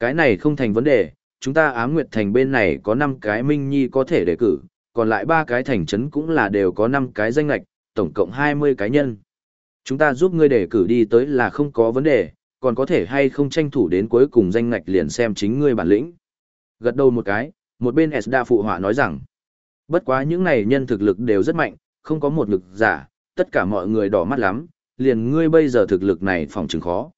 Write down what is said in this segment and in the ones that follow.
Cái này không thành vấn đề, chúng ta ám nguyệt thành bên này có 5 cái minh nhi có thể đề cử, còn lại ba cái thành trấn cũng là đều có 5 cái danh lạch, tổng cộng 20 cá nhân. Chúng ta giúp ngươi đề cử đi tới là không có vấn đề, còn có thể hay không tranh thủ đến cuối cùng danh ngạch liền xem chính ngươi bản lĩnh. Gật đầu một cái, một bên Esda phụ họa nói rằng, bất quá những này nhân thực lực đều rất mạnh, không có một lực giả, tất cả mọi người đỏ mắt lắm, liền ngươi bây giờ thực lực này phòng chừng khó.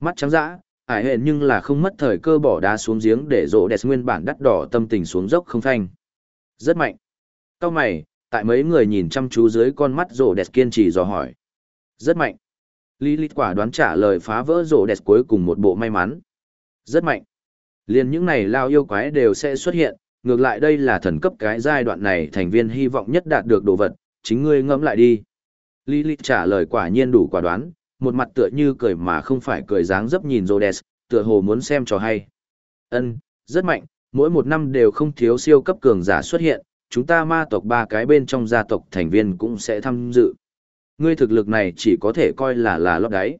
Mắt trắng dã, ải hệ nhưng là không mất thời cơ bỏ đá xuống giếng để rộ đẹp nguyên bản đắt đỏ tâm tình xuống dốc không phanh. Rất mạnh. Cao mày, tại mấy người nhìn chăm chú dưới con mắt rộ đẹp kiên trì dò hỏi. Rất mạnh. Lilith quả đoán trả lời phá vỡ rộ đẹp cuối cùng một bộ may mắn. Rất mạnh. Liền những này lao yêu quái đều sẽ xuất hiện, ngược lại đây là thần cấp cái giai đoạn này thành viên hy vọng nhất đạt được đồ vật, chính ngươi ngẫm lại đi. Lilith trả lời quả nhiên đủ quả đoán, một mặt tựa như cười mà không phải cười dáng dấp nhìn Rhodes, tựa hồ muốn xem trò hay. Ân, rất mạnh, mỗi một năm đều không thiếu siêu cấp cường giả xuất hiện, chúng ta ma tộc ba cái bên trong gia tộc thành viên cũng sẽ tham dự. Ngươi thực lực này chỉ có thể coi là là lót đáy.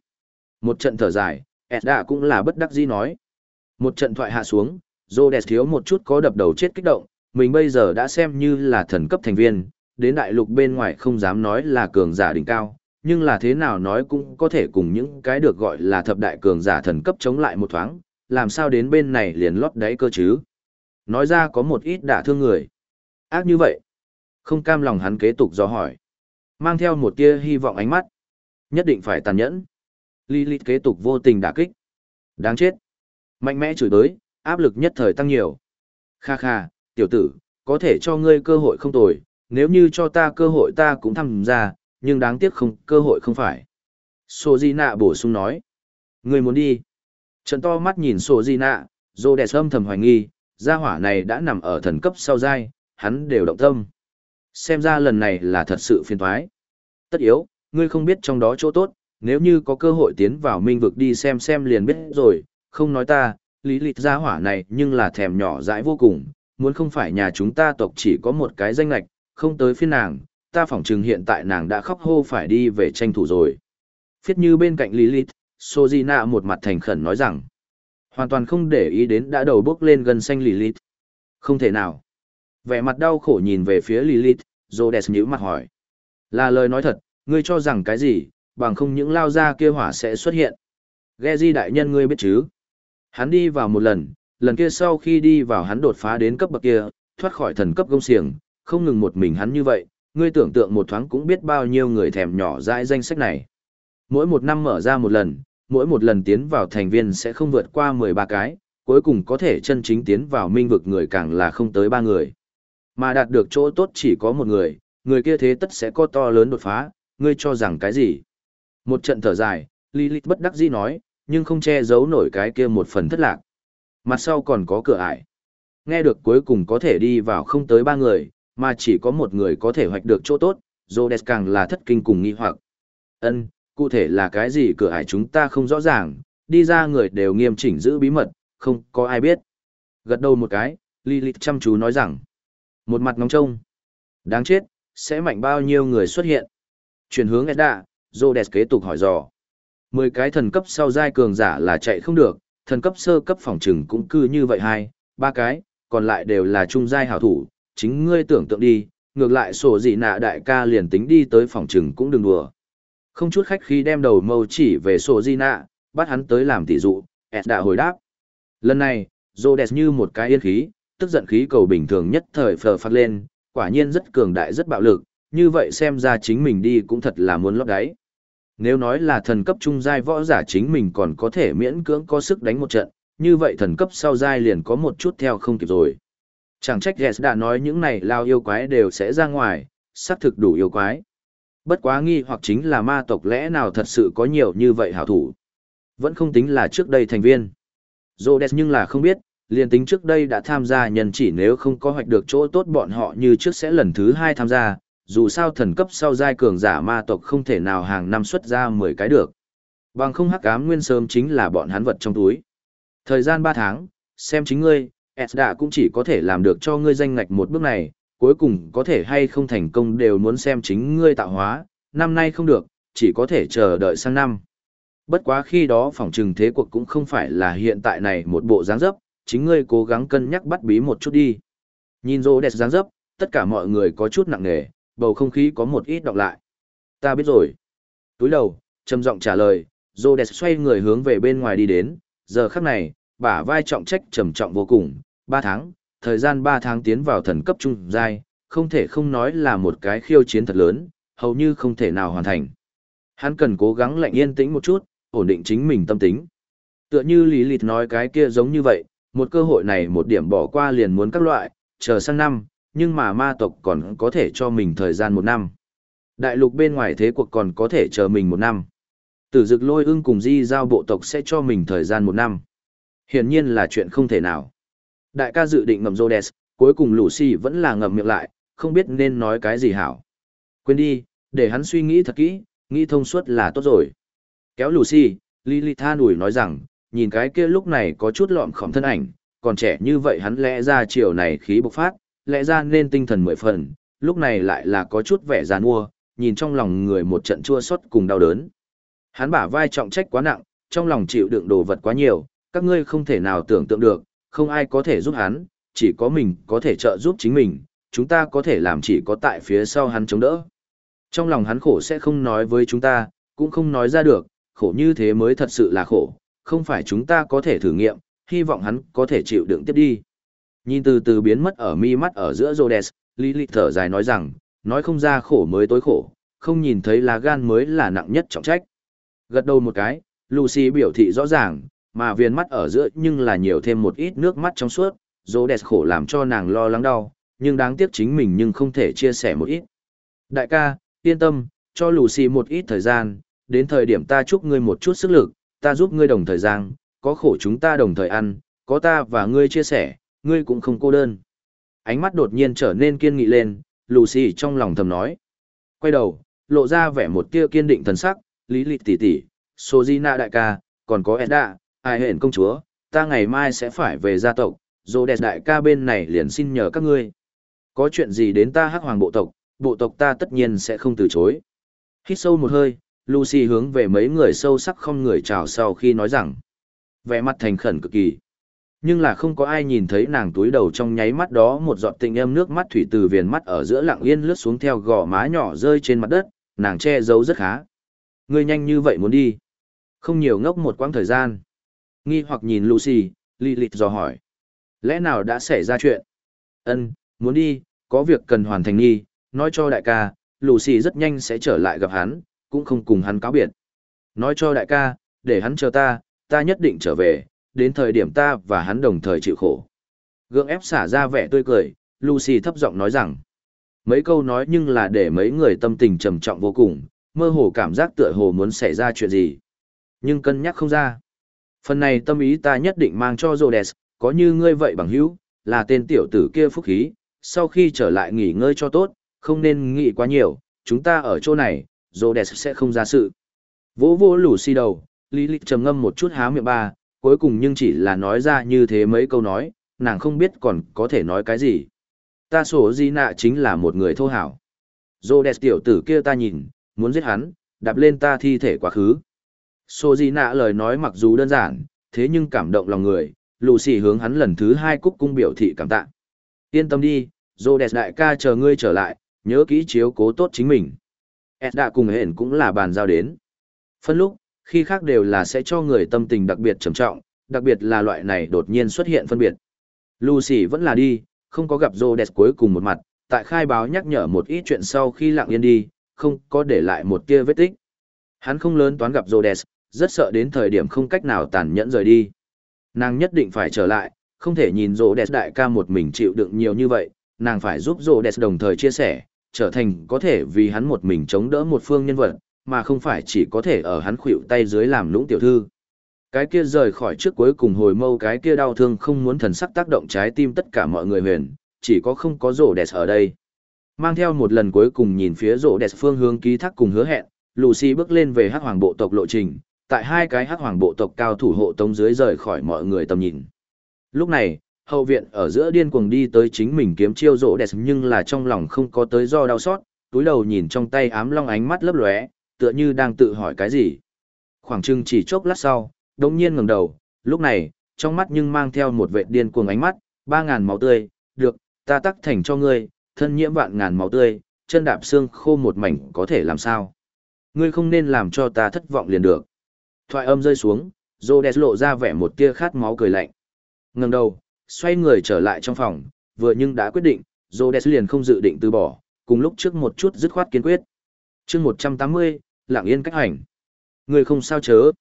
Một trận thở dài, Edda cũng là bất đắc dĩ nói. Một trận thoại hạ xuống, Rhodes thiếu một chút có đập đầu chết kích động, mình bây giờ đã xem như là thần cấp thành viên, đến đại lục bên ngoài không dám nói là cường giả đỉnh cao, nhưng là thế nào nói cũng có thể cùng những cái được gọi là thập đại cường giả thần cấp chống lại một thoáng, làm sao đến bên này liền lót đáy cơ chứ. Nói ra có một ít đả thương người. Ác như vậy. Không cam lòng hắn kế tục do hỏi. Mang theo một tia hy vọng ánh mắt. Nhất định phải tàn nhẫn. Lilith kế tục vô tình đả kích. Đáng chết. Mạnh mẽ chửi tới, áp lực nhất thời tăng nhiều. Kha kha, tiểu tử, có thể cho ngươi cơ hội không tồi, nếu như cho ta cơ hội ta cũng tham gia, nhưng đáng tiếc không, cơ hội không phải. Sô Di Nạ bổ sung nói. Người muốn đi. Trận to mắt nhìn Sô Di Nạ, dô đẹp âm thầm hoài nghi, gia hỏa này đã nằm ở thần cấp sau dai, hắn đều động tâm. Xem ra lần này là thật sự phiền thoái. Tất yếu, ngươi không biết trong đó chỗ tốt, nếu như có cơ hội tiến vào minh vực đi xem xem liền biết rồi, không nói ta, lý lịch gia hỏa này nhưng là thèm nhỏ dãi vô cùng, muốn không phải nhà chúng ta tộc chỉ có một cái danh lệch không tới phiên nàng, ta phỏng chừng hiện tại nàng đã khóc hô phải đi về tranh thủ rồi. Phiết như bên cạnh Lilith, Sojina một mặt thành khẩn nói rằng, hoàn toàn không để ý đến đã đầu bước lên gần xanh Lilith. Không thể nào. Vẻ mặt đau khổ nhìn về phía Lilith, Rhodes nhíu mặt hỏi. Là lời nói thật, ngươi cho rằng cái gì, bằng không những lao ra kia hỏa sẽ xuất hiện. Geji đại nhân ngươi biết chứ? Hắn đi vào một lần, lần kia sau khi đi vào hắn đột phá đến cấp bậc kia, thoát khỏi thần cấp công xiềng, không ngừng một mình hắn như vậy, ngươi tưởng tượng một thoáng cũng biết bao nhiêu người thèm nhỏ dãi danh sách này. Mỗi một năm mở ra một lần, mỗi một lần tiến vào thành viên sẽ không vượt qua 13 cái, cuối cùng có thể chân chính tiến vào minh vực người càng là không tới ba người. Mà đạt được chỗ tốt chỉ có một người, người kia thế tất sẽ có to lớn đột phá, ngươi cho rằng cái gì? Một trận thở dài, Lilith bất đắc dĩ nói, nhưng không che giấu nổi cái kia một phần thất lạc. Mặt sau còn có cửa ải. Nghe được cuối cùng có thể đi vào không tới ba người, mà chỉ có một người có thể hoạch được chỗ tốt, Rhodes càng là thất kinh cùng nghi hoặc. Ân, cụ thể là cái gì cửa ải chúng ta không rõ ràng, đi ra người đều nghiêm chỉnh giữ bí mật, không có ai biết. Gật đầu một cái, Lilith chăm chú nói rằng, một mặt ngóng trông. Đáng chết, sẽ mạnh bao nhiêu người xuất hiện. Chuyển hướng Edda, Rhodes kế tục hỏi dò. Mười cái thần cấp sau giai cường giả là chạy không được, thần cấp sơ cấp phòng trừng cũng cư như vậy hai, ba cái, còn lại đều là trung giai hảo thủ, chính ngươi tưởng tượng đi, ngược lại sổ gì nạ đại ca liền tính đi tới phòng trừng cũng đừng đùa. Không chút khách khi đem đầu mâu chỉ về sổ gì nạ, bắt hắn tới làm tỷ dụ, Ed đã hồi đáp. Lần này, Rhodes như một cái yên khí, tức giận khí cầu bình thường nhất thời phờ phát lên, quả nhiên rất cường đại rất bạo lực, như vậy xem ra chính mình đi cũng thật là muốn lót đáy. Nếu nói là thần cấp trung giai võ giả chính mình còn có thể miễn cưỡng có sức đánh một trận, như vậy thần cấp sau giai liền có một chút theo không kịp rồi. Chẳng trách Ges đã nói những này lao yêu quái đều sẽ ra ngoài, xác thực đủ yêu quái. Bất quá nghi hoặc chính là ma tộc lẽ nào thật sự có nhiều như vậy hảo thủ. Vẫn không tính là trước đây thành viên. Rhodes nhưng là không biết, liền tính trước đây đã tham gia nhân chỉ nếu không có hoạch được chỗ tốt bọn họ như trước sẽ lần thứ hai tham gia, dù sao thần cấp sau giai cường giả ma tộc không thể nào hàng năm xuất ra 10 cái được. Bằng không hắc ám nguyên sớm chính là bọn hắn vật trong túi. Thời gian 3 tháng, xem chính ngươi, Esda cũng chỉ có thể làm được cho ngươi danh ngạch một bước này, cuối cùng có thể hay không thành công đều muốn xem chính ngươi tạo hóa, năm nay không được, chỉ có thể chờ đợi sang năm. bất quá khi đó phòng trừng thế cuộc cũng không phải là hiện tại này một bộ dáng dấp, chính ngươi cố gắng cân nhắc bắt bí một chút đi. Nhìn rô đẹp dáng dấp, tất cả mọi người có chút nặng nề, bầu không khí có một ít đọc lại. Ta biết rồi. Túi đầu, trầm giọng trả lời, rô đẹp xoay người hướng về bên ngoài đi đến, giờ khắc này, bả vai trọng trách trầm trọng vô cùng, ba tháng, thời gian ba tháng tiến vào thần cấp trung giai, không thể không nói là một cái khiêu chiến thật lớn, hầu như không thể nào hoàn thành. Hắn cần cố gắng lạnh yên tĩnh một chút, ổn định chính mình tâm tính. Tựa như Lý Lịt nói cái kia giống như vậy, một cơ hội này một điểm bỏ qua liền muốn các loại, chờ sang năm, nhưng mà ma tộc còn có thể cho mình thời gian một năm. Đại lục bên ngoài thế cuộc còn có thể chờ mình một năm. Tử dực lôi ưng cùng di giao bộ tộc sẽ cho mình thời gian một năm. Hiển nhiên là chuyện không thể nào. Đại ca dự định ngầm Rhodes, cuối cùng Lucy vẫn là ngầm miệng lại, không biết nên nói cái gì hảo. Quên đi, để hắn suy nghĩ thật kỹ, nghĩ thông suốt là tốt rồi. Kéo Lucy, Lily tha ủi nói rằng, nhìn cái kia lúc này có chút lọm khỏm thân ảnh, còn trẻ như vậy hắn lẽ ra chiều này khí bộc phát, lẽ ra nên tinh thần mười phần, lúc này lại là có chút vẻ giàn mua, nhìn trong lòng người một trận chua xót cùng đau đớn. Hắn bả vai trọng trách quá nặng, trong lòng chịu đựng đồ vật quá nhiều, các ngươi không thể nào tưởng tượng được, không ai có thể giúp hắn, chỉ có mình có thể trợ giúp chính mình, chúng ta có thể làm chỉ có tại phía sau hắn chống đỡ. Trong lòng hắn khổ sẽ không nói với chúng ta, cũng không nói ra được, khổ như thế mới thật sự là khổ, không phải chúng ta có thể thử nghiệm, hy vọng hắn có thể chịu đựng tiếp đi. Nhìn từ từ biến mất ở mi mắt ở giữa Rhodes, Lily thở dài nói rằng, nói không ra khổ mới tối khổ, không nhìn thấy là gan mới là nặng nhất trọng trách. Gật đầu một cái, Lucy biểu thị rõ ràng, mà viên mắt ở giữa nhưng là nhiều thêm một ít nước mắt trong suốt, Rhodes khổ làm cho nàng lo lắng đau, nhưng đáng tiếc chính mình nhưng không thể chia sẻ một ít. Đại ca, yên tâm, cho Lucy một ít thời gian, đến thời điểm ta chúc ngươi một chút sức lực, ta giúp ngươi đồng thời gian, có khổ chúng ta đồng thời ăn, có ta và ngươi chia sẻ, ngươi cũng không cô đơn. Ánh mắt đột nhiên trở nên kiên nghị lên, Lucy trong lòng thầm nói. Quay đầu, lộ ra vẻ một tia kiên định thần sắc, lý lịch tỷ tỷ, Sojina đại ca, còn có Edda, ai hển công chúa, ta ngày mai sẽ phải về gia tộc, dô đẹp đại ca bên này liền xin nhờ các ngươi. Có chuyện gì đến ta hắc hoàng bộ tộc, bộ tộc ta tất nhiên sẽ không từ chối. Hít sâu một hơi, Lucy hướng về mấy người sâu sắc không người chào sau khi nói rằng, vẻ mặt thành khẩn cực kỳ. Nhưng là không có ai nhìn thấy nàng túi đầu trong nháy mắt đó một giọt tình em nước mắt thủy từ viền mắt ở giữa lặng yên lướt xuống theo gò má nhỏ rơi trên mặt đất, nàng che giấu rất khá. Ngươi nhanh như vậy muốn đi. Không nhiều ngốc một quãng thời gian. Nghi hoặc nhìn Lucy, Lilith dò hỏi. Lẽ nào đã xảy ra chuyện? Ân, muốn đi, có việc cần hoàn thành nghi, nói cho đại ca, Lucy rất nhanh sẽ trở lại gặp hắn, cũng không cùng hắn cáo biệt. Nói cho đại ca, để hắn chờ ta, ta nhất định trở về, đến thời điểm ta và hắn đồng thời chịu khổ. Gượng ép xả ra vẻ tươi cười, Lucy thấp giọng nói rằng. Mấy câu nói nhưng là để mấy người tâm tình trầm trọng vô cùng, mơ hồ cảm giác tựa hồ muốn xảy ra chuyện gì. Nhưng cân nhắc không ra. Phần này tâm ý ta nhất định mang cho Rhodes, có như ngươi vậy bằng hữu, là tên tiểu tử kia phúc khí, sau khi trở lại nghỉ ngơi cho tốt, không nên nghĩ quá nhiều, chúng ta ở chỗ này, Rhodes sẽ không ra sự. Vỗ vỗ lù đầu, Lý trầm ngâm một chút há miệng ba, cuối cùng nhưng chỉ là nói ra như thế mấy câu nói, nàng không biết còn có thể nói cái gì. Ta sổ di nạ chính là một người thô hảo. Rhodes tiểu tử kia ta nhìn, muốn giết hắn, đạp lên ta thi thể quá khứ. Sô Di Nạ lời nói mặc dù đơn giản, thế nhưng cảm động lòng người, lù xì hướng hắn lần thứ hai cúc cung biểu thị cảm tạ. Yên tâm đi, Rhodes đại ca chờ ngươi trở lại, nhớ kỹ chiếu cố tốt chính mình. Edda cùng hẹn cũng là bàn giao đến. Phân lúc, khi khác đều là sẽ cho người tâm tình đặc biệt trầm trọng, đặc biệt là loại này đột nhiên xuất hiện phân biệt. Lucy vẫn là đi, không có gặp Rhodes cuối cùng một mặt, tại khai báo nhắc nhở một ít chuyện sau khi lặng yên đi, không có để lại một tia vết tích. Hắn không lớn toán gặp Rhodes, rất sợ đến thời điểm không cách nào tàn nhẫn rời đi. Nàng nhất định phải trở lại, không thể nhìn Rhodes đại ca một mình chịu đựng nhiều như vậy, nàng phải giúp Rhodes đồng thời chia sẻ, trở thành có thể vì hắn một mình chống đỡ một phương nhân vật, mà không phải chỉ có thể ở hắn khuỵu tay dưới làm lũng tiểu thư. Cái kia rời khỏi trước cuối cùng hồi mâu cái kia đau thương không muốn thần sắc tác động trái tim tất cả mọi người huyền, chỉ có không có rổ đẹp ở đây. Mang theo một lần cuối cùng nhìn phía rổ đẹp phương hướng ký thác cùng hứa hẹn, Lucy bước lên về hắc hoàng bộ tộc lộ trình, tại hai cái hắc hoàng bộ tộc cao thủ hộ tống dưới rời khỏi mọi người tầm nhìn. Lúc này, hậu viện ở giữa điên cuồng đi tới chính mình kiếm chiêu rỗ đẹp nhưng là trong lòng không có tới do đau xót, túi đầu nhìn trong tay ám long ánh mắt lấp lóe, tựa như đang tự hỏi cái gì. Khoảng chừng chỉ chốc lát sau, đống nhiên ngẩng đầu, lúc này, trong mắt nhưng mang theo một vệ điên cuồng ánh mắt, ba ngàn máu tươi, được, ta tắc thành cho ngươi, thân nhiễm vạn ngàn máu tươi, chân đạp xương khô một mảnh có thể làm sao. Ngươi không nên làm cho ta thất vọng liền được. Thoại âm rơi xuống, Rhodes lộ ra vẻ một tia khát máu cười lạnh. Ngẩng đầu, xoay người trở lại trong phòng, vừa nhưng đã quyết định, Rhodes liền không dự định từ bỏ, cùng lúc trước một chút dứt khoát kiên quyết. Chương 180, Lặng Yên cách hành. Người không sao chớ.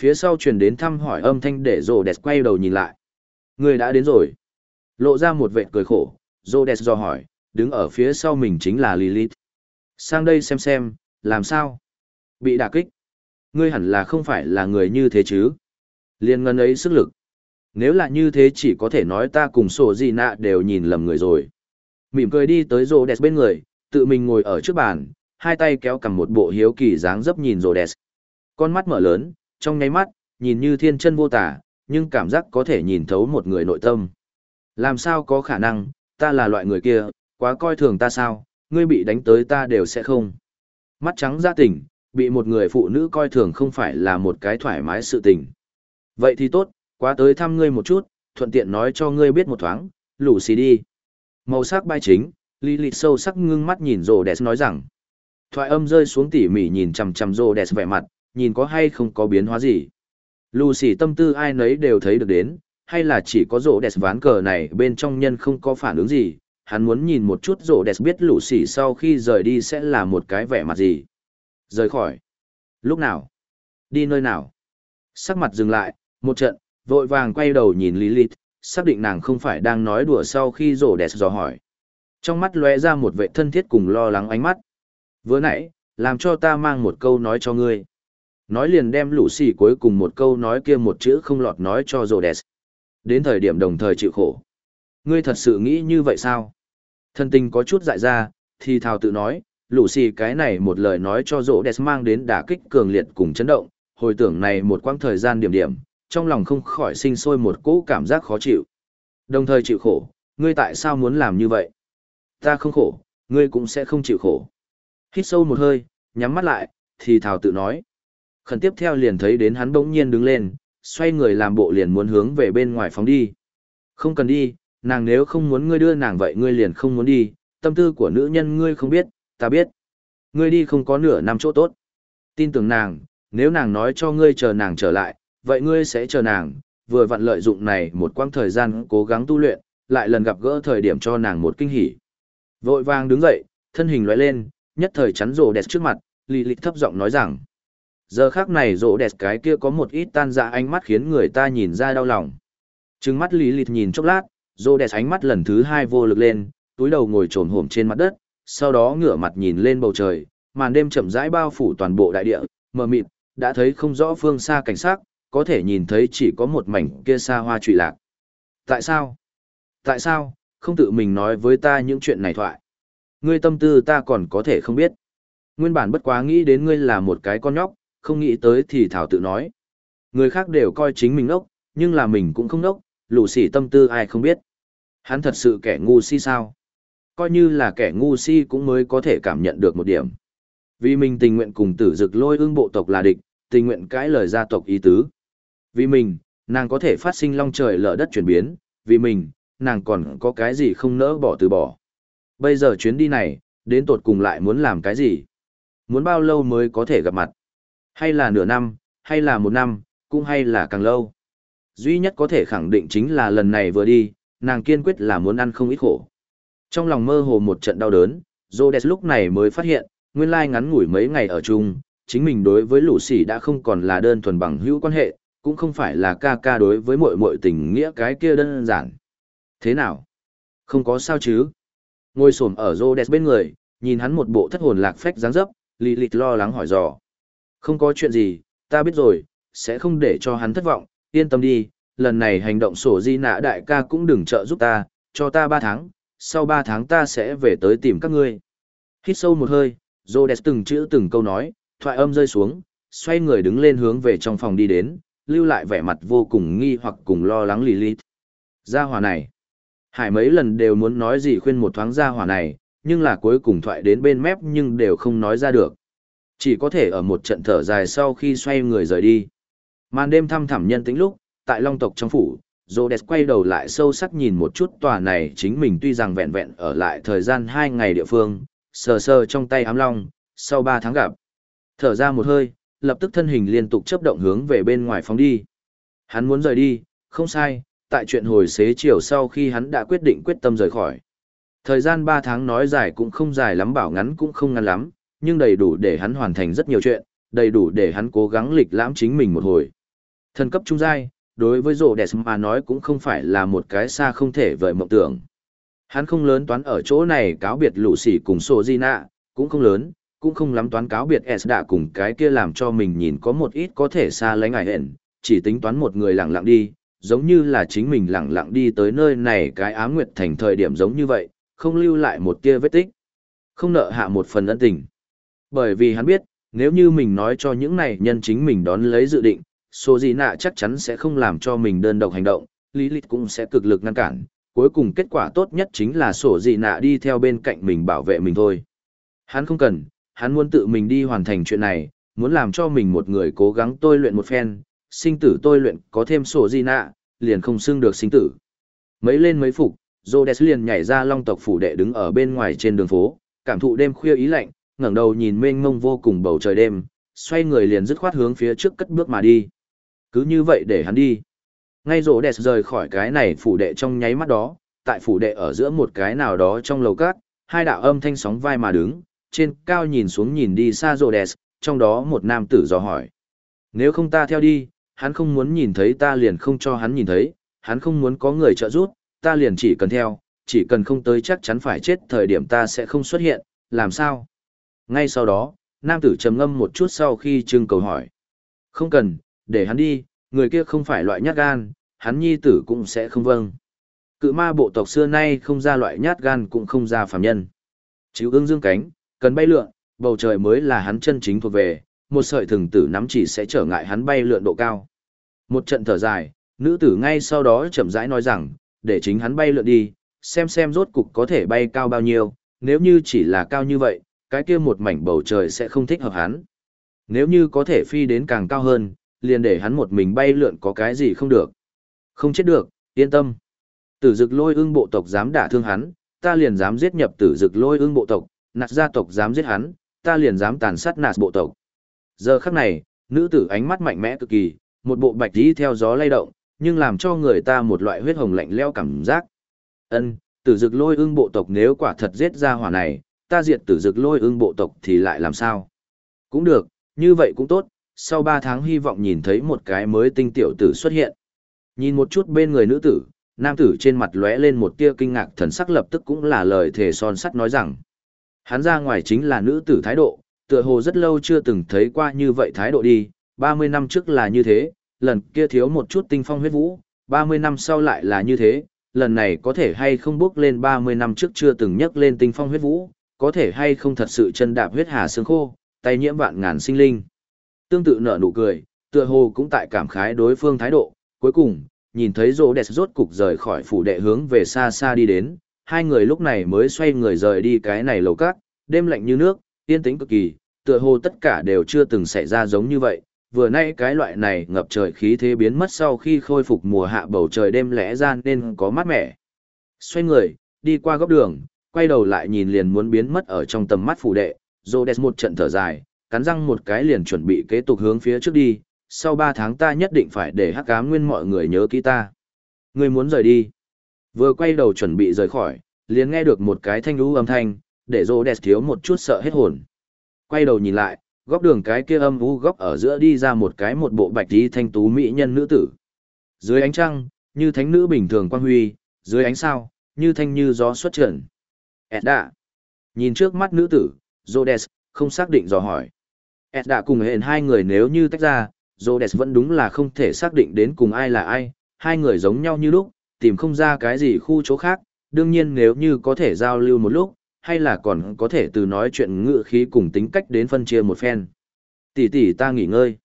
Phía sau truyền đến thăm hỏi âm thanh để Rhodes quay đầu nhìn lại. Người đã đến rồi. Lộ ra một vệt cười khổ, Rhodes do hỏi, đứng ở phía sau mình chính là Lilith. Sang đây xem xem, làm sao? Bị đả kích. Ngươi hẳn là không phải là người như thế chứ? Liên ngân ấy sức lực. Nếu là như thế chỉ có thể nói ta cùng sổ gì nạ đều nhìn lầm người rồi. Mỉm cười đi tới rô đẹp bên người, tự mình ngồi ở trước bàn, hai tay kéo cầm một bộ hiếu kỳ dáng dấp nhìn rô đẹp. Con mắt mở lớn, trong nháy mắt, nhìn như thiên chân vô tả, nhưng cảm giác có thể nhìn thấu một người nội tâm. Làm sao có khả năng, ta là loại người kia, quá coi thường ta sao, ngươi bị đánh tới ta đều sẽ không. Mắt trắng ra tỉnh, bị một người phụ nữ coi thường không phải là một cái thoải mái sự tình. Vậy thì tốt, quá tới thăm ngươi một chút, thuận tiện nói cho ngươi biết một thoáng, lũ xì đi. Màu sắc bay chính, lý lịch sâu sắc ngưng mắt nhìn rồ đẹp nói rằng. Thoại âm rơi xuống tỉ mỉ nhìn chằm chằm rồ đẹp vẻ mặt, nhìn có hay không có biến hóa gì. Lucy tâm tư ai nấy đều thấy được đến, hay là chỉ có rổ đẹp ván cờ này bên trong nhân không có phản ứng gì, hắn muốn nhìn một chút rổ đẹp biết Lucy sau khi rời đi sẽ là một cái vẻ mặt gì. Rời khỏi. Lúc nào? Đi nơi nào? Sắc mặt dừng lại, một trận, vội vàng quay đầu nhìn Lilith, xác định nàng không phải đang nói đùa sau khi rổ đẹp dò hỏi. Trong mắt lóe ra một vệ thân thiết cùng lo lắng ánh mắt. Vừa nãy, làm cho ta mang một câu nói cho ngươi. Nói liền đem lũ xì cuối cùng một câu nói kia một chữ không lọt nói cho rổ đẹp. Đến thời điểm đồng thời chịu khổ. Ngươi thật sự nghĩ như vậy sao? Thân tình có chút dại ra, thì thào tự nói, lũ xì cái này một lời nói cho rỗ đẹp mang đến đả kích cường liệt cùng chấn động, hồi tưởng này một quãng thời gian điểm điểm, trong lòng không khỏi sinh sôi một cỗ cảm giác khó chịu. Đồng thời chịu khổ, ngươi tại sao muốn làm như vậy? Ta không khổ, ngươi cũng sẽ không chịu khổ. Hít sâu một hơi, nhắm mắt lại, thì thào tự nói. Khẩn tiếp theo liền thấy đến hắn bỗng nhiên đứng lên, xoay người làm bộ liền muốn hướng về bên ngoài phóng đi. Không cần đi, nàng nếu không muốn ngươi đưa nàng vậy ngươi liền không muốn đi, tâm tư của nữ nhân ngươi không biết, ta biết. Ngươi đi không có nửa năm chỗ tốt. Tin tưởng nàng, nếu nàng nói cho ngươi chờ nàng trở lại, vậy ngươi sẽ chờ nàng, vừa vặn lợi dụng này một quãng thời gian cố gắng tu luyện, lại lần gặp gỡ thời điểm cho nàng một kinh hỉ. Vội vàng đứng dậy, thân hình lóe lên, nhất thời chắn rồ đẹp trước mặt, lì lì thấp giọng nói rằng. Giờ khác này rồ đẹp cái kia có một ít tan dạ ánh mắt khiến người ta nhìn ra đau lòng. Trừng mắt lì lì nhìn chốc lát, rồ đẹp ánh mắt lần thứ hai vô lực lên, túi đầu ngồi trồn hổm trên mặt đất, sau đó ngửa mặt nhìn lên bầu trời, màn đêm chậm rãi bao phủ toàn bộ đại địa, mờ mịt, đã thấy không rõ phương xa cảnh sát, có thể nhìn thấy chỉ có một mảnh kia xa hoa trụy lạc. Tại sao? Tại sao, không tự mình nói với ta những chuyện này thoại? Ngươi tâm tư ta còn có thể không biết. Nguyên bản bất quá nghĩ đến ngươi là một cái con nhóc, không nghĩ tới thì thảo tự nói. Người khác đều coi chính mình ngốc, nhưng là mình cũng không ngốc, lũ sỉ tâm tư ai không biết. Hắn thật sự kẻ ngu si sao? Coi như là kẻ ngu si cũng mới có thể cảm nhận được một điểm. Vì mình tình nguyện cùng tử dực lôi ương bộ tộc là địch, tình nguyện cãi lời gia tộc ý tứ. Vì mình, nàng có thể phát sinh long trời lở đất chuyển biến, vì mình, nàng còn có cái gì không nỡ bỏ từ bỏ. Bây giờ chuyến đi này, đến tột cùng lại muốn làm cái gì? Muốn bao lâu mới có thể gặp mặt? Hay là nửa năm, hay là một năm, cũng hay là càng lâu? Duy nhất có thể khẳng định chính là lần này vừa đi, nàng kiên quyết là muốn ăn không ít khổ. Trong lòng mơ hồ một trận đau đớn, Rhodes lúc này mới phát hiện, nguyên lai ngắn ngủi mấy ngày ở chung, chính mình đối với lũ sỉ đã không còn là đơn thuần bằng hữu quan hệ, cũng không phải là ca ca đối với mọi mọi tình nghĩa cái kia đơn giản. Thế nào? Không có sao chứ? Ngồi xổm ở Rhodes bên người, nhìn hắn một bộ thất hồn lạc phách dáng dấp, lì lịt lo lắng hỏi dò. Không có chuyện gì, ta biết rồi, sẽ không để cho hắn thất vọng, yên tâm đi, lần này hành động sổ di nạ đại ca cũng đừng trợ giúp ta, cho ta ba tháng, sau ba tháng ta sẽ về tới tìm các ngươi. Hít sâu một hơi, Rhodes từng chữ từng câu nói, thoại âm rơi xuống, xoay người đứng lên hướng về trong phòng đi đến, lưu lại vẻ mặt vô cùng nghi hoặc cùng lo lắng lì lít. Gia hỏa này. Hải mấy lần đều muốn nói gì khuyên một thoáng gia hỏa này, nhưng là cuối cùng thoại đến bên mép nhưng đều không nói ra được. Chỉ có thể ở một trận thở dài sau khi xoay người rời đi. Màn đêm thăm thẳm nhân tĩnh lúc, tại Long tộc trong phủ, Rhodes quay đầu lại sâu sắc nhìn một chút tòa này chính mình tuy rằng vẹn vẹn ở lại thời gian hai ngày địa phương, sờ sờ trong tay ám long, sau ba tháng gặp. Thở ra một hơi, lập tức thân hình liên tục chấp động hướng về bên ngoài phóng đi. Hắn muốn rời đi, không sai, tại chuyện hồi xế chiều sau khi hắn đã quyết định quyết tâm rời khỏi. Thời gian 3 tháng nói dài cũng không dài lắm bảo ngắn cũng không ngắn lắm, nhưng đầy đủ để hắn hoàn thành rất nhiều chuyện, đầy đủ để hắn cố gắng lịch lãm chính mình một hồi. Thần cấp trung giai, đối với rổ đẹp mà nói cũng không phải là một cái xa không thể vời mộng tưởng. Hắn không lớn toán ở chỗ này cáo biệt lũ sỉ cùng sổ di nạ, cũng không lớn, cũng không lắm toán cáo biệt S đã cùng cái kia làm cho mình nhìn có một ít có thể xa lánh ngại hẹn, chỉ tính toán một người lặng lặng đi, giống như là chính mình lặng lặng đi tới nơi này cái ám nguyệt thành thời điểm giống như vậy, không lưu lại một tia vết tích, không nợ hạ một phần ân tình. Bởi vì hắn biết, nếu như mình nói cho những này nhân chính mình đón lấy dự định, số gì nạ chắc chắn sẽ không làm cho mình đơn độc hành động, lý lịch cũng sẽ cực lực ngăn cản, cuối cùng kết quả tốt nhất chính là sổ gì nạ đi theo bên cạnh mình bảo vệ mình thôi. Hắn không cần, hắn muốn tự mình đi hoàn thành chuyện này, muốn làm cho mình một người cố gắng tôi luyện một phen, sinh tử tôi luyện có thêm sổ gì nạ, liền không xưng được sinh tử. Mấy lên mấy phục, Rhodes liền nhảy ra long tộc phủ đệ đứng ở bên ngoài trên đường phố, cảm thụ đêm khuya ý lạnh, ngẩng đầu nhìn mênh mông vô cùng bầu trời đêm, xoay người liền dứt khoát hướng phía trước cất bước mà đi. Cứ như vậy để hắn đi. Ngay Rhodes rời khỏi cái này phủ đệ trong nháy mắt đó, tại phủ đệ ở giữa một cái nào đó trong lầu cát, hai đạo âm thanh sóng vai mà đứng, trên cao nhìn xuống nhìn đi xa Rhodes, trong đó một nam tử dò hỏi. Nếu không ta theo đi, hắn không muốn nhìn thấy ta liền không cho hắn nhìn thấy, hắn không muốn có người trợ giúp, ta liền chỉ cần theo, chỉ cần không tới chắc chắn phải chết thời điểm ta sẽ không xuất hiện, làm sao? Ngay sau đó, nam tử trầm ngâm một chút sau khi trưng cầu hỏi. Không cần, để hắn đi, người kia không phải loại nhát gan, hắn nhi tử cũng sẽ không vâng. Cự ma bộ tộc xưa nay không ra loại nhát gan cũng không ra phàm nhân. Chíu ương dương cánh, cần bay lượn, bầu trời mới là hắn chân chính thuộc về, một sợi thừng tử nắm chỉ sẽ trở ngại hắn bay lượn độ cao. Một trận thở dài, nữ tử ngay sau đó chậm rãi nói rằng, để chính hắn bay lượn đi, xem xem rốt cục có thể bay cao bao nhiêu, nếu như chỉ là cao như vậy, cái kia một mảnh bầu trời sẽ không thích hợp hắn. Nếu như có thể phi đến càng cao hơn, liền để hắn một mình bay lượn có cái gì không được. Không chết được, yên tâm. Tử dực lôi ưng bộ tộc dám đả thương hắn, ta liền dám giết nhập tử dực lôi ưng bộ tộc, nạt gia tộc dám giết hắn, ta liền dám tàn sát nạt bộ tộc. Giờ khắc này, nữ tử ánh mắt mạnh mẽ cực kỳ, một bộ bạch tí theo gió lay động, nhưng làm cho người ta một loại huyết hồng lạnh leo cảm giác. Ân, tử dực lôi ưng bộ tộc nếu quả thật giết ra hỏa này, ta diệt tử dực lôi ưng bộ tộc thì lại làm sao? Cũng được, như vậy cũng tốt, sau 3 tháng hy vọng nhìn thấy một cái mới tinh tiểu tử xuất hiện. Nhìn một chút bên người nữ tử, nam tử trên mặt lóe lên một tia kinh ngạc thần sắc lập tức cũng là lời thể son sắt nói rằng. Hắn ra ngoài chính là nữ tử thái độ, tựa hồ rất lâu chưa từng thấy qua như vậy thái độ đi, 30 năm trước là như thế, lần kia thiếu một chút tinh phong huyết vũ, 30 năm sau lại là như thế, lần này có thể hay không bước lên 30 năm trước chưa từng nhắc lên tinh phong huyết vũ, có thể hay không thật sự chân đạp huyết hà xương khô, tay nhiễm vạn ngàn sinh linh. Tương tự nở nụ cười, tựa hồ cũng tại cảm khái đối phương thái độ, cuối cùng, nhìn thấy rô đẹp rốt cục rời khỏi phủ đệ hướng về xa xa đi đến, hai người lúc này mới xoay người rời đi cái này lầu cát, đêm lạnh như nước, yên tĩnh cực kỳ, tựa hồ tất cả đều chưa từng xảy ra giống như vậy, vừa nay cái loại này ngập trời khí thế biến mất sau khi khôi phục mùa hạ bầu trời đêm lẽ ra nên có mát mẻ. Xoay người, đi qua góc đường, quay đầu lại nhìn liền muốn biến mất ở trong tầm mắt phủ đệ, Rhodes một trận thở dài, cắn răng một cái liền chuẩn bị kế tục hướng phía trước đi, sau 3 tháng ta nhất định phải để hắc ám nguyên mọi người nhớ kỹ ta. ngươi muốn rời đi. Vừa quay đầu chuẩn bị rời khỏi, liền nghe được một cái thanh lũ âm thanh, để rô đẹp thiếu một chút sợ hết hồn. Quay đầu nhìn lại, góc đường cái kia âm u góc ở giữa đi ra một cái một bộ bạch tí thanh tú mỹ nhân nữ tử. Dưới ánh trăng, như thánh nữ bình thường quang huy, dưới ánh sao, như thanh như gió xuất trần Edda. Nhìn trước mắt nữ tử, Rhodes, không xác định dò hỏi. Edda cùng hẹn hai người nếu như tách ra, Rhodes vẫn đúng là không thể xác định đến cùng ai là ai, hai người giống nhau như lúc, tìm không ra cái gì khu chỗ khác, đương nhiên nếu như có thể giao lưu một lúc, hay là còn có thể từ nói chuyện ngự khí cùng tính cách đến phân chia một phen. Tỷ tỷ ta nghỉ ngơi.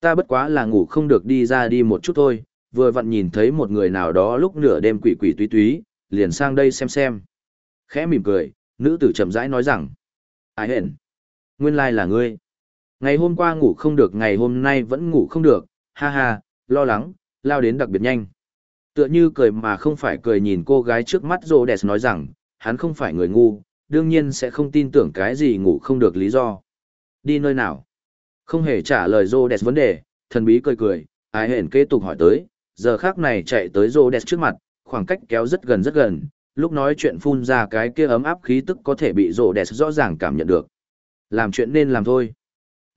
Ta bất quá là ngủ không được đi ra đi một chút thôi, vừa vặn nhìn thấy một người nào đó lúc nửa đêm quỷ quỷ túy túy, liền sang đây xem xem. Khẽ mỉm cười, nữ tử chậm rãi nói rằng, ai hẹn, nguyên lai là ngươi. Ngày hôm qua ngủ không được ngày hôm nay vẫn ngủ không được, ha ha, lo lắng, lao đến đặc biệt nhanh. Tựa như cười mà không phải cười nhìn cô gái trước mắt rô đẹp nói rằng, hắn không phải người ngu, đương nhiên sẽ không tin tưởng cái gì ngủ không được lý do. Đi nơi nào? Không hề trả lời rô đẹp vấn đề, thần bí cười cười, ai hển kế tục hỏi tới, giờ khác này chạy tới rô đẹp trước mặt, khoảng cách kéo rất gần rất gần, lúc nói chuyện phun ra cái kia ấm áp khí tức có thể bị rô đẹp rõ ràng cảm nhận được. Làm chuyện nên làm thôi.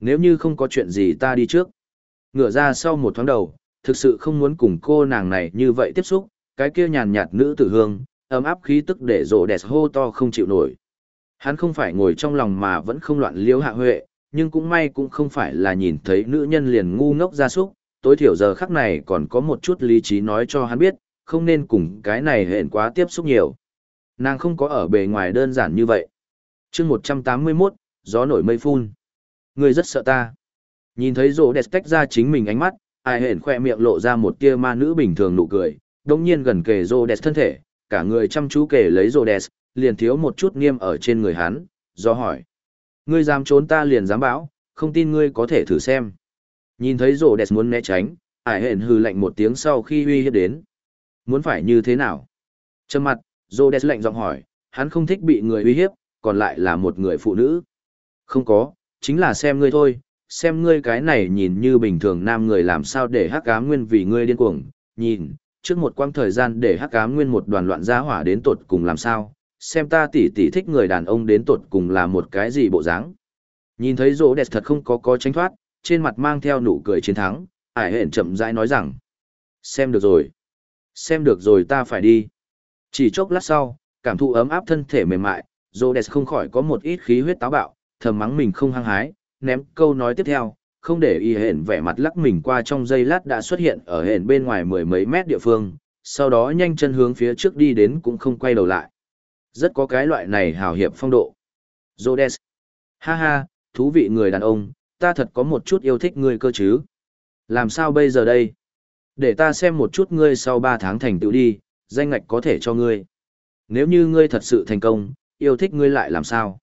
Nếu như không có chuyện gì ta đi trước. Ngửa ra sau một thoáng đầu, thực sự không muốn cùng cô nàng này như vậy tiếp xúc, cái kia nhàn nhạt nữ tử hương, ấm áp khí tức để rồ đẹp hô to không chịu nổi. Hắn không phải ngồi trong lòng mà vẫn không loạn liếu hạ huệ, nhưng cũng may cũng không phải là nhìn thấy nữ nhân liền ngu ngốc ra súc, tối thiểu giờ khắc này còn có một chút lý trí nói cho hắn biết, không nên cùng cái này hẹn quá tiếp xúc nhiều. Nàng không có ở bề ngoài đơn giản như vậy. chương 181, gió nổi mây phun. Ngươi rất sợ ta. Nhìn thấy Rô đẹp tách ra chính mình ánh mắt, ai hển khoe miệng lộ ra một tia ma nữ bình thường nụ cười, đồng nhiên gần kề Rô đẹp thân thể, cả người chăm chú kể lấy Rô đẹp, liền thiếu một chút nghiêm ở trên người hắn, do hỏi. Ngươi dám trốn ta liền dám bão, không tin ngươi có thể thử xem. Nhìn thấy Rô đẹp muốn né tránh, ai hển hư lạnh một tiếng sau khi uy hiếp đến. Muốn phải như thế nào? Trầm mặt, Rô đẹp lạnh giọng hỏi, hắn không thích bị người uy hiếp, còn lại là một người phụ nữ. Không có, chính là xem ngươi thôi, xem ngươi cái này nhìn như bình thường nam người làm sao để hắc ám nguyên vì ngươi điên cuồng, nhìn, trước một quãng thời gian để hắc ám nguyên một đoàn loạn gia hỏa đến tột cùng làm sao, xem ta tỉ tỉ thích người đàn ông đến tột cùng là một cái gì bộ dáng. Nhìn thấy rỗ đẹp thật không có có tránh thoát, trên mặt mang theo nụ cười chiến thắng, ải hẹn chậm rãi nói rằng, xem được rồi, xem được rồi ta phải đi. Chỉ chốc lát sau, cảm thụ ấm áp thân thể mềm mại, rỗ đẹp không khỏi có một ít khí huyết táo bạo, thầm mắng mình không hăng hái, ném câu nói tiếp theo, không để y hển vẻ mặt lắc mình qua trong giây lát đã xuất hiện ở hển bên ngoài mười mấy mét địa phương, sau đó nhanh chân hướng phía trước đi đến cũng không quay đầu lại. Rất có cái loại này hào hiệp phong độ. Rhodes. Ha ha, thú vị người đàn ông, ta thật có một chút yêu thích ngươi cơ chứ. Làm sao bây giờ đây? Để ta xem một chút ngươi sau 3 tháng thành tựu đi, danh ngạch có thể cho ngươi. Nếu như ngươi thật sự thành công, yêu thích ngươi lại làm sao?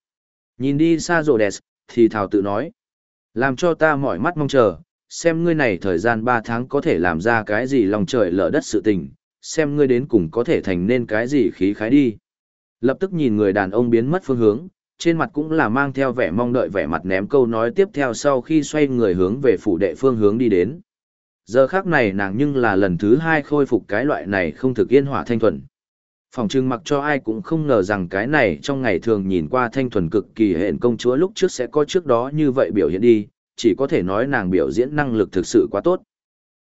Nhìn đi xa rồ đẹp, thì thảo tự nói. Làm cho ta mỏi mắt mong chờ, xem ngươi này thời gian 3 tháng có thể làm ra cái gì lòng trời lở đất sự tình, xem ngươi đến cùng có thể thành nên cái gì khí khái đi. Lập tức nhìn người đàn ông biến mất phương hướng, trên mặt cũng là mang theo vẻ mong đợi vẻ mặt ném câu nói tiếp theo sau khi xoay người hướng về phủ đệ phương hướng đi đến. Giờ khác này nàng nhưng là lần thứ hai khôi phục cái loại này không thực yên hỏa thanh thuần. Phòng trưng mặc cho ai cũng không ngờ rằng cái này trong ngày thường nhìn qua thanh thuần cực kỳ hện công chúa lúc trước sẽ có trước đó như vậy biểu hiện đi, chỉ có thể nói nàng biểu diễn năng lực thực sự quá tốt.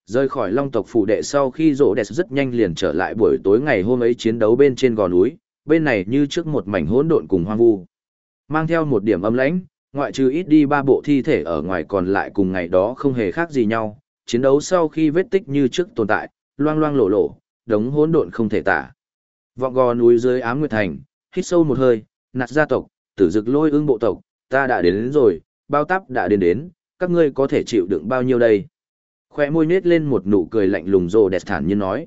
Rời khỏi long tộc phủ đệ sau khi rỗ đẹp rất nhanh liền trở lại buổi tối ngày hôm ấy chiến đấu bên trên gò núi, bên này như trước một mảnh hỗn độn cùng hoang vu. Mang theo một điểm âm lãnh, ngoại trừ ít đi ba bộ thi thể ở ngoài còn lại cùng ngày đó không hề khác gì nhau, chiến đấu sau khi vết tích như trước tồn tại, loang loang lộ lộ, đống hỗn độn không thể tả. Vọng gò núi dưới ám nguyệt thành, hít sâu một hơi, nạt gia tộc, tử dực lôi ương bộ tộc, ta đã đến, đến rồi, bao táp đã đến đến, các ngươi có thể chịu đựng bao nhiêu đây? Khoe môi nết lên một nụ cười lạnh lùng rồ đẹp thản như nói.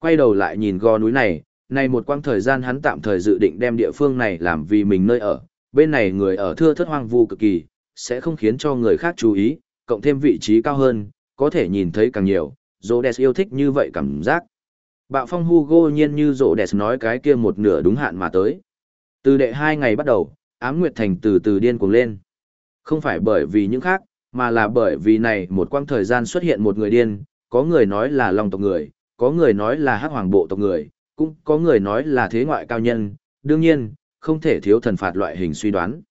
Quay đầu lại nhìn gò núi này, này một quãng thời gian hắn tạm thời dự định đem địa phương này làm vì mình nơi ở, bên này người ở thưa thất hoang vu cực kỳ, sẽ không khiến cho người khác chú ý, cộng thêm vị trí cao hơn, có thể nhìn thấy càng nhiều, Rhodes yêu thích như vậy cảm giác. Bạo phong Hugo nhiên như rộ đẹp nói cái kia một nửa đúng hạn mà tới. Từ đệ hai ngày bắt đầu, ám nguyệt thành từ từ điên cuồng lên. Không phải bởi vì những khác, mà là bởi vì này một quãng thời gian xuất hiện một người điên, có người nói là long tộc người, có người nói là hắc hoàng bộ tộc người, cũng có người nói là thế ngoại cao nhân, đương nhiên, không thể thiếu thần phạt loại hình suy đoán.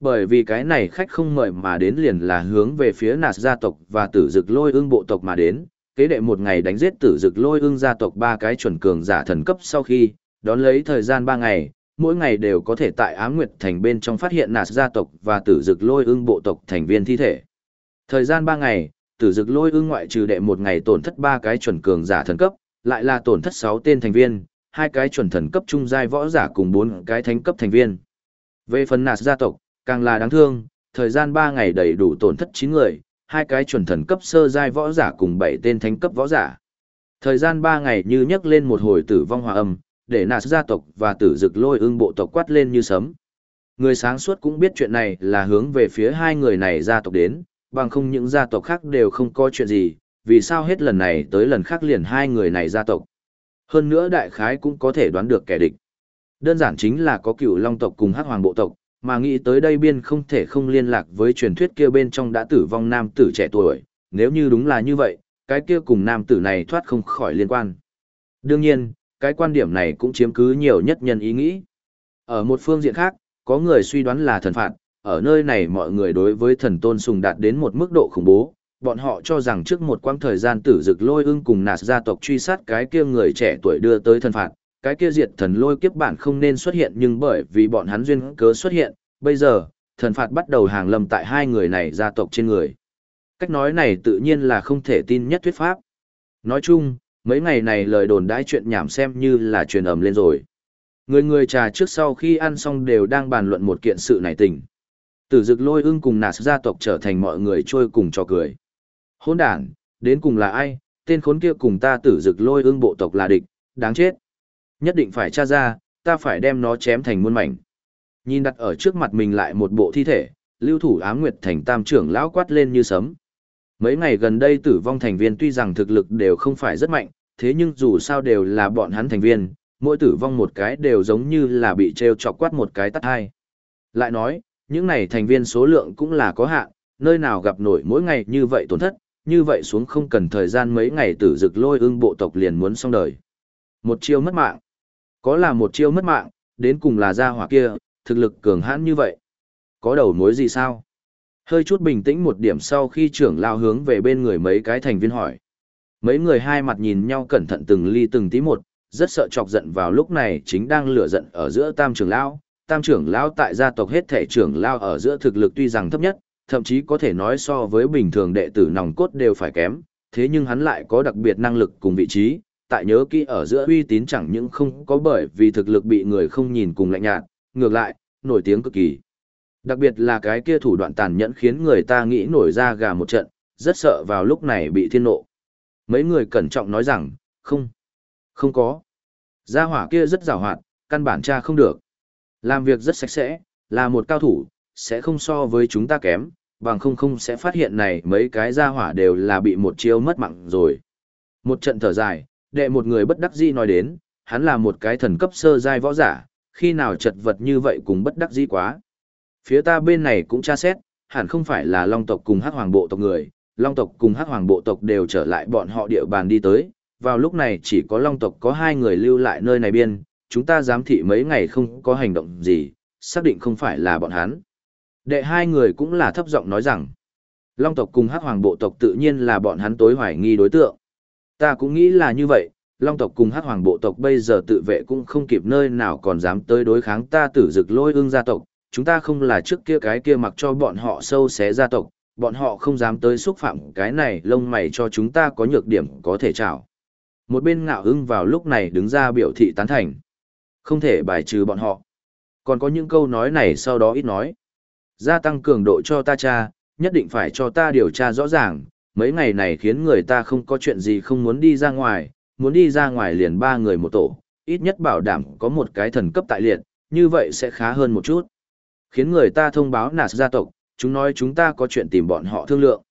Bởi vì cái này khách không mời mà đến liền là hướng về phía nạt gia tộc và tử dực lôi ương bộ tộc mà đến, kế đệ một ngày đánh giết tử dực lôi ưng gia tộc ba cái chuẩn cường giả thần cấp sau khi, đón lấy thời gian ba ngày, mỗi ngày đều có thể tại Á Nguyệt Thành bên trong phát hiện nạt gia tộc và tử dực lôi ưng bộ tộc thành viên thi thể. Thời gian ba ngày, tử dực lôi ưng ngoại trừ đệ một ngày tổn thất ba cái chuẩn cường giả thần cấp, lại là tổn thất sáu tên thành viên, hai cái chuẩn thần cấp trung giai võ giả cùng bốn cái thánh cấp thành viên. Về phần nạt gia tộc, càng là đáng thương, thời gian ba ngày đầy đủ tổn thất chín người, hai cái chuẩn thần cấp sơ giai võ giả cùng bảy tên thánh cấp võ giả. Thời gian ba ngày như nhắc lên một hồi tử vong hòa âm, để nạt gia tộc và tử dực lôi ương bộ tộc quát lên như sấm. Người sáng suốt cũng biết chuyện này là hướng về phía hai người này gia tộc đến, bằng không những gia tộc khác đều không có chuyện gì, vì sao hết lần này tới lần khác liền hai người này gia tộc. Hơn nữa đại khái cũng có thể đoán được kẻ địch. Đơn giản chính là có cựu long tộc cùng hắc hoàng bộ tộc, mà nghĩ tới đây biên không thể không liên lạc với truyền thuyết kia bên trong đã tử vong nam tử trẻ tuổi, nếu như đúng là như vậy, cái kia cùng nam tử này thoát không khỏi liên quan. Đương nhiên, cái quan điểm này cũng chiếm cứ nhiều nhất nhân ý nghĩ. Ở một phương diện khác, có người suy đoán là thần phạt, ở nơi này mọi người đối với thần tôn sùng đạt đến một mức độ khủng bố, bọn họ cho rằng trước một quãng thời gian tử dực lôi ưng cùng nạt gia tộc truy sát cái kia người trẻ tuổi đưa tới thần phạt, cái kia diệt thần lôi kiếp bản không nên xuất hiện nhưng bởi vì bọn hắn duyên cớ xuất hiện, bây giờ, thần phạt bắt đầu hàng lâm tại hai người này gia tộc trên người. Cách nói này tự nhiên là không thể tin nhất thuyết pháp. Nói chung, mấy ngày này lời đồn đãi chuyện nhảm xem như là truyền ầm lên rồi. Người người trà trước sau khi ăn xong đều đang bàn luận một kiện sự này tình. Tử dực lôi ưng cùng nạt gia tộc trở thành mọi người trôi cùng cho cười. Hôn đản, đến cùng là ai, tên khốn kia cùng ta tử dực lôi ưng bộ tộc là địch, đáng chết. Nhất định phải tra ra, ta phải đem nó chém thành muôn mảnh. Nhìn đặt ở trước mặt mình lại một bộ thi thể, lưu thủ ám nguyệt thành tam trưởng lão quát lên như sấm. Mấy ngày gần đây tử vong thành viên tuy rằng thực lực đều không phải rất mạnh, thế nhưng dù sao đều là bọn hắn thành viên, mỗi tử vong một cái đều giống như là bị treo chọc quát một cái tắt hai. Lại nói, những này thành viên số lượng cũng là có hạn, nơi nào gặp nổi mỗi ngày như vậy tổn thất, như vậy xuống không cần thời gian mấy ngày tử dực lôi ưng bộ tộc liền muốn xong đời. Một chiêu mất mạng. Có là một chiêu mất mạng, đến cùng là gia hỏa kia, thực lực cường hãn như vậy. Có đầu mối gì sao? Hơi chút bình tĩnh một điểm sau khi trưởng lao hướng về bên người mấy cái thành viên hỏi. Mấy người hai mặt nhìn nhau cẩn thận từng ly từng tí một, rất sợ chọc giận vào lúc này chính đang lửa giận ở giữa tam trưởng lão. Tam trưởng lão tại gia tộc hết thể trưởng lao ở giữa thực lực tuy rằng thấp nhất, thậm chí có thể nói so với bình thường đệ tử nòng cốt đều phải kém, thế nhưng hắn lại có đặc biệt năng lực cùng vị trí, tại nhớ kỹ ở giữa uy tín chẳng những không có bởi vì thực lực bị người không nhìn cùng lạnh nhạt, ngược lại, nổi tiếng cực kỳ. Đặc biệt là cái kia thủ đoạn tàn nhẫn khiến người ta nghĩ nổi ra gà một trận, rất sợ vào lúc này bị thiên nộ. Mấy người cẩn trọng nói rằng, không, không có. Gia hỏa kia rất rào hoạt, căn bản cha không được. Làm việc rất sạch sẽ, là một cao thủ, sẽ không so với chúng ta kém, bằng không không sẽ phát hiện này mấy cái gia hỏa đều là bị một chiêu mất mạng rồi. Một trận thở dài, đệ một người bất đắc dĩ nói đến, hắn là một cái thần cấp sơ giai võ giả, khi nào chật vật như vậy cũng bất đắc dĩ quá. Phía ta bên này cũng tra xét, hẳn không phải là Long tộc cùng Hắc Hoàng bộ tộc người, Long tộc cùng Hắc Hoàng bộ tộc đều trở lại bọn họ địa bàn đi tới, vào lúc này chỉ có Long tộc có hai người lưu lại nơi này biên, chúng ta giám thị mấy ngày không có hành động gì, xác định không phải là bọn hắn. Đệ hai người cũng là thấp giọng nói rằng, Long tộc cùng Hắc Hoàng bộ tộc tự nhiên là bọn hắn tối hoài nghi đối tượng. Ta cũng nghĩ là như vậy, Long tộc cùng Hắc Hoàng bộ tộc bây giờ tự vệ cũng không kịp nơi nào còn dám tới đối kháng ta tử dực lôi ương gia tộc, chúng ta không là trước kia cái kia mặc cho bọn họ sâu xé gia tộc, bọn họ không dám tới xúc phạm cái này lông mày cho chúng ta có nhược điểm có thể trào. Một bên ngạo ưng vào lúc này đứng ra biểu thị tán thành. Không thể bài trừ bọn họ. Còn có những câu nói này sau đó ít nói. Gia tăng cường độ cho ta cha, nhất định phải cho ta điều tra rõ ràng, mấy ngày này khiến người ta không có chuyện gì không muốn đi ra ngoài, muốn đi ra ngoài liền ba người một tổ, ít nhất bảo đảm có một cái thần cấp tại liệt, như vậy sẽ khá hơn một chút. Khiến người ta thông báo nạt gia tộc, chúng nói chúng ta có chuyện tìm bọn họ thương lượng.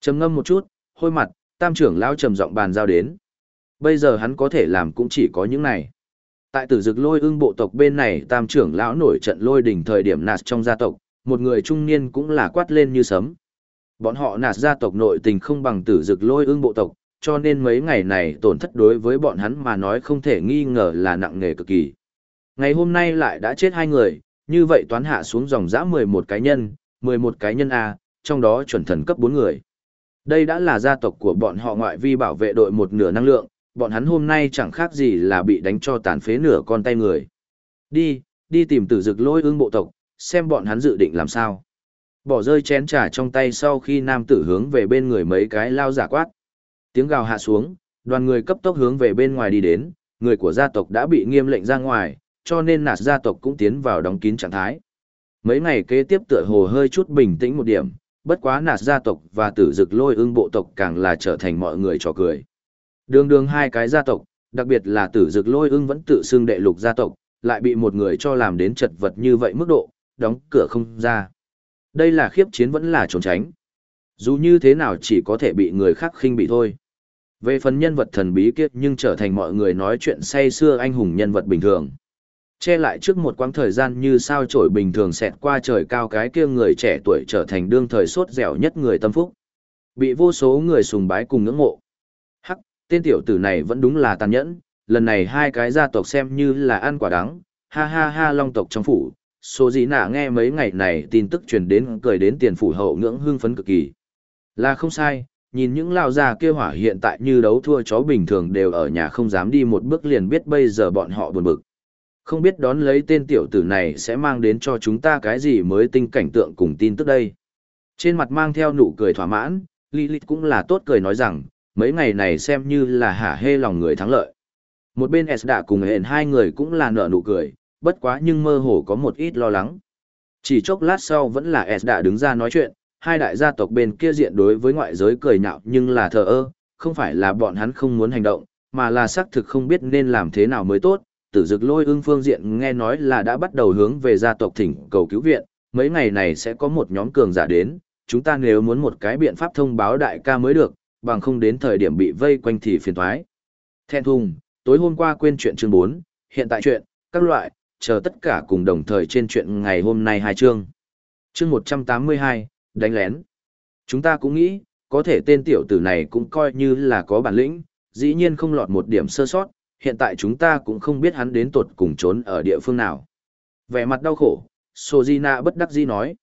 Trầm ngâm một chút, hôi mặt, tam trưởng lão trầm giọng bàn giao đến. Bây giờ hắn có thể làm cũng chỉ có những này. Tại tử dực lôi ưng bộ tộc bên này tam trưởng lão nổi trận lôi đỉnh thời điểm nạt trong gia tộc, một người trung niên cũng là quát lên như sấm. Bọn họ nạt gia tộc nội tình không bằng tử dực lôi ương bộ tộc, cho nên mấy ngày này tổn thất đối với bọn hắn mà nói không thể nghi ngờ là nặng nề cực kỳ. Ngày hôm nay lại đã chết hai người, như vậy toán hạ xuống dòng dã 11 cái nhân, 11 cái nhân A, trong đó chuẩn thần cấp 4 người. Đây đã là gia tộc của bọn họ ngoại vi bảo vệ đội một nửa năng lượng, bọn hắn hôm nay chẳng khác gì là bị đánh cho tàn phế nửa con tay người. Đi, đi tìm tử dực lôi ương bộ tộc, xem bọn hắn dự định làm sao. Bỏ rơi chén trà trong tay sau khi nam tử hướng về bên người mấy cái lao giả quát. Tiếng gào hạ xuống, đoàn người cấp tốc hướng về bên ngoài đi đến, người của gia tộc đã bị nghiêm lệnh ra ngoài, cho nên nạt gia tộc cũng tiến vào đóng kín trạng thái. Mấy ngày kế tiếp tựa hồ hơi chút bình tĩnh một điểm, bất quá nạt gia tộc và tử dực lôi ưng bộ tộc càng là trở thành mọi người trò cười. Đường đường hai cái gia tộc, đặc biệt là tử dực lôi ưng vẫn tự xưng đệ lục gia tộc, lại bị một người cho làm đến chật vật như vậy mức độ, đóng cửa không ra. Đây là khiếp chiến vẫn là trốn tránh. Dù như thế nào chỉ có thể bị người khác khinh bị thôi. Về phần nhân vật thần bí kia nhưng trở thành mọi người nói chuyện say xưa anh hùng nhân vật bình thường. Che lại trước một quãng thời gian như sao trổi bình thường xẹt qua trời cao cái kia người trẻ tuổi trở thành đương thời sốt dẻo nhất người tâm phúc. Bị vô số người sùng bái cùng ngưỡng mộ. Hắc, tên tiểu tử này vẫn đúng là tàn nhẫn, lần này hai cái gia tộc xem như là ăn quả đắng, ha ha ha long tộc trong phủ, số gì nạ nghe mấy ngày này tin tức truyền đến cười đến tiền phủ hậu ngưỡng hưng phấn cực kỳ. Là không sai, nhìn những lao già kia hỏa hiện tại như đấu thua chó bình thường đều ở nhà không dám đi một bước liền biết bây giờ bọn họ buồn bực. Không biết đón lấy tên tiểu tử này sẽ mang đến cho chúng ta cái gì mới tinh cảnh tượng cùng tin tức đây. Trên mặt mang theo nụ cười thỏa mãn, Lilith cũng là tốt cười nói rằng, mấy ngày này xem như là hả hê lòng người thắng lợi. Một bên S đã cùng hẹn hai người cũng là nở nụ cười, bất quá nhưng mơ hồ có một ít lo lắng. Chỉ chốc lát sau vẫn là S đã đứng ra nói chuyện, hai đại gia tộc bên kia diện đối với ngoại giới cười nhạo nhưng là thờ ơ, không phải là bọn hắn không muốn hành động, mà là xác thực không biết nên làm thế nào mới tốt. Tử dực lôi ưng phương diện nghe nói là đã bắt đầu hướng về gia tộc thỉnh cầu cứu viện, mấy ngày này sẽ có một nhóm cường giả đến, chúng ta nếu muốn một cái biện pháp thông báo đại ca mới được, bằng không đến thời điểm bị vây quanh thì phiền thoái. Thẹn thùng, tối hôm qua quên chuyện chương 4, hiện tại chuyện, các loại, chờ tất cả cùng đồng thời trên chuyện ngày hôm nay hai chương. Chương 182, đánh lén. Chúng ta cũng nghĩ, có thể tên tiểu tử này cũng coi như là có bản lĩnh, dĩ nhiên không lọt một điểm sơ sót, hiện tại chúng ta cũng không biết hắn đến tuột cùng trốn ở địa phương nào. Vẻ mặt đau khổ, Sojina bất đắc dĩ nói.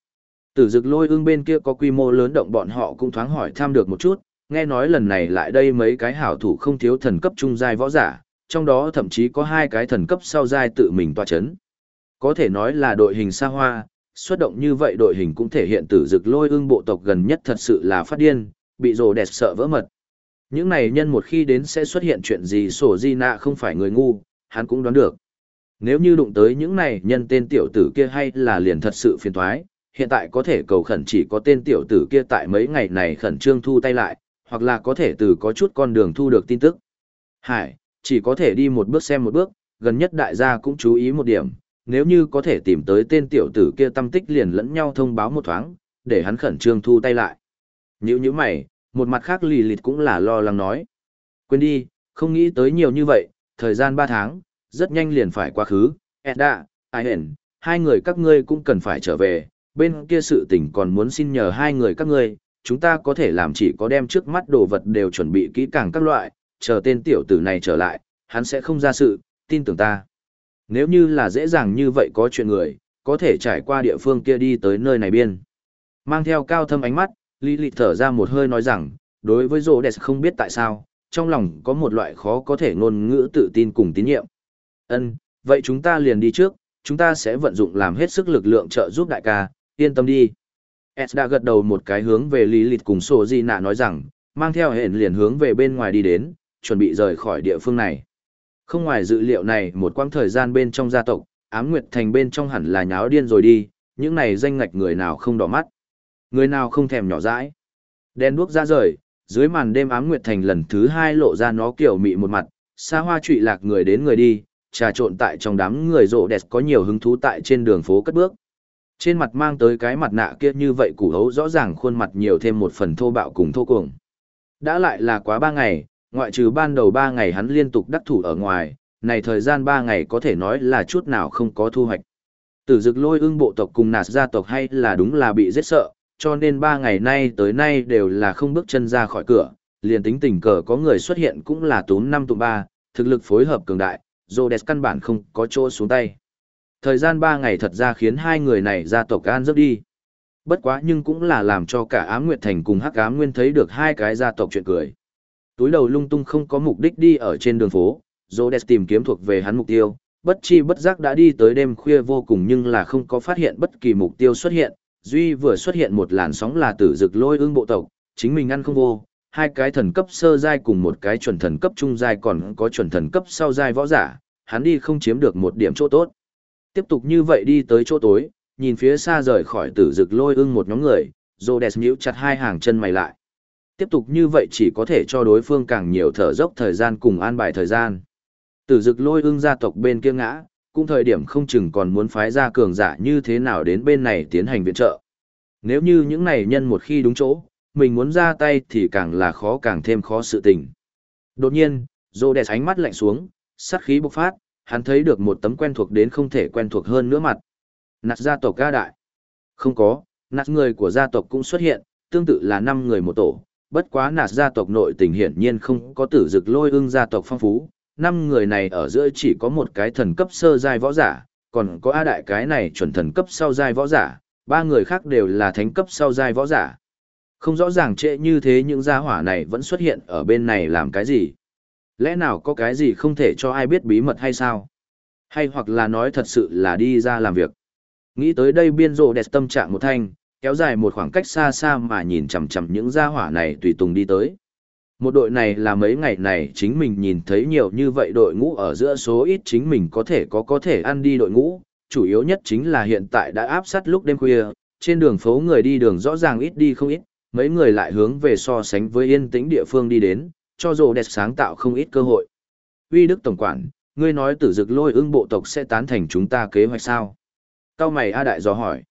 Tử dực lôi ương bên kia có quy mô lớn động bọn họ cũng thoáng hỏi tham được một chút, nghe nói lần này lại đây mấy cái hảo thủ không thiếu thần cấp trung giai võ giả, trong đó thậm chí có hai cái thần cấp sau giai tự mình tọa chấn. Có thể nói là đội hình xa hoa, xuất động như vậy đội hình cũng thể hiện tử dực lôi ương bộ tộc gần nhất thật sự là phát điên, bị rồ đẹp sợ vỡ mật. Những này nhân một khi đến sẽ xuất hiện chuyện gì sổ di nạ không phải người ngu, hắn cũng đoán được. Nếu như đụng tới những này nhân tên tiểu tử kia hay là liền thật sự phiền thoái, hiện tại có thể cầu khẩn chỉ có tên tiểu tử kia tại mấy ngày này khẩn trương thu tay lại, hoặc là có thể từ có chút con đường thu được tin tức. Hải, chỉ có thể đi một bước xem một bước, gần nhất đại gia cũng chú ý một điểm, nếu như có thể tìm tới tên tiểu tử kia tâm tích liền lẫn nhau thông báo một thoáng, để hắn khẩn trương thu tay lại. Nhữ như mày, một mặt khác lì lịt cũng là lo lắng nói. Quên đi, không nghĩ tới nhiều như vậy, thời gian 3 tháng, rất nhanh liền phải quá khứ, Edda, ai hển, hai người các ngươi cũng cần phải trở về, bên kia sự tình còn muốn xin nhờ hai người các ngươi, chúng ta có thể làm chỉ có đem trước mắt đồ vật đều chuẩn bị kỹ càng các loại, chờ tên tiểu tử này trở lại, hắn sẽ không ra sự, tin tưởng ta. Nếu như là dễ dàng như vậy có chuyện người, có thể trải qua địa phương kia đi tới nơi này biên. Mang theo cao thâm ánh mắt, Lý Lị thở ra một hơi nói rằng, đối với Rô Đẹp không biết tại sao, trong lòng có một loại khó có thể ngôn ngữ tự tin cùng tín nhiệm. Ân, vậy chúng ta liền đi trước, chúng ta sẽ vận dụng làm hết sức lực lượng trợ giúp đại ca, yên tâm đi. S đã gật đầu một cái hướng về Lý Lịt cùng Sô Di Nạ nói rằng, mang theo hẹn liền hướng về bên ngoài đi đến, chuẩn bị rời khỏi địa phương này. Không ngoài dự liệu này một quãng thời gian bên trong gia tộc, ám nguyệt thành bên trong hẳn là nháo điên rồi đi, những này danh ngạch người nào không đỏ mắt. Người nào không thèm nhỏ dãi. Đen đuốc ra rời, dưới màn đêm ám nguyệt thành lần thứ hai lộ ra nó kiểu mị một mặt, xa hoa trụy lạc người đến người đi, trà trộn tại trong đám người rộ đẹp có nhiều hứng thú tại trên đường phố cất bước. Trên mặt mang tới cái mặt nạ kia như vậy củ hấu rõ ràng khuôn mặt nhiều thêm một phần thô bạo cùng thô cuồng. Đã lại là quá ba ngày, ngoại trừ ban đầu ba ngày hắn liên tục đắc thủ ở ngoài, này thời gian ba ngày có thể nói là chút nào không có thu hoạch. Tử dực lôi ưng bộ tộc cùng nạt gia tộc hay là đúng là bị giết sợ, cho nên ba ngày nay tới nay đều là không bước chân ra khỏi cửa, liền tính tình cờ có người xuất hiện cũng là tốn năm tụ ba, thực lực phối hợp cường đại, Rhodes căn bản không có chỗ xuống tay. Thời gian ba ngày thật ra khiến hai người này gia tộc an giấc đi. Bất quá nhưng cũng là làm cho cả Ám Nguyệt Thành cùng Hắc Ám Nguyên thấy được hai cái gia tộc chuyện cười. Túi đầu lung tung không có mục đích đi ở trên đường phố, Rhodes tìm kiếm thuộc về hắn mục tiêu, bất chi bất giác đã đi tới đêm khuya vô cùng nhưng là không có phát hiện bất kỳ mục tiêu xuất hiện, duy vừa xuất hiện một làn sóng là tử dực lôi ương bộ tộc, chính mình ăn không vô, hai cái thần cấp sơ giai cùng một cái chuẩn thần cấp trung giai còn có chuẩn thần cấp sau giai võ giả, hắn đi không chiếm được một điểm chỗ tốt. Tiếp tục như vậy đi tới chỗ tối, nhìn phía xa rời khỏi tử dực lôi ương một nhóm người, Rhodes nhíu chặt hai hàng chân mày lại. Tiếp tục như vậy chỉ có thể cho đối phương càng nhiều thở dốc thời gian cùng an bài thời gian. Tử dực lôi ưng gia tộc bên kia ngã, cũng thời điểm không chừng còn muốn phái ra cường giả như thế nào đến bên này tiến hành viện trợ. Nếu như những này nhân một khi đúng chỗ, mình muốn ra tay thì càng là khó càng thêm khó sự tình. Đột nhiên, Dô đẹp ánh mắt lạnh xuống, sát khí bộc phát, hắn thấy được một tấm quen thuộc đến không thể quen thuộc hơn nữa mặt. Nạt gia tộc ca đại. Không có, nạt người của gia tộc cũng xuất hiện, tương tự là năm người một tổ. Bất quá nạt gia tộc nội tình hiển nhiên không có tử dực lôi ưng gia tộc phong phú. Năm người này ở giữa chỉ có một cái thần cấp sơ giai võ giả, còn có A đại cái này chuẩn thần cấp sau giai võ giả, ba người khác đều là thánh cấp sau giai võ giả. Không rõ ràng trễ như thế những gia hỏa này vẫn xuất hiện ở bên này làm cái gì. Lẽ nào có cái gì không thể cho ai biết bí mật hay sao? Hay hoặc là nói thật sự là đi ra làm việc. Nghĩ tới đây biên rộ đẹp tâm trạng một thanh, kéo dài một khoảng cách xa xa mà nhìn chằm chằm những gia hỏa này tùy tùng đi tới. Một đội này là mấy ngày này chính mình nhìn thấy nhiều như vậy đội ngũ ở giữa số ít chính mình có thể có có thể ăn đi đội ngũ, chủ yếu nhất chính là hiện tại đã áp sát lúc đêm khuya, trên đường phố người đi đường rõ ràng ít đi không ít, mấy người lại hướng về so sánh với yên tĩnh địa phương đi đến, cho dù đẹp sáng tạo không ít cơ hội. Uy Đức Tổng quản, ngươi nói tử dực lôi ưng bộ tộc sẽ tán thành chúng ta kế hoạch sao? Cao mày A Đại dò hỏi.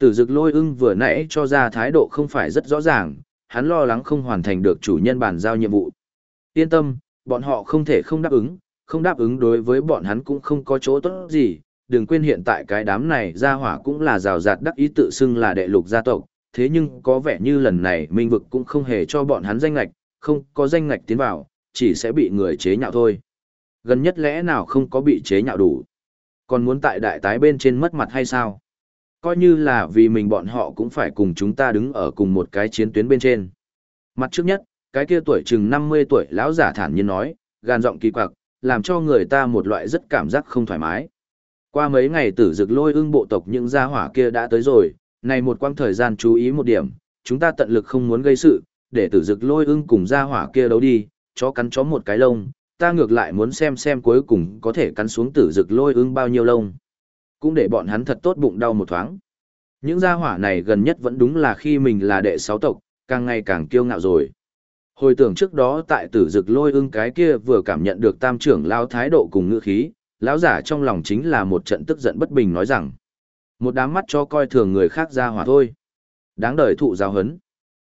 Tử dực lôi ưng vừa nãy cho ra thái độ không phải rất rõ ràng, hắn lo lắng không hoàn thành được chủ nhân bàn giao nhiệm vụ. Yên tâm, bọn họ không thể không đáp ứng, không đáp ứng đối với bọn hắn cũng không có chỗ tốt gì. Đừng quên hiện tại cái đám này ra hỏa cũng là rào rạt đắc ý tự xưng là đệ lục gia tộc, thế nhưng có vẻ như lần này minh vực cũng không hề cho bọn hắn danh lạch, không có danh ngạch tiến vào, chỉ sẽ bị người chế nhạo thôi. Gần nhất lẽ nào không có bị chế nhạo đủ. Còn muốn tại đại tái bên trên mất mặt hay sao? Coi như là vì mình bọn họ cũng phải cùng chúng ta đứng ở cùng một cái chiến tuyến bên trên. Mặt trước nhất, cái kia tuổi chừng 50 tuổi lão giả thản nhiên nói, gan giọng kỳ quặc, làm cho người ta một loại rất cảm giác không thoải mái. Qua mấy ngày tử dực lôi ưng bộ tộc những gia hỏa kia đã tới rồi, này một quãng thời gian chú ý một điểm, chúng ta tận lực không muốn gây sự, để tử dực lôi ưng cùng gia hỏa kia đấu đi, chó cắn chó một cái lông, ta ngược lại muốn xem xem cuối cùng có thể cắn xuống tử dực lôi ưng bao nhiêu lông. Cũng để bọn hắn thật tốt bụng đau một thoáng. Những gia hỏa này gần nhất vẫn đúng là khi mình là đệ sáu tộc, càng ngày càng kiêu ngạo rồi. Hồi tưởng trước đó tại tử dực lôi ưng cái kia vừa cảm nhận được tam trưởng lao thái độ cùng ngữ khí, lão giả trong lòng chính là một trận tức giận bất bình nói rằng. Một đám mắt cho coi thường người khác gia hỏa thôi. Đáng đời thụ giáo hấn.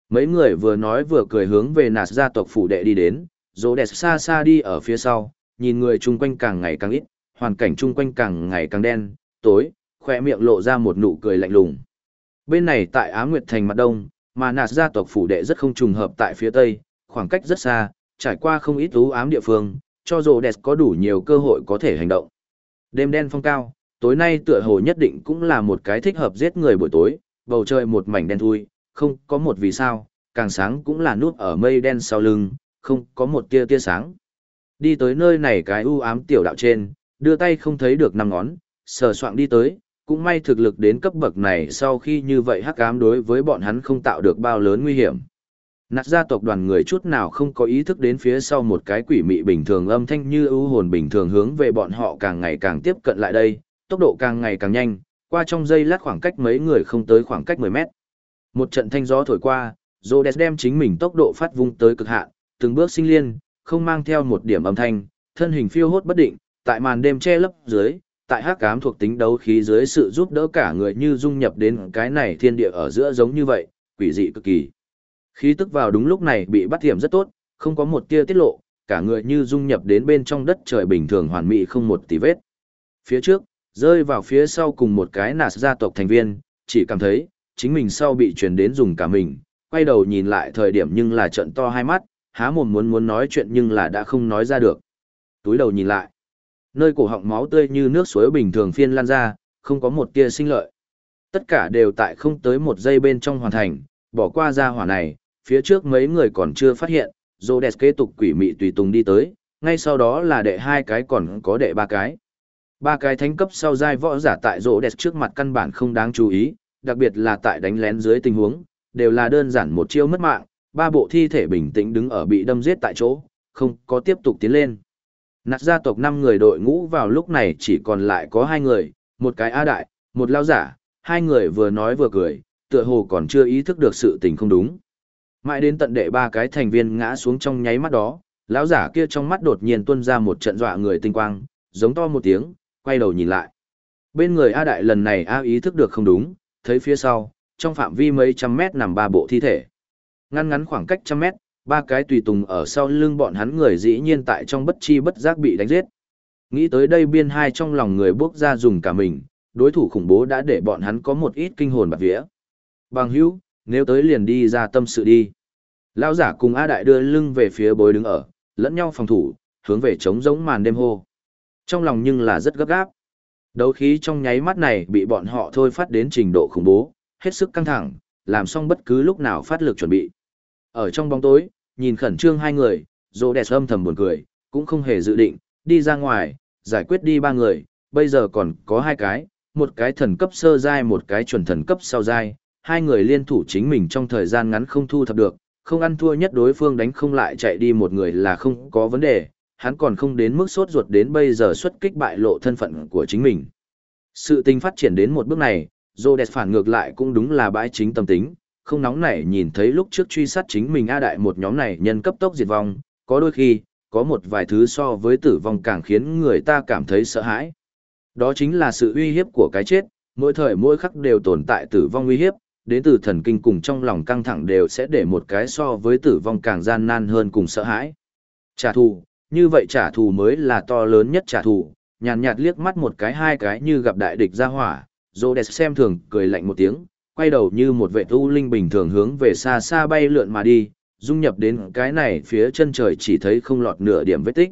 Mấy người vừa nói vừa cười hướng về nạt gia tộc phủ đệ đi đến, dỗ đẹp xa xa đi ở phía sau, nhìn người chung quanh càng ngày càng ít, hoàn cảnh chung quanh càng ngày càng đen, tối, khỏe miệng lộ ra một nụ cười lạnh lùng. Bên này tại Á Nguyệt Thành mặt đông, mà nạt gia tộc phủ đệ rất không trùng hợp tại phía tây, khoảng cách rất xa, trải qua không ít ú ám địa phương, cho dù đẹp có đủ nhiều cơ hội có thể hành động. Đêm đen phong cao, tối nay tựa hồ nhất định cũng là một cái thích hợp giết người buổi tối, bầu trời một mảnh đen thui, không có một vì sao, càng sáng cũng là nút ở mây đen sau lưng, không có một tia tia sáng. Đi tới nơi này cái u ám tiểu đạo trên, đưa tay không thấy được năm ngón, sờ soạng đi tới, cũng may thực lực đến cấp bậc này sau khi như vậy hắc ám đối với bọn hắn không tạo được bao lớn nguy hiểm. Nạt gia tộc đoàn người chút nào không có ý thức đến phía sau một cái quỷ mị bình thường âm thanh như ưu hồn bình thường hướng về bọn họ càng ngày càng tiếp cận lại đây, tốc độ càng ngày càng nhanh, qua trong giây lát khoảng cách mấy người không tới khoảng cách 10 mét. Một trận thanh gió thổi qua, Rhodes đem chính mình tốc độ phát vung tới cực hạn, từng bước sinh liên, không mang theo một điểm âm thanh, thân hình phiêu hốt bất định, tại màn đêm che lấp dưới, tại hắc ám thuộc tính đấu khí dưới sự giúp đỡ cả người như dung nhập đến cái này thiên địa ở giữa giống như vậy, quỷ dị cực kỳ. Khí tức vào đúng lúc này bị bắt hiểm rất tốt, không có một tia tiết lộ, cả người như dung nhập đến bên trong đất trời bình thường hoàn mỹ không một tí vết. Phía trước, rơi vào phía sau cùng một cái nạt gia tộc thành viên, chỉ cảm thấy, chính mình sau bị truyền đến dùng cả mình, quay đầu nhìn lại thời điểm nhưng là trận to hai mắt, há mồm muốn muốn nói chuyện nhưng là đã không nói ra được. Túi đầu nhìn lại, nơi cổ họng máu tươi như nước suối bình thường phiên lan ra, không có một tia sinh lợi. Tất cả đều tại không tới một giây bên trong hoàn thành, bỏ qua ra hỏa này, phía trước mấy người còn chưa phát hiện, Rhodes kế tục quỷ mị tùy tùng đi tới, ngay sau đó là đệ hai cái còn có đệ ba cái. Ba cái thánh cấp sau giai võ giả tại Rhodes trước mặt căn bản không đáng chú ý, đặc biệt là tại đánh lén dưới tình huống, đều là đơn giản một chiêu mất mạng, ba bộ thi thể bình tĩnh đứng ở bị đâm giết tại chỗ, không có tiếp tục tiến lên. Nạt gia tộc 5 người đội ngũ vào lúc này chỉ còn lại có hai người, một cái A đại, một lao giả, hai người vừa nói vừa cười, tựa hồ còn chưa ý thức được sự tình không đúng. Mãi đến tận đệ ba cái thành viên ngã xuống trong nháy mắt đó, lão giả kia trong mắt đột nhiên tuôn ra một trận dọa người tinh quang, giống to một tiếng, quay đầu nhìn lại. Bên người A Đại lần này A ý thức được không đúng, thấy phía sau, trong phạm vi mấy trăm mét nằm ba bộ thi thể. Ngăn ngắn khoảng cách trăm mét, ba cái tùy tùng ở sau lưng bọn hắn người dĩ nhiên tại trong bất chi bất giác bị đánh giết. Nghĩ tới đây biên hai trong lòng người bước ra dùng cả mình, đối thủ khủng bố đã để bọn hắn có một ít kinh hồn bạc vía. Bằng hữu, nếu tới liền đi ra tâm sự đi. Lão giả cùng A Đại đưa lưng về phía bối đứng ở, lẫn nhau phòng thủ, hướng về chống giống màn đêm hô. Trong lòng nhưng là rất gấp gáp. Đấu khí trong nháy mắt này bị bọn họ thôi phát đến trình độ khủng bố, hết sức căng thẳng, làm xong bất cứ lúc nào phát lực chuẩn bị. Ở trong bóng tối, nhìn khẩn trương hai người, dô đẹp âm thầm buồn cười, cũng không hề dự định, đi ra ngoài, giải quyết đi ba người, bây giờ còn có hai cái, một cái thần cấp sơ giai một cái chuẩn thần cấp sau giai, hai người liên thủ chính mình trong thời gian ngắn không thu thập được, không ăn thua nhất đối phương đánh không lại chạy đi một người là không có vấn đề, hắn còn không đến mức sốt ruột đến bây giờ xuất kích bại lộ thân phận của chính mình. Sự tình phát triển đến một bước này, Rhodes phản ngược lại cũng đúng là bãi chính tâm tính, không nóng nảy nhìn thấy lúc trước truy sát chính mình A đại một nhóm này nhân cấp tốc diệt vong, có đôi khi, có một vài thứ so với tử vong càng khiến người ta cảm thấy sợ hãi. Đó chính là sự uy hiếp của cái chết, mỗi thời mỗi khắc đều tồn tại tử vong uy hiếp, đến từ thần kinh cùng trong lòng căng thẳng đều sẽ để một cái so với tử vong càng gian nan hơn cùng sợ hãi. Trả thù, như vậy trả thù mới là to lớn nhất trả thù, nhàn nhạt liếc mắt một cái hai cái như gặp đại địch ra hỏa, Rhodes xem thường cười lạnh một tiếng, quay đầu như một vệ tu linh bình thường hướng về xa xa bay lượn mà đi, dung nhập đến cái này phía chân trời chỉ thấy không lọt nửa điểm vết tích.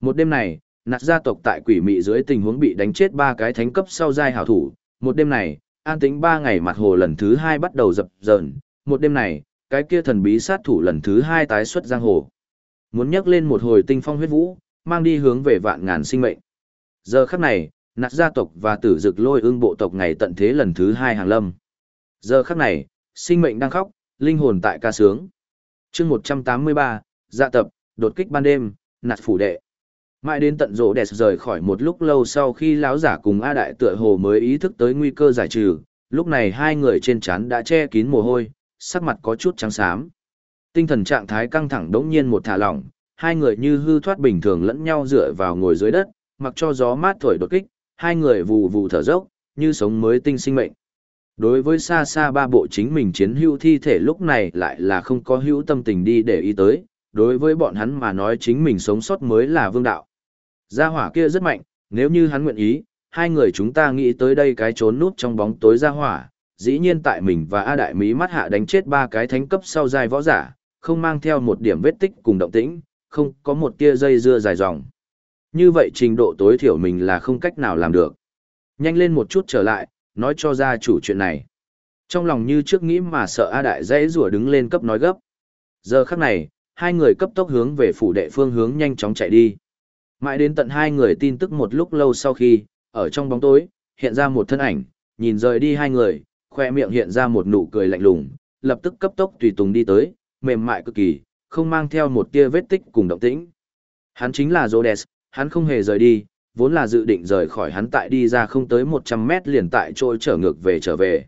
Một đêm này, nạt gia tộc tại quỷ mị dưới tình huống bị đánh chết ba cái thánh cấp sau giai hảo thủ, một đêm này, an tính ba ngày mặt hồ lần thứ hai bắt đầu dập dờn, một đêm này, cái kia thần bí sát thủ lần thứ hai tái xuất giang hồ. Muốn nhắc lên một hồi tinh phong huyết vũ, mang đi hướng về vạn ngàn sinh mệnh. Giờ khắc này, nạt gia tộc và tử dực lôi ương bộ tộc ngày tận thế lần thứ hai hàng lâm. Giờ khắc này, sinh mệnh đang khóc, linh hồn tại ca sướng. chương 183, dạ tập, đột kích ban đêm, nạt phủ đệ. Mãi đến tận rỗ đẹp rời khỏi một lúc lâu sau khi lão giả cùng A Đại tựa hồ mới ý thức tới nguy cơ giải trừ, lúc này hai người trên trán đã che kín mồ hôi, sắc mặt có chút trắng xám. Tinh thần trạng thái căng thẳng đống nhiên một thả lỏng, hai người như hư thoát bình thường lẫn nhau dựa vào ngồi dưới đất, mặc cho gió mát thổi đột kích, hai người vù vù thở dốc, như sống mới tinh sinh mệnh. Đối với xa xa ba bộ chính mình chiến hữu thi thể lúc này lại là không có hữu tâm tình đi để ý tới, đối với bọn hắn mà nói chính mình sống sót mới là vương đạo. Gia hỏa kia rất mạnh, nếu như hắn nguyện ý, hai người chúng ta nghĩ tới đây cái trốn nút trong bóng tối gia hỏa, dĩ nhiên tại mình và A Đại Mỹ mắt hạ đánh chết ba cái thánh cấp sau dài võ giả, không mang theo một điểm vết tích cùng động tĩnh, không có một tia dây dưa dài dòng. Như vậy trình độ tối thiểu mình là không cách nào làm được. Nhanh lên một chút trở lại, nói cho gia chủ chuyện này. Trong lòng như trước nghĩ mà sợ A Đại dãy rủa đứng lên cấp nói gấp. Giờ khắc này, hai người cấp tốc hướng về phủ đệ phương hướng nhanh chóng chạy đi. Mãi đến tận hai người tin tức một lúc lâu sau khi, ở trong bóng tối, hiện ra một thân ảnh, nhìn rời đi hai người, khoe miệng hiện ra một nụ cười lạnh lùng, lập tức cấp tốc tùy tùng đi tới, mềm mại cực kỳ, không mang theo một tia vết tích cùng động tĩnh. Hắn chính là Rhodes, hắn không hề rời đi, vốn là dự định rời khỏi hắn tại đi ra không tới 100 mét liền tại trôi trở ngược về trở về.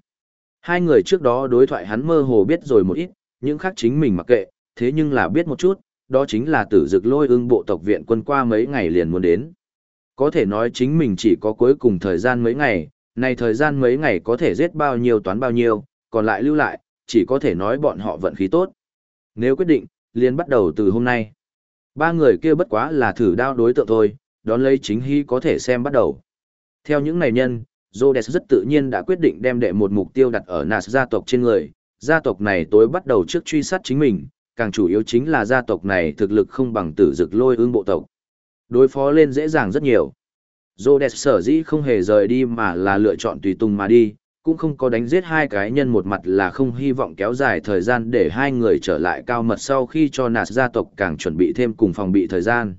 Hai người trước đó đối thoại hắn mơ hồ biết rồi một ít, những khác chính mình mặc kệ, thế nhưng là biết một chút, đó chính là tử dực lôi ưng bộ tộc viện quân qua mấy ngày liền muốn đến. Có thể nói chính mình chỉ có cuối cùng thời gian mấy ngày, này thời gian mấy ngày có thể giết bao nhiêu toán bao nhiêu, còn lại lưu lại, chỉ có thể nói bọn họ vận khí tốt. Nếu quyết định, liền bắt đầu từ hôm nay. Ba người kia bất quá là thử đao đối tượng thôi, đón lấy chính hy có thể xem bắt đầu. Theo những này nhân, Rhodes rất tự nhiên đã quyết định đem đệ một mục tiêu đặt ở Nas gia tộc trên người. Gia tộc này tối bắt đầu trước truy sát chính mình, càng chủ yếu chính là gia tộc này thực lực không bằng tử dực lôi ương bộ tộc. Đối phó lên dễ dàng rất nhiều. Rhodes sở dĩ không hề rời đi mà là lựa chọn tùy tùng mà đi, cũng không có đánh giết hai cái nhân một mặt là không hy vọng kéo dài thời gian để hai người trở lại cao mật sau khi cho nạt gia tộc càng chuẩn bị thêm cùng phòng bị thời gian.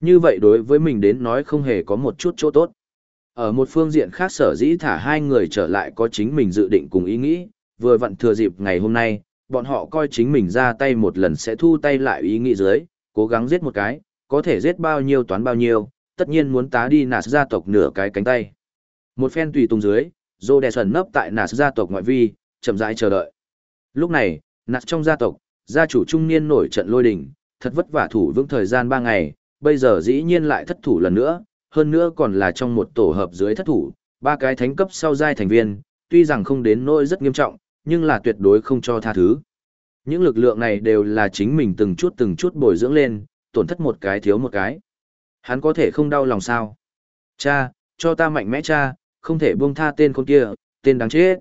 Như vậy đối với mình đến nói không hề có một chút chỗ tốt. Ở một phương diện khác sở dĩ thả hai người trở lại có chính mình dự định cùng ý nghĩ, vừa vặn thừa dịp ngày hôm nay, bọn họ coi chính mình ra tay một lần sẽ thu tay lại ý nghĩ dưới, cố gắng giết một cái, có thể giết bao nhiêu toán bao nhiêu, tất nhiên muốn tá đi nạt gia tộc nửa cái cánh tay. Một phen tùy tung dưới, Dô đè sẩn nấp tại nạt gia tộc ngoại vi, chậm rãi chờ đợi. Lúc này, nạt trong gia tộc, gia chủ trung niên nổi trận lôi đình, thật vất vả thủ vững thời gian ba ngày, bây giờ dĩ nhiên lại thất thủ lần nữa, hơn nữa còn là trong một tổ hợp dưới thất thủ, ba cái thánh cấp sau giai thành viên, tuy rằng không đến nỗi rất nghiêm trọng, nhưng là tuyệt đối không cho tha thứ. Những lực lượng này đều là chính mình từng chút từng chút bồi dưỡng lên, tổn thất một cái thiếu một cái. Hắn có thể không đau lòng sao? Cha, cho ta mạnh mẽ cha, không thể buông tha tên con kia, tên đáng chết.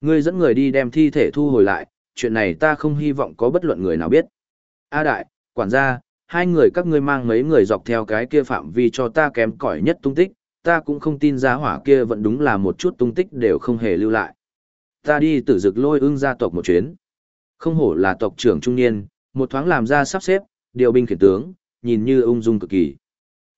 Ngươi dẫn người đi đem thi thể thu hồi lại, chuyện này ta không hy vọng có bất luận người nào biết. A đại, quản gia, hai người các ngươi mang mấy người dọc theo cái kia phạm vi cho ta kém cỏi nhất tung tích, ta cũng không tin ra hỏa kia vẫn đúng là một chút tung tích đều không hề lưu lại. Ta đi tử dực lôi ưng gia tộc một chuyến. Không hổ là tộc trưởng trung niên, một thoáng làm ra sắp xếp, điều binh khiển tướng, nhìn như ung dung cực kỳ.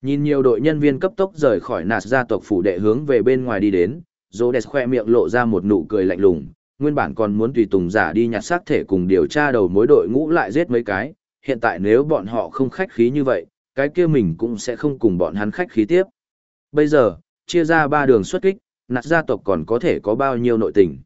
Nhìn nhiều đội nhân viên cấp tốc rời khỏi nạt gia tộc phủ đệ hướng về bên ngoài đi đến, Rhodes khoe miệng lộ ra một nụ cười lạnh lùng, nguyên bản còn muốn tùy tùng giả đi nhặt xác thể cùng điều tra đầu mối đội ngũ lại giết mấy cái, hiện tại nếu bọn họ không khách khí như vậy, cái kia mình cũng sẽ không cùng bọn hắn khách khí tiếp. Bây giờ, chia ra ba đường xuất kích, nạt gia tộc còn có thể có bao nhiêu nội tình.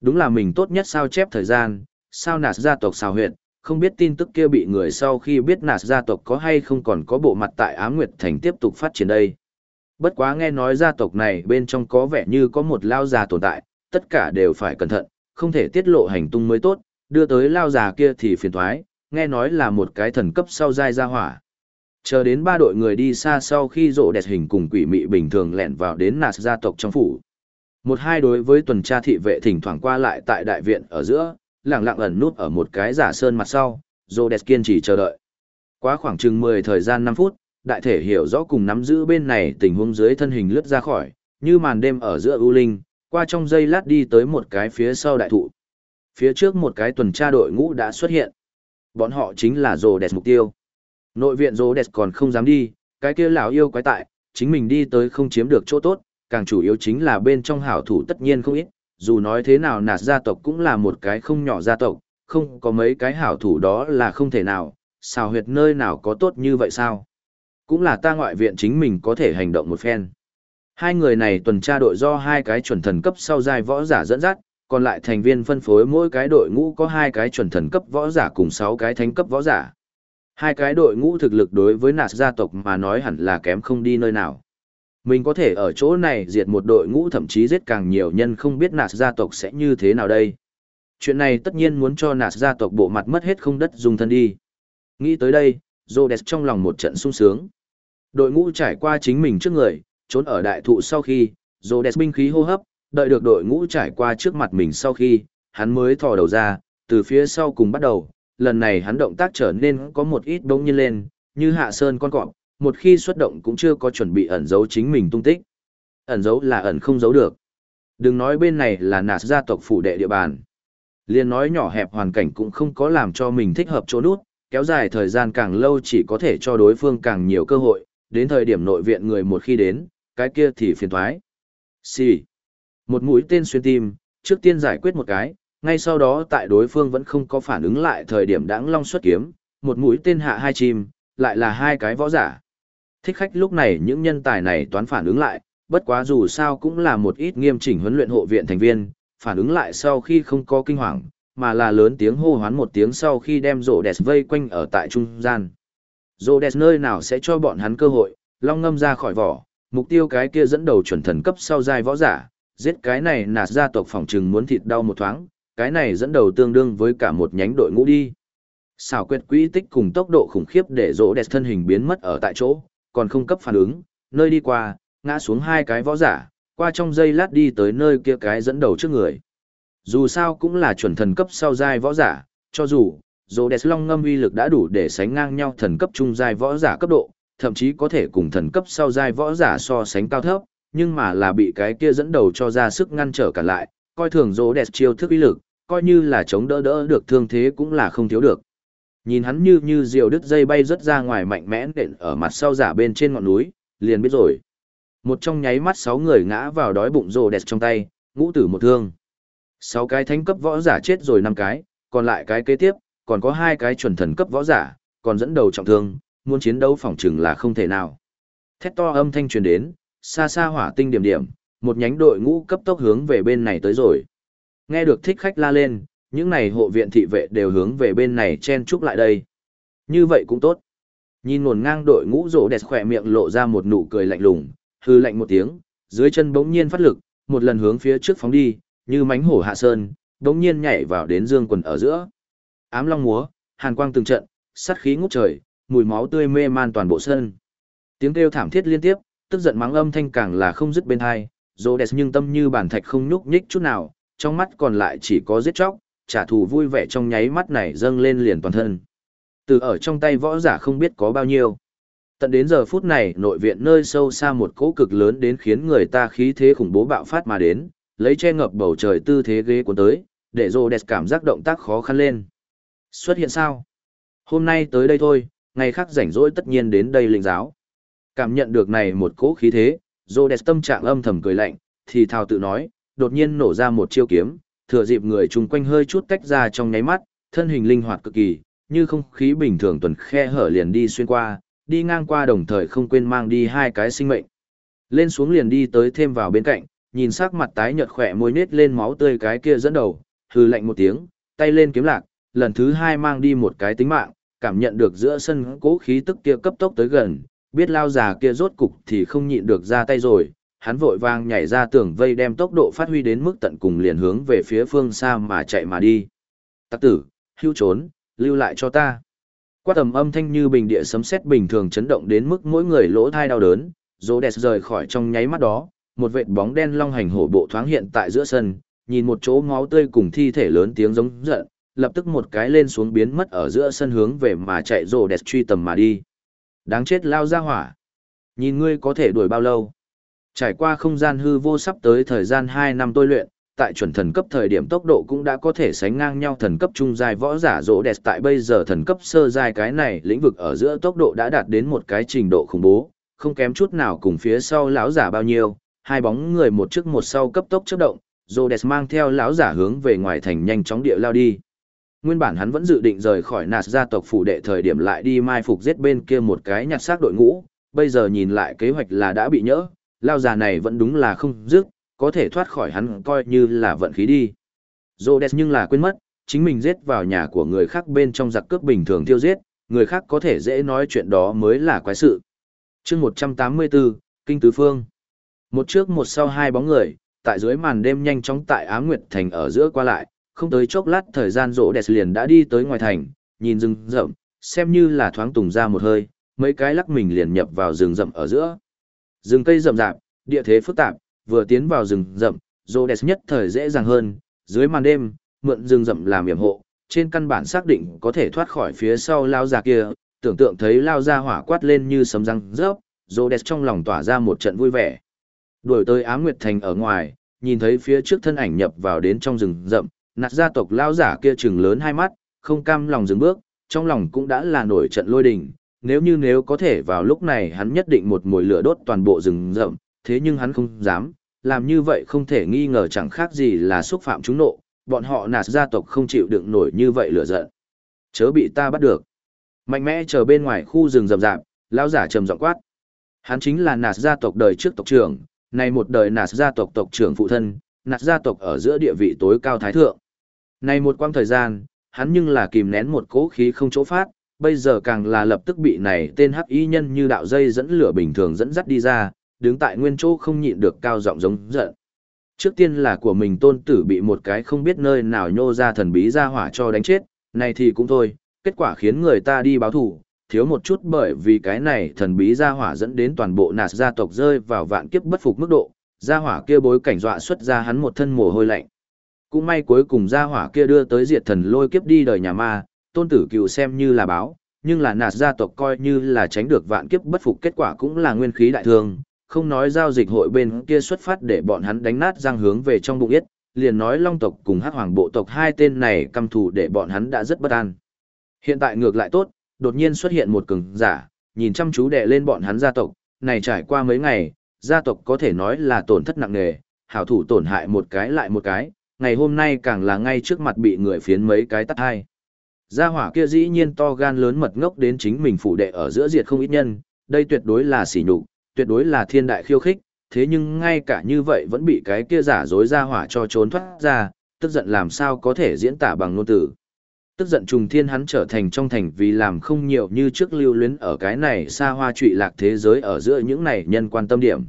Đúng là mình tốt nhất sao chép thời gian, sao nạt gia tộc sao huyện, không biết tin tức kia bị người sau khi biết nạt gia tộc có hay không còn có bộ mặt tại Á Nguyệt Thành tiếp tục phát triển đây. Bất quá nghe nói gia tộc này bên trong có vẻ như có một lao già tồn tại, tất cả đều phải cẩn thận, không thể tiết lộ hành tung mới tốt, đưa tới lao già kia thì phiền thoái, nghe nói là một cái thần cấp sau giai gia hỏa. Chờ đến ba đội người đi xa sau khi rộ đẹp hình cùng quỷ mị bình thường lẹn vào đến nạt gia tộc trong phủ. Một hai đối với tuần tra thị vệ thỉnh thoảng qua lại tại đại viện ở giữa, lặng lặng ẩn nút ở một cái giả sơn mặt sau, rộ đẹp kiên trì chờ đợi. Quá khoảng chừng 10 thời gian 5 phút, đại thể hiểu rõ cùng nắm giữ bên này tình huống dưới thân hình lướt ra khỏi, như màn đêm ở giữa ưu linh, qua trong giây lát đi tới một cái phía sau đại thụ. Phía trước một cái tuần tra đội ngũ đã xuất hiện. Bọn họ chính là rồ đẹp mục tiêu. Nội viện rồ đẹp còn không dám đi, cái kia lão yêu quái tại, chính mình đi tới không chiếm được chỗ tốt, càng chủ yếu chính là bên trong hảo thủ tất nhiên không ít, dù nói thế nào nạt gia tộc cũng là một cái không nhỏ gia tộc, không có mấy cái hảo thủ đó là không thể nào, xào huyệt nơi nào có tốt như vậy sao? Cũng là ta ngoại viện chính mình có thể hành động một phen. Hai người này tuần tra đội do hai cái chuẩn thần cấp sau giai võ giả dẫn dắt, còn lại thành viên phân phối mỗi cái đội ngũ có hai cái chuẩn thần cấp võ giả cùng sáu cái thánh cấp võ giả. Hai cái đội ngũ thực lực đối với nạt gia tộc mà nói hẳn là kém không đi nơi nào. Mình có thể ở chỗ này diệt một đội ngũ thậm chí giết càng nhiều nhân không biết nạt gia tộc sẽ như thế nào đây. Chuyện này tất nhiên muốn cho nạt gia tộc bộ mặt mất hết không đất dùng thân đi. Nghĩ tới đây, Rhodes trong lòng một trận sung sướng. Đội ngũ trải qua chính mình trước người, trốn ở đại thụ sau khi, Rhodes binh khí hô hấp, đợi được đội ngũ trải qua trước mặt mình sau khi, hắn mới thò đầu ra, từ phía sau cùng bắt đầu, lần này hắn động tác trở nên có một ít bỗng nhiên lên, như hạ sơn con cọp, một khi xuất động cũng chưa có chuẩn bị ẩn giấu chính mình tung tích. Ẩn giấu là ẩn không giấu được. Đừng nói bên này là nạt gia tộc phủ đệ địa bàn. Liên nói nhỏ hẹp hoàn cảnh cũng không có làm cho mình thích hợp chỗ nút, kéo dài thời gian càng lâu chỉ có thể cho đối phương càng nhiều cơ hội, đến thời điểm nội viện người một khi đến, cái kia thì phiền thoái. Xì. Một mũi tên xuyên tim, trước tiên giải quyết một cái, ngay sau đó tại đối phương vẫn không có phản ứng lại thời điểm đãng long xuất kiếm, một mũi tên hạ hai chim, lại là hai cái võ giả. Thích khách lúc này những nhân tài này toán phản ứng lại, bất quá dù sao cũng là một ít nghiêm chỉnh huấn luyện hộ viện thành viên, phản ứng lại sau khi không có kinh hoàng, mà là lớn tiếng hô hoán một tiếng sau khi đem rổ đẹp vây quanh ở tại trung gian. Rổ đẹp nơi nào sẽ cho bọn hắn cơ hội, long ngâm ra khỏi vỏ, mục tiêu cái kia dẫn đầu chuẩn thần cấp sau giai võ giả, giết cái này nạt gia tộc phòng trừng muốn thịt đau một thoáng, cái này dẫn đầu tương đương với cả một nhánh đội ngũ đi. Xảo quyệt quỹ tích cùng tốc độ khủng khiếp để rỗ đẹp thân hình biến mất ở tại chỗ, còn không cấp phản ứng, nơi đi qua, ngã xuống hai cái võ giả, qua trong giây lát đi tới nơi kia cái dẫn đầu trước người. Dù sao cũng là chuẩn thần cấp sau giai võ giả, cho dù, rỗ đẹp long ngâm uy lực đã đủ để sánh ngang nhau thần cấp trung giai võ giả cấp độ, thậm chí có thể cùng thần cấp sau giai võ giả so sánh cao thấp, nhưng mà là bị cái kia dẫn đầu cho ra sức ngăn trở cả lại, coi thường rỗ đẹp chiêu thức uy lực, coi như là chống đỡ đỡ được thương thế cũng là không thiếu được. Nhìn hắn như như diều đứt dây bay rất ra ngoài mạnh mẽ đện ở mặt sau giả bên trên ngọn núi, liền biết rồi. Một trong nháy mắt sáu người ngã vào đói bụng rồ đẹp trong tay, ngũ tử một thương. Sáu cái thánh cấp võ giả chết rồi năm cái, còn lại cái kế tiếp, còn có hai cái chuẩn thần cấp võ giả, còn dẫn đầu trọng thương, muốn chiến đấu phòng trừng là không thể nào. Thét to âm thanh truyền đến, xa xa hỏa tinh điểm điểm, một nhánh đội ngũ cấp tốc hướng về bên này tới rồi. Nghe được thích khách la lên, những này hộ viện thị vệ đều hướng về bên này chen chúc lại đây. Như vậy cũng tốt. Nhìn nguồn ngang đội ngũ rổ đẹp khỏe miệng lộ ra một nụ cười lạnh lùng, hư lạnh một tiếng, dưới chân bỗng nhiên phát lực, một lần hướng phía trước phóng đi, như mánh hổ hạ sơn, bỗng nhiên nhảy vào đến dương quần ở giữa. Ám long múa, hàn quang từng trận, sát khí ngút trời, mùi máu tươi mê man toàn bộ sân. Tiếng kêu thảm thiết liên tiếp, tức giận mắng âm thanh càng là không dứt bên hai, Rhodes nhưng tâm như bản thạch không nhúc nhích chút nào, trong mắt còn lại chỉ có giết chóc, trả thù vui vẻ trong nháy mắt này dâng lên liền toàn thân. Từ ở trong tay võ giả không biết có bao nhiêu. Tận đến giờ phút này nội viện nơi sâu xa một cỗ cực lớn đến khiến người ta khí thế khủng bố bạo phát mà đến, lấy che ngập bầu trời tư thế ghế cuốn tới, để Rô Rhodes cảm giác động tác khó khăn lên. Xuất hiện sao? Hôm nay tới đây thôi, ngày khác rảnh rỗi tất nhiên đến đây linh giáo. Cảm nhận được này một cỗ khí thế, Rhodes tâm trạng âm thầm cười lạnh, thì thào tự nói, đột nhiên nổ ra một chiêu kiếm, thừa dịp người chung quanh hơi chút tách ra trong nháy mắt, thân hình linh hoạt cực kỳ, như không khí bình thường tuần khe hở liền đi xuyên qua, đi ngang qua đồng thời không quên mang đi hai cái sinh mệnh. Lên xuống liền đi tới thêm vào bên cạnh, nhìn sắc mặt tái nhợt khỏe môi nết lên máu tươi cái kia dẫn đầu, hừ lạnh một tiếng, tay lên kiếm lạc, lần thứ hai mang đi một cái tính mạng, cảm nhận được giữa sân cố khí tức kia cấp tốc tới gần, biết lao già kia rốt cục thì không nhịn được ra tay rồi, hắn vội vang nhảy ra tường vây đem tốc độ phát huy đến mức tận cùng liền hướng về phía phương xa mà chạy mà đi. Tắc tử, hưu trốn, lưu lại cho ta. Quát tầm âm thanh như bình địa sấm sét bình thường chấn động đến mức mỗi người lỗ thai đau đớn, rô đẹp rời khỏi trong nháy mắt đó, một vệt bóng đen long hành hổ bộ thoáng hiện tại giữa sân, nhìn một chỗ máu tươi cùng thi thể lớn tiếng giống giận, lập tức một cái lên xuống biến mất ở giữa sân hướng về mà chạy Rồ đẹp truy tầm mà đi. Đáng chết lao ra hỏa. Nhìn ngươi có thể đuổi bao lâu. Trải qua không gian hư vô sắp tới thời gian 2 năm tôi luyện, tại chuẩn thần cấp thời điểm tốc độ cũng đã có thể sánh ngang nhau thần cấp trung giai võ giả rỗ đẹp tại bây giờ thần cấp sơ giai cái này lĩnh vực ở giữa tốc độ đã đạt đến một cái trình độ khủng bố, không kém chút nào cùng phía sau lão giả bao nhiêu, hai bóng người một trước một sau cấp tốc chớp động, rỗ đẹp mang theo lão giả hướng về ngoài thành nhanh chóng địa lao đi. Nguyên bản hắn vẫn dự định rời khỏi nạt gia tộc phủ đệ thời điểm lại đi mai phục giết bên kia một cái nhặt xác đội ngũ, bây giờ nhìn lại kế hoạch là đã bị nhỡ, lao già này vẫn đúng là không dứt, có thể thoát khỏi hắn coi như là vận khí đi. Rhodes nhưng là quên mất, chính mình giết vào nhà của người khác bên trong giặc cướp bình thường tiêu giết, người khác có thể dễ nói chuyện đó mới là quái sự. chương 184, Kinh Tứ Phương. Một trước một sau hai bóng người, tại dưới màn đêm nhanh chóng tại Á Nguyệt Thành ở giữa qua lại, không tới chốc lát thời gian rỗ đẹp liền đã đi tới ngoài thành, nhìn rừng rậm, xem như là thoáng tùng ra một hơi, mấy cái lắc mình liền nhập vào rừng rậm ở giữa. Rừng cây rậm rạp, địa thế phức tạp, vừa tiến vào rừng rậm, rỗ đẹp nhất thời dễ dàng hơn, dưới màn đêm, mượn rừng rậm làm yểm hộ, trên căn bản xác định có thể thoát khỏi phía sau lao già kia, tưởng tượng thấy lao ra hỏa quát lên như sấm răng rớp, Rhodes trong lòng tỏa ra một trận vui vẻ. Đuổi tới Á Nguyệt Thành ở ngoài, nhìn thấy phía trước thân ảnh nhập vào đến trong rừng rậm, nạt gia tộc lao giả kia chừng lớn hai mắt, không cam lòng dừng bước, trong lòng cũng đã là nổi trận lôi đình, nếu như nếu có thể vào lúc này hắn nhất định một mùi lửa đốt toàn bộ rừng rậm, thế nhưng hắn không dám, làm như vậy không thể nghi ngờ chẳng khác gì là xúc phạm chúng nộ, bọn họ nạt gia tộc không chịu đựng nổi như vậy lửa giận. Chớ bị ta bắt được. Mạnh mẽ chờ bên ngoài khu rừng rậm rạp, lão giả trầm giọng quát. Hắn chính là nạt gia tộc đời trước tộc trưởng, nay một đời nạt gia tộc tộc trưởng phụ thân, nạt gia tộc ở giữa địa vị tối cao thái thượng. Này một quãng thời gian, hắn nhưng là kìm nén một cỗ khí không chỗ phát, bây giờ càng là lập tức bị này tên hắc y nhân như đạo dây dẫn lửa bình thường dẫn dắt đi ra, đứng tại nguyên chỗ không nhịn được cao giọng giống giận. Trước tiên là của mình tôn tử bị một cái không biết nơi nào nhô ra thần bí ra hỏa cho đánh chết, này thì cũng thôi, kết quả khiến người ta đi báo thủ, thiếu một chút bởi vì cái này thần bí ra hỏa dẫn đến toàn bộ nạt gia tộc rơi vào vạn kiếp bất phục mức độ, gia hỏa kia bối cảnh dọa xuất ra hắn một thân mồ hôi lạnh. Cũng may cuối cùng gia hỏa kia đưa tới diệt thần lôi kiếp đi đời nhà ma, tôn tử cựu xem như là báo, nhưng là nạt gia tộc coi như là tránh được vạn kiếp bất phục kết quả cũng là nguyên khí đại thương, không nói giao dịch hội bên kia xuất phát để bọn hắn đánh nát giang hướng về trong bụng yết, liền nói long tộc cùng hắc hoàng bộ tộc hai tên này căm thù để bọn hắn đã rất bất an. Hiện tại ngược lại tốt, đột nhiên xuất hiện một cường giả, nhìn chăm chú đệ lên bọn hắn gia tộc, này trải qua mấy ngày, gia tộc có thể nói là tổn thất nặng nề, hảo thủ tổn hại một cái lại một cái, ngày hôm nay càng là ngay trước mặt bị người phiến mấy cái tắt hai. Gia hỏa kia dĩ nhiên to gan lớn mật ngốc đến chính mình phủ đệ ở giữa diệt không ít nhân, đây tuyệt đối là sỉ nhục, tuyệt đối là thiên đại khiêu khích, thế nhưng ngay cả như vậy vẫn bị cái kia giả dối gia hỏa cho trốn thoát ra, tức giận làm sao có thể diễn tả bằng ngôn từ. Tức giận trùng thiên hắn trở thành trong thành vì làm không nhiều như trước lưu luyến ở cái này xa hoa trụy lạc thế giới ở giữa những này nhân quan tâm điểm.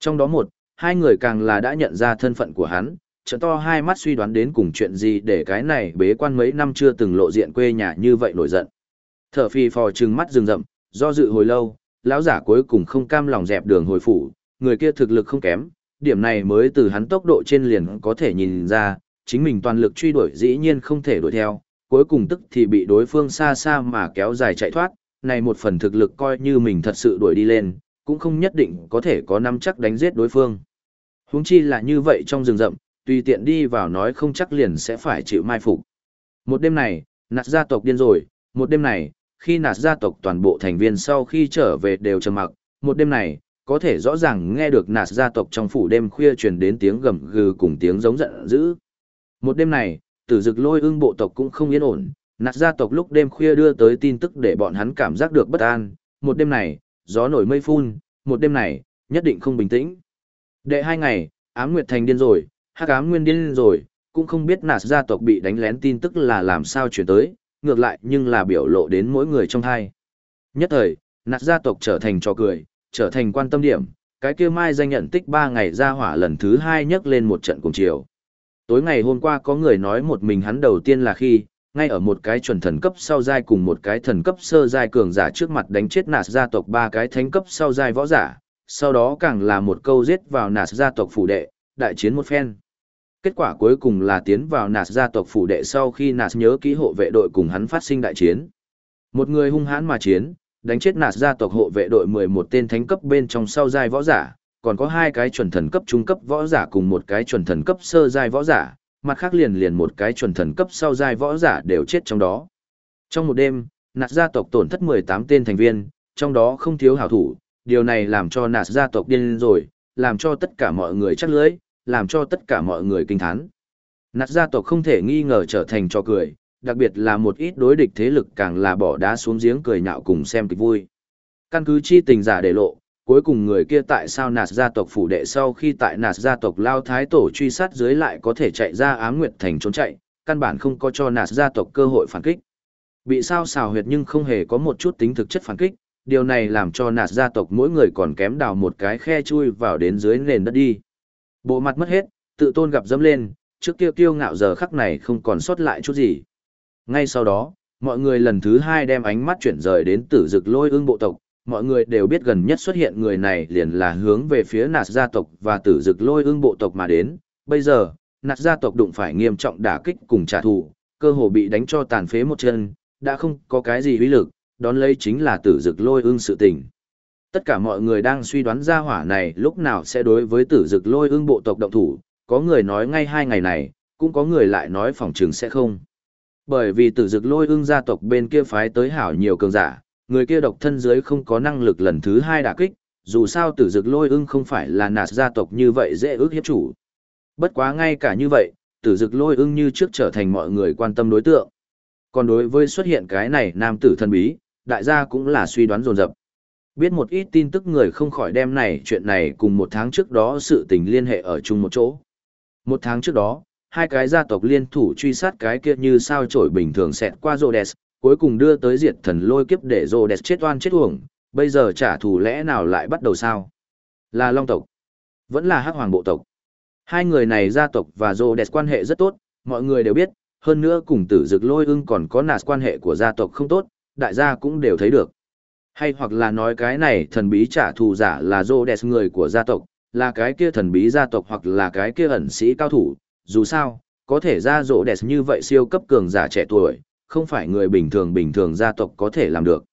Trong đó một, hai người càng là đã nhận ra thân phận của hắn, trận to hai mắt suy đoán đến cùng chuyện gì để cái này bế quan mấy năm chưa từng lộ diện quê nhà như vậy nổi giận. Thở phì phò trừng mắt rừng rậm, do dự hồi lâu, lão giả cuối cùng không cam lòng dẹp đường hồi phủ, người kia thực lực không kém, điểm này mới từ hắn tốc độ trên liền có thể nhìn ra, chính mình toàn lực truy đuổi dĩ nhiên không thể đuổi theo, cuối cùng tức thì bị đối phương xa xa mà kéo dài chạy thoát, này một phần thực lực coi như mình thật sự đuổi đi lên, cũng không nhất định có thể có năm chắc đánh giết đối phương. Huống chi là như vậy trong rừng rậm, tùy tiện đi vào nói không chắc liền sẽ phải chịu mai phục. Một đêm này, nạt gia tộc điên rồi, một đêm này, khi nạt gia tộc toàn bộ thành viên sau khi trở về đều trầm mặc, một đêm này, có thể rõ ràng nghe được nạt gia tộc trong phủ đêm khuya truyền đến tiếng gầm gừ cùng tiếng giống giận dữ. Một đêm này, tử dực lôi ưng bộ tộc cũng không yên ổn, nạt gia tộc lúc đêm khuya đưa tới tin tức để bọn hắn cảm giác được bất an, một đêm này, gió nổi mây phun, một đêm này, nhất định không bình tĩnh. Đệ hai ngày, ám nguyệt thành điên rồi, hắc ám nguyên điên rồi, cũng không biết nạt gia tộc bị đánh lén tin tức là làm sao chuyển tới, ngược lại nhưng là biểu lộ đến mỗi người trong hai. Nhất thời, nạt gia tộc trở thành trò cười, trở thành quan tâm điểm, cái kia mai danh nhận tích ba ngày ra hỏa lần thứ hai nhấc lên một trận cùng chiều. Tối ngày hôm qua có người nói một mình hắn đầu tiên là khi, ngay ở một cái chuẩn thần cấp sau giai cùng một cái thần cấp sơ giai cường giả trước mặt đánh chết nạt gia tộc ba cái thánh cấp sau giai võ giả, sau đó càng là một câu giết vào nạt gia tộc phủ đệ, đại chiến một phen. Kết quả cuối cùng là tiến vào nạt gia tộc phủ đệ sau khi nạt nhớ ký hộ vệ đội cùng hắn phát sinh đại chiến. Một người hung hãn mà chiến, đánh chết nạt gia tộc hộ vệ đội 11 tên thánh cấp bên trong sau giai võ giả, còn có hai cái chuẩn thần cấp trung cấp võ giả cùng một cái chuẩn thần cấp sơ giai võ giả, mặt khác liền liền một cái chuẩn thần cấp sau giai võ giả đều chết trong đó. Trong một đêm, nạt gia tộc tổn thất 18 tên thành viên, trong đó không thiếu hảo thủ, điều này làm cho nạt gia tộc điên rồi, làm cho tất cả mọi người chắc lưỡi làm cho tất cả mọi người kinh thán. Nạt gia tộc không thể nghi ngờ trở thành trò cười, đặc biệt là một ít đối địch thế lực càng là bỏ đá xuống giếng cười nhạo cùng xem kịch vui. Căn cứ chi tình giả để lộ, cuối cùng người kia tại sao nạt gia tộc phủ đệ sau khi tại nạt gia tộc lao thái tổ truy sát dưới lại có thể chạy ra ám nguyệt thành trốn chạy, căn bản không có cho nạt gia tộc cơ hội phản kích. Bị sao xào huyệt nhưng không hề có một chút tính thực chất phản kích, điều này làm cho nạt gia tộc mỗi người còn kém đào một cái khe chui vào đến dưới nền đất đi. Bộ mặt mất hết, tự tôn gặp dâm lên, trước kia kiêu ngạo giờ khắc này không còn sót lại chút gì. Ngay sau đó, mọi người lần thứ hai đem ánh mắt chuyển rời đến tử dực lôi ương bộ tộc, mọi người đều biết gần nhất xuất hiện người này liền là hướng về phía nạt gia tộc và tử dực lôi ương bộ tộc mà đến. Bây giờ, nạt gia tộc đụng phải nghiêm trọng đả kích cùng trả thù, cơ hồ bị đánh cho tàn phế một chân, đã không có cái gì uy lực, đón lấy chính là tử dực lôi ương sự tình. Tất cả mọi người đang suy đoán ra hỏa này lúc nào sẽ đối với tử dực lôi ương bộ tộc động thủ, có người nói ngay hai ngày này, cũng có người lại nói phòng trường sẽ không. Bởi vì tử dực lôi ương gia tộc bên kia phái tới hảo nhiều cường giả, người kia độc thân dưới không có năng lực lần thứ hai đả kích, dù sao tử dực lôi ưng không phải là nạt gia tộc như vậy dễ ước hiếp chủ. Bất quá ngay cả như vậy, tử dực lôi ưng như trước trở thành mọi người quan tâm đối tượng. Còn đối với xuất hiện cái này nam tử thân bí, đại gia cũng là suy đoán dồn dập. Biết một ít tin tức người không khỏi đem này chuyện này cùng một tháng trước đó sự tình liên hệ ở chung một chỗ. Một tháng trước đó, hai cái gia tộc liên thủ truy sát cái kia như sao trổi bình thường xẹt qua Rhodes, cuối cùng đưa tới diệt thần lôi kiếp để Rhodes chết oan chết uổng, bây giờ trả thù lẽ nào lại bắt đầu sao? Là Long tộc, vẫn là Hắc Hoàng bộ tộc. Hai người này gia tộc và Rhodes quan hệ rất tốt, mọi người đều biết, hơn nữa cùng tử dực lôi ưng còn có nạt quan hệ của gia tộc không tốt, đại gia cũng đều thấy được. Hay hoặc là nói cái này thần bí trả thù giả là Rhodes người của gia tộc, là cái kia thần bí gia tộc hoặc là cái kia ẩn sĩ cao thủ, dù sao, có thể ra rô đẹp như vậy siêu cấp cường giả trẻ tuổi, không phải người bình thường bình thường gia tộc có thể làm được.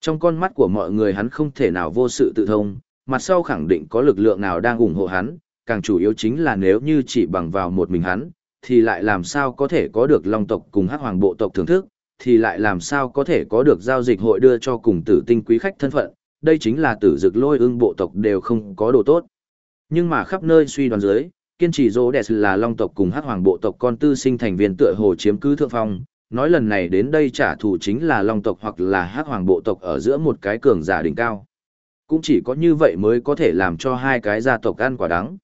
Trong con mắt của mọi người hắn không thể nào vô sự tự thông, mặt sau khẳng định có lực lượng nào đang ủng hộ hắn, càng chủ yếu chính là nếu như chỉ bằng vào một mình hắn, thì lại làm sao có thể có được long tộc cùng hắc hoàng bộ tộc thưởng thức, thì lại làm sao có thể có được giao dịch hội đưa cho cùng tử tinh quý khách thân phận, đây chính là tử dực lôi ưng bộ tộc đều không có đồ tốt. Nhưng mà khắp nơi suy đoán dưới, kiên trì rô đẹp là long tộc cùng hắc hoàng bộ tộc con tư sinh thành viên tựa hồ chiếm cứ thượng phong, nói lần này đến đây trả thù chính là long tộc hoặc là hắc hoàng bộ tộc ở giữa một cái cường giả đỉnh cao. Cũng chỉ có như vậy mới có thể làm cho hai cái gia tộc ăn quả đắng.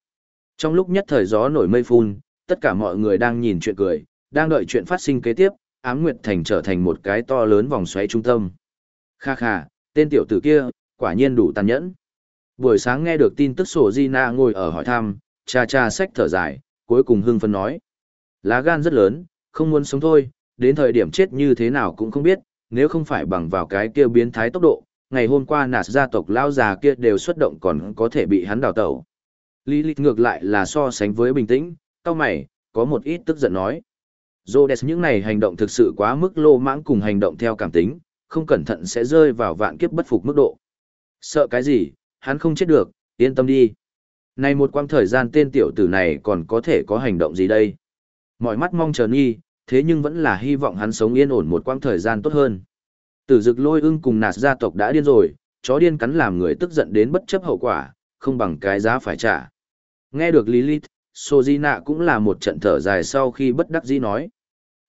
Trong lúc nhất thời gió nổi mây phun, tất cả mọi người đang nhìn chuyện cười, đang đợi chuyện phát sinh kế tiếp, ám nguyệt thành trở thành một cái to lớn vòng xoáy trung tâm. Kha kha, tên tiểu tử kia, quả nhiên đủ tàn nhẫn. Buổi sáng nghe được tin tức sổ Gina ngồi ở hỏi thăm, cha cha sách thở dài, cuối cùng hưng phấn nói. Lá gan rất lớn, không muốn sống thôi, đến thời điểm chết như thế nào cũng không biết, nếu không phải bằng vào cái kia biến thái tốc độ, ngày hôm qua nạt gia tộc lao già kia đều xuất động còn có thể bị hắn đào tẩu. Lý lịch ngược lại là so sánh với bình tĩnh, cao mày, có một ít tức giận nói. Rhodes những này hành động thực sự quá mức lô mãng cùng hành động theo cảm tính, không cẩn thận sẽ rơi vào vạn kiếp bất phục mức độ. Sợ cái gì, hắn không chết được, yên tâm đi. Này một quãng thời gian tên tiểu tử này còn có thể có hành động gì đây? Mọi mắt mong chờ nghi, thế nhưng vẫn là hy vọng hắn sống yên ổn một quãng thời gian tốt hơn. Tử dực lôi ưng cùng nạt gia tộc đã điên rồi, chó điên cắn làm người tức giận đến bất chấp hậu quả, không bằng cái giá phải trả. Nghe được Lilith, Sojina cũng là một trận thở dài sau khi bất đắc dĩ nói.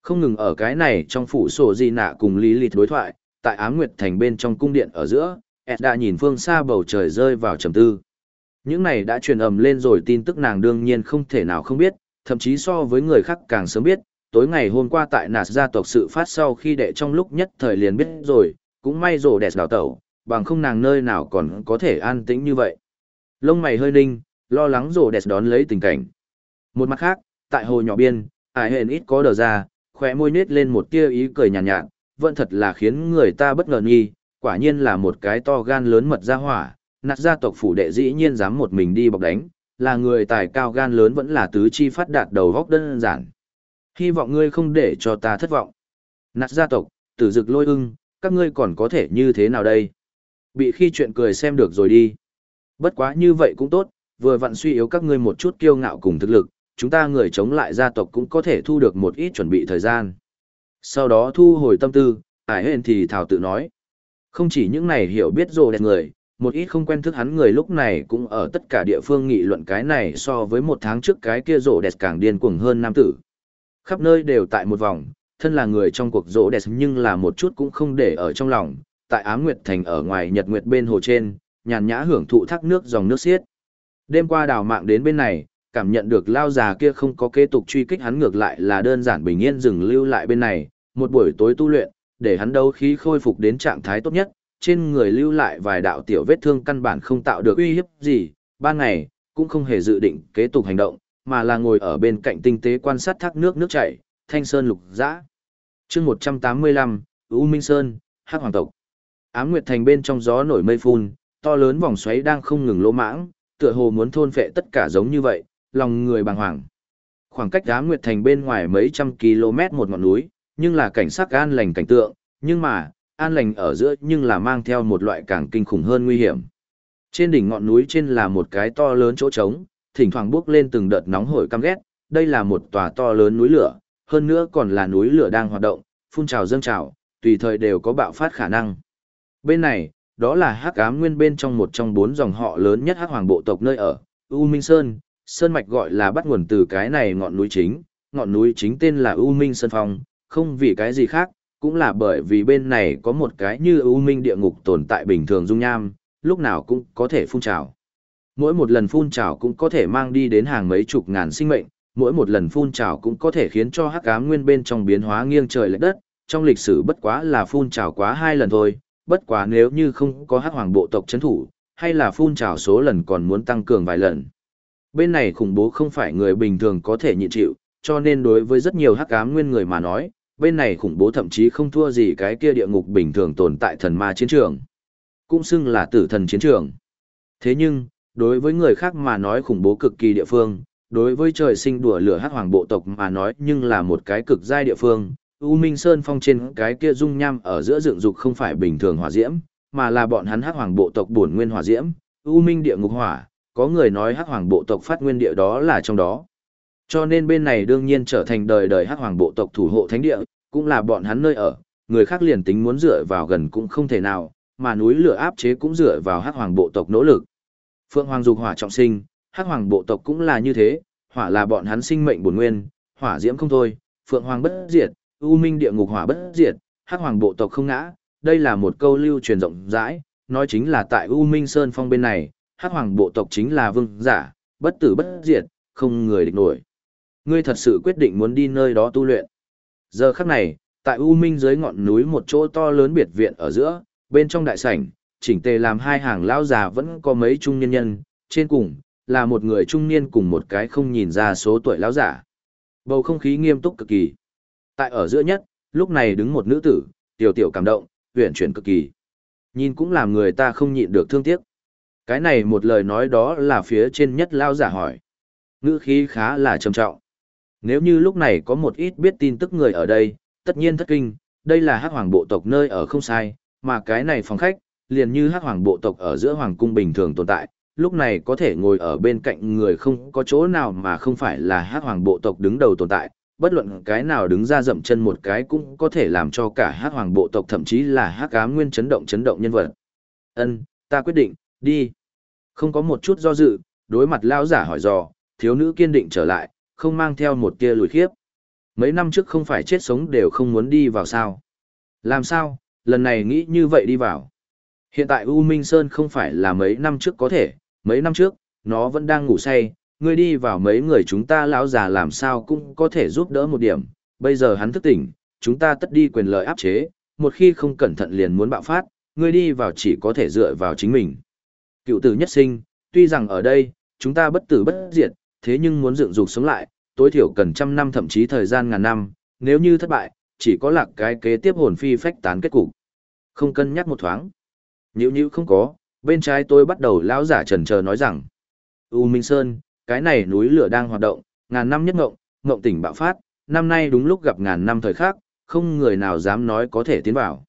Không ngừng ở cái này trong phủ sổ di nạ cùng lý lịch đối thoại, tại Ám Nguyệt Thành bên trong cung điện ở giữa, Edda nhìn phương xa bầu trời rơi vào trầm tư. Những này đã truyền ầm lên rồi tin tức nàng đương nhiên không thể nào không biết, thậm chí so với người khác càng sớm biết, tối ngày hôm qua tại nạt gia tộc sự phát sau khi đệ trong lúc nhất thời liền biết rồi, cũng may rồ đẹp đào tẩu, bằng không nàng nơi nào còn có thể an tĩnh như vậy. Lông mày hơi ninh, lo lắng rồ đẹp đón lấy tình cảnh. Một mặt khác, tại hồ nhỏ biên, ải hền ít có đờ ra, khóe môi nết lên một tia ý cười nhàn nhạt, nhạt, vẫn thật là khiến người ta bất ngờ nghi, quả nhiên là một cái to gan lớn mật ra hỏa, nạt gia tộc phủ đệ dĩ nhiên dám một mình đi bọc đánh, là người tài cao gan lớn vẫn là tứ chi phát đạt đầu góc đơn giản. Hy vọng ngươi không để cho ta thất vọng. Nạt gia tộc, tử dực lôi ưng, các ngươi còn có thể như thế nào đây? Bị khi chuyện cười xem được rồi đi. Bất quá như vậy cũng tốt, vừa vặn suy yếu các ngươi một chút kiêu ngạo cùng thực lực, chúng ta người chống lại gia tộc cũng có thể thu được một ít chuẩn bị thời gian. Sau đó thu hồi tâm tư, ải hên thì thảo tự nói. Không chỉ những này hiểu biết rồ đẹp người, một ít không quen thức hắn người lúc này cũng ở tất cả địa phương nghị luận cái này so với một tháng trước cái kia rồ đẹp càng điên cuồng hơn nam tử. Khắp nơi đều tại một vòng, thân là người trong cuộc rỗ đẹp nhưng là một chút cũng không để ở trong lòng, tại Ám Nguyệt Thành ở ngoài Nhật Nguyệt bên hồ trên, nhàn nhã hưởng thụ thác nước dòng nước xiết. Đêm qua đào mạng đến bên này, cảm nhận được lao già kia không có kế tục truy kích hắn ngược lại là đơn giản bình yên dừng lưu lại bên này, một buổi tối tu luyện, để hắn đấu khí khôi phục đến trạng thái tốt nhất, trên người lưu lại vài đạo tiểu vết thương căn bản không tạo được uy hiếp gì, ban ngày, cũng không hề dự định kế tục hành động, mà là ngồi ở bên cạnh tinh tế quan sát thác nước nước chảy, thanh sơn lục dã. chương 185, U Minh Sơn, Hắc Hoàng tộc. Ám Nguyệt Thành bên trong gió nổi mây phun, to lớn vòng xoáy đang không ngừng lỗ mãng, tựa hồ muốn thôn phệ tất cả giống như vậy, lòng người bàng hoàng. Khoảng cách Á Nguyệt Thành bên ngoài mấy trăm km một ngọn núi, nhưng là cảnh sắc an lành cảnh tượng, nhưng mà, an lành ở giữa nhưng là mang theo một loại càng kinh khủng hơn nguy hiểm. Trên đỉnh ngọn núi trên là một cái to lớn chỗ trống, thỉnh thoảng bước lên từng đợt nóng hổi căm ghét, đây là một tòa to lớn núi lửa, hơn nữa còn là núi lửa đang hoạt động, phun trào dâng trào, tùy thời đều có bạo phát khả năng. Bên này, đó là Hắc Ám Nguyên bên trong một trong bốn dòng họ lớn nhất Hắc Hoàng bộ tộc nơi ở, U Minh Sơn, sơn mạch gọi là bắt nguồn từ cái này ngọn núi chính, ngọn núi chính tên là U Minh Sơn Phong, không vì cái gì khác, cũng là bởi vì bên này có một cái như U Minh địa ngục tồn tại bình thường dung nham, lúc nào cũng có thể phun trào mỗi một lần phun trào cũng có thể mang đi đến hàng mấy chục ngàn sinh mệnh, mỗi một lần phun trào cũng có thể khiến cho hắc ám nguyên bên trong biến hóa nghiêng trời lệch đất, trong lịch sử bất quá là phun trào quá hai lần thôi, bất quá nếu như không có hắc hoàng bộ tộc chấn thủ, hay là phun trào số lần còn muốn tăng cường vài lần. Bên này khủng bố không phải người bình thường có thể nhịn chịu, cho nên đối với rất nhiều hắc ám nguyên người mà nói, bên này khủng bố thậm chí không thua gì cái kia địa ngục bình thường tồn tại thần ma chiến trường. Cũng xưng là tử thần chiến trường. Thế nhưng, đối với người khác mà nói khủng bố cực kỳ địa phương, đối với trời sinh đùa lửa hắc hoàng bộ tộc mà nói nhưng là một cái cực giai địa phương. U Minh Sơn phong trên cái kia dung nham ở giữa dựng dục không phải bình thường hỏa diễm, mà là bọn hắn hắc hoàng bộ tộc bổn nguyên hỏa diễm, U Minh địa ngục hỏa, có người nói hắc hoàng bộ tộc phát nguyên địa đó là trong đó. Cho nên bên này đương nhiên trở thành đời đời hắc hoàng bộ tộc thủ hộ thánh địa, cũng là bọn hắn nơi ở, người khác liền tính muốn dựa vào gần cũng không thể nào, mà núi lửa áp chế cũng dựa vào hắc hoàng bộ tộc nỗ lực. Phượng Hoàng dục hỏa trọng sinh, Hắc Hoàng bộ tộc cũng là như thế, hỏa là bọn hắn sinh mệnh bổn nguyên, hỏa diễm không thôi, Phượng Hoàng bất diệt, U Minh địa ngục hỏa bất diệt, Hắc Hoàng bộ tộc không ngã, đây là một câu lưu truyền rộng rãi, nói chính là tại U Minh Sơn phong bên này, Hắc Hoàng bộ tộc chính là vương giả, bất tử bất diệt, không người địch nổi. Ngươi thật sự quyết định muốn đi nơi đó tu luyện. Giờ khắc này, tại U Minh dưới ngọn núi một chỗ to lớn biệt viện ở giữa, bên trong đại sảnh, chỉnh tề làm hai hàng lão già vẫn có mấy trung nhân nhân, trên cùng, là một người trung niên cùng một cái không nhìn ra số tuổi lão giả. Bầu không khí nghiêm túc cực kỳ. Tại ở giữa nhất, lúc này đứng một nữ tử, tiểu tiểu cảm động, huyền chuyển cực kỳ. Nhìn cũng làm người ta không nhịn được thương tiếc. Cái này một lời nói đó là phía trên nhất lao giả hỏi. Ngữ khí khá là trầm trọng. Nếu như lúc này có một ít biết tin tức người ở đây, tất nhiên thất kinh, đây là hắc hoàng bộ tộc nơi ở không sai, mà cái này phòng khách, liền như hắc hoàng bộ tộc ở giữa hoàng cung bình thường tồn tại, lúc này có thể ngồi ở bên cạnh người không có chỗ nào mà không phải là hắc hoàng bộ tộc đứng đầu tồn tại, bất luận cái nào đứng ra dậm chân một cái cũng có thể làm cho cả hắc hoàng bộ tộc thậm chí là hắc ám nguyên chấn động chấn động nhân vật. Ân, ta quyết định, đi. Không có một chút do dự, đối mặt lão giả hỏi dò, thiếu nữ kiên định trở lại, không mang theo một tia lùi khiếp. Mấy năm trước không phải chết sống đều không muốn đi vào sao. Làm sao, lần này nghĩ như vậy đi vào. Hiện tại U Minh Sơn không phải là mấy năm trước có thể, mấy năm trước, nó vẫn đang ngủ say, ngươi đi vào mấy người chúng ta lão già làm sao cũng có thể giúp đỡ một điểm, bây giờ hắn thức tỉnh, chúng ta tất đi quyền lợi áp chế, một khi không cẩn thận liền muốn bạo phát, ngươi đi vào chỉ có thể dựa vào chính mình. Cựu tử nhất sinh, tuy rằng ở đây, chúng ta bất tử bất diệt, thế nhưng muốn dựng dục sống lại, tối thiểu cần trăm năm thậm chí thời gian ngàn năm, nếu như thất bại, chỉ có lạc cái kế tiếp hồn phi phách tán kết cục. Không cân nhắc một thoáng. Nhữ nhữ không có, bên trái tôi bắt đầu lão giả trần chờ nói rằng, U Minh Sơn, cái này núi lửa đang hoạt động, ngàn năm nhất ngộng, ngộng tỉnh bạo phát, năm nay đúng lúc gặp ngàn năm thời khác, không người nào dám nói có thể tiến vào.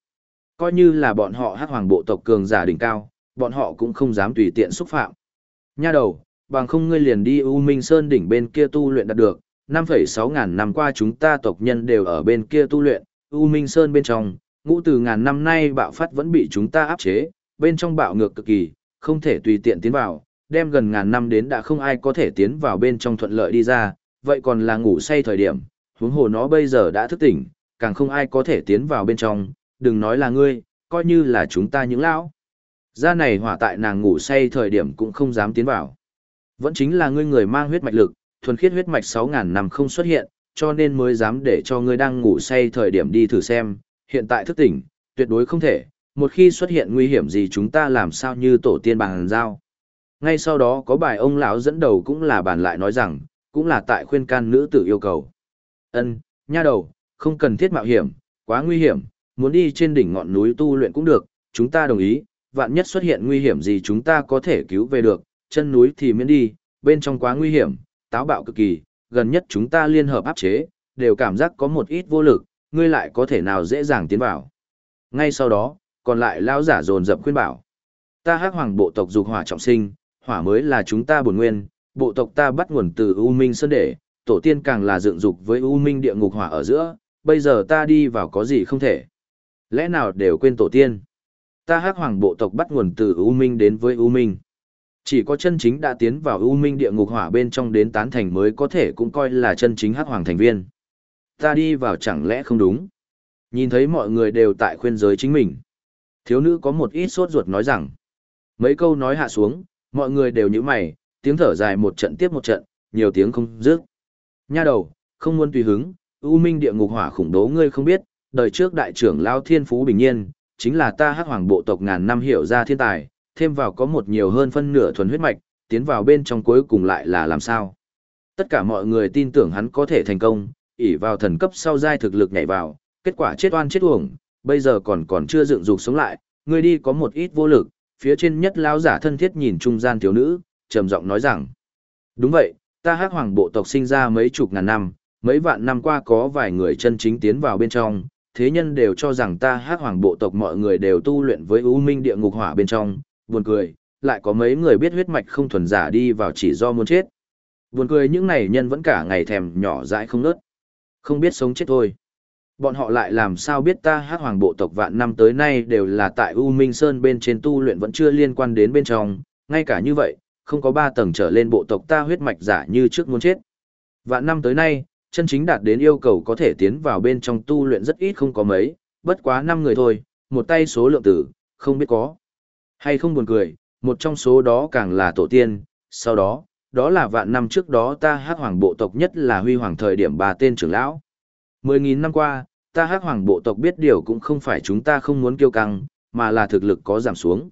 Coi như là bọn họ hát hoàng bộ tộc cường giả đỉnh cao, bọn họ cũng không dám tùy tiện xúc phạm. Nha đầu, bằng không ngươi liền đi U Minh Sơn đỉnh bên kia tu luyện đạt được, 5,6 ngàn năm qua chúng ta tộc nhân đều ở bên kia tu luyện, U Minh Sơn bên trong, ngũ từ ngàn năm nay bạo phát vẫn bị chúng ta áp chế, bên trong bạo ngược cực kỳ, không thể tùy tiện tiến vào, đem gần ngàn năm đến đã không ai có thể tiến vào bên trong thuận lợi đi ra, vậy còn là ngủ say thời điểm, huống hồ nó bây giờ đã thức tỉnh, càng không ai có thể tiến vào bên trong, đừng nói là ngươi, coi như là chúng ta những lão. Ra này hỏa tại nàng ngủ say thời điểm cũng không dám tiến vào. Vẫn chính là ngươi người mang huyết mạch lực, thuần khiết huyết mạch 6.000 năm không xuất hiện, cho nên mới dám để cho ngươi đang ngủ say thời điểm đi thử xem, hiện tại thức tỉnh, tuyệt đối không thể, một khi xuất hiện nguy hiểm gì chúng ta làm sao như tổ tiên bằng giao. Ngay sau đó có bài ông lão dẫn đầu cũng là bàn lại nói rằng, cũng là tại khuyên can nữ tử yêu cầu. Ân, nha đầu, không cần thiết mạo hiểm, quá nguy hiểm, muốn đi trên đỉnh ngọn núi tu luyện cũng được, chúng ta đồng ý, vạn nhất xuất hiện nguy hiểm gì chúng ta có thể cứu về được, chân núi thì miễn đi, bên trong quá nguy hiểm, táo bạo cực kỳ, gần nhất chúng ta liên hợp áp chế, đều cảm giác có một ít vô lực, ngươi lại có thể nào dễ dàng tiến vào. Ngay sau đó, còn lại lão giả dồn dập khuyên bảo. Ta hắc hoàng bộ tộc dục hỏa trọng sinh, hỏa mới là chúng ta bổn nguyên, bộ tộc ta bắt nguồn từ U Minh Sơn Đệ, tổ tiên càng là dựng dục với U Minh địa ngục hỏa ở giữa, bây giờ ta đi vào có gì không thể. Lẽ nào đều quên tổ tiên? Ta hắc hoàng bộ tộc bắt nguồn từ U Minh đến với U Minh. Chỉ có chân chính đã tiến vào U Minh địa ngục hỏa bên trong đến tán thành mới có thể cũng coi là chân chính hắc hoàng thành viên. Ta đi vào chẳng lẽ không đúng? Nhìn thấy mọi người đều tại khuyên giới chính mình. Thiếu nữ có một ít sốt ruột nói rằng. Mấy câu nói hạ xuống, mọi người đều như mày, tiếng thở dài một trận tiếp một trận, nhiều tiếng không dứt. Nha đầu, không muốn tùy hứng, U Minh địa ngục hỏa khủng bố ngươi không biết, đời trước đại trưởng Lao Thiên Phú Bình Nhiên, chính là ta hắc hoàng bộ tộc ngàn năm hiểu ra thiên tài, thêm vào có một nhiều hơn phân nửa thuần huyết mạch, tiến vào bên trong cuối cùng lại là làm sao. Tất cả mọi người tin tưởng hắn có thể thành công, ỷ vào thần cấp sau giai thực lực nhảy vào, kết quả chết oan chết uổng, bây giờ còn còn chưa dựng dục sống lại, người đi có một ít vô lực, phía trên nhất lão giả thân thiết nhìn trung gian thiếu nữ, trầm giọng nói rằng: "Đúng vậy, ta Hắc Hoàng bộ tộc sinh ra mấy chục ngàn năm, mấy vạn năm qua có vài người chân chính tiến vào bên trong, thế nhân đều cho rằng ta hát Hoàng bộ tộc mọi người đều tu luyện với ưu Minh địa ngục hỏa bên trong, buồn cười, lại có mấy người biết huyết mạch không thuần giả đi vào chỉ do muốn chết. Buồn cười những này nhân vẫn cả ngày thèm nhỏ dãi không nớt. Không biết sống chết thôi. Bọn họ lại làm sao biết ta hát hoàng bộ tộc vạn năm tới nay đều là tại U Minh Sơn bên trên tu luyện vẫn chưa liên quan đến bên trong, ngay cả như vậy, không có ba tầng trở lên bộ tộc ta huyết mạch giả như trước muốn chết. Vạn năm tới nay, chân chính đạt đến yêu cầu có thể tiến vào bên trong tu luyện rất ít không có mấy, bất quá năm người thôi, một tay số lượng tử, không biết có. Hay không buồn cười, một trong số đó càng là tổ tiên, sau đó, đó là vạn năm trước đó ta hát hoàng bộ tộc nhất là huy hoàng thời điểm bà tên trưởng lão. Mười nghìn năm qua, ta hắc hoàng bộ tộc biết điều cũng không phải chúng ta không muốn kiêu căng, mà là thực lực có giảm xuống.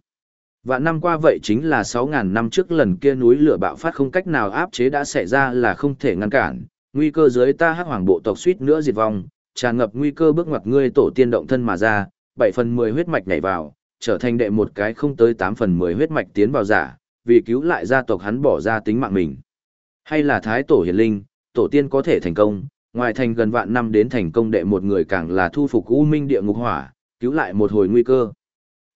Vạn năm qua vậy chính là 6.000 năm trước lần kia núi lửa bạo phát không cách nào áp chế đã xảy ra là không thể ngăn cản, nguy cơ dưới ta hắc hoàng bộ tộc suýt nữa diệt vong, tràn ngập nguy cơ bước ngoặt ngươi tổ tiên động thân mà ra, 7 phần 10 huyết mạch nhảy vào, trở thành đệ một cái không tới 8 phần 10 huyết mạch tiến vào giả, vì cứu lại gia tộc hắn bỏ ra tính mạng mình. Hay là thái tổ hiển linh, tổ tiên có thể thành công, ngoài thành gần vạn năm đến thành công đệ một người càng là thu phục u minh địa ngục hỏa, cứu lại một hồi nguy cơ.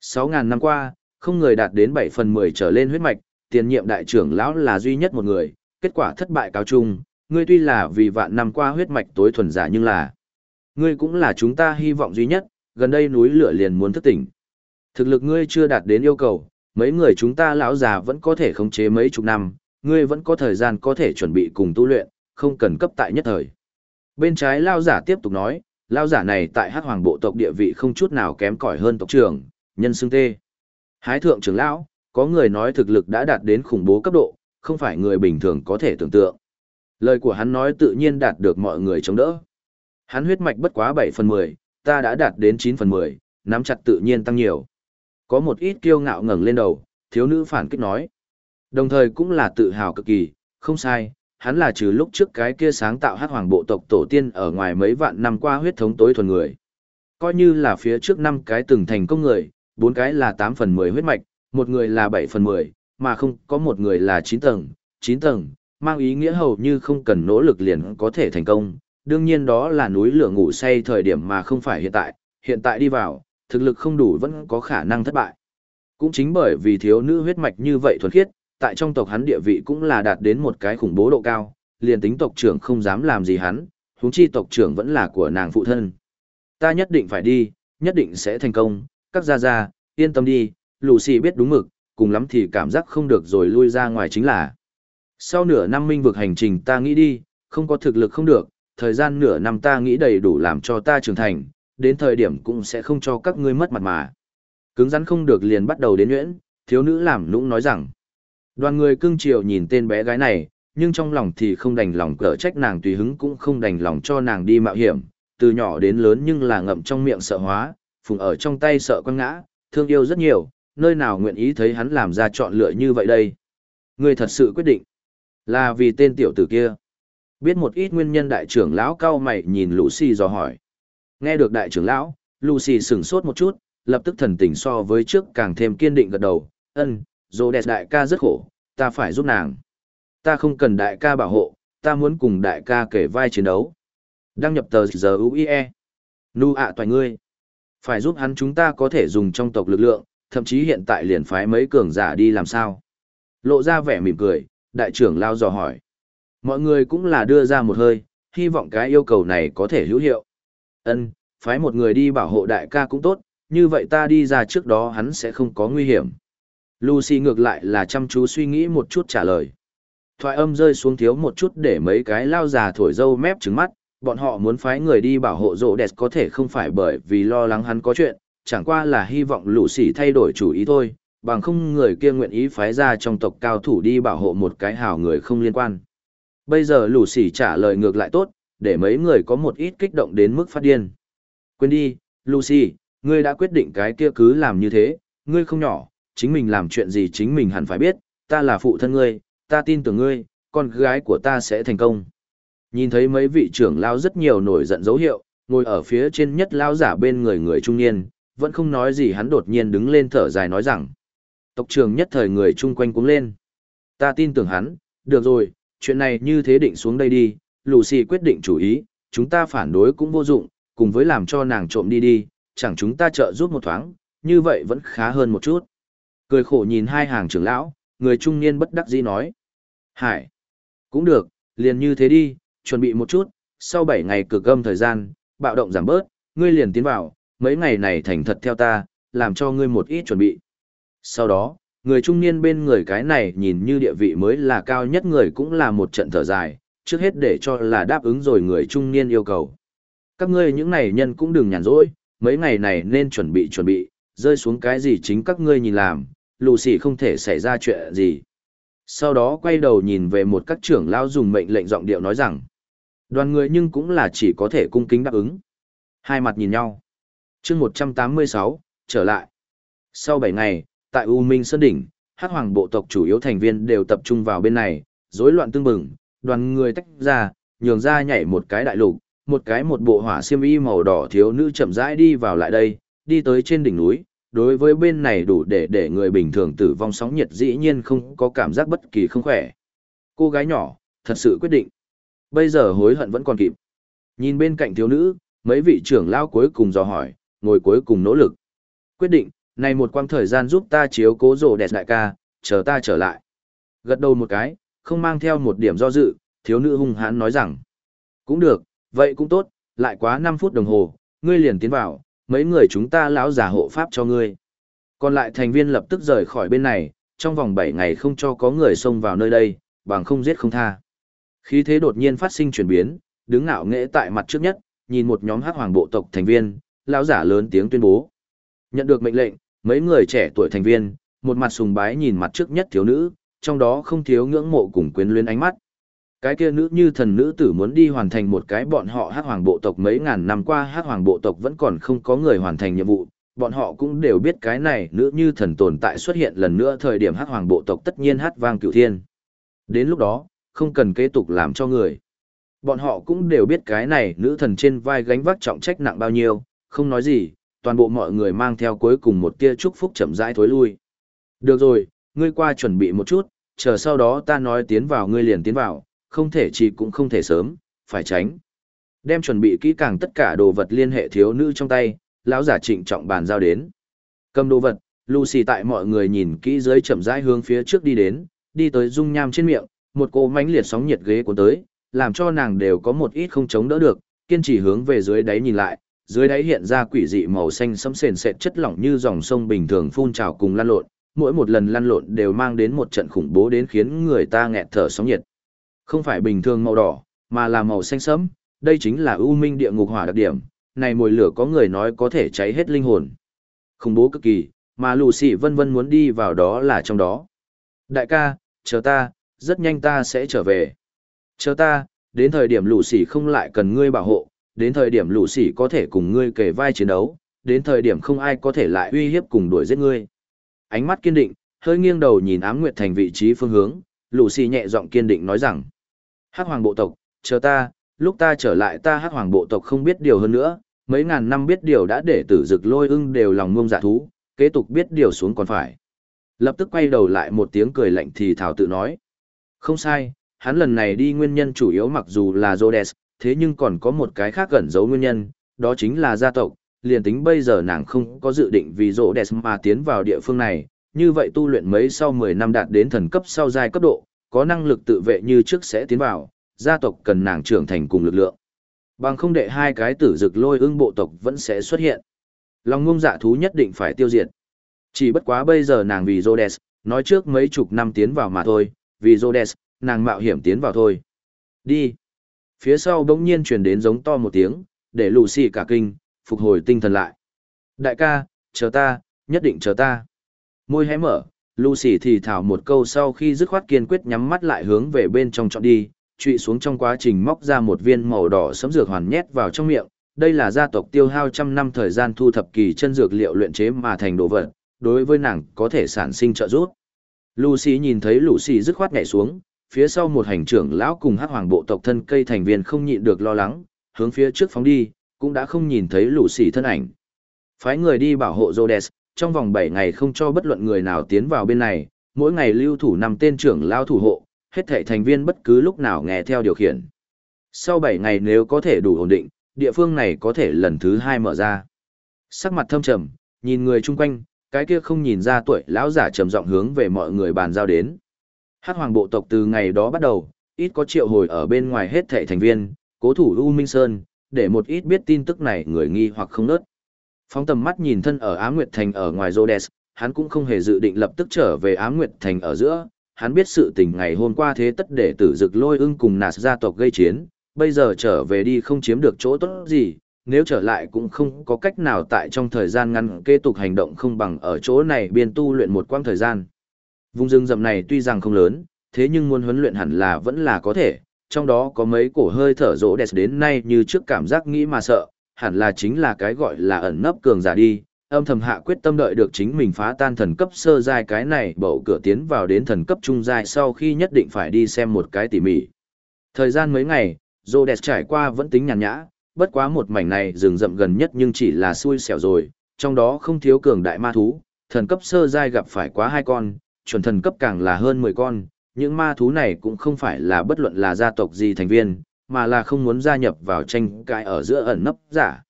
6.000 năm qua, không người đạt đến 7 phần 10 trở lên huyết mạch, tiền nhiệm đại trưởng lão là duy nhất một người, kết quả thất bại cao trung, ngươi tuy là vì vạn năm qua huyết mạch tối thuần giả nhưng là ngươi cũng là chúng ta hy vọng duy nhất, gần đây núi lửa liền muốn thức tỉnh. Thực lực ngươi chưa đạt đến yêu cầu, mấy người chúng ta lão già vẫn có thể khống chế mấy chục năm, ngươi vẫn có thời gian có thể chuẩn bị cùng tu luyện, không cần cấp tại nhất thời. Bên trái lao giả tiếp tục nói, lao giả này tại Hát hoàng bộ tộc địa vị không chút nào kém cỏi hơn tộc trưởng, nhân xưng tê. Hái thượng trưởng lão, có người nói thực lực đã đạt đến khủng bố cấp độ, không phải người bình thường có thể tưởng tượng. Lời của hắn nói tự nhiên đạt được mọi người chống đỡ. Hắn huyết mạch bất quá 7 phần 10, ta đã đạt đến 9 phần 10, nắm chặt tự nhiên tăng nhiều. Có một ít kiêu ngạo ngẩng lên đầu, thiếu nữ phản kích nói. Đồng thời cũng là tự hào cực kỳ, không sai, hắn là trừ lúc trước cái kia sáng tạo hát hoàng bộ tộc tổ tiên ở ngoài mấy vạn năm qua huyết thống tối thuần người. Coi như là phía trước năm cái từng thành công người, bốn cái là 8 phần 10 huyết mạch, một người là 7 phần 10, mà không có một người là 9 tầng, 9 tầng, mang ý nghĩa hầu như không cần nỗ lực liền có thể thành công. Đương nhiên đó là núi lửa ngủ say thời điểm mà không phải hiện tại, hiện tại đi vào, thực lực không đủ vẫn có khả năng thất bại. Cũng chính bởi vì thiếu nữ huyết mạch như vậy thuần khiết, tại trong tộc hắn địa vị cũng là đạt đến một cái khủng bố độ cao, liền tính tộc trưởng không dám làm gì hắn, huống chi tộc trưởng vẫn là của nàng phụ thân. Ta nhất định phải đi, nhất định sẽ thành công, các gia gia, yên tâm đi, Lucy biết đúng mực, cùng lắm thì cảm giác không được rồi lui ra ngoài chính là. Sau nửa năm minh vực hành trình ta nghĩ đi, không có thực lực không được, thời gian nửa năm ta nghĩ đầy đủ làm cho ta trưởng thành, đến thời điểm cũng sẽ không cho các ngươi mất mặt mà. Cứng rắn không được liền bắt đầu đến nhuyễn, thiếu nữ làm nũng nói rằng. Đoàn người cưng chiều nhìn tên bé gái này, nhưng trong lòng thì không đành lòng cỡ trách nàng tùy hứng cũng không đành lòng cho nàng đi mạo hiểm, từ nhỏ đến lớn nhưng là ngậm trong miệng sợ hóa, phùng ở trong tay sợ quăng ngã, thương yêu rất nhiều, nơi nào nguyện ý thấy hắn làm ra chọn lựa như vậy đây. Người thật sự quyết định, là vì tên tiểu tử kia. Biết một ít nguyên nhân đại trưởng lão cao mày nhìn Lucy dò hỏi. Nghe được đại trưởng lão, Lucy sửng sốt một chút, lập tức thần tình so với trước càng thêm kiên định gật đầu, ân, dô đẹp đại ca rất khổ, ta phải giúp nàng. Ta không cần đại ca bảo hộ, ta muốn cùng đại ca kể vai chiến đấu. Đăng nhập tờ giờ UIE. Nu ạ à ngươi. Phải giúp hắn chúng ta có thể dùng trong tộc lực lượng, thậm chí hiện tại liền phái mấy cường giả đi làm sao. Lộ ra vẻ mỉm cười, đại trưởng lao dò hỏi. Mọi người cũng là đưa ra một hơi, hy vọng cái yêu cầu này có thể hữu hiệu. Ân, phái một người đi bảo hộ đại ca cũng tốt, như vậy ta đi ra trước đó hắn sẽ không có nguy hiểm. Lucy ngược lại là chăm chú suy nghĩ một chút trả lời. Thoại âm rơi xuống thiếu một chút để mấy cái lao già thổi dâu mép trứng mắt, bọn họ muốn phái người đi bảo hộ rộ đẹp có thể không phải bởi vì lo lắng hắn có chuyện, chẳng qua là hy vọng Lucy thay đổi chủ ý thôi, bằng không người kia nguyện ý phái ra trong tộc cao thủ đi bảo hộ một cái hào người không liên quan. Bây giờ Lucy trả lời ngược lại tốt, để mấy người có một ít kích động đến mức phát điên. Quên đi, Lucy, ngươi đã quyết định cái kia cứ làm như thế, ngươi không nhỏ, chính mình làm chuyện gì chính mình hẳn phải biết, ta là phụ thân ngươi, ta tin tưởng ngươi, con gái của ta sẽ thành công. Nhìn thấy mấy vị trưởng lao rất nhiều nổi giận dấu hiệu, ngồi ở phía trên nhất lao giả bên người người trung niên, vẫn không nói gì hắn đột nhiên đứng lên thở dài nói rằng. Tộc trưởng nhất thời người chung quanh cũng lên. Ta tin tưởng hắn, được rồi, chuyện này như thế định xuống đây đi, Lucy quyết định chủ ý, chúng ta phản đối cũng vô dụng, cùng với làm cho nàng trộm đi đi, chẳng chúng ta trợ giúp một thoáng, như vậy vẫn khá hơn một chút. Cười khổ nhìn hai hàng trưởng lão, người trung niên bất đắc dĩ nói. Hải, cũng được, liền như thế đi, chuẩn bị một chút, sau 7 ngày cực âm thời gian, bạo động giảm bớt, ngươi liền tiến vào, mấy ngày này thành thật theo ta, làm cho ngươi một ít chuẩn bị. Sau đó, người trung niên bên người cái này nhìn như địa vị mới là cao nhất người cũng là một trận thở dài, trước hết để cho là đáp ứng rồi người trung niên yêu cầu. Các ngươi những này nhân cũng đừng nhàn rỗi, mấy ngày này nên chuẩn bị chuẩn bị, rơi xuống cái gì chính các ngươi nhìn làm, lù xỉ không thể xảy ra chuyện gì. Sau đó quay đầu nhìn về một các trưởng lao dùng mệnh lệnh giọng điệu nói rằng, đoàn người nhưng cũng là chỉ có thể cung kính đáp ứng. Hai mặt nhìn nhau. chương 186, trở lại. Sau 7 ngày, tại U Minh Sơn Đỉnh, hát hoàng bộ tộc chủ yếu thành viên đều tập trung vào bên này, rối loạn tương bừng, đoàn người tách ra, nhường ra nhảy một cái đại lục, một cái một bộ hỏa xiêm y màu đỏ thiếu nữ chậm rãi đi vào lại đây, đi tới trên đỉnh núi, đối với bên này đủ để để người bình thường tử vong sóng nhiệt dĩ nhiên không có cảm giác bất kỳ không khỏe. Cô gái nhỏ, thật sự quyết định. Bây giờ hối hận vẫn còn kịp. Nhìn bên cạnh thiếu nữ, mấy vị trưởng lao cuối cùng dò hỏi, ngồi cuối cùng nỗ lực. Quyết định, này một quang thời gian giúp ta chiếu cố rổ đẹp đại ca, chờ ta trở lại. Gật đầu một cái, không mang theo một điểm do dự, thiếu nữ hung hãn nói rằng. Cũng được, vậy cũng tốt, lại quá 5 phút đồng hồ, ngươi liền tiến vào, mấy người chúng ta lão giả hộ pháp cho ngươi. Còn lại thành viên lập tức rời khỏi bên này, trong vòng 7 ngày không cho có người xông vào nơi đây, bằng không giết không tha. Khí thế đột nhiên phát sinh chuyển biến, đứng ngạo nghễ tại mặt trước nhất, nhìn một nhóm hắc hoàng bộ tộc thành viên, lão giả lớn tiếng tuyên bố. Nhận được mệnh lệnh, mấy người trẻ tuổi thành viên, một mặt sùng bái nhìn mặt trước nhất thiếu nữ, trong đó không thiếu ngưỡng mộ cùng quyến luyến ánh mắt. Cái kia nữ như thần nữ tử muốn đi hoàn thành một cái bọn họ hát hoàng bộ tộc mấy ngàn năm qua hát hoàng bộ tộc vẫn còn không có người hoàn thành nhiệm vụ, bọn họ cũng đều biết cái này nữ như thần tồn tại xuất hiện lần nữa thời điểm hát hoàng bộ tộc tất nhiên hát vang cửu thiên. Đến lúc đó, không cần kế tục làm cho người. Bọn họ cũng đều biết cái này nữ thần trên vai gánh vác trọng trách nặng bao nhiêu, không nói gì, toàn bộ mọi người mang theo cuối cùng một tia chúc phúc chậm rãi thối lui. Được rồi, ngươi qua chuẩn bị một chút, chờ sau đó ta nói tiến vào ngươi liền tiến vào, không thể chỉ cũng không thể sớm, phải tránh. Đem chuẩn bị kỹ càng tất cả đồ vật liên hệ thiếu nữ trong tay, lão giả trịnh trọng bàn giao đến. Cầm đồ vật, Lucy tại mọi người nhìn kỹ dưới chậm rãi hướng phía trước đi đến, đi tới dung nham trên miệng, một cô mánh liệt sóng nhiệt ghế cuốn tới, làm cho nàng đều có một ít không chống đỡ được, kiên trì hướng về dưới đáy nhìn lại, dưới đáy hiện ra quỷ dị màu xanh sẫm sền sệt chất lỏng như dòng sông bình thường phun trào cùng lăn lộn, mỗi một lần lăn lộn đều mang đến một trận khủng bố đến khiến người ta nghẹt thở sóng nhiệt. Không phải bình thường màu đỏ, mà là màu xanh sẫm, đây chính là ưu minh địa ngục hỏa đặc điểm, này mùi lửa có người nói có thể cháy hết linh hồn. Khủng bố cực kỳ, mà Lucy vân vân muốn đi vào đó là trong đó. Đại ca, chờ ta, rất nhanh ta sẽ trở về. Chờ ta, đến thời điểm lũ sỉ không lại cần ngươi bảo hộ, đến thời điểm lũ sỉ có thể cùng ngươi kề vai chiến đấu, đến thời điểm không ai có thể lại uy hiếp cùng đuổi giết ngươi. Ánh mắt kiên định, hơi nghiêng đầu nhìn ám nguyệt thành vị trí phương hướng, lũ sỉ nhẹ giọng kiên định nói rằng, hắc hoàng bộ tộc, chờ ta, lúc ta trở lại ta hắc hoàng bộ tộc không biết điều hơn nữa, mấy ngàn năm biết điều đã để tử dực lôi ưng đều lòng ngông giả thú, kế tục biết điều xuống còn phải. Lập tức quay đầu lại một tiếng cười lạnh thì thảo tự nói. Không sai, hắn lần này đi nguyên nhân chủ yếu mặc dù là Rhodes, thế nhưng còn có một cái khác gần giấu nguyên nhân, đó chính là gia tộc, liền tính bây giờ nàng không có dự định vì Rhodes mà tiến vào địa phương này, như vậy tu luyện mấy sau 10 năm đạt đến thần cấp sau giai cấp độ, có năng lực tự vệ như trước sẽ tiến vào, gia tộc cần nàng trưởng thành cùng lực lượng. Bằng không đệ hai cái tử dực lôi ưng bộ tộc vẫn sẽ xuất hiện. Lòng ngông dạ thú nhất định phải tiêu diệt. Chỉ bất quá bây giờ nàng vì Rhodes, nói trước mấy chục năm tiến vào mà thôi, vì Rhodes, nàng mạo hiểm tiến vào thôi. Đi. Phía sau bỗng nhiên truyền đến giống to một tiếng, để Lucy cả kinh, phục hồi tinh thần lại. Đại ca, chờ ta, nhất định chờ ta. Môi hé mở, Lucy thì thảo một câu sau khi dứt khoát kiên quyết nhắm mắt lại hướng về bên trong chọn đi, trụy xuống trong quá trình móc ra một viên màu đỏ sấm dược hoàn nhét vào trong miệng. Đây là gia tộc tiêu hao trăm năm thời gian thu thập kỳ chân dược liệu luyện chế mà thành đồ vật, đối với nàng có thể sản sinh trợ giúp. Lucy nhìn thấy Lucy dứt khoát nhảy xuống, phía sau một hành trưởng lão cùng hát hoàng bộ tộc thân cây thành viên không nhịn được lo lắng, hướng phía trước phóng đi, cũng đã không nhìn thấy lũ sỉ thân ảnh. Phái người đi bảo hộ Rhodes, trong vòng 7 ngày không cho bất luận người nào tiến vào bên này, mỗi ngày lưu thủ năm tên trưởng lão thủ hộ, hết thảy thành viên bất cứ lúc nào nghe theo điều khiển. Sau 7 ngày nếu có thể đủ ổn định, địa phương này có thể lần thứ 2 mở ra. Sắc mặt thâm trầm, nhìn người chung quanh, cái kia không nhìn ra tuổi lão giả trầm giọng hướng về mọi người bàn giao đến. Hắc hoàng bộ tộc từ ngày đó bắt đầu, ít có triệu hồi ở bên ngoài hết thảy thành viên, cố thủ U Minh Sơn, để một ít biết tin tức này người nghi hoặc không nớt. Phóng tầm mắt nhìn thân ở Á Nguyệt Thành ở ngoài Rhodes, hắn cũng không hề dự định lập tức trở về Á Nguyệt Thành ở giữa, hắn biết sự tình ngày hôm qua thế tất để tử dực lôi ưng cùng nạt gia tộc gây chiến, bây giờ trở về đi không chiếm được chỗ tốt gì, nếu trở lại cũng không có cách nào tại trong thời gian ngắn kế tục hành động không bằng ở chỗ này biên tu luyện một quãng thời gian. Vùng rừng rậm này tuy rằng không lớn, thế nhưng muốn huấn luyện hẳn là vẫn là có thể, trong đó có mấy cổ hơi thở rỗ đẹp đến nay như trước cảm giác nghĩ mà sợ, hẳn là chính là cái gọi là ẩn nấp cường giả đi, âm thầm hạ quyết tâm đợi được chính mình phá tan thần cấp sơ giai cái này bậu cửa tiến vào đến thần cấp trung giai sau khi nhất định phải đi xem một cái tỉ mỉ. Thời gian mấy ngày, Rhodes trải qua vẫn tính nhàn nhã, bất quá một mảnh này rừng rậm gần nhất nhưng chỉ là xui xẻo rồi, trong đó không thiếu cường đại ma thú, thần cấp sơ giai gặp phải quá hai con, chuẩn thần cấp càng là hơn 10 con, những ma thú này cũng không phải là bất luận là gia tộc gì thành viên, mà là không muốn gia nhập vào tranh cãi ở giữa ẩn nấp giả.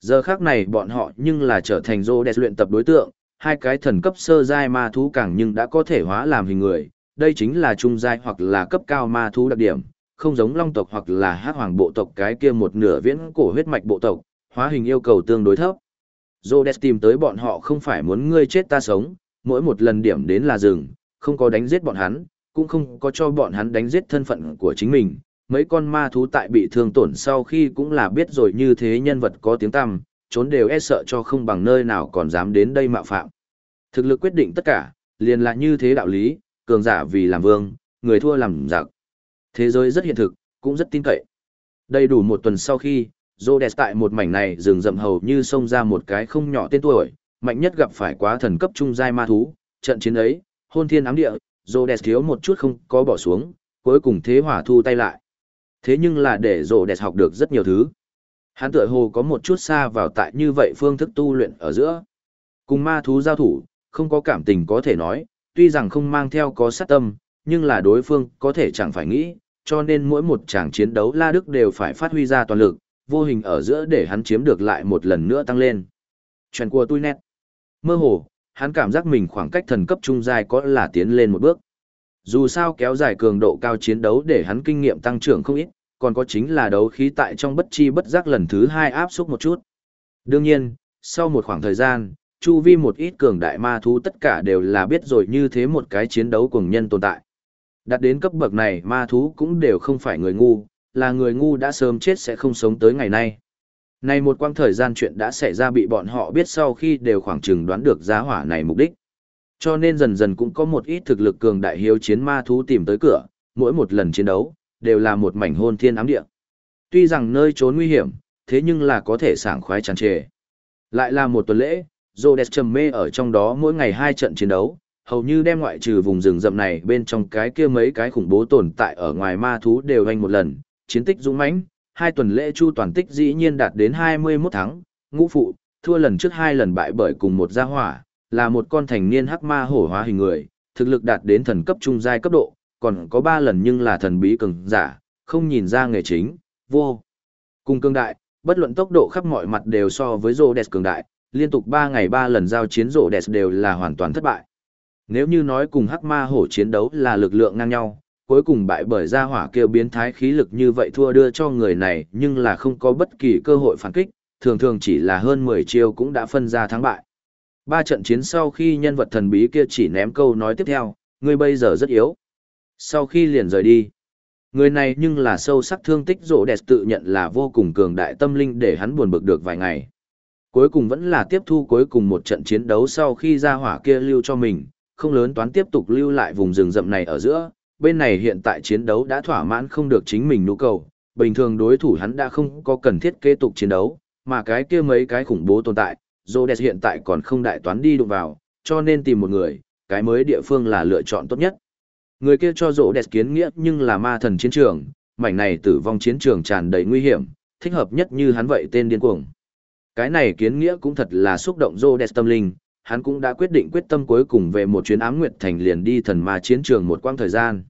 Giờ khác này bọn họ nhưng là trở thành rô đẹp luyện tập đối tượng, hai cái thần cấp sơ giai ma thú càng nhưng đã có thể hóa làm hình người, đây chính là trung giai hoặc là cấp cao ma thú đặc điểm, không giống long tộc hoặc là hát hoàng bộ tộc cái kia một nửa viễn cổ huyết mạch bộ tộc, hóa hình yêu cầu tương đối thấp. Rhodes tìm tới bọn họ không phải muốn ngươi chết ta sống, mỗi một lần điểm đến là rừng, không có đánh giết bọn hắn, cũng không có cho bọn hắn đánh giết thân phận của chính mình. Mấy con ma thú tại bị thương tổn sau khi cũng là biết rồi như thế nhân vật có tiếng tăm, trốn đều e sợ cho không bằng nơi nào còn dám đến đây mạo phạm. Thực lực quyết định tất cả, liền là như thế đạo lý, cường giả vì làm vương, người thua làm giặc. Thế giới rất hiện thực, cũng rất tin cậy. Đầy đủ một tuần sau khi, Rhodes tại một mảnh này rừng rậm hầu như xông ra một cái không nhỏ tên tuổi, mạnh nhất gặp phải quá thần cấp trung giai ma thú, trận chiến ấy, hôn thiên ám địa, Rhodes thiếu một chút không có bỏ xuống, cuối cùng thế hỏa thu tay lại. Thế nhưng là để Rhodes học được rất nhiều thứ. Hắn tựa hồ có một chút xa vào tại như vậy phương thức tu luyện ở giữa. Cùng ma thú giao thủ, không có cảm tình có thể nói, tuy rằng không mang theo có sát tâm, nhưng là đối phương có thể chẳng phải nghĩ, cho nên mỗi một tràng chiến đấu La Đức đều phải phát huy ra toàn lực, vô hình ở giữa để hắn chiếm được lại một lần nữa tăng lên. Chuyện của tôi nét. Mơ hồ, hắn cảm giác mình khoảng cách thần cấp trung giai có là tiến lên một bước. Dù sao kéo dài cường độ cao chiến đấu để hắn kinh nghiệm tăng trưởng không ít, còn có chính là đấu khí tại trong bất chi bất giác lần thứ hai áp xúc một chút. Đương nhiên, sau một khoảng thời gian, chu vi một ít cường đại ma thú tất cả đều là biết rồi như thế một cái chiến đấu cùng nhân tồn tại. Đạt đến cấp bậc này ma thú cũng đều không phải người ngu, là người ngu đã sớm chết sẽ không sống tới ngày nay. Này một quãng thời gian chuyện đã xảy ra bị bọn họ biết sau khi đều khoảng chừng đoán được giá hỏa này mục đích. Cho nên dần dần cũng có một ít thực lực cường đại hiếu chiến ma thú tìm tới cửa, mỗi một lần chiến đấu, đều là một mảnh hôn thiên ám địa. Tuy rằng nơi trốn nguy hiểm, thế nhưng là có thể sảng khoái tràn trề. Lại là một tuần lễ, Rhodes trầm mê ở trong đó mỗi ngày hai trận chiến đấu, hầu như đem ngoại trừ vùng rừng rậm này bên trong cái kia mấy cái khủng bố tồn tại ở ngoài ma thú đều hoành một lần, chiến tích dũng mãnh, hai tuần lễ chu toàn tích dĩ nhiên đạt đến 21 tháng, ngũ phụ, thua lần trước hai lần bại bởi cùng một gia hỏa, là một con thành niên hắc ma hổ hóa hình người, thực lực đạt đến thần cấp trung giai cấp độ, còn có ba lần nhưng là thần bí cường giả, không nhìn ra nghề chính, vô. Cùng cường đại, bất luận tốc độ khắp mọi mặt đều so với rô đẹp cường đại, liên tục 3 ngày 3 lần giao chiến rô đẹp đều là hoàn toàn thất bại. Nếu như nói cùng hắc ma hổ chiến đấu là lực lượng ngang nhau, cuối cùng bại bởi gia hỏa kêu biến thái khí lực như vậy thua đưa cho người này nhưng là không có bất kỳ cơ hội phản kích, thường thường chỉ là hơn 10 chiêu cũng đã phân ra thắng bại. Ba trận chiến sau khi nhân vật thần bí kia chỉ ném câu nói tiếp theo, ngươi bây giờ rất yếu. Sau khi liền rời đi, người này nhưng là sâu sắc thương tích rộ đẹp tự nhận là vô cùng cường đại tâm linh để hắn buồn bực được vài ngày. Cuối cùng vẫn là tiếp thu cuối cùng một trận chiến đấu sau khi gia hỏa kia lưu cho mình, không lớn toán tiếp tục lưu lại vùng rừng rậm này ở giữa, bên này hiện tại chiến đấu đã thỏa mãn không được chính mình nhu cầu, bình thường đối thủ hắn đã không có cần thiết kế tục chiến đấu, mà cái kia mấy cái khủng bố tồn tại, Rhodes hiện tại còn không đại toán đi đụng vào, cho nên tìm một người, cái mới địa phương là lựa chọn tốt nhất. Người kia cho Rhodes kiến nghĩa nhưng là ma thần chiến trường, mảnh này tử vong chiến trường tràn đầy nguy hiểm, thích hợp nhất như hắn vậy tên điên cuồng. Cái này kiến nghĩa cũng thật là xúc động Rhodes tâm linh, hắn cũng đã quyết định quyết tâm cuối cùng về một chuyến ám nguyệt thành liền đi thần ma chiến trường một quãng thời gian.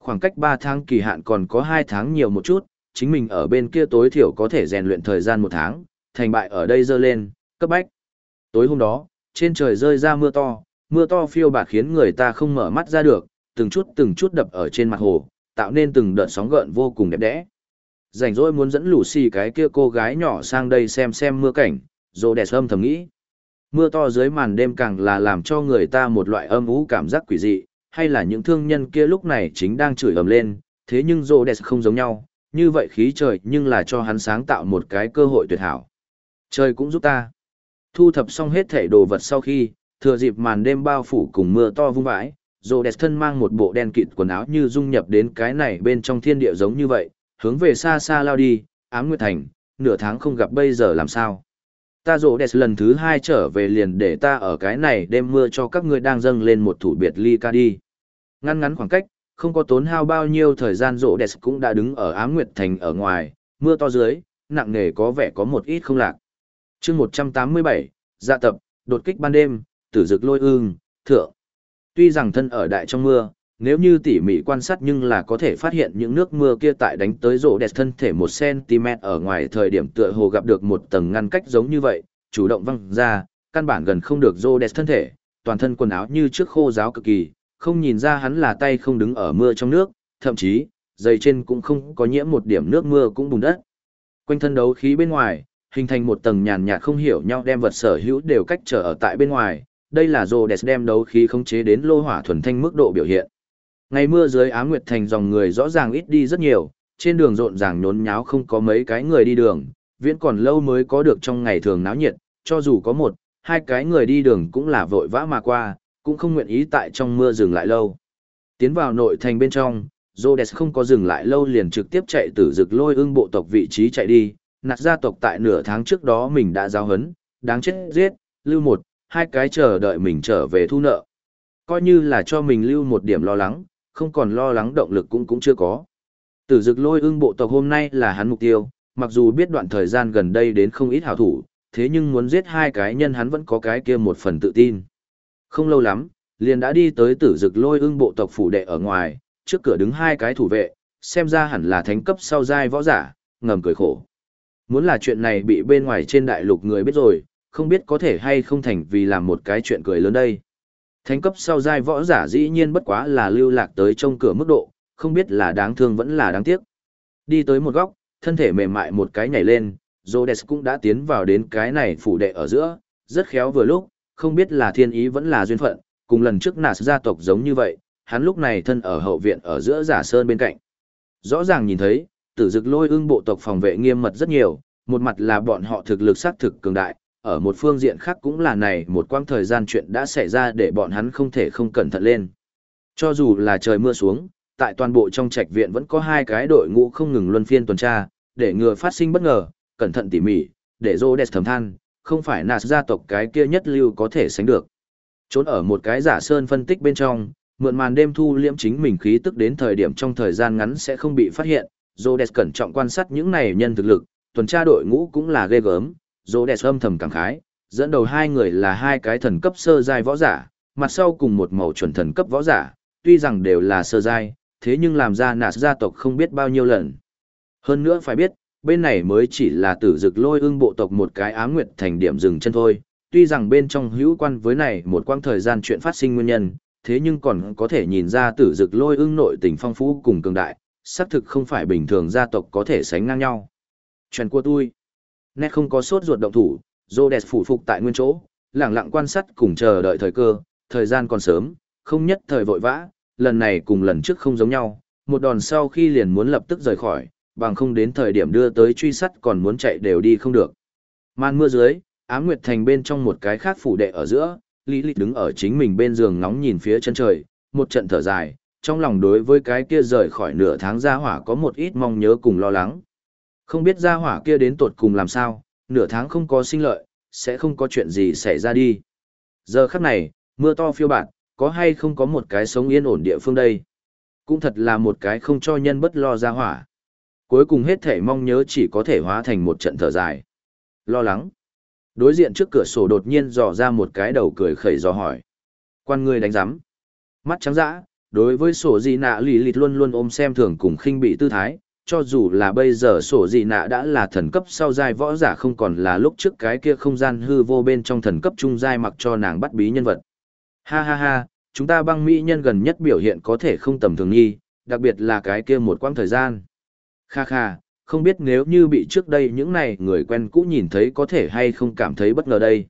Khoảng cách 3 tháng kỳ hạn còn có 2 tháng nhiều một chút, chính mình ở bên kia tối thiểu có thể rèn luyện thời gian một tháng, thành bại ở đây dơ lên, cấp bách. Tối hôm đó, trên trời rơi ra mưa to, mưa to phiêu bạt khiến người ta không mở mắt ra được, từng chút từng chút đập ở trên mặt hồ, tạo nên từng đợt sóng gợn vô cùng đẹp đẽ. Rảnh rỗi muốn dẫn lũ xì cái kia cô gái nhỏ sang đây xem xem mưa cảnh, rồi đẹp âm thầm nghĩ. Mưa to dưới màn đêm càng là làm cho người ta một loại âm ú cảm giác quỷ dị, hay là những thương nhân kia lúc này chính đang chửi ầm lên, thế nhưng Rô Rhodes không giống nhau, như vậy khí trời nhưng là cho hắn sáng tạo một cái cơ hội tuyệt hảo. Trời cũng giúp ta. Thu thập xong hết thể đồ vật sau khi, thừa dịp màn đêm bao phủ cùng mưa to vung vãi, Rô Rhodes thân mang một bộ đen kịt quần áo như dung nhập đến cái này bên trong thiên địa giống như vậy, hướng về xa xa lao đi, ám nguyệt thành, nửa tháng không gặp bây giờ làm sao. Ta rộ đẹp lần thứ hai trở về liền để ta ở cái này đêm mưa cho các ngươi đang dâng lên một thủ biệt ly ca đi. Ngăn ngắn khoảng cách, không có tốn hao bao nhiêu thời gian rộ đẹp cũng đã đứng ở ám nguyệt thành ở ngoài, mưa to dưới, nặng nề có vẻ có một ít không lạc. chương 187, dạ tập, đột kích ban đêm, tử dực lôi ương, thượng. Tuy rằng thân ở đại trong mưa, nếu như tỉ mỉ quan sát nhưng là có thể phát hiện những nước mưa kia tại đánh tới rổ đẹp thân thể một cm ở ngoài thời điểm tựa hồ gặp được một tầng ngăn cách giống như vậy, chủ động văng ra, căn bản gần không được rộ đẹp thân thể, toàn thân quần áo như trước khô giáo cực kỳ, không nhìn ra hắn là tay không đứng ở mưa trong nước, thậm chí, giày trên cũng không có nhiễm một điểm nước mưa cũng bùn đất. Quanh thân đấu khí bên ngoài, hình thành một tầng nhàn nhạt không hiểu nhau đem vật sở hữu đều cách trở ở tại bên ngoài, đây là rồ đẹp đem đấu khí khống chế đến lô hỏa thuần thanh mức độ biểu hiện. Ngày mưa dưới Á Nguyệt Thành dòng người rõ ràng ít đi rất nhiều, trên đường rộn ràng nhốn nháo không có mấy cái người đi đường, viễn còn lâu mới có được trong ngày thường náo nhiệt, cho dù có một, hai cái người đi đường cũng là vội vã mà qua, cũng không nguyện ý tại trong mưa dừng lại lâu. Tiến vào nội thành bên trong, Rhodes không có dừng lại lâu liền trực tiếp chạy từ rực lôi ương bộ tộc vị trí chạy đi, nạt gia tộc tại nửa tháng trước đó mình đã giao hấn, đáng chết giết, lưu một, hai cái chờ đợi mình trở về thu nợ. Coi như là cho mình lưu một điểm lo lắng, không còn lo lắng động lực cũng cũng chưa có. Tử dực lôi ưng bộ tộc hôm nay là hắn mục tiêu, mặc dù biết đoạn thời gian gần đây đến không ít hảo thủ, thế nhưng muốn giết hai cái nhân hắn vẫn có cái kia một phần tự tin. Không lâu lắm, liền đã đi tới tử dực lôi ưng bộ tộc phủ đệ ở ngoài, trước cửa đứng hai cái thủ vệ, xem ra hẳn là thánh cấp sau giai võ giả, ngầm cười khổ. Muốn là chuyện này bị bên ngoài trên đại lục người biết rồi, không biết có thể hay không thành vì làm một cái chuyện cười lớn đây. Thánh cấp sau giai võ giả dĩ nhiên bất quá là lưu lạc tới trong cửa mức độ, không biết là đáng thương vẫn là đáng tiếc. Đi tới một góc, thân thể mềm mại một cái nhảy lên, Rhodes cũng đã tiến vào đến cái này phủ đệ ở giữa, rất khéo vừa lúc, không biết là thiên ý vẫn là duyên phận, cùng lần trước nạt gia tộc giống như vậy, hắn lúc này thân ở hậu viện ở giữa giả sơn bên cạnh. Rõ ràng nhìn thấy, tử dực lôi ưng bộ tộc phòng vệ nghiêm mật rất nhiều, một mặt là bọn họ thực lực sát thực cường đại, ở một phương diện khác cũng là này một quãng thời gian chuyện đã xảy ra để bọn hắn không thể không cẩn thận lên. Cho dù là trời mưa xuống, tại toàn bộ trong trạch viện vẫn có hai cái đội ngũ không ngừng luân phiên tuần tra, để ngừa phát sinh bất ngờ, cẩn thận tỉ mỉ, để Rhodes thầm than, không phải nạt gia tộc cái kia nhất lưu có thể sánh được. Trốn ở một cái giả sơn phân tích bên trong, mượn màn đêm thu liễm chính mình khí tức đến thời điểm trong thời gian ngắn sẽ không bị phát hiện. Rhodes cẩn trọng quan sát những này nhân thực lực, tuần tra đội ngũ cũng là ghê gớm, Rhodes âm thầm cảm khái, dẫn đầu hai người là hai cái thần cấp sơ giai võ giả, mặt sau cùng một màu chuẩn thần cấp võ giả, tuy rằng đều là sơ giai, thế nhưng làm ra nạt gia tộc không biết bao nhiêu lần. Hơn nữa phải biết, bên này mới chỉ là tử dực lôi ưng bộ tộc một cái ám nguyệt thành điểm dừng chân thôi, tuy rằng bên trong hữu quan với này một quãng thời gian chuyện phát sinh nguyên nhân, thế nhưng còn có thể nhìn ra tử dực lôi ưng nội tình phong phú cùng cường đại, xác thực không phải bình thường gia tộc có thể sánh ngang nhau. Chuyện của tôi, nét không có sốt ruột động thủ, Rhodes phủ phục tại nguyên chỗ, lặng lặng quan sát cùng chờ đợi thời cơ, thời gian còn sớm, không nhất thời vội vã, lần này cùng lần trước không giống nhau, một đòn sau khi liền muốn lập tức rời khỏi, bằng không đến thời điểm đưa tới truy sát còn muốn chạy đều đi không được. Man mưa dưới, Ám Nguyệt Thành bên trong một cái khác phủ đệ ở giữa, Lý Lịch đứng ở chính mình bên giường ngóng nhìn phía chân trời, một trận thở dài, trong lòng đối với cái kia rời khỏi nửa tháng gia hỏa có một ít mong nhớ cùng lo lắng. Không biết gia hỏa kia đến tột cùng làm sao, nửa tháng không có sinh lợi, sẽ không có chuyện gì xảy ra đi. Giờ khắc này, mưa to phiêu bạt, có hay không có một cái sống yên ổn địa phương đây. Cũng thật là một cái không cho nhân bất lo gia hỏa. Cuối cùng hết thể mong nhớ chỉ có thể hóa thành một trận thở dài. Lo lắng. Đối diện trước cửa sổ đột nhiên dò ra một cái đầu cười khẩy dò hỏi. Quan người đánh giám. Mắt trắng dã, đối với sổ gì nạ lì lịt luôn luôn ôm xem thường cùng khinh bị tư thái, cho dù là bây giờ sổ dị nạ đã là thần cấp sau giai võ giả không còn là lúc trước cái kia không gian hư vô bên trong thần cấp trung giai mặc cho nàng bắt bí nhân vật. Ha ha ha, chúng ta băng mỹ nhân gần nhất biểu hiện có thể không tầm thường nghi, đặc biệt là cái kia một quãng thời gian. Kha kha, không biết nếu như bị trước đây những này người quen cũ nhìn thấy có thể hay không cảm thấy bất ngờ đây.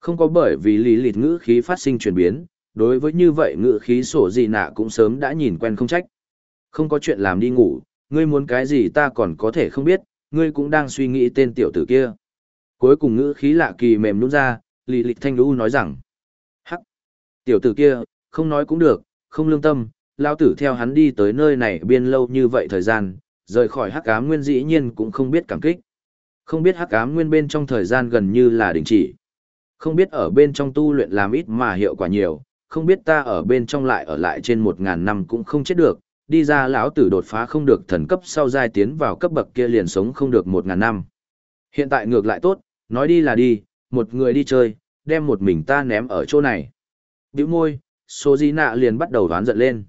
Không có bởi vì lý lịt ngữ khí phát sinh chuyển biến, đối với như vậy ngữ khí sổ gì nạ cũng sớm đã nhìn quen không trách. Không có chuyện làm đi ngủ, ngươi muốn cái gì ta còn có thể không biết, ngươi cũng đang suy nghĩ tên tiểu tử kia. Cuối cùng ngữ khí lạ kỳ mềm nhũn ra, lì lịch thanh lũ nói rằng, hắc, tiểu tử kia, không nói cũng được, không lương tâm, lao tử theo hắn đi tới nơi này biên lâu như vậy thời gian, rời khỏi hắc ám nguyên dĩ nhiên cũng không biết cảm kích. Không biết hắc ám nguyên bên trong thời gian gần như là đình chỉ. Không biết ở bên trong tu luyện làm ít mà hiệu quả nhiều, không biết ta ở bên trong lại ở lại trên một ngàn năm cũng không chết được, đi ra lão tử đột phá không được thần cấp sau giai tiến vào cấp bậc kia liền sống không được một ngàn năm. Hiện tại ngược lại tốt, nói đi là đi, một người đi chơi, đem một mình ta ném ở chỗ này. Biểu môi, số di nạ liền bắt đầu đoán giận lên.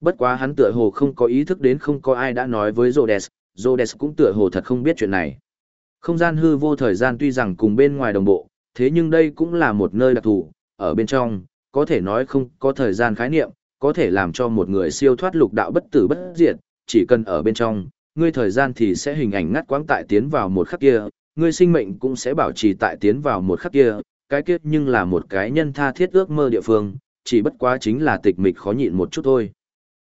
Bất quá hắn tựa hồ không có ý thức đến không có ai đã nói với Rhodes, Rhodes cũng tựa hồ thật không biết chuyện này. Không gian hư vô thời gian tuy rằng cùng bên ngoài đồng bộ, thế nhưng đây cũng là một nơi đặc thù, ở bên trong, có thể nói không có thời gian khái niệm, có thể làm cho một người siêu thoát lục đạo bất tử bất diệt, chỉ cần ở bên trong, ngươi thời gian thì sẽ hình ảnh ngắt quãng tại tiến vào một khắc kia, ngươi sinh mệnh cũng sẽ bảo trì tại tiến vào một khắc kia, cái kết nhưng là một cái nhân tha thiết ước mơ địa phương, chỉ bất quá chính là tịch mịch khó nhịn một chút thôi.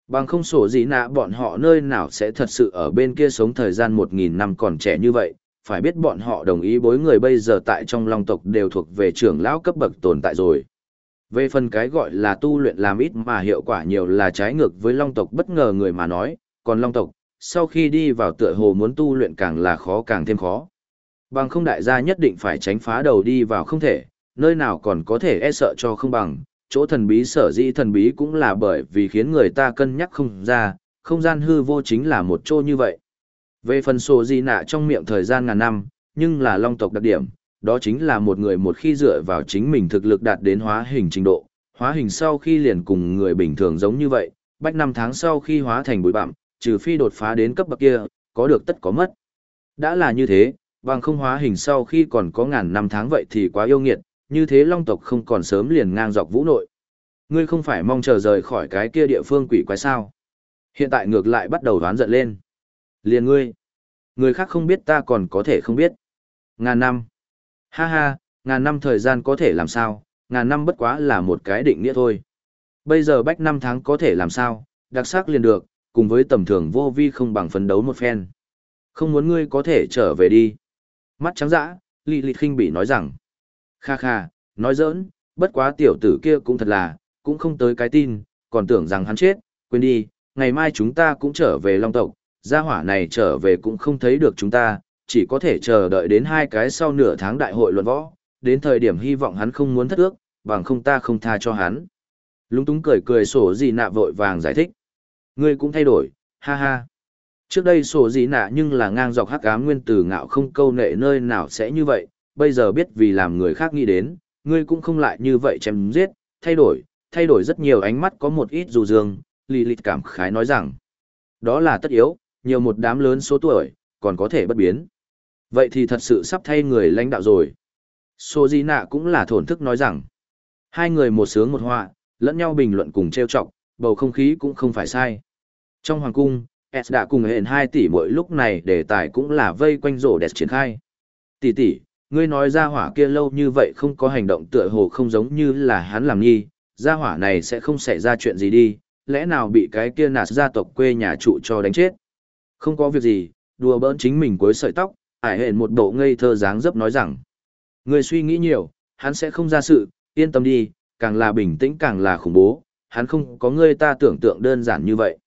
Bằng không sổ gì nạ bọn họ nơi nào sẽ thật sự ở bên kia sống thời gian một nghìn năm còn trẻ như vậy, phải biết bọn họ đồng ý bối người bây giờ tại trong long tộc đều thuộc về trưởng lão cấp bậc tồn tại rồi. Về phần cái gọi là tu luyện làm ít mà hiệu quả nhiều là trái ngược với long tộc bất ngờ người mà nói, còn long tộc, sau khi đi vào tựa hồ muốn tu luyện càng là khó càng thêm khó. Bằng không đại gia nhất định phải tránh phá đầu đi vào không thể, nơi nào còn có thể e sợ cho không bằng, chỗ thần bí sở dĩ thần bí cũng là bởi vì khiến người ta cân nhắc không ra, không gian hư vô chính là một chỗ như vậy. Về phần sổ di nạ trong miệng thời gian ngàn năm, nhưng là long tộc đặc điểm, đó chính là một người một khi dựa vào chính mình thực lực đạt đến hóa hình trình độ, hóa hình sau khi liền cùng người bình thường giống như vậy, bách năm tháng sau khi hóa thành bụi bặm, trừ phi đột phá đến cấp bậc kia, có được tất có mất. Đã là như thế, bằng không hóa hình sau khi còn có ngàn năm tháng vậy thì quá yêu nghiệt, như thế long tộc không còn sớm liền ngang dọc vũ nội. Ngươi không phải mong chờ rời khỏi cái kia địa phương quỷ quái sao. Hiện tại ngược lại bắt đầu đoán giận lên. Liền ngươi. Người khác không biết ta còn có thể không biết. Ngàn năm. Ha ha, ngàn năm thời gian có thể làm sao, ngàn năm bất quá là một cái định nghĩa thôi. Bây giờ bách năm tháng có thể làm sao, đặc sắc liền được, cùng với tầm thường vô vi không bằng phấn đấu một phen. Không muốn ngươi có thể trở về đi. Mắt trắng dã, lị lị khinh bị nói rằng. Kha kha, nói giỡn, bất quá tiểu tử kia cũng thật là, cũng không tới cái tin, còn tưởng rằng hắn chết, quên đi, ngày mai chúng ta cũng trở về Long tộc, gia hỏa này trở về cũng không thấy được chúng ta, chỉ có thể chờ đợi đến hai cái sau nửa tháng đại hội luận võ, đến thời điểm hy vọng hắn không muốn thất ước, bằng không ta không tha cho hắn. Lúng túng cười cười sổ gì nạ vội vàng giải thích. Ngươi cũng thay đổi, ha ha. Trước đây sổ gì nạ nhưng là ngang dọc hắc ám nguyên tử ngạo không câu nệ nơi nào sẽ như vậy, bây giờ biết vì làm người khác nghĩ đến, ngươi cũng không lại như vậy chém giết, thay đổi, thay đổi rất nhiều ánh mắt có một ít dù dương, lì lịt cảm khái nói rằng. Đó là tất yếu, nhiều một đám lớn số tuổi, còn có thể bất biến. Vậy thì thật sự sắp thay người lãnh đạo rồi. Sô Di Nạ cũng là thổn thức nói rằng, hai người một sướng một họa, lẫn nhau bình luận cùng trêu chọc, bầu không khí cũng không phải sai. Trong hoàng cung, S đã cùng hẹn hai tỷ mỗi lúc này đề tài cũng là vây quanh rổ đẹp triển khai. Tỷ tỷ, ngươi nói ra hỏa kia lâu như vậy không có hành động tựa hồ không giống như là hắn làm nghi, gia hỏa này sẽ không xảy ra chuyện gì đi, lẽ nào bị cái kia nạt gia tộc quê nhà trụ cho đánh chết. Không có việc gì, đùa bỡn chính mình cuối sợi tóc, ải hẹn một bộ ngây thơ dáng dấp nói rằng. Người suy nghĩ nhiều, hắn sẽ không ra sự, yên tâm đi, càng là bình tĩnh càng là khủng bố, hắn không có ngươi ta tưởng tượng đơn giản như vậy.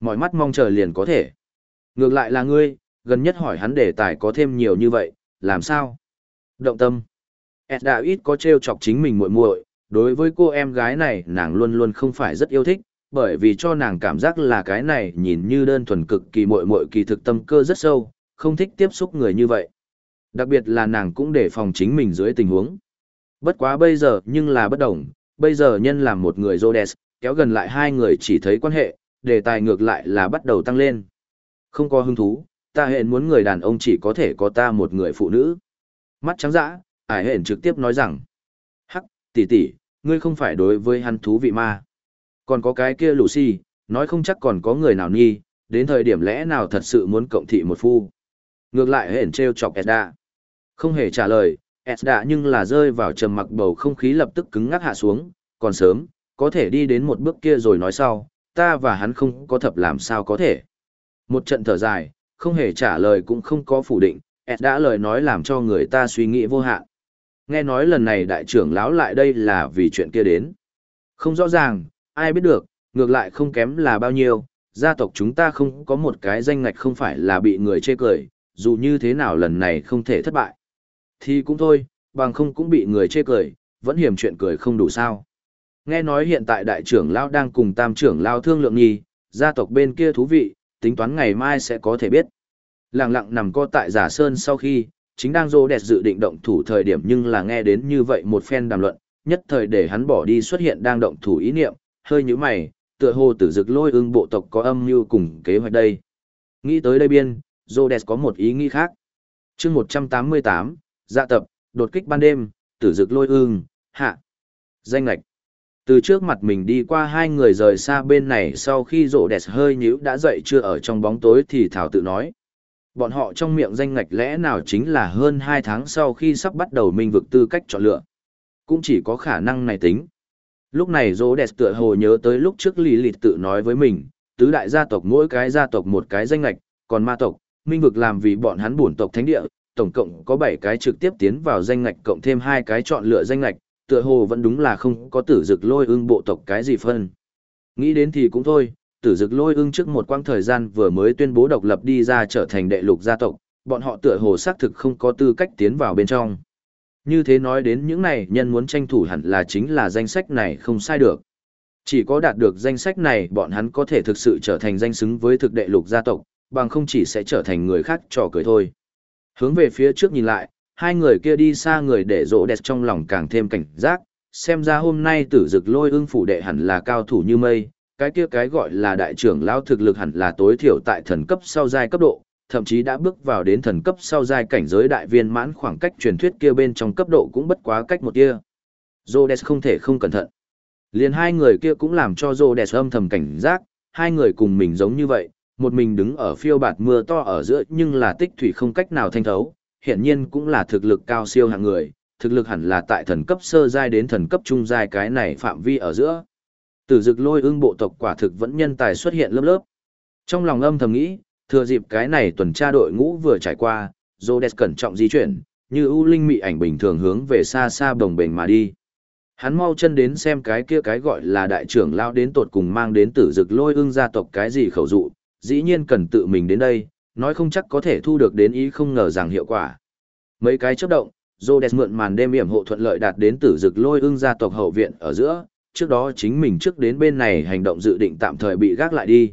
Mọi mắt mong chờ liền có thể. Ngược lại là ngươi, gần nhất hỏi hắn để tài có thêm nhiều như vậy, làm sao? Động tâm. Ed đã ít có trêu chọc chính mình muội muội, đối với cô em gái này nàng luôn luôn không phải rất yêu thích, bởi vì cho nàng cảm giác là cái này nhìn như đơn thuần cực kỳ muội muội kỳ thực tâm cơ rất sâu, không thích tiếp xúc người như vậy. Đặc biệt là nàng cũng để phòng chính mình dưới tình huống. Bất quá bây giờ nhưng là bất đồng, bây giờ nhân làm một người Rhodes, kéo gần lại hai người chỉ thấy quan hệ, đề tài ngược lại là bắt đầu tăng lên. Không có hứng thú, ta hẹn muốn người đàn ông chỉ có thể có ta một người phụ nữ. Mắt trắng dã, ải hẹn trực tiếp nói rằng, hắc, tỷ tỷ, ngươi không phải đối với hắn thú vị ma. Còn có cái kia Lucy, nói không chắc còn có người nào nghi, đến thời điểm lẽ nào thật sự muốn cộng thị một phu. Ngược lại hển treo chọc Edda. Không hề trả lời, Edda nhưng là rơi vào trầm mặc bầu không khí lập tức cứng ngắc hạ xuống, còn sớm, có thể đi đến một bước kia rồi nói sau, ta và hắn không có thập làm sao có thể. Một trận thở dài, không hề trả lời cũng không có phủ định, Edda lời nói làm cho người ta suy nghĩ vô hạn. Nghe nói lần này đại trưởng lão lại đây là vì chuyện kia đến. Không rõ ràng, ai biết được, ngược lại không kém là bao nhiêu, gia tộc chúng ta không có một cái danh ngạch không phải là bị người chê cười, dù như thế nào lần này không thể thất bại. Thì cũng thôi, bằng không cũng bị người chê cười, vẫn hiểm chuyện cười không đủ sao. Nghe nói hiện tại đại trưởng lao đang cùng tam trưởng lao thương lượng nghi, gia tộc bên kia thú vị, tính toán ngày mai sẽ có thể biết. Lặng lặng nằm co tại giả sơn sau khi, chính đang rô đẹp dự định động thủ thời điểm nhưng là nghe đến như vậy một phen đàm luận, nhất thời để hắn bỏ đi xuất hiện đang động thủ ý niệm, hơi như mày, tựa hồ tử dực lôi ưng bộ tộc có âm mưu cùng kế hoạch đây. Nghĩ tới đây biên, rô có một ý nghĩ khác. chương 188, dạ tập, đột kích ban đêm, tử dực lôi ương, hạ. Danh lạch. Từ trước mặt mình đi qua hai người rời xa bên này sau khi rộ đẹp hơi nhíu đã dậy chưa ở trong bóng tối thì Thảo tự nói. Bọn họ trong miệng danh ngạch lẽ nào chính là hơn hai tháng sau khi sắp bắt đầu minh vực tư cách chọn lựa. Cũng chỉ có khả năng này tính. Lúc này rộ đẹp tựa hồ nhớ tới lúc trước lì lịt tự nói với mình, tứ đại gia tộc mỗi cái gia tộc một cái danh ngạch, còn ma tộc, minh vực làm vì bọn hắn bổn tộc thánh địa, tổng cộng có 7 cái trực tiếp tiến vào danh ngạch cộng thêm hai cái chọn lựa danh ngạch, tựa hồ vẫn đúng là không có tử dực lôi ưng bộ tộc cái gì phân. Nghĩ đến thì cũng thôi, tử dực lôi ưng trước một quãng thời gian vừa mới tuyên bố độc lập đi ra trở thành đệ lục gia tộc, bọn họ tựa hồ xác thực không có tư cách tiến vào bên trong. Như thế nói đến những này nhân muốn tranh thủ hẳn là chính là danh sách này không sai được. Chỉ có đạt được danh sách này bọn hắn có thể thực sự trở thành danh xứng với thực đệ lục gia tộc, bằng không chỉ sẽ trở thành người khác trò cười thôi. Hướng về phía trước nhìn lại, hai người kia đi xa người để rỗ đẹp trong lòng càng thêm cảnh giác, xem ra hôm nay tử dực lôi ưng phủ đệ hẳn là cao thủ như mây, cái kia cái gọi là đại trưởng lão thực lực hẳn là tối thiểu tại thần cấp sau giai cấp độ, thậm chí đã bước vào đến thần cấp sau giai cảnh giới đại viên mãn khoảng cách truyền thuyết kia bên trong cấp độ cũng bất quá cách một tia. Rhodes không thể không cẩn thận. Liền hai người kia cũng làm cho Rhodes âm thầm cảnh giác, hai người cùng mình giống như vậy, một mình đứng ở phiêu bạt mưa to ở giữa nhưng là tích thủy không cách nào thanh thấu, hiện nhiên cũng là thực lực cao siêu hạng người, thực lực hẳn là tại thần cấp sơ giai đến thần cấp trung giai cái này phạm vi ở giữa. Tử dực lôi ưng bộ tộc quả thực vẫn nhân tài xuất hiện lớp lớp. Trong lòng âm thầm nghĩ, thừa dịp cái này tuần tra đội ngũ vừa trải qua, Rhodes cẩn trọng di chuyển, như ưu linh mị ảnh bình thường hướng về xa xa bồng bềnh mà đi. Hắn mau chân đến xem cái kia cái gọi là đại trưởng lao đến tột cùng mang đến tử dực lôi ưng gia tộc cái gì khẩu dụ, dĩ nhiên cần tự mình đến đây, nói không chắc có thể thu được đến ý không ngờ rằng hiệu quả. Mấy cái chớp động, Rhodes mượn màn đêm yểm hộ thuận lợi đạt đến tử dực lôi ưng gia tộc hậu viện ở giữa, trước đó chính mình trước đến bên này hành động dự định tạm thời bị gác lại đi.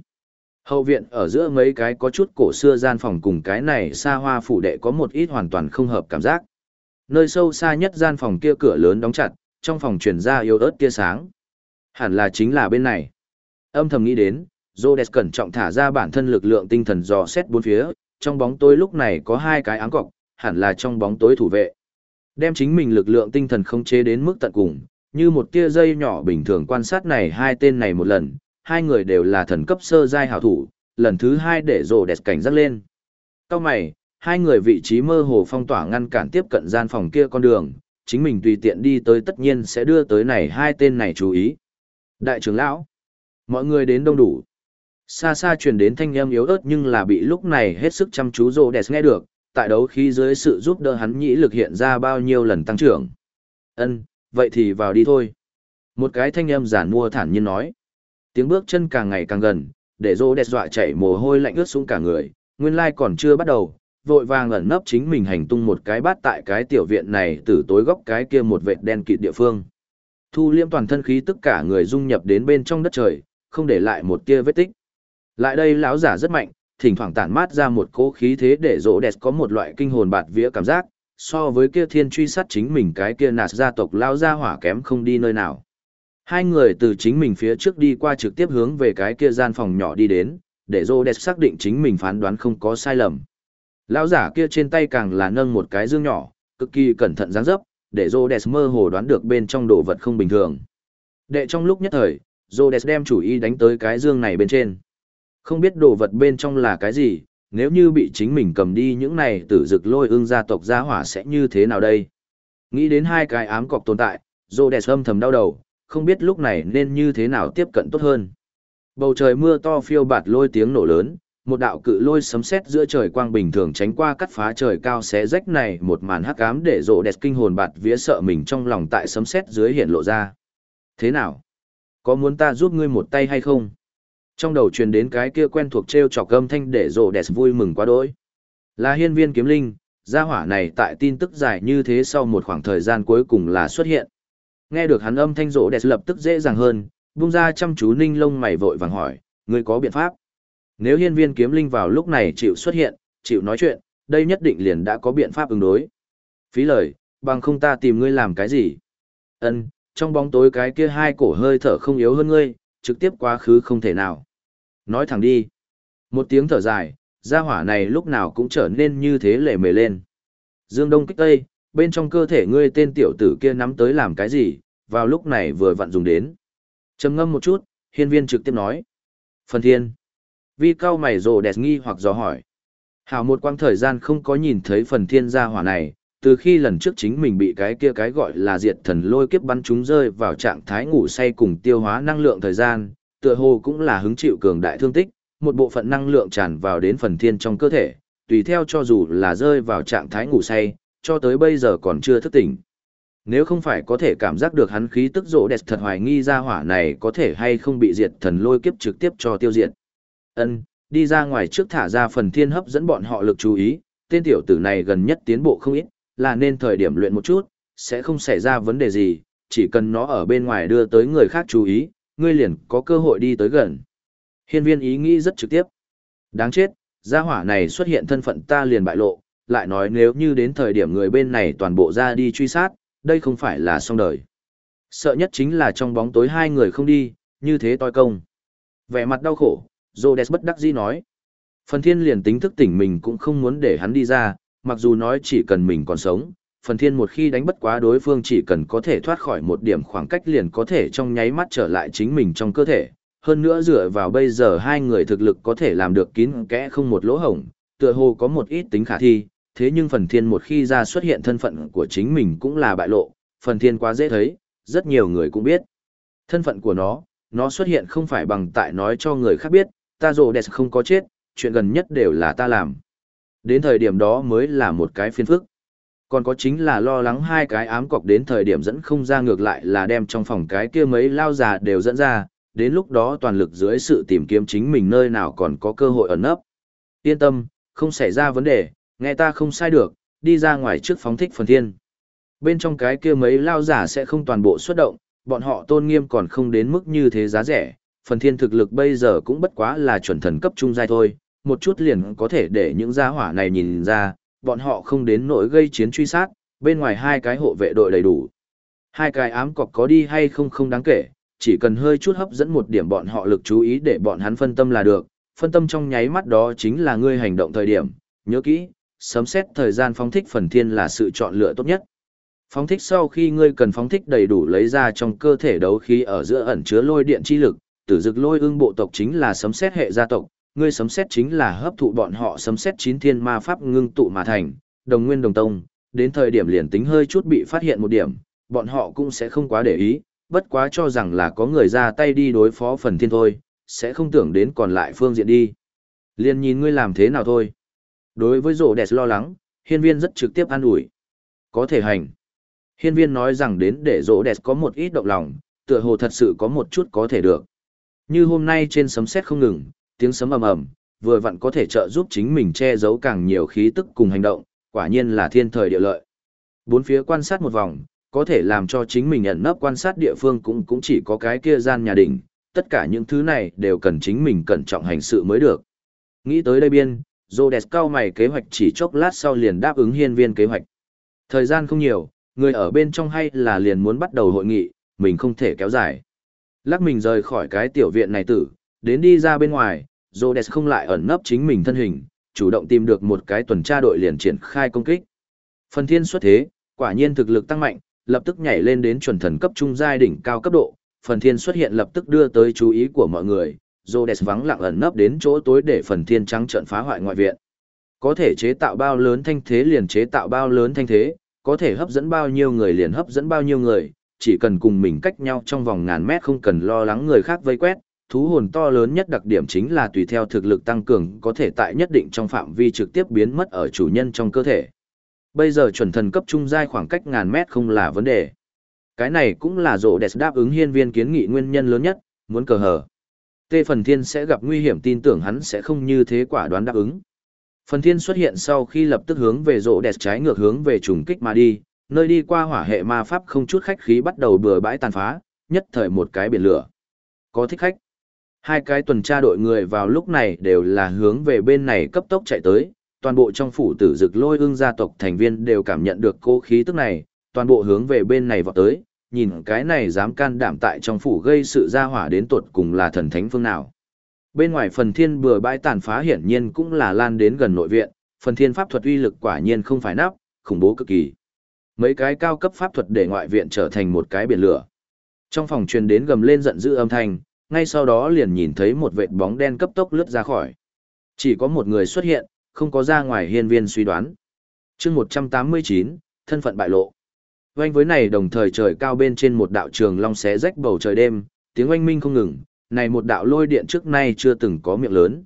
Hậu viện ở giữa mấy cái có chút cổ xưa gian phòng cùng cái này xa hoa phủ đệ có một ít hoàn toàn không hợp cảm giác. Nơi sâu xa nhất gian phòng kia cửa lớn đóng chặt, trong phòng truyền ra yếu ớt tia sáng. Hẳn là chính là bên này. Âm thầm nghĩ đến, Rhodes cẩn trọng thả ra bản thân lực lượng tinh thần dò xét bốn phía, trong bóng tối lúc này có hai cái áng cọc, hẳn là trong bóng tối thủ vệ. Đem chính mình lực lượng tinh thần khống chế đến mức tận cùng, như một tia dây nhỏ bình thường quan sát này hai tên này một lần, hai người đều là thần cấp sơ giai hảo thủ, lần thứ hai để Rhodes cảnh giác lên. Cao mày, hai người vị trí mơ hồ phong tỏa ngăn cản tiếp cận gian phòng kia con đường, chính mình tùy tiện đi tới tất nhiên sẽ đưa tới này hai tên này chú ý. Đại trưởng lão, mọi người đến đông đủ. Xa xa truyền đến thanh âm yếu ớt nhưng là bị lúc này hết sức chăm chú rô đẹp nghe được, tại đấu khi dưới sự giúp đỡ hắn nhĩ lực hiện ra bao nhiêu lần tăng trưởng. Ân, vậy thì vào đi thôi. Một cái thanh âm giản mua thản nhiên nói. Tiếng bước chân càng ngày càng gần, để rô đẹp dọa chảy mồ hôi lạnh ướt xuống cả người, nguyên lai còn chưa bắt đầu, vội vàng ẩn nấp chính mình hành tung một cái bát tại cái tiểu viện này từ tối góc cái kia một vệt đen kịt địa phương. Thu liêm toàn thân khí tất cả người dung nhập đến bên trong đất trời, không để lại một tia vết tích. Lại đây lão giả rất mạnh, thỉnh thoảng tản mát ra một cỗ khí thế để rỗ đẹp có một loại kinh hồn bạt vía cảm giác, so với kia thiên truy sát chính mình cái kia nạt gia tộc lao ra hỏa kém không đi nơi nào. Hai người từ chính mình phía trước đi qua trực tiếp hướng về cái kia gian phòng nhỏ đi đến, để rỗ đẹp xác định chính mình phán đoán không có sai lầm. Lão giả kia trên tay càng là nâng một cái dương nhỏ, cực kỳ cẩn thận dáng dấp, để Rhodes mơ hồ đoán được bên trong đồ vật không bình thường. Đệ trong lúc nhất thời, Rhodes đem chủ ý đánh tới cái dương này bên trên. Không biết đồ vật bên trong là cái gì, nếu như bị chính mình cầm đi những này tử dực lôi ương gia tộc gia hỏa sẽ như thế nào đây? Nghĩ đến hai cái ám cọc tồn tại, Rhodes âm thầm đau đầu, không biết lúc này nên như thế nào tiếp cận tốt hơn. Bầu trời mưa to phiêu bạt lôi tiếng nổ lớn, một đạo cự lôi sấm sét giữa trời quang bình thường tránh qua cắt phá trời cao xé rách này một màn hắc ám để rộ đẹp kinh hồn bạt vía sợ mình trong lòng tại sấm sét dưới hiện lộ ra. Thế nào? Có muốn ta giúp ngươi một tay hay không? Trong đầu truyền đến cái kia quen thuộc treo chọc âm thanh để rồ đẹp vui mừng quá đỗi. Là hiên viên kiếm linh, gia hỏa này tại tin tức dài như thế sau một khoảng thời gian cuối cùng là xuất hiện. Nghe được hắn âm thanh rỗ đẹp lập tức dễ dàng hơn, bung ra chăm chú ninh lông mày vội vàng hỏi, ngươi có biện pháp? Nếu hiên viên kiếm linh vào lúc này chịu xuất hiện, chịu nói chuyện, đây nhất định liền đã có biện pháp ứng đối. Phí lời, bằng không ta tìm ngươi làm cái gì? Ân, trong bóng tối cái kia hai cổ hơi thở không yếu hơn ngươi, trực tiếp quá khứ không thể nào. Nói thẳng đi. Một tiếng thở dài, gia hỏa này lúc nào cũng trở nên như thế lệ mề lên. Dương Đông kích Tây, bên trong cơ thể ngươi tên tiểu tử kia nắm tới làm cái gì, vào lúc này vừa vặn dùng đến. trầm ngâm một chút, hiên viên trực tiếp nói. Phần thiên. Vi cao mày rồ đẹp nghi hoặc dò hỏi. Hảo một quãng thời gian không có nhìn thấy phần thiên gia hỏa này, từ khi lần trước chính mình bị cái kia cái gọi là diệt thần lôi kiếp bắn chúng rơi vào trạng thái ngủ say cùng tiêu hóa năng lượng thời gian, tựa hồ cũng là hứng chịu cường đại thương tích, một bộ phận năng lượng tràn vào đến phần thiên trong cơ thể, tùy theo cho dù là rơi vào trạng thái ngủ say, cho tới bây giờ còn chưa thức tỉnh. Nếu không phải có thể cảm giác được hắn khí tức rỗ đẹp thật hoài nghi ra hỏa này có thể hay không bị diệt thần lôi kiếp trực tiếp cho tiêu diệt. Ân, đi ra ngoài trước thả ra phần thiên hấp dẫn bọn họ lực chú ý, tên tiểu tử này gần nhất tiến bộ không ít, là nên thời điểm luyện một chút, sẽ không xảy ra vấn đề gì, chỉ cần nó ở bên ngoài đưa tới người khác chú ý, ngươi liền có cơ hội đi tới gần. Hiên viên ý nghĩ rất trực tiếp. Đáng chết, gia hỏa này xuất hiện thân phận ta liền bại lộ, lại nói nếu như đến thời điểm người bên này toàn bộ ra đi truy sát, đây không phải là xong đời. Sợ nhất chính là trong bóng tối hai người không đi, như thế toi công. Vẻ mặt đau khổ, Rhodes bất đắc dĩ nói. Phần thiên liền tính thức tỉnh mình cũng không muốn để hắn đi ra, mặc dù nói chỉ cần mình còn sống, phần thiên một khi đánh bất quá đối phương chỉ cần có thể thoát khỏi một điểm khoảng cách liền có thể trong nháy mắt trở lại chính mình trong cơ thể. Hơn nữa dựa vào bây giờ hai người thực lực có thể làm được kín kẽ không một lỗ hổng, tựa hồ có một ít tính khả thi, thế nhưng phần thiên một khi ra xuất hiện thân phận của chính mình cũng là bại lộ, phần thiên quá dễ thấy, rất nhiều người cũng biết. Thân phận của nó, nó xuất hiện không phải bằng tại nói cho người khác biết, ta rồ đẹp không có chết, chuyện gần nhất đều là ta làm. Đến thời điểm đó mới là một cái phiên phức. Còn có chính là lo lắng hai cái ám cọc đến thời điểm dẫn không ra ngược lại là đem trong phòng cái kia mấy lao già đều dẫn ra, đến lúc đó toàn lực dưới sự tìm kiếm chính mình nơi nào còn có cơ hội ẩn nấp. Yên tâm, không xảy ra vấn đề, nghe ta không sai được, đi ra ngoài trước phóng thích phần thiên. Bên trong cái kia mấy lao giả sẽ không toàn bộ xuất động, bọn họ tôn nghiêm còn không đến mức như thế giá rẻ, phần thiên thực lực bây giờ cũng bất quá là chuẩn thần cấp trung giai thôi, một chút liền có thể để những gia hỏa này nhìn ra, bọn họ không đến nỗi gây chiến truy sát, bên ngoài hai cái hộ vệ đội đầy đủ. Hai cái ám cọc có đi hay không không đáng kể, chỉ cần hơi chút hấp dẫn một điểm bọn họ lực chú ý để bọn hắn phân tâm là được, phân tâm trong nháy mắt đó chính là ngươi hành động thời điểm, nhớ kỹ, sấm xét thời gian phóng thích phần thiên là sự chọn lựa tốt nhất. Phóng thích sau khi ngươi cần phóng thích đầy đủ lấy ra trong cơ thể đấu khí ở giữa ẩn chứa lôi điện chi lực, tử dực lôi ương bộ tộc chính là sấm xét hệ gia tộc, ngươi sấm xét chính là hấp thụ bọn họ sấm xét chín thiên ma pháp ngưng tụ mà thành, đồng nguyên đồng tông, đến thời điểm liền tính hơi chút bị phát hiện một điểm, bọn họ cũng sẽ không quá để ý, bất quá cho rằng là có người ra tay đi đối phó phần thiên thôi, sẽ không tưởng đến còn lại phương diện đi. Liền nhìn ngươi làm thế nào thôi. Đối với rổ đẹp lo lắng, hiên viên rất trực tiếp an ủi. Có thể hành. Hiên viên nói rằng đến để rổ đẹp có một ít động lòng, tựa hồ thật sự có một chút có thể được. Như hôm nay trên sấm sét không ngừng, tiếng sấm ầm ầm, vừa vặn có thể trợ giúp chính mình che giấu càng nhiều khí tức cùng hành động, quả nhiên là thiên thời địa lợi. Bốn phía quan sát một vòng, có thể làm cho chính mình ẩn nấp quan sát địa phương cũng cũng chỉ có cái kia gian nhà đỉnh, tất cả những thứ này đều cần chính mình cẩn trọng hành sự mới được. Nghĩ tới đây biên, Rhodes cao mày kế hoạch chỉ chốc lát sau liền đáp ứng hiên viên kế hoạch. Thời gian không nhiều, người ở bên trong hay là liền muốn bắt đầu hội nghị, mình không thể kéo dài. Lắc mình rời khỏi cái tiểu viện này tử, đến đi ra bên ngoài, Rhodes không lại ẩn nấp chính mình thân hình, chủ động tìm được một cái tuần tra đội liền triển khai công kích. Phần thiên xuất thế, quả nhiên thực lực tăng mạnh, lập tức nhảy lên đến chuẩn thần cấp trung giai đỉnh cao cấp độ, phần thiên xuất hiện lập tức đưa tới chú ý của mọi người, Rhodes vắng lặng ẩn nấp đến chỗ tối để phần thiên trắng trận phá hoại ngoại viện. Có thể chế tạo bao lớn thanh thế liền chế tạo bao lớn thanh thế, có thể hấp dẫn bao nhiêu người liền hấp dẫn bao nhiêu người, chỉ cần cùng mình cách nhau trong vòng ngàn mét không cần lo lắng người khác vây quét. Thú hồn to lớn nhất đặc điểm chính là tùy theo thực lực tăng cường có thể tại nhất định trong phạm vi trực tiếp biến mất ở chủ nhân trong cơ thể. Bây giờ chuẩn thần cấp trung giai khoảng cách ngàn mét không là vấn đề. Cái này cũng là rộ đẹp đáp ứng hiên viên kiến nghị nguyên nhân lớn nhất, muốn cờ hở. Tê Phần Thiên sẽ gặp nguy hiểm tin tưởng hắn sẽ không như thế quả đoán đáp ứng. Phần thiên xuất hiện sau khi lập tức hướng về rộ đẹp trái ngược hướng về trùng kích mà đi, nơi đi qua hỏa hệ ma pháp không chút khách khí bắt đầu bừa bãi tàn phá, nhất thời một cái biển lửa. Có thích khách. Hai cái tuần tra đội người vào lúc này đều là hướng về bên này cấp tốc chạy tới, toàn bộ trong phủ tử dực lôi ương gia tộc thành viên đều cảm nhận được cô khí tức này, toàn bộ hướng về bên này vọt tới, nhìn cái này dám can đảm tại trong phủ gây sự ra hỏa đến tột cùng là thần thánh phương nào. Bên ngoài phần thiên bừa bãi tàn phá hiển nhiên cũng là lan đến gần nội viện, phần thiên pháp thuật uy lực quả nhiên không phải nắp, khủng bố cực kỳ. Mấy cái cao cấp pháp thuật để ngoại viện trở thành một cái biển lửa. Trong phòng truyền đến gầm lên giận dữ âm thanh, ngay sau đó liền nhìn thấy một vệt bóng đen cấp tốc lướt ra khỏi. Chỉ có một người xuất hiện, không có ra ngoài hiên viên suy đoán. chương 189, thân phận bại lộ. Oanh với này đồng thời trời cao bên trên một đạo trường long xé rách bầu trời đêm, tiếng oanh minh không ngừng, này một đạo lôi điện trước nay chưa từng có miệng lớn.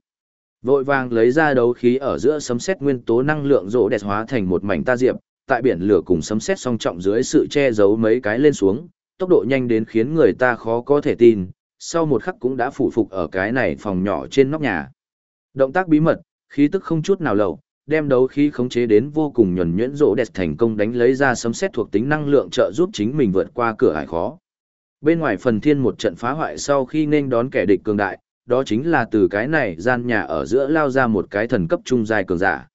Vội vàng lấy ra đấu khí ở giữa sấm sét nguyên tố năng lượng rỗ đẹp hóa thành một mảnh ta diệp, tại biển lửa cùng sấm sét song trọng dưới sự che giấu mấy cái lên xuống, tốc độ nhanh đến khiến người ta khó có thể tin, sau một khắc cũng đã phủ phục ở cái này phòng nhỏ trên nóc nhà. Động tác bí mật, khí tức không chút nào lậu, đem đấu khí khống chế đến vô cùng nhuần nhuyễn rỗ đẹp thành công đánh lấy ra sấm xét thuộc tính năng lượng trợ giúp chính mình vượt qua cửa ải khó. Bên ngoài phần thiên một trận phá hoại sau khi nên đón kẻ địch cường đại, đó chính là từ cái này gian nhà ở giữa lao ra một cái thần cấp trung dài cường giả.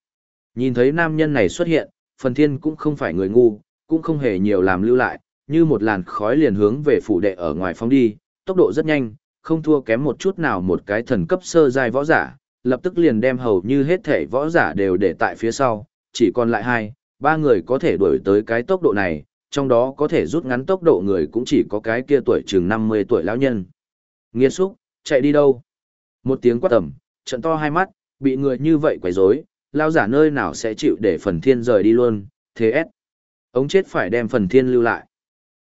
Nhìn thấy nam nhân này xuất hiện, phần thiên cũng không phải người ngu, cũng không hề nhiều làm lưu lại, như một làn khói liền hướng về phủ đệ ở ngoài phóng đi, tốc độ rất nhanh, không thua kém một chút nào một cái thần cấp sơ giai võ giả, lập tức liền đem hầu như hết thể võ giả đều để tại phía sau, chỉ còn lại hai, ba người có thể đuổi tới cái tốc độ này, trong đó có thể rút ngắn tốc độ người cũng chỉ có cái kia tuổi chừng 50 tuổi lão nhân. Nghiên xúc, chạy đi đâu? Một tiếng quát tầm, trận to hai mắt, bị người như vậy quấy rối, lão giả nơi nào sẽ chịu để phần thiên rời đi luôn, thế ép. Ông chết phải đem phần thiên lưu lại.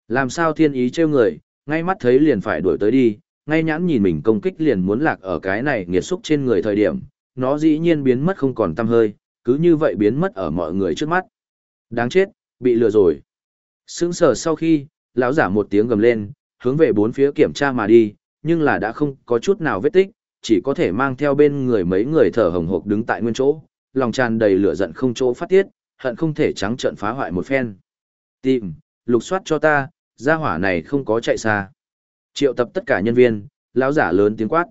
Làm sao thiên ý trêu người, ngay mắt thấy liền phải đuổi tới đi, ngay nhãn nhìn mình công kích liền muốn lạc ở cái này nghiệt xúc trên người thời điểm, nó dĩ nhiên biến mất không còn tăm hơi, cứ như vậy biến mất ở mọi người trước mắt. Đáng chết, bị lừa rồi. Sững sờ sau khi, lão giả một tiếng gầm lên, hướng về bốn phía kiểm tra mà đi, nhưng là đã không có chút nào vết tích, chỉ có thể mang theo bên người mấy người thở hồng hộc đứng tại nguyên chỗ, lòng tràn đầy lửa giận không chỗ phát tiết, hận không thể trắng trợn phá hoại một phen. Tìm, lục soát cho ta, gia hỏa này không có chạy xa. Triệu tập tất cả nhân viên, lão giả lớn tiếng quát.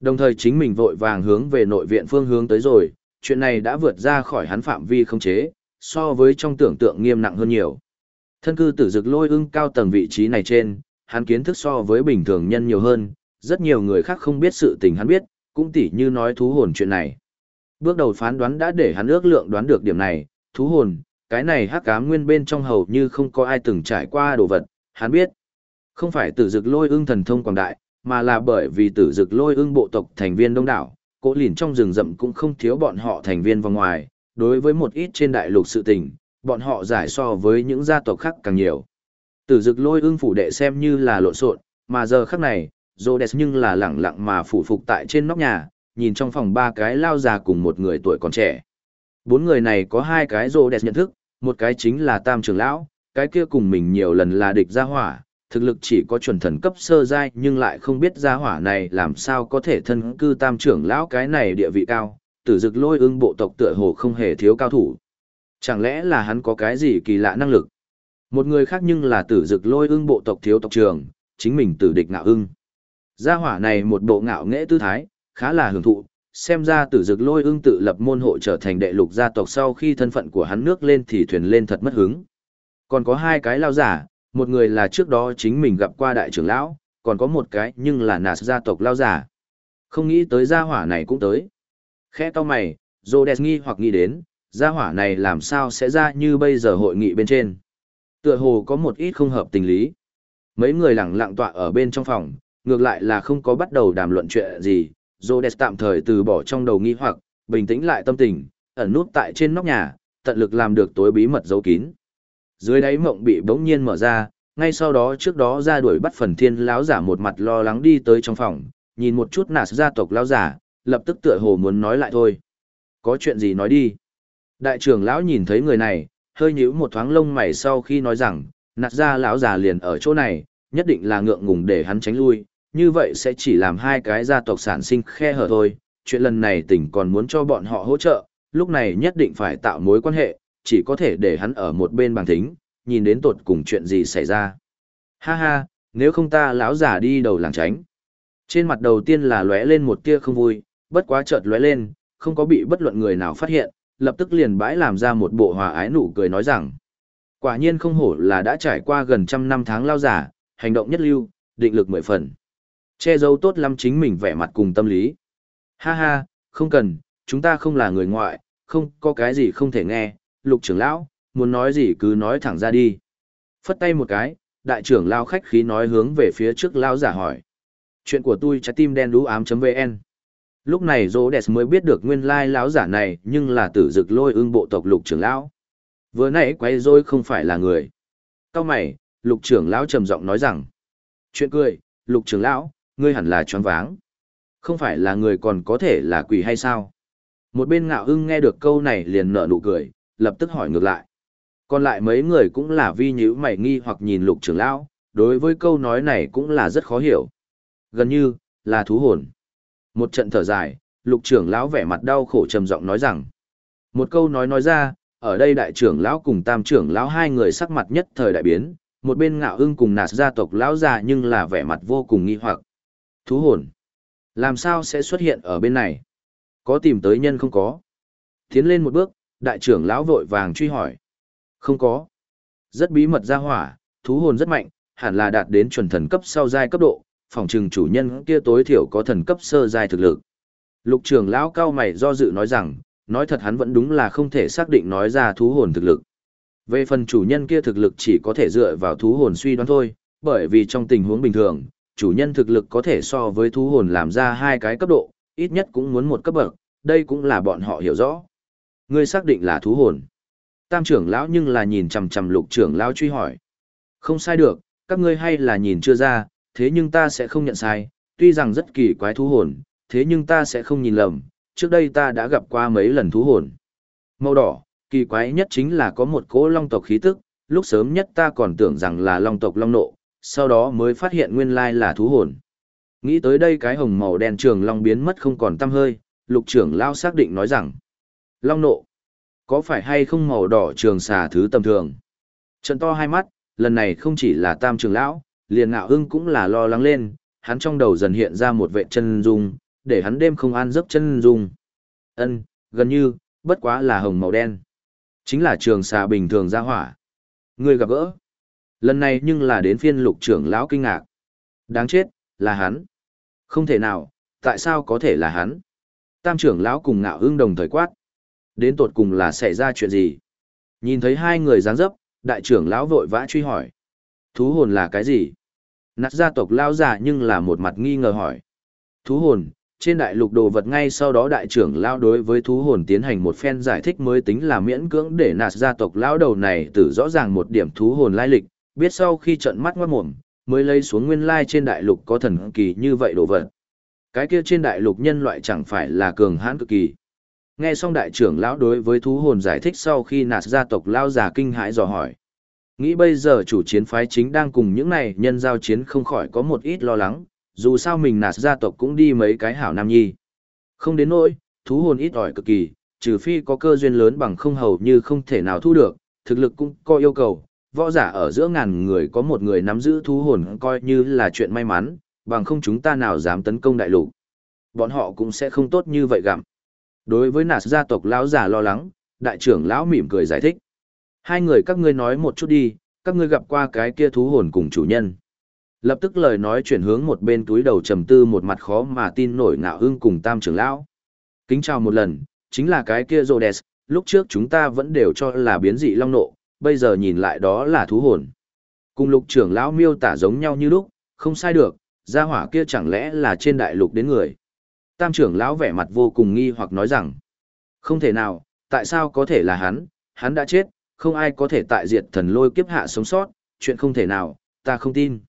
Đồng thời chính mình vội vàng hướng về nội viện phương hướng tới rồi, chuyện này đã vượt ra khỏi hắn phạm vi không chế, so với trong tưởng tượng nghiêm nặng hơn nhiều. Thân cư tử dực lôi ưng cao tầng vị trí này trên, hắn kiến thức so với bình thường nhân nhiều hơn, rất nhiều người khác không biết sự tình hắn biết, cũng tỉ như nói thú hồn chuyện này. Bước đầu phán đoán đã để hắn ước lượng đoán được điểm này, thú hồn, cái này hắc ám nguyên bên trong hầu như không có ai từng trải qua đồ vật, hắn biết. Không phải tử dực lôi ưng thần thông quảng đại, mà là bởi vì tử dực lôi ưng bộ tộc thành viên đông đảo, cỗ lìn trong rừng rậm cũng không thiếu bọn họ thành viên vào ngoài, đối với một ít trên đại lục sự tình, bọn họ giải so với những gia tộc khác càng nhiều. Tử dực lôi ưng phủ đệ xem như là lộn xộn, mà giờ khắc này, Rhodes nhưng là lẳng lặng mà phủ phục tại trên nóc nhà, nhìn trong phòng ba cái lao già cùng một người tuổi còn trẻ. Bốn người này có hai cái Rhodes nhận thức, một cái chính là Tam trưởng lão, cái kia cùng mình nhiều lần là địch gia hỏa, thực lực chỉ có chuẩn thần cấp sơ giai nhưng lại không biết gia hỏa này làm sao có thể thân cư Tam trưởng lão cái này địa vị cao, tử dực lôi ưng bộ tộc tựa hồ không hề thiếu cao thủ. Chẳng lẽ là hắn có cái gì kỳ lạ năng lực? Một người khác nhưng là tử dực lôi ưng bộ tộc thiếu tộc trường, chính mình tử địch ngạo ưng. Gia hỏa này một bộ ngạo nghễ tư thái, khá là hưởng thụ, xem ra tử dực lôi ưng tự lập môn hộ trở thành đệ lục gia tộc sau khi thân phận của hắn nước lên thì thuyền lên thật mất hứng. Còn có hai cái lao giả, một người là trước đó chính mình gặp qua đại trưởng lão, còn có một cái nhưng là nạt gia tộc lao giả. Không nghĩ tới gia hỏa này cũng tới. Khẽ to mày, Rhodes nghi hoặc nghĩ đến, gia hỏa này làm sao sẽ ra như bây giờ hội nghị bên trên. Tựa hồ có một ít không hợp tình lý. Mấy người lặng lặng tọa ở bên trong phòng, ngược lại là không có bắt đầu đàm luận chuyện gì. Rhodes tạm thời từ bỏ trong đầu nghi hoặc, bình tĩnh lại tâm tình, ẩn nút tại trên nóc nhà, tận lực làm được tối bí mật giấu kín. Dưới đáy mộng bị bỗng nhiên mở ra, ngay sau đó trước đó ra đuổi bắt phần thiên lão giả một mặt lo lắng đi tới trong phòng, nhìn một chút nạt gia tộc lão giả, lập tức tựa hồ muốn nói lại thôi. Có chuyện gì nói đi. Đại trưởng lão nhìn thấy người này, hơi nhíu một thoáng lông mày sau khi nói rằng, nạt ra lão già liền ở chỗ này, nhất định là ngượng ngùng để hắn tránh lui, như vậy sẽ chỉ làm hai cái gia tộc sản sinh khe hở thôi, chuyện lần này tỉnh còn muốn cho bọn họ hỗ trợ, lúc này nhất định phải tạo mối quan hệ, chỉ có thể để hắn ở một bên bằng thính, nhìn đến tột cùng chuyện gì xảy ra. Ha ha, nếu không ta lão giả đi đầu làng tránh. Trên mặt đầu tiên là lóe lên một tia không vui, bất quá chợt lóe lên, không có bị bất luận người nào phát hiện, lập tức liền bãi làm ra một bộ hòa ái nụ cười nói rằng. Quả nhiên không hổ là đã trải qua gần trăm năm tháng lao giả, hành động nhất lưu, định lực mười phần. Che giấu tốt lắm chính mình vẻ mặt cùng tâm lý. Ha ha, không cần, chúng ta không là người ngoại, không có cái gì không thể nghe, lục trưởng lão, muốn nói gì cứ nói thẳng ra đi. Phất tay một cái, đại trưởng lao khách khí nói hướng về phía trước lao giả hỏi. Chuyện của tôi trái tim đen đú ám.vn Lúc này Rhodes mới biết được nguyên lai lão giả này nhưng là tử dực lôi ương bộ tộc lục trưởng lão. Vừa nãy quay rồi không phải là người. Cao mày, lục trưởng lão trầm giọng nói rằng. Chuyện cười, lục trưởng lão, ngươi hẳn là choáng váng. Không phải là người còn có thể là quỷ hay sao? Một bên ngạo hưng nghe được câu này liền nở nụ cười, lập tức hỏi ngược lại. Còn lại mấy người cũng là vi nhữ mày nghi hoặc nhìn lục trưởng lão, đối với câu nói này cũng là rất khó hiểu. Gần như, là thú hồn. Một trận thở dài, lục trưởng lão vẻ mặt đau khổ trầm giọng nói rằng. Một câu nói nói ra, ở đây đại trưởng lão cùng tam trưởng lão hai người sắc mặt nhất thời đại biến, một bên ngạo hưng cùng nạt gia tộc lão già nhưng là vẻ mặt vô cùng nghi hoặc. Thú hồn. Làm sao sẽ xuất hiện ở bên này? Có tìm tới nhân không có? Tiến lên một bước, đại trưởng lão vội vàng truy hỏi. Không có. Rất bí mật ra hỏa, thú hồn rất mạnh, hẳn là đạt đến chuẩn thần cấp sau giai cấp độ, phòng trừng chủ nhân kia tối thiểu có thần cấp sơ giai thực lực. Lục trưởng lão cao mày do dự nói rằng, nói thật hắn vẫn đúng là không thể xác định nói ra thú hồn thực lực. Về phần chủ nhân kia thực lực chỉ có thể dựa vào thú hồn suy đoán thôi, bởi vì trong tình huống bình thường, chủ nhân thực lực có thể so với thú hồn làm ra hai cái cấp độ, ít nhất cũng muốn một cấp bậc, đây cũng là bọn họ hiểu rõ. Ngươi xác định là thú hồn. Tam trưởng lão nhưng là nhìn chằm chằm lục trưởng lão truy hỏi. Không sai được, các ngươi hay là nhìn chưa ra, thế nhưng ta sẽ không nhận sai, tuy rằng rất kỳ quái thú hồn, thế nhưng ta sẽ không nhìn lầm, trước đây ta đã gặp qua mấy lần thú hồn. Màu đỏ, kỳ quái nhất chính là có một cỗ long tộc khí tức, lúc sớm nhất ta còn tưởng rằng là long tộc long nộ, sau đó mới phát hiện nguyên lai là thú hồn. Nghĩ tới đây cái hồng màu đen trường long biến mất không còn tăm hơi, lục trưởng lao xác định nói rằng, long nộ, có phải hay không màu đỏ trường xà thứ tầm thường? Trận to hai mắt, lần này không chỉ là tam trường lão, liền ngạo hưng cũng là lo lắng lên, hắn trong đầu dần hiện ra một vệ chân dung, để hắn đêm không an giấc chân dung. Ân, gần như, bất quá là hồng màu đen. Chính là trường xà bình thường ra hỏa. Người gặp gỡ. Lần này nhưng là đến phiên lục trưởng lão kinh ngạc. Đáng chết, là hắn. Không thể nào, tại sao có thể là hắn? Tam trưởng lão cùng ngạo hưng đồng thời quát. Đến tột cùng là xảy ra chuyện gì? Nhìn thấy hai người dáng dấp, đại trưởng lão vội vã truy hỏi. Thú hồn là cái gì? Nạt gia tộc lao giả nhưng là một mặt nghi ngờ hỏi. Thú hồn, trên đại lục đồ vật ngay sau đó đại trưởng lao đối với thú hồn tiến hành một phen giải thích mới tính là miễn cưỡng để nạt gia tộc lão đầu này tử rõ ràng một điểm thú hồn lai lịch, biết sau khi trận mắt ngoát mồm, mới lấy xuống nguyên lai trên đại lục có thần kỳ như vậy đồ vật. Cái kia trên đại lục nhân loại chẳng phải là cường hãn cực kỳ. Nghe xong đại trưởng lão đối với thú hồn giải thích sau khi nạt gia tộc lao già kinh hãi dò hỏi. Nghĩ bây giờ chủ chiến phái chính đang cùng những này nhân giao chiến không khỏi có một ít lo lắng, dù sao mình nạt gia tộc cũng đi mấy cái hảo nam nhi. Không đến nỗi, thú hồn ít ỏi cực kỳ, trừ phi có cơ duyên lớn bằng không hầu như không thể nào thu được, thực lực cũng có yêu cầu, võ giả ở giữa ngàn người có một người nắm giữ thú hồn coi như là chuyện may mắn, bằng không chúng ta nào dám tấn công đại lục. Bọn họ cũng sẽ không tốt như vậy gặm. Đối với nạt gia tộc lão giả lo lắng, đại trưởng lão mỉm cười giải thích. Hai người các ngươi nói một chút đi, các ngươi gặp qua cái kia thú hồn cùng chủ nhân. Lập tức lời nói chuyển hướng một bên túi đầu trầm tư một mặt khó mà tin nổi ngạo hưng cùng tam trưởng lão. Kính chào một lần, chính là cái kia Rhodes, lúc trước chúng ta vẫn đều cho là biến dị long nộ, bây giờ nhìn lại đó là thú hồn. Cùng lục trưởng lão miêu tả giống nhau như lúc, không sai được, gia hỏa kia chẳng lẽ là trên đại lục đến người. Tam trưởng lão vẻ mặt vô cùng nghi hoặc nói rằng, không thể nào, tại sao có thể là hắn, hắn đã chết, không ai có thể tại diệt thần lôi kiếp hạ sống sót, chuyện không thể nào, ta không tin.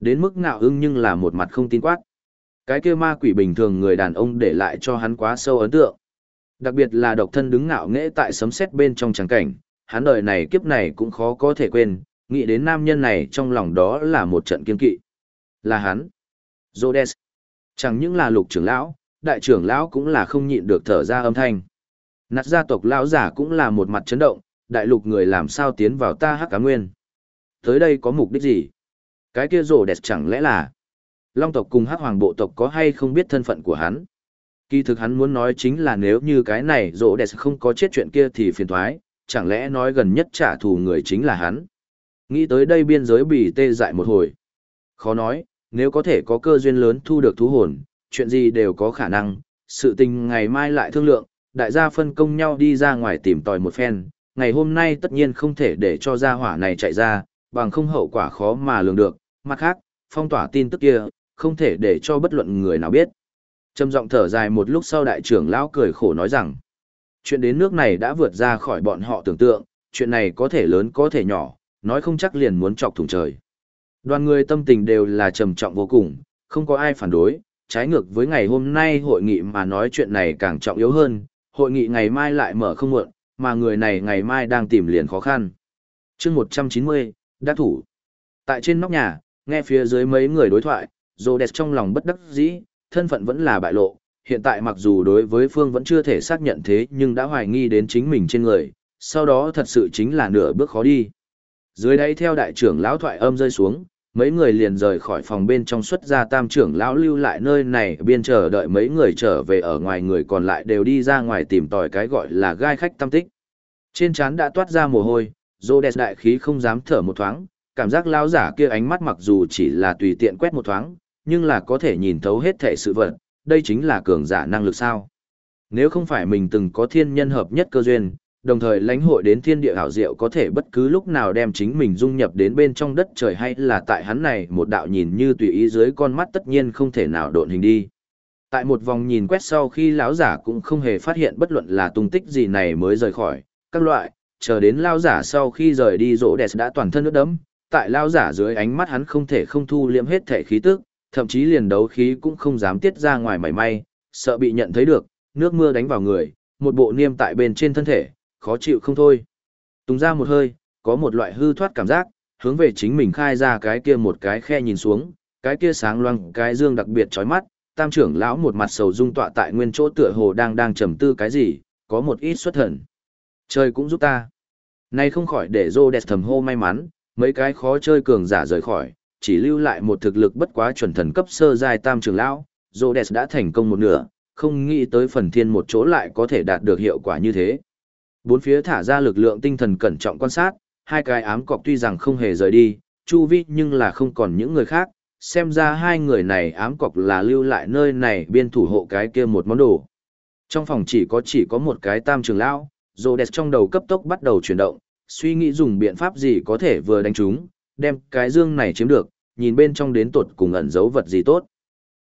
Đến mức ngạo ưng nhưng là một mặt không tin quát. Cái kia ma quỷ bình thường người đàn ông để lại cho hắn quá sâu ấn tượng. Đặc biệt là độc thân đứng ngạo nghễ tại sấm sét bên trong trắng cảnh, hắn đời này kiếp này cũng khó có thể quên, nghĩ đến nam nhân này trong lòng đó là một trận kiên kỵ. Là hắn. Rhodes. Chẳng những là lục trưởng lão, đại trưởng lão cũng là không nhịn được thở ra âm thanh. Nạt gia tộc lão giả cũng là một mặt chấn động, đại lục người làm sao tiến vào ta hắc cá nguyên. Tới đây có mục đích gì? Cái kia rổ đẹp chẳng lẽ là Long tộc cùng hắc hoàng bộ tộc có hay không biết thân phận của hắn? Kỳ thực hắn muốn nói chính là nếu như cái này rổ đẹp không có chết chuyện kia thì phiền thoái, chẳng lẽ nói gần nhất trả thù người chính là hắn? Nghĩ tới đây biên giới bị tê dại một hồi. Khó nói, nếu có thể có cơ duyên lớn thu được thú hồn, chuyện gì đều có khả năng, sự tình ngày mai lại thương lượng, đại gia phân công nhau đi ra ngoài tìm tòi một phen, ngày hôm nay tất nhiên không thể để cho gia hỏa này chạy ra, bằng không hậu quả khó mà lường được, mặt khác, phong tỏa tin tức kia, không thể để cho bất luận người nào biết. Trầm giọng thở dài một lúc sau đại trưởng lão cười khổ nói rằng, chuyện đến nước này đã vượt ra khỏi bọn họ tưởng tượng, chuyện này có thể lớn có thể nhỏ, nói không chắc liền muốn chọc thủng trời. Đoàn người tâm tình đều là trầm trọng vô cùng, không có ai phản đối, trái ngược với ngày hôm nay hội nghị mà nói chuyện này càng trọng yếu hơn, hội nghị ngày mai lại mở không muộn, mà người này ngày mai đang tìm liền khó khăn. chương 190, đắc thủ. Tại trên nóc nhà, nghe phía dưới mấy người đối thoại, Rhodes trong lòng bất đắc dĩ, thân phận vẫn là bại lộ, hiện tại mặc dù đối với Phương vẫn chưa thể xác nhận thế nhưng đã hoài nghi đến chính mình trên người, sau đó thật sự chính là nửa bước khó đi. Dưới đây theo đại trưởng lão thoại âm rơi xuống, mấy người liền rời khỏi phòng bên trong xuất ra tam trưởng lão lưu lại nơi này biên chờ đợi mấy người trở về ở ngoài người còn lại đều đi ra ngoài tìm tòi cái gọi là gai khách tâm tích. Trên trán đã toát ra mồ hôi, Rhodes đại khí không dám thở một thoáng, cảm giác lão giả kia ánh mắt mặc dù chỉ là tùy tiện quét một thoáng, nhưng là có thể nhìn thấu hết thể sự vật, đây chính là cường giả năng lực sao. Nếu không phải mình từng có thiên nhân hợp nhất cơ duyên, đồng thời lãnh hội đến thiên địa hảo diệu có thể bất cứ lúc nào đem chính mình dung nhập đến bên trong đất trời hay là tại hắn này một đạo nhìn như tùy ý dưới con mắt tất nhiên không thể nào độn hình đi. Tại một vòng nhìn quét sau khi lão giả cũng không hề phát hiện bất luận là tung tích gì này mới rời khỏi, các loại, chờ đến lão giả sau khi rời đi rỗ đẹp đã toàn thân nước đấm, tại lão giả dưới ánh mắt hắn không thể không thu liễm hết thể khí tức, thậm chí liền đấu khí cũng không dám tiết ra ngoài mảy may, sợ bị nhận thấy được, nước mưa đánh vào người, một bộ niêm tại bên trên thân thể, khó chịu không thôi. Tùng ra một hơi, có một loại hư thoát cảm giác, hướng về chính mình khai ra cái kia một cái khe nhìn xuống, cái kia sáng loang, cái dương đặc biệt chói mắt, tam trưởng lão một mặt sầu dung tọa tại nguyên chỗ tựa hồ đang đang trầm tư cái gì, có một ít xuất thần. Trời cũng giúp ta. Nay không khỏi để rô đẹp thầm hô may mắn, mấy cái khó chơi cường giả rời khỏi, chỉ lưu lại một thực lực bất quá chuẩn thần cấp sơ giai tam trường lão, Rhodes đã thành công một nửa, không nghĩ tới phần thiên một chỗ lại có thể đạt được hiệu quả như thế. Bốn phía thả ra lực lượng tinh thần cẩn trọng quan sát, hai cái ám cọc tuy rằng không hề rời đi, chu vi nhưng là không còn những người khác, xem ra hai người này ám cọc là lưu lại nơi này biên thủ hộ cái kia một món đồ. Trong phòng chỉ có chỉ có một cái tam trường lão, Rhodes trong đầu cấp tốc bắt đầu chuyển động, suy nghĩ dùng biện pháp gì có thể vừa đánh chúng, đem cái dương này chiếm được, nhìn bên trong đến tột cùng ẩn giấu vật gì tốt.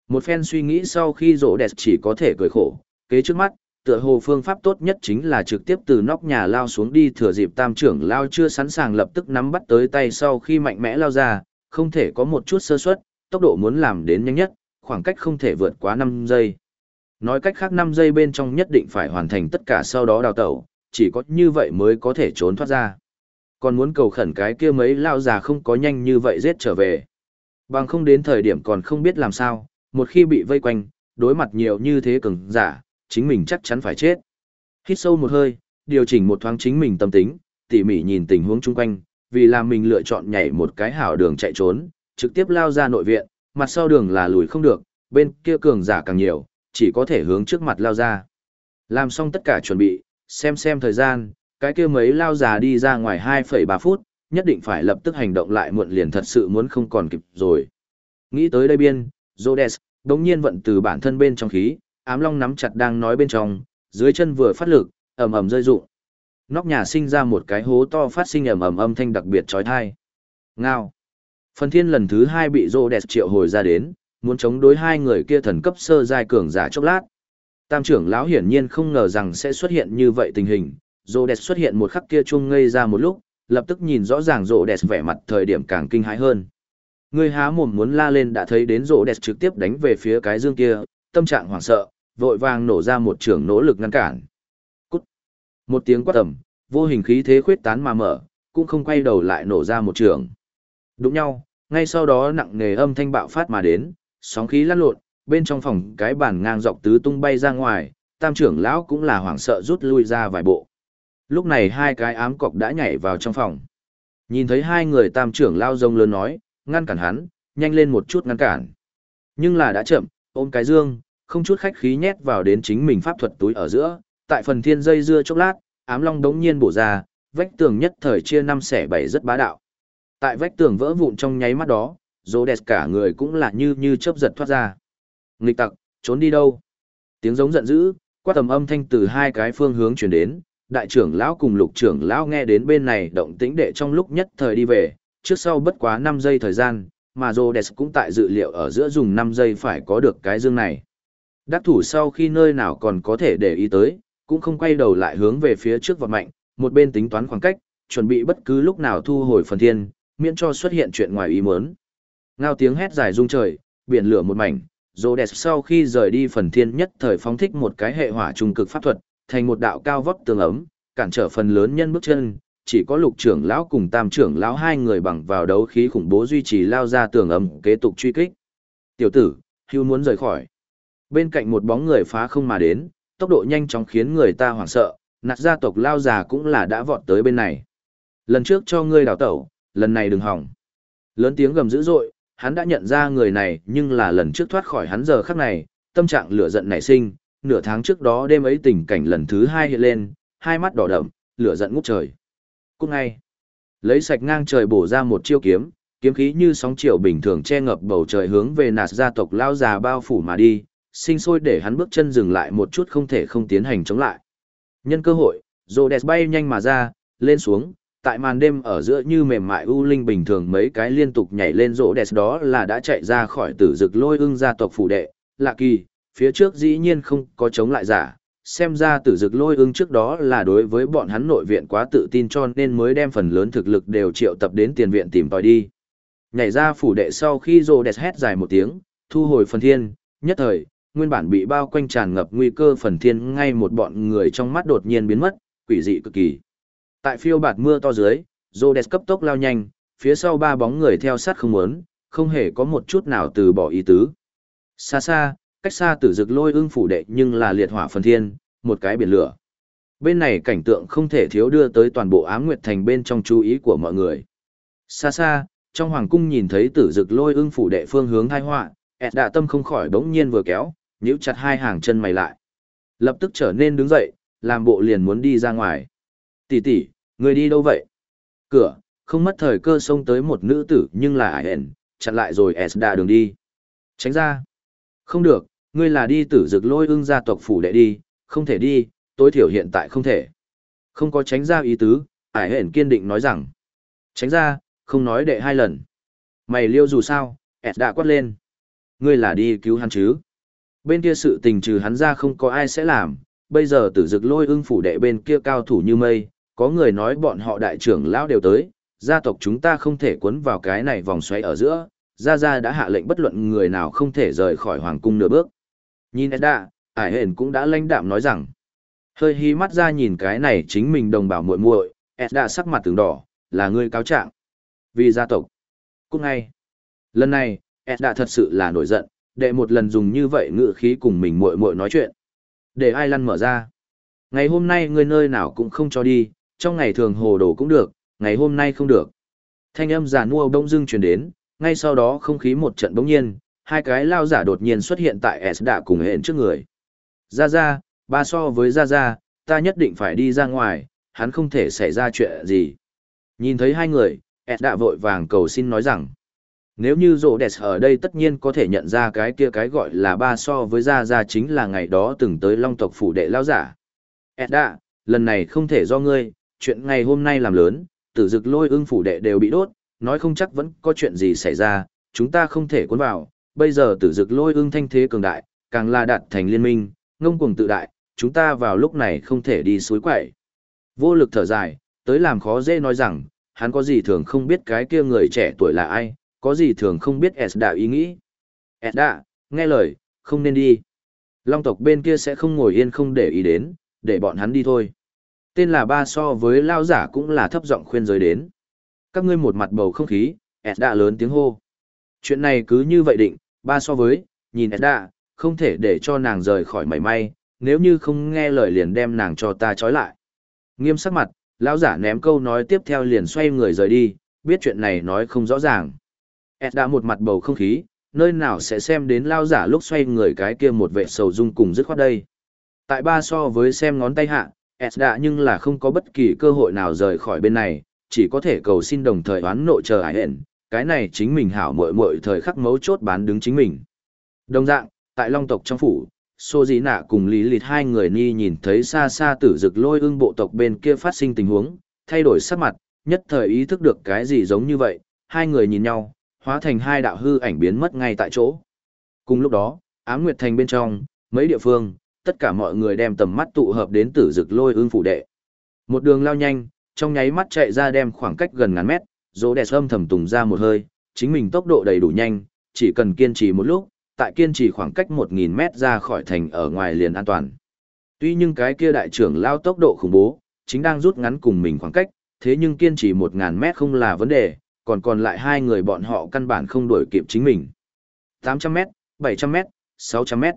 Một phen suy nghĩ sau khi rỗ đẹp chỉ có thể cười khổ, kế trước mắt, tựa hồ phương pháp tốt nhất chính là trực tiếp từ nóc nhà lao xuống đi thừa dịp tam trưởng lao chưa sẵn sàng lập tức nắm bắt tới tay sau khi mạnh mẽ lao ra, không thể có một chút sơ suất, tốc độ muốn làm đến nhanh nhất, khoảng cách không thể vượt quá 5 giây. Nói cách khác 5 giây bên trong nhất định phải hoàn thành tất cả sau đó đào tẩu, chỉ có như vậy mới có thể trốn thoát ra. Còn muốn cầu khẩn cái kia mấy lao già không có nhanh như vậy giết trở về. Bằng không đến thời điểm còn không biết làm sao, một khi bị vây quanh, đối mặt nhiều như thế cường giả, chính mình chắc chắn phải chết. Hít sâu một hơi, điều chỉnh một thoáng chính mình tâm tính, tỉ mỉ nhìn tình huống chung quanh, vì là mình lựa chọn nhảy một cái hảo đường chạy trốn, trực tiếp lao ra nội viện, mặt sau đường là lùi không được, bên kia cường giả càng nhiều, chỉ có thể hướng trước mặt lao ra. Làm xong tất cả chuẩn bị, xem xem thời gian, cái kia mấy lao già đi ra ngoài 2,3 phút, nhất định phải lập tức hành động lại muộn liền thật sự muốn không còn kịp rồi. Nghĩ tới đây biên, Rhodes, đống nhiên vận từ bản thân bên trong khí, ám long nắm chặt đang nói bên trong, dưới chân vừa phát lực, ầm ầm rơi rụng. Nóc nhà sinh ra một cái hố to phát sinh ầm ầm âm thanh đặc biệt chói tai. Ngao. Phần thiên lần thứ hai bị rô triệu hồi ra đến, muốn chống đối hai người kia thần cấp sơ giai cường giả chốc lát. Tam trưởng lão hiển nhiên không ngờ rằng sẽ xuất hiện như vậy tình hình, rô xuất hiện một khắc kia chung ngây ra một lúc, lập tức nhìn rõ ràng rộ đẹp vẻ mặt thời điểm càng kinh hãi hơn. Người há mồm muốn la lên đã thấy đến rộ đẹp trực tiếp đánh về phía cái dương kia, tâm trạng hoảng sợ, vội vàng nổ ra một trường nỗ lực ngăn cản. Cút! Một tiếng quát tầm, vô hình khí thế khuyết tán mà mở, cũng không quay đầu lại nổ ra một trường. Đúng nhau, ngay sau đó nặng nề âm thanh bạo phát mà đến, sóng khí lăn lộn, bên trong phòng cái bàn ngang dọc tứ tung bay ra ngoài, tam trưởng lão cũng là hoảng sợ rút lui ra vài bộ. Lúc này hai cái ám cọc đã nhảy vào trong phòng. Nhìn thấy hai người tam trưởng lao rông lớn nói, ngăn cản hắn, nhanh lên một chút ngăn cản. Nhưng là đã chậm, ôm cái dương, không chút khách khí nhét vào đến chính mình pháp thuật túi ở giữa, tại phần thiên dây dưa chốc lát, ám long đống nhiên bổ ra, vách tường nhất thời chia năm xẻ bảy rất bá đạo. Tại vách tường vỡ vụn trong nháy mắt đó, rô đẹp cả người cũng là như như chớp giật thoát ra. Nghịch tặc, trốn đi đâu? Tiếng giống giận dữ, quát tầm âm thanh từ hai cái phương hướng chuyển đến, đại trưởng lão cùng lục trưởng lão nghe đến bên này động tĩnh đệ trong lúc nhất thời đi về, trước sau bất quá 5 giây thời gian, mà Rhodes cũng tại dự liệu ở giữa dùng 5 giây phải có được cái dương này. Đắc thủ sau khi nơi nào còn có thể để ý tới, cũng không quay đầu lại hướng về phía trước vọt mạnh, một bên tính toán khoảng cách, chuẩn bị bất cứ lúc nào thu hồi phần thiên, miễn cho xuất hiện chuyện ngoài ý muốn. Ngao tiếng hét dài rung trời, biển lửa một mảnh, Rhodes sau khi rời đi phần thiên nhất thời phóng thích một cái hệ hỏa trung cực pháp thuật, thành một đạo cao vóc tường ấm, cản trở phần lớn nhân bước chân, chỉ có lục trưởng lão cùng tam trưởng lão hai người bằng vào đấu khí khủng bố duy trì lao ra tường ấm kế tục truy kích. Tiểu tử, hưu muốn rời khỏi. Bên cạnh một bóng người phá không mà đến, tốc độ nhanh chóng khiến người ta hoảng sợ, nạt gia tộc lao già cũng là đã vọt tới bên này. Lần trước cho ngươi đào tẩu, lần này đừng hỏng. Lớn tiếng gầm dữ dội, hắn đã nhận ra người này nhưng là lần trước thoát khỏi hắn giờ khắc này, tâm trạng lửa giận nảy sinh, nửa tháng trước đó đêm ấy tình cảnh lần thứ hai hiện lên, hai mắt đỏ đậm, lửa giận ngút trời. Cút ngay. Lấy sạch ngang trời bổ ra một chiêu kiếm, kiếm khí như sóng chiều bình thường che ngập bầu trời hướng về nạt gia tộc lao già bao phủ mà đi, sinh sôi để hắn bước chân dừng lại một chút không thể không tiến hành chống lại. Nhân cơ hội, Rhodes bay nhanh mà ra, lên xuống, tại màn đêm ở giữa như mềm mại u linh bình thường mấy cái liên tục nhảy lên Rhodes đó là đã chạy ra khỏi tử dực lôi ưng gia tộc phủ đệ, lạ kỳ, phía trước dĩ nhiên không có chống lại giả, xem ra tử dực lôi ưng trước đó là đối với bọn hắn nội viện quá tự tin cho nên mới đem phần lớn thực lực đều triệu tập đến tiền viện tìm tòi đi. Nhảy ra phủ đệ sau khi rồ đẹp hét dài một tiếng, thu hồi phần thiên, nhất thời, nguyên bản bị bao quanh tràn ngập nguy cơ phần thiên ngay một bọn người trong mắt đột nhiên biến mất, quỷ dị cực kỳ. Tại phiêu bạt mưa to dưới, rồ đẹp cấp tốc lao nhanh, phía sau ba bóng người theo sát không muốn, không hề có một chút nào từ bỏ ý tứ. Xa xa, cách xa tử dực lôi ưng phủ đệ nhưng là liệt hỏa phần thiên, một cái biển lửa. Bên này cảnh tượng không thể thiếu đưa tới toàn bộ ám nguyệt thành bên trong chú ý của mọi người. Xa xa, trong hoàng cung nhìn thấy tử dực lôi ưng phủ đệ phương hướng thai họa, ẹt đạ tâm không khỏi bỗng nhiên vừa kéo, nhíu chặt hai hàng chân mày lại. Lập tức trở nên đứng dậy, làm bộ liền muốn đi ra ngoài. Tỷ tỷ, người đi đâu vậy? Cửa, không mất thời cơ xông tới một nữ tử nhưng là ải hẹn, chặn lại rồi ẹt đạ đường đi. Tránh ra. Không được, ngươi là đi tử dực lôi ưng gia tộc phủ đệ đi, không thể đi, tối thiểu hiện tại không thể. Không có tránh ra ý tứ, ải hển kiên định nói rằng. Tránh ra, không nói đệ hai lần. Mày liêu dù sao, ẹt đã quát lên. Ngươi là đi cứu hắn chứ. Bên kia sự tình trừ hắn ra không có ai sẽ làm, bây giờ tử dực lôi ưng phủ đệ bên kia cao thủ như mây, có người nói bọn họ đại trưởng lão đều tới, gia tộc chúng ta không thể cuốn vào cái này vòng xoáy ở giữa, Gia Gia đã hạ lệnh bất luận người nào không thể rời khỏi hoàng cung nửa bước. Nhìn Edda, ải hển cũng đã lãnh đạm nói rằng, hơi hí mắt ra nhìn cái này chính mình đồng bào muội muội, Edda sắc mặt từng đỏ, là người cáo trạng. Vì gia tộc. Cũng ngay. Lần này, Edda thật sự là nổi giận, để một lần dùng như vậy ngự khí cùng mình muội muội nói chuyện. Để ai lăn mở ra. Ngày hôm nay người nơi nào cũng không cho đi, trong ngày thường hồ đồ cũng được, ngày hôm nay không được. Thanh âm giả nua đông dưng truyền đến, ngay sau đó không khí một trận bỗng nhiên, hai cái lao giả đột nhiên xuất hiện tại S đạ cùng hẹn trước người. Ra ra, ba so với ra ra, ta nhất định phải đi ra ngoài, hắn không thể xảy ra chuyện gì. Nhìn thấy hai người, S đạ vội vàng cầu xin nói rằng, nếu như rộ đẹp ở đây tất nhiên có thể nhận ra cái kia cái gọi là ba so với ra ra chính là ngày đó từng tới long tộc phủ đệ lao giả. S đạ, lần này không thể do ngươi, chuyện ngày hôm nay làm lớn, tử dực lôi ưng phủ đệ đều bị đốt, nói không chắc vẫn có chuyện gì xảy ra, chúng ta không thể cuốn vào, bây giờ tử dực lôi ưng thanh thế cường đại, càng là đạt thành liên minh, ngông cuồng tự đại, chúng ta vào lúc này không thể đi suối quậy. Vô lực thở dài, tới làm khó dễ nói rằng, hắn có gì thường không biết cái kia người trẻ tuổi là ai, có gì thường không biết Esda ý nghĩ. Esda, nghe lời, không nên đi. Long tộc bên kia sẽ không ngồi yên không để ý đến, để bọn hắn đi thôi. Tên là ba so với lao giả cũng là thấp giọng khuyên giới đến. Các ngươi một mặt bầu không khí, Esda lớn tiếng hô. Chuyện này cứ như vậy định, ba so với, nhìn Esda, không thể để cho nàng rời khỏi mảy may, nếu như không nghe lời liền đem nàng cho ta trói lại. Nghiêm sắc mặt, lão giả ném câu nói tiếp theo liền xoay người rời đi, biết chuyện này nói không rõ ràng. Ed một mặt bầu không khí, nơi nào sẽ xem đến lao giả lúc xoay người cái kia một vệ sầu dung cùng dứt khoát đây. Tại ba so với xem ngón tay hạ, Ed nhưng là không có bất kỳ cơ hội nào rời khỏi bên này, chỉ có thể cầu xin đồng thời oán nội chờ ải hẹn, cái này chính mình hảo muội muội thời khắc mấu chốt bán đứng chính mình. Đồng dạng, tại long tộc trong phủ, Sô Dĩ Nạ cùng Lý Lịt hai người ni nhìn thấy xa xa tử dực lôi ưng bộ tộc bên kia phát sinh tình huống, thay đổi sắc mặt, nhất thời ý thức được cái gì giống như vậy, hai người nhìn nhau, hóa thành hai đạo hư ảnh biến mất ngay tại chỗ. Cùng lúc đó, ám nguyệt thành bên trong, mấy địa phương, tất cả mọi người đem tầm mắt tụ hợp đến tử dực lôi ưng phủ đệ. Một đường lao nhanh, trong nháy mắt chạy ra đem khoảng cách gần ngàn mét, dỗ đẹp âm thầm tùng ra một hơi, chính mình tốc độ đầy đủ nhanh, chỉ cần kiên trì một lúc, tại kiên trì khoảng cách 1.000 mét ra khỏi thành ở ngoài liền an toàn. Tuy nhưng cái kia đại trưởng lao tốc độ khủng bố, chính đang rút ngắn cùng mình khoảng cách, thế nhưng kiên trì một ngàn mét không là vấn đề, còn còn lại hai người bọn họ căn bản không đổi kịp chính mình. 800 mét, 700 mét, 600 mét,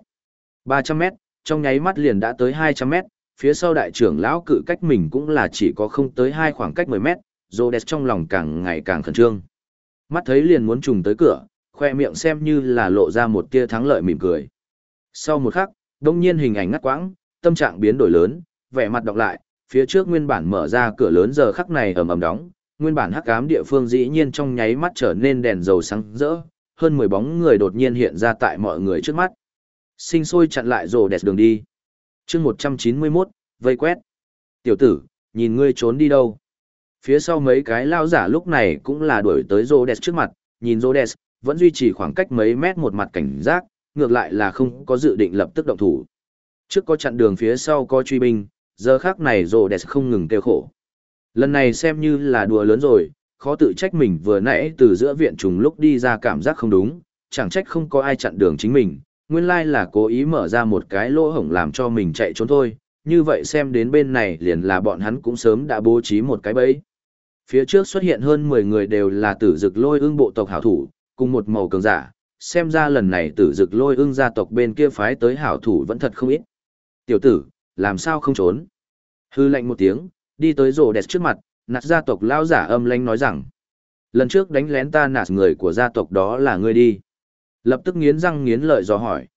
300 mét, trong nháy mắt liền đã tới 200 mét, phía sau đại trưởng lão cự cách mình cũng là chỉ có không tới hai khoảng cách 10 mét, rô đẹp trong lòng càng ngày càng khẩn trương. Mắt thấy liền muốn trùng tới cửa, khoe miệng xem như là lộ ra một tia thắng lợi mỉm cười. Sau một khắc, đông nhiên hình ảnh ngắt quãng, tâm trạng biến đổi lớn, vẻ mặt đọc lại, phía trước nguyên bản mở ra cửa lớn giờ khắc này ầm ầm đóng, nguyên bản hắc ám địa phương dĩ nhiên trong nháy mắt trở nên đèn dầu sáng rỡ, hơn 10 bóng người đột nhiên hiện ra tại mọi người trước mắt. Sinh sôi chặn lại rồ đẹp đường đi. chương 191, vây quét. Tiểu tử, nhìn ngươi trốn đi đâu? Phía sau mấy cái lao giả lúc này cũng là đuổi tới rồ trước mặt, nhìn rồ vẫn duy trì khoảng cách mấy mét một mặt cảnh giác, ngược lại là không có dự định lập tức động thủ. Trước có chặn đường phía sau có truy binh, giờ khác này rồ không ngừng kêu khổ. Lần này xem như là đùa lớn rồi, khó tự trách mình vừa nãy từ giữa viện trùng lúc đi ra cảm giác không đúng, chẳng trách không có ai chặn đường chính mình, nguyên lai là cố ý mở ra một cái lỗ hổng làm cho mình chạy trốn thôi, như vậy xem đến bên này liền là bọn hắn cũng sớm đã bố trí một cái bẫy. Phía trước xuất hiện hơn 10 người đều là tử dực lôi ương bộ tộc hảo thủ, cùng một màu cường giả, xem ra lần này tử dực lôi ương gia tộc bên kia phái tới hảo thủ vẫn thật không ít. Tiểu tử, làm sao không trốn? Hư lệnh một tiếng, đi tới rổ đẹp trước mặt, nạt gia tộc lao giả âm lanh nói rằng. Lần trước đánh lén ta nạt người của gia tộc đó là ngươi đi. Lập tức nghiến răng nghiến lợi do hỏi.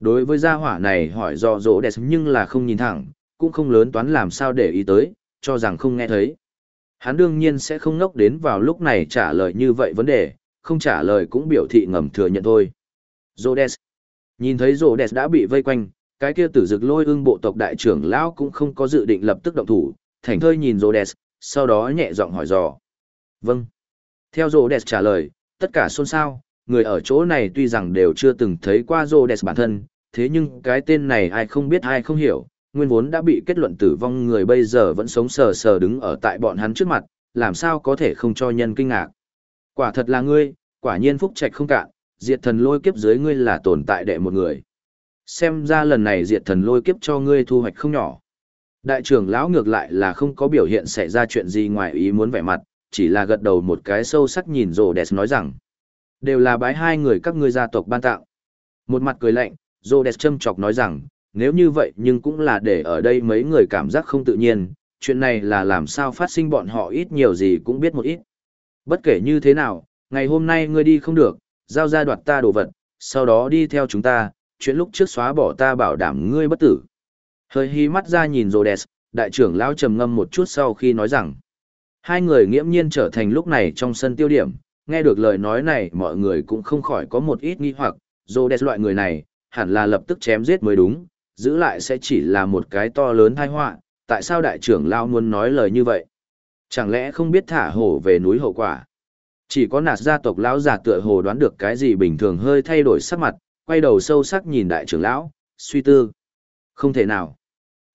Đối với gia hỏa này hỏi do rổ đẹp nhưng là không nhìn thẳng, cũng không lớn toán làm sao để ý tới, cho rằng không nghe thấy. Hắn đương nhiên sẽ không ngốc đến vào lúc này trả lời như vậy vấn đề, không trả lời cũng biểu thị ngầm thừa nhận thôi. Rhodes. Nhìn thấy Rhodes đã bị vây quanh, cái kia tử dực lôi ưng bộ tộc đại trưởng lão cũng không có dự định lập tức động thủ, thành thơi nhìn Rhodes, sau đó nhẹ giọng hỏi dò. Vâng. Theo Rhodes trả lời, tất cả xôn xao, người ở chỗ này tuy rằng đều chưa từng thấy qua Rhodes bản thân, thế nhưng cái tên này ai không biết ai không hiểu, nguyên vốn đã bị kết luận tử vong người bây giờ vẫn sống sờ sờ đứng ở tại bọn hắn trước mặt, làm sao có thể không cho nhân kinh ngạc. Quả thật là ngươi, quả nhiên phúc trạch không cạn, diệt thần lôi kiếp dưới ngươi là tồn tại đệ một người. Xem ra lần này diệt thần lôi kiếp cho ngươi thu hoạch không nhỏ. Đại trưởng lão ngược lại là không có biểu hiện xảy ra chuyện gì ngoài ý muốn vẻ mặt, chỉ là gật đầu một cái sâu sắc nhìn rồ đẹp nói rằng. Đều là bái hai người các ngươi gia tộc ban tạo. Một mặt cười lạnh, rồ đẹp châm chọc nói rằng, nếu như vậy nhưng cũng là để ở đây mấy người cảm giác không tự nhiên, chuyện này là làm sao phát sinh bọn họ ít nhiều gì cũng biết một ít. Bất kể như thế nào, ngày hôm nay ngươi đi không được, giao ra đoạt ta đồ vật, sau đó đi theo chúng ta, chuyện lúc trước xóa bỏ ta bảo đảm ngươi bất tử. Hơi hí mắt ra nhìn Rhodes, đại trưởng lão trầm ngâm một chút sau khi nói rằng, hai người nghiễm nhiên trở thành lúc này trong sân tiêu điểm, nghe được lời nói này mọi người cũng không khỏi có một ít nghi hoặc, Rhodes loại người này, hẳn là lập tức chém giết mới đúng, giữ lại sẽ chỉ là một cái to lớn tai họa, tại sao đại trưởng lão muốn nói lời như vậy? Chẳng lẽ không biết thả hổ về núi hậu quả? Chỉ có nạt gia tộc lão già tựa hồ đoán được cái gì bình thường hơi thay đổi sắc mặt, quay đầu sâu sắc nhìn đại trưởng lão, suy tư. Không thể nào.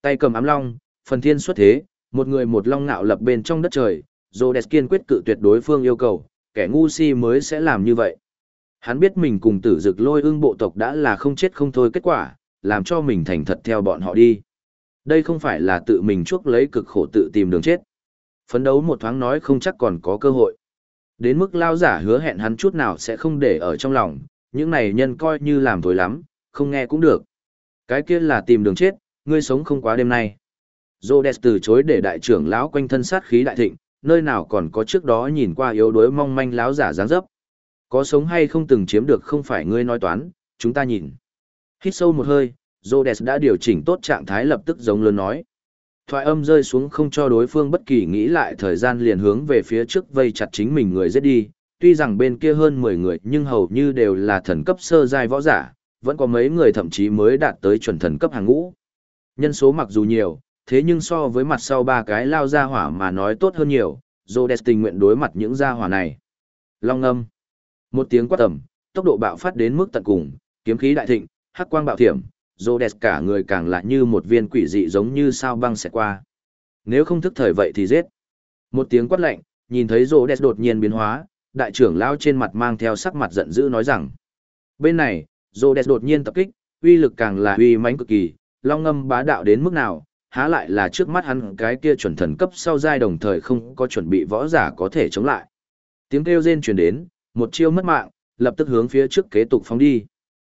Tay cầm ám long, phần thiên xuất thế, một người một long ngạo lập bên trong đất trời, Rhodes kiên quyết cự tuyệt đối phương yêu cầu, kẻ ngu si mới sẽ làm như vậy. Hắn biết mình cùng tử dực lôi ương bộ tộc đã là không chết không thôi kết quả, làm cho mình thành thật theo bọn họ đi. Đây không phải là tự mình chuốc lấy cực khổ tự tìm đường chết. Phấn đấu một thoáng nói không chắc còn có cơ hội. Đến mức lao giả hứa hẹn hắn chút nào sẽ không để ở trong lòng, những này nhân coi như làm thối lắm, không nghe cũng được. Cái kia là tìm đường chết, ngươi sống không quá đêm nay. Rhodes từ chối để đại trưởng lão quanh thân sát khí đại thịnh, nơi nào còn có trước đó nhìn qua yếu đuối mong manh lão giả dáng dấp. Có sống hay không từng chiếm được không phải ngươi nói toán, chúng ta nhìn. Hít sâu một hơi, Rhodes đã điều chỉnh tốt trạng thái lập tức giống lớn nói. Thoại âm rơi xuống không cho đối phương bất kỳ nghĩ lại thời gian liền hướng về phía trước vây chặt chính mình người giết đi. Tuy rằng bên kia hơn 10 người nhưng hầu như đều là thần cấp sơ giai võ giả, vẫn có mấy người thậm chí mới đạt tới chuẩn thần cấp hàng ngũ. Nhân số mặc dù nhiều, thế nhưng so với mặt sau ba cái lao ra hỏa mà nói tốt hơn nhiều, Rhodes tình nguyện đối mặt những gia hỏa này. Long âm. Một tiếng quát tầm, tốc độ bạo phát đến mức tận cùng, kiếm khí đại thịnh, hắc quang bạo thiểm, rô đẹp cả người càng lại như một viên quỷ dị giống như sao băng sẽ qua. Nếu không thức thời vậy thì giết. Một tiếng quát lạnh, nhìn thấy rô đẹp đột nhiên biến hóa, đại trưởng lao trên mặt mang theo sắc mặt giận dữ nói rằng. Bên này, rô đẹp đột nhiên tập kích, uy lực càng là uy mãnh cực kỳ, long ngâm bá đạo đến mức nào, há lại là trước mắt hắn cái kia chuẩn thần cấp sau giai đồng thời không có chuẩn bị võ giả có thể chống lại. Tiếng kêu rên truyền đến, một chiêu mất mạng, lập tức hướng phía trước kế tục phóng đi.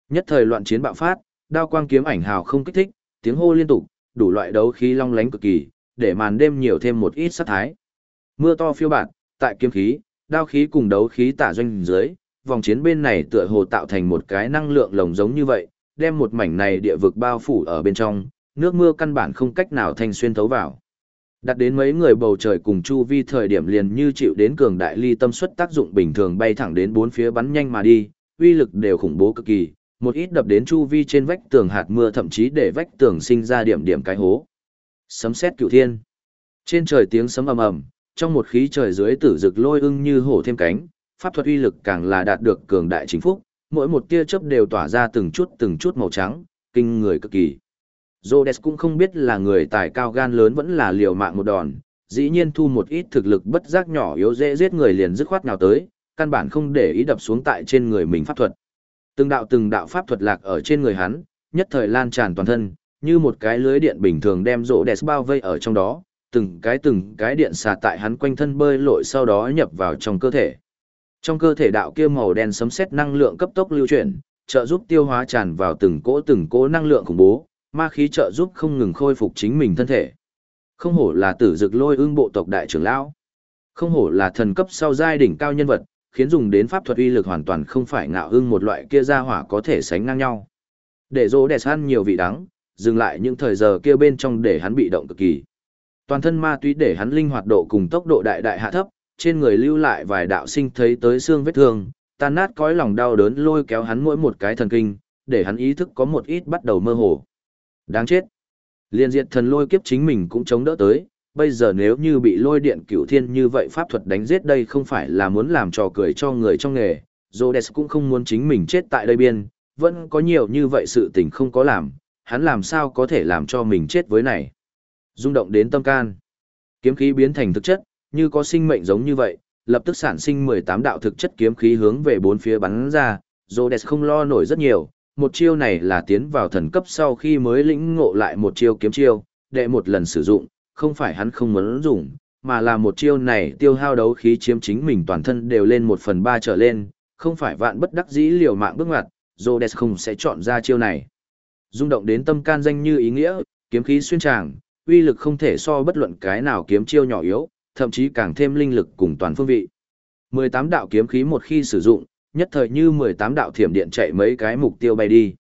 Nhất thời loạn chiến bạo phát, đao quang kiếm ảnh hào không kích thích, tiếng hô liên tục, đủ loại đấu khí long lánh cực kỳ, để màn đêm nhiều thêm một ít sát thái. Mưa to phiêu bạt, tại kiếm khí, đao khí cùng đấu khí tả doanh dưới, vòng chiến bên này tựa hồ tạo thành một cái năng lượng lồng giống như vậy, đem một mảnh này địa vực bao phủ ở bên trong, nước mưa căn bản không cách nào thanh xuyên thấu vào. Đặt đến mấy người bầu trời cùng chu vi thời điểm liền như chịu đến cường đại ly tâm suất tác dụng bình thường bay thẳng đến bốn phía bắn nhanh mà đi, uy lực đều khủng bố cực kỳ, một ít đập đến chu vi trên vách tường hạt mưa thậm chí để vách tường sinh ra điểm điểm cái hố. Sấm sét cửu thiên. Trên trời tiếng sấm ầm ầm, trong một khí trời dưới tử rực lôi ưng như hổ thêm cánh, pháp thuật uy lực càng là đạt được cường đại chính phúc, mỗi một tia chớp đều tỏa ra từng chút từng chút màu trắng, kinh người cực kỳ. Rhodes cũng không biết là người tài cao gan lớn vẫn là liều mạng một đòn, dĩ nhiên thu một ít thực lực bất giác nhỏ yếu dễ giết người liền dứt khoát nào tới, căn bản không để ý đập xuống tại trên người mình pháp thuật. Từng đạo từng đạo pháp thuật lạc ở trên người hắn, nhất thời lan tràn toàn thân, như một cái lưới điện bình thường đem Rhodes bao vây ở trong đó, từng cái từng cái điện xà tại hắn quanh thân bơi lội sau đó nhập vào trong cơ thể. Trong cơ thể đạo kia màu đen sấm sét năng lượng cấp tốc lưu chuyển, trợ giúp tiêu hóa tràn vào từng cỗ từng cỗ năng lượng khủng bố, ma khí trợ giúp không ngừng khôi phục chính mình thân thể. Không hổ là tử dực lôi ương bộ tộc đại trưởng lão. Không hổ là thần cấp sau giai đỉnh cao nhân vật, khiến dùng đến pháp thuật uy lực hoàn toàn không phải ngạo hưng một loại kia ra hỏa có thể sánh ngang nhau. Để dỗ đẹp ăn nhiều vị đắng, dừng lại những thời giờ kia bên trong để hắn bị động cực kỳ. Toàn thân ma túy để hắn linh hoạt độ cùng tốc độ đại đại hạ thấp, trên người lưu lại vài đạo sinh thấy tới xương vết thương, tan nát cõi lòng đau đớn lôi kéo hắn mỗi một cái thần kinh, để hắn ý thức có một ít bắt đầu mơ hồ. Đáng chết. Liên diệt thần lôi kiếp chính mình cũng chống đỡ tới, bây giờ nếu như bị lôi điện cửu thiên như vậy pháp thuật đánh giết đây không phải là muốn làm trò cười cho người trong nghề, Rhodes cũng không muốn chính mình chết tại đây biên, vẫn có nhiều như vậy sự tình không có làm, hắn làm sao có thể làm cho mình chết với này. Rung động đến tâm can. Kiếm khí biến thành thực chất, như có sinh mệnh giống như vậy, lập tức sản sinh 18 đạo thực chất kiếm khí hướng về bốn phía bắn ra, Rhodes không lo nổi rất nhiều, một chiêu này là tiến vào thần cấp sau khi mới lĩnh ngộ lại một chiêu kiếm chiêu, để một lần sử dụng, không phải hắn không muốn dùng, mà là một chiêu này tiêu hao đấu khí chiếm chính mình toàn thân đều lên một phần ba trở lên, không phải vạn bất đắc dĩ liều mạng bước ngoặt, Rhodes không sẽ chọn ra chiêu này. Dung động đến tâm can danh như ý nghĩa, kiếm khí xuyên tràng, uy lực không thể so bất luận cái nào kiếm chiêu nhỏ yếu, thậm chí càng thêm linh lực cùng toàn phương vị. 18 đạo kiếm khí một khi sử dụng, nhất thời như 18 đạo thiểm điện chạy mấy cái mục tiêu bay đi.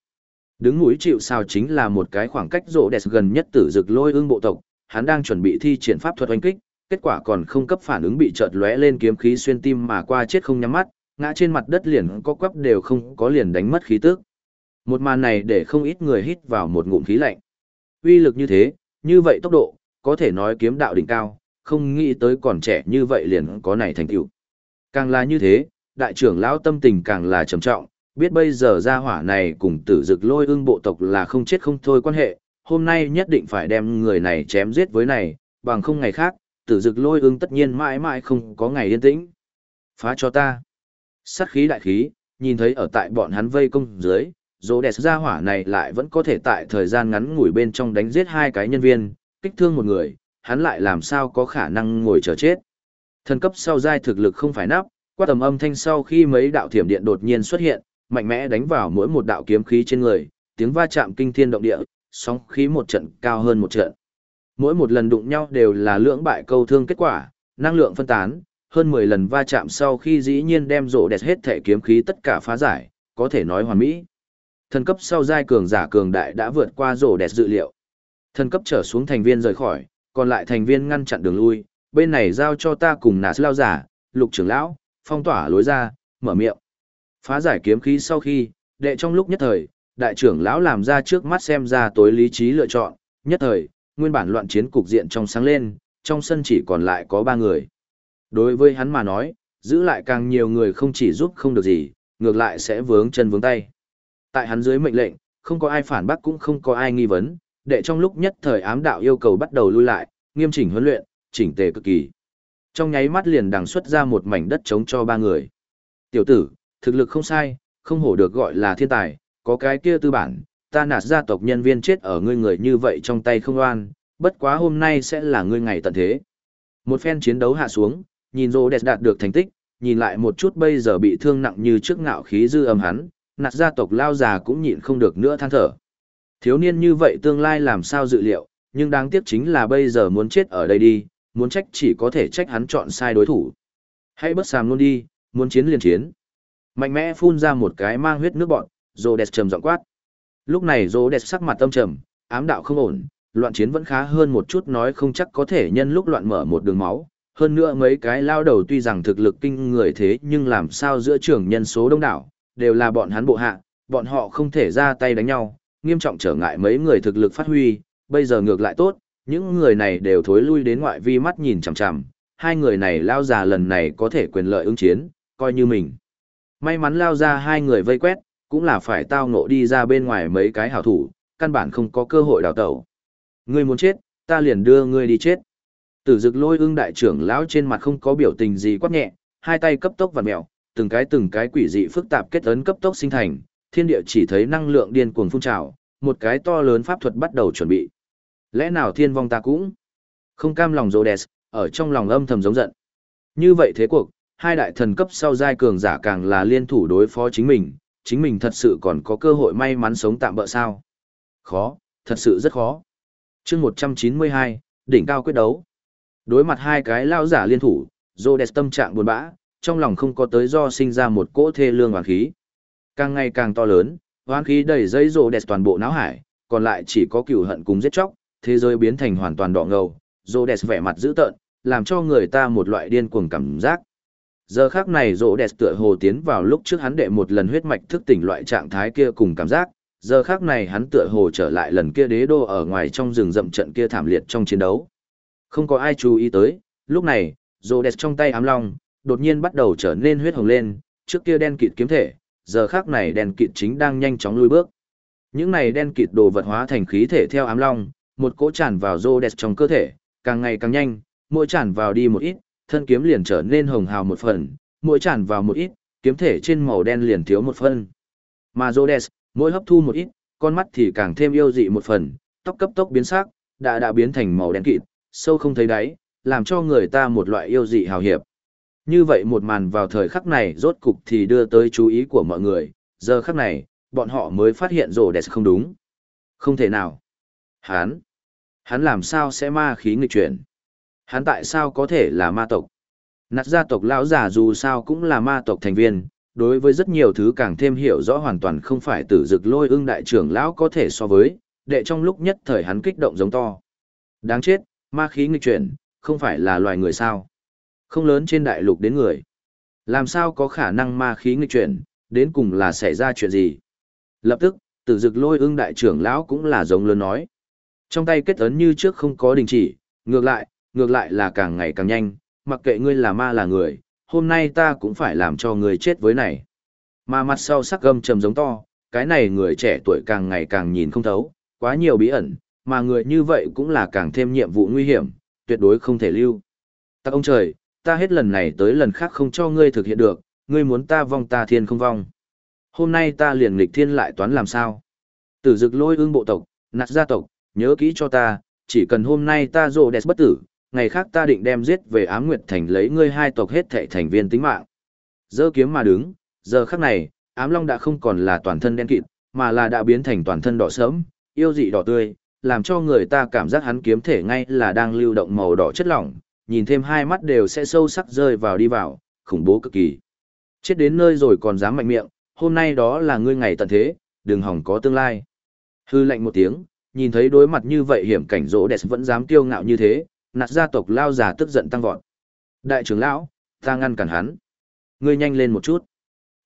Đứng núi chịu sao chính là một cái khoảng cách rộ đẹp gần nhất tử dực lôi ương bộ tộc, hắn đang chuẩn bị thi triển pháp thuật oanh kích, kết quả còn không cấp phản ứng bị chợt lóe lên kiếm khí xuyên tim mà qua chết không nhắm mắt, ngã trên mặt đất liền có quắp đều không có liền đánh mất khí tức. Một màn này để không ít người hít vào một ngụm khí lạnh. Uy lực như thế, như vậy tốc độ, có thể nói kiếm đạo đỉnh cao, không nghĩ tới còn trẻ như vậy liền có này thành tựu. Càng là như thế, đại trưởng lão tâm tình càng là trầm trọng, biết bây giờ gia hỏa này cùng tử dực lôi ưng bộ tộc là không chết không thôi quan hệ, hôm nay nhất định phải đem người này chém giết với này, bằng không ngày khác, tử dực lôi ương tất nhiên mãi mãi không có ngày yên tĩnh. Phá cho ta. Sát khí đại khí, nhìn thấy ở tại bọn hắn vây công dưới, dỗ đẹp gia hỏa này lại vẫn có thể tại thời gian ngắn ngủi bên trong đánh giết hai cái nhân viên, kích thương một người, hắn lại làm sao có khả năng ngồi chờ chết. Thần cấp sau giai thực lực không phải nắp, qua tầm âm thanh sau khi mấy đạo thiểm điện đột nhiên xuất hiện, mạnh mẽ đánh vào mỗi một đạo kiếm khí trên người, tiếng va chạm kinh thiên động địa, sóng khí một trận cao hơn một trận. Mỗi một lần đụng nhau đều là lưỡng bại câu thương kết quả, năng lượng phân tán, hơn 10 lần va chạm sau khi dĩ nhiên đem rộ đẹp hết thể kiếm khí tất cả phá giải, có thể nói hoàn mỹ. Thần cấp sau giai cường giả cường đại đã vượt qua rổ đẹp dự liệu. Thần cấp trở xuống thành viên rời khỏi, còn lại thành viên ngăn chặn đường lui, bên này giao cho ta cùng nà lao giả, lục trưởng lão, phong tỏa lối ra, mở miệng. Phá giải kiếm khí sau khi, đệ trong lúc nhất thời, đại trưởng lão làm ra trước mắt xem ra tối lý trí lựa chọn, nhất thời, nguyên bản loạn chiến cục diện trong sáng lên, trong sân chỉ còn lại có ba người. Đối với hắn mà nói, giữ lại càng nhiều người không chỉ giúp không được gì, ngược lại sẽ vướng chân vướng tay. Tại hắn dưới mệnh lệnh, không có ai phản bác cũng không có ai nghi vấn, đệ trong lúc nhất thời ám đạo yêu cầu bắt đầu lui lại, nghiêm chỉnh huấn luyện, chỉnh tề cực kỳ. Trong nháy mắt liền đằng xuất ra một mảnh đất trống cho ba người. Tiểu tử, thực lực không sai, không hổ được gọi là thiên tài, có cái kia tư bản, ta nạt gia tộc nhân viên chết ở ngươi người như vậy trong tay không oan, bất quá hôm nay sẽ là ngươi ngày tận thế. Một phen chiến đấu hạ xuống, nhìn rô đẹp đạt được thành tích, nhìn lại một chút bây giờ bị thương nặng như trước ngạo khí dư âm hắn, nạt gia tộc lao già cũng nhịn không được nữa than thở. Thiếu niên như vậy tương lai làm sao dự liệu, nhưng đáng tiếc chính là bây giờ muốn chết ở đây đi, muốn trách chỉ có thể trách hắn chọn sai đối thủ. Hãy bất sàm luôn đi, muốn chiến liền chiến. Mạnh mẽ phun ra một cái mang huyết nước bọn, rô đẹp trầm giọng quát. Lúc này rô đẹp sắc mặt tâm trầm, ám đạo không ổn, loạn chiến vẫn khá hơn một chút nói không chắc có thể nhân lúc loạn mở một đường máu. Hơn nữa mấy cái lao đầu tuy rằng thực lực kinh người thế nhưng làm sao giữa trường nhân số đông đảo, đều là bọn hắn bộ hạ, bọn họ không thể ra tay đánh nhau, nghiêm trọng trở ngại mấy người thực lực phát huy, bây giờ ngược lại tốt, những người này đều thối lui đến ngoại vi mắt nhìn chằm chằm, hai người này lao già lần này có thể quyền lợi ứng chiến, coi như mình. May mắn lao ra hai người vây quét, cũng là phải tao ngộ đi ra bên ngoài mấy cái hảo thủ, căn bản không có cơ hội đào tẩu. Ngươi muốn chết, ta liền đưa ngươi đi chết. Tử dực lôi ưng đại trưởng lão trên mặt không có biểu tình gì quát nhẹ, hai tay cấp tốc vặn mèo, từng cái từng cái quỷ dị phức tạp kết ấn cấp tốc sinh thành, thiên địa chỉ thấy năng lượng điên cuồng phun trào, một cái to lớn pháp thuật bắt đầu chuẩn bị. Lẽ nào thiên vong ta cũng không cam lòng Rhodes, ở trong lòng âm thầm giống giận. Như vậy thế cuộc, hai đại thần cấp sau giai cường giả càng là liên thủ đối phó chính mình, chính mình thật sự còn có cơ hội may mắn sống tạm bỡ sao? Khó, thật sự rất khó. chương 192, đỉnh cao quyết đấu. Đối mặt hai cái lao giả liên thủ, Rhodes tâm trạng buồn bã, trong lòng không có tới do sinh ra một cỗ thê lương hoàng khí. Càng ngày càng to lớn, hoang khí đầy dây Rhodes toàn bộ não hải, còn lại chỉ có cửu hận cùng giết chóc, thế giới biến thành hoàn toàn đỏ ngầu, Rhodes vẻ mặt dữ tợn, làm cho người ta một loại điên cuồng cảm giác. Giờ khác này rỗ đẹp tựa hồ tiến vào lúc trước hắn đệ một lần huyết mạch thức tỉnh loại trạng thái kia cùng cảm giác, giờ khác này hắn tựa hồ trở lại lần kia đế đô ở ngoài trong rừng rậm trận kia thảm liệt trong chiến đấu. Không có ai chú ý tới, lúc này, rỗ đẹp trong tay ám long, đột nhiên bắt đầu trở nên huyết hồng lên, trước kia đen kịt kiếm thể, giờ khác này đen kịt chính đang nhanh chóng lui bước. Những này đen kịt đồ vật hóa thành khí thể theo ám long, một cỗ tràn vào rô đẹp trong cơ thể, càng ngày càng nhanh, mỗi tràn vào đi một ít, thân kiếm liền trở nên hồng hào một phần, mỗi tràn vào một ít, kiếm thể trên màu đen liền thiếu một phần. Mà Rhodes, mỗi hấp thu một ít, con mắt thì càng thêm yêu dị một phần, tóc cấp tốc biến sắc, đã đã biến thành màu đen kịt, sâu không thấy đáy, làm cho người ta một loại yêu dị hào hiệp. Như vậy một màn vào thời khắc này rốt cục thì đưa tới chú ý của mọi người, giờ khắc này, bọn họ mới phát hiện Rhodes không đúng. Không thể nào. Hán. Hắn làm sao sẽ ma khí nghịch chuyển? Hắn tại sao có thể là ma tộc? Nạt gia tộc lão già dù sao cũng là ma tộc thành viên, đối với rất nhiều thứ càng thêm hiểu rõ hoàn toàn không phải tử dực lôi ưng đại trưởng lão có thể so với, đệ trong lúc nhất thời hắn kích động giống to. Đáng chết, ma khí nghịch chuyển, không phải là loài người sao? Không lớn trên đại lục đến người. Làm sao có khả năng ma khí nghịch chuyển, đến cùng là xảy ra chuyện gì? Lập tức, tử dực lôi ưng đại trưởng lão cũng là giống lớn nói. Trong tay kết ấn như trước không có đình chỉ, ngược lại, ngược lại là càng ngày càng nhanh, mặc kệ ngươi là ma là người, hôm nay ta cũng phải làm cho ngươi chết với này. Mà mặt sau sắc gâm trầm giống to, cái này người trẻ tuổi càng ngày càng nhìn không thấu, quá nhiều bí ẩn, mà người như vậy cũng là càng thêm nhiệm vụ nguy hiểm, tuyệt đối không thể lưu. Ta ông trời, ta hết lần này tới lần khác không cho ngươi thực hiện được, ngươi muốn ta vong ta thiên không vong. Hôm nay ta liền nghịch thiên lại toán làm sao? Tử dực lôi ương bộ tộc, nạt gia tộc, nhớ kỹ cho ta, chỉ cần hôm nay ta rồ đẹp bất tử, ngày khác ta định đem giết về ám nguyệt thành lấy ngươi hai tộc hết thệ thành viên tính mạng. Dơ kiếm mà đứng, giờ khắc này, ám long đã không còn là toàn thân đen kịt, mà là đã biến thành toàn thân đỏ sớm, yêu dị đỏ tươi, làm cho người ta cảm giác hắn kiếm thể ngay là đang lưu động màu đỏ chất lỏng, nhìn thêm hai mắt đều sẽ sâu sắc rơi vào đi vào, khủng bố cực kỳ. Chết đến nơi rồi còn dám mạnh miệng, hôm nay đó là ngươi ngày tận thế, đừng hỏng có tương lai. Hư lạnh một tiếng, nhìn thấy đối mặt như vậy hiểm cảnh rỗ đẹp vẫn dám kiêu ngạo như thế, nạt gia tộc lao già tức giận tăng vọt. Đại trưởng lão, ta ngăn cản hắn. Ngươi nhanh lên một chút.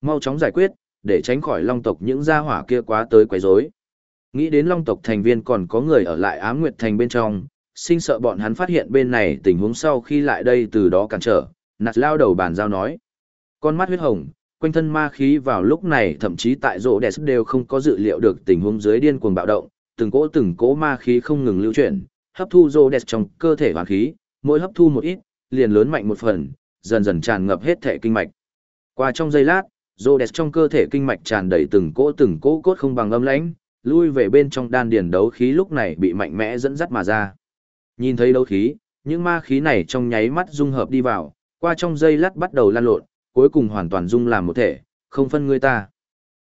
Mau chóng giải quyết, để tránh khỏi long tộc những gia hỏa kia quá tới quấy rối. Nghĩ đến long tộc thành viên còn có người ở lại ám nguyệt thành bên trong, sinh sợ bọn hắn phát hiện bên này tình huống sau khi lại đây từ đó cản trở, nạt lao đầu bàn giao nói. Con mắt huyết hồng, quanh thân ma khí vào lúc này thậm chí tại rỗ đẹp đều không có dự liệu được tình huống dưới điên cuồng bạo động, từng cỗ từng cỗ ma khí không ngừng lưu chuyển, hấp thu rô đẹp trong cơ thể hoàn khí, mỗi hấp thu một ít, liền lớn mạnh một phần, dần dần tràn ngập hết thể kinh mạch. Qua trong giây lát, rô đẹp trong cơ thể kinh mạch tràn đầy từng cỗ từng cỗ cốt không bằng âm lãnh, lui về bên trong đan điền đấu khí lúc này bị mạnh mẽ dẫn dắt mà ra. Nhìn thấy đấu khí, những ma khí này trong nháy mắt dung hợp đi vào, qua trong giây lát bắt đầu lan lộn, cuối cùng hoàn toàn dung làm một thể, không phân người ta.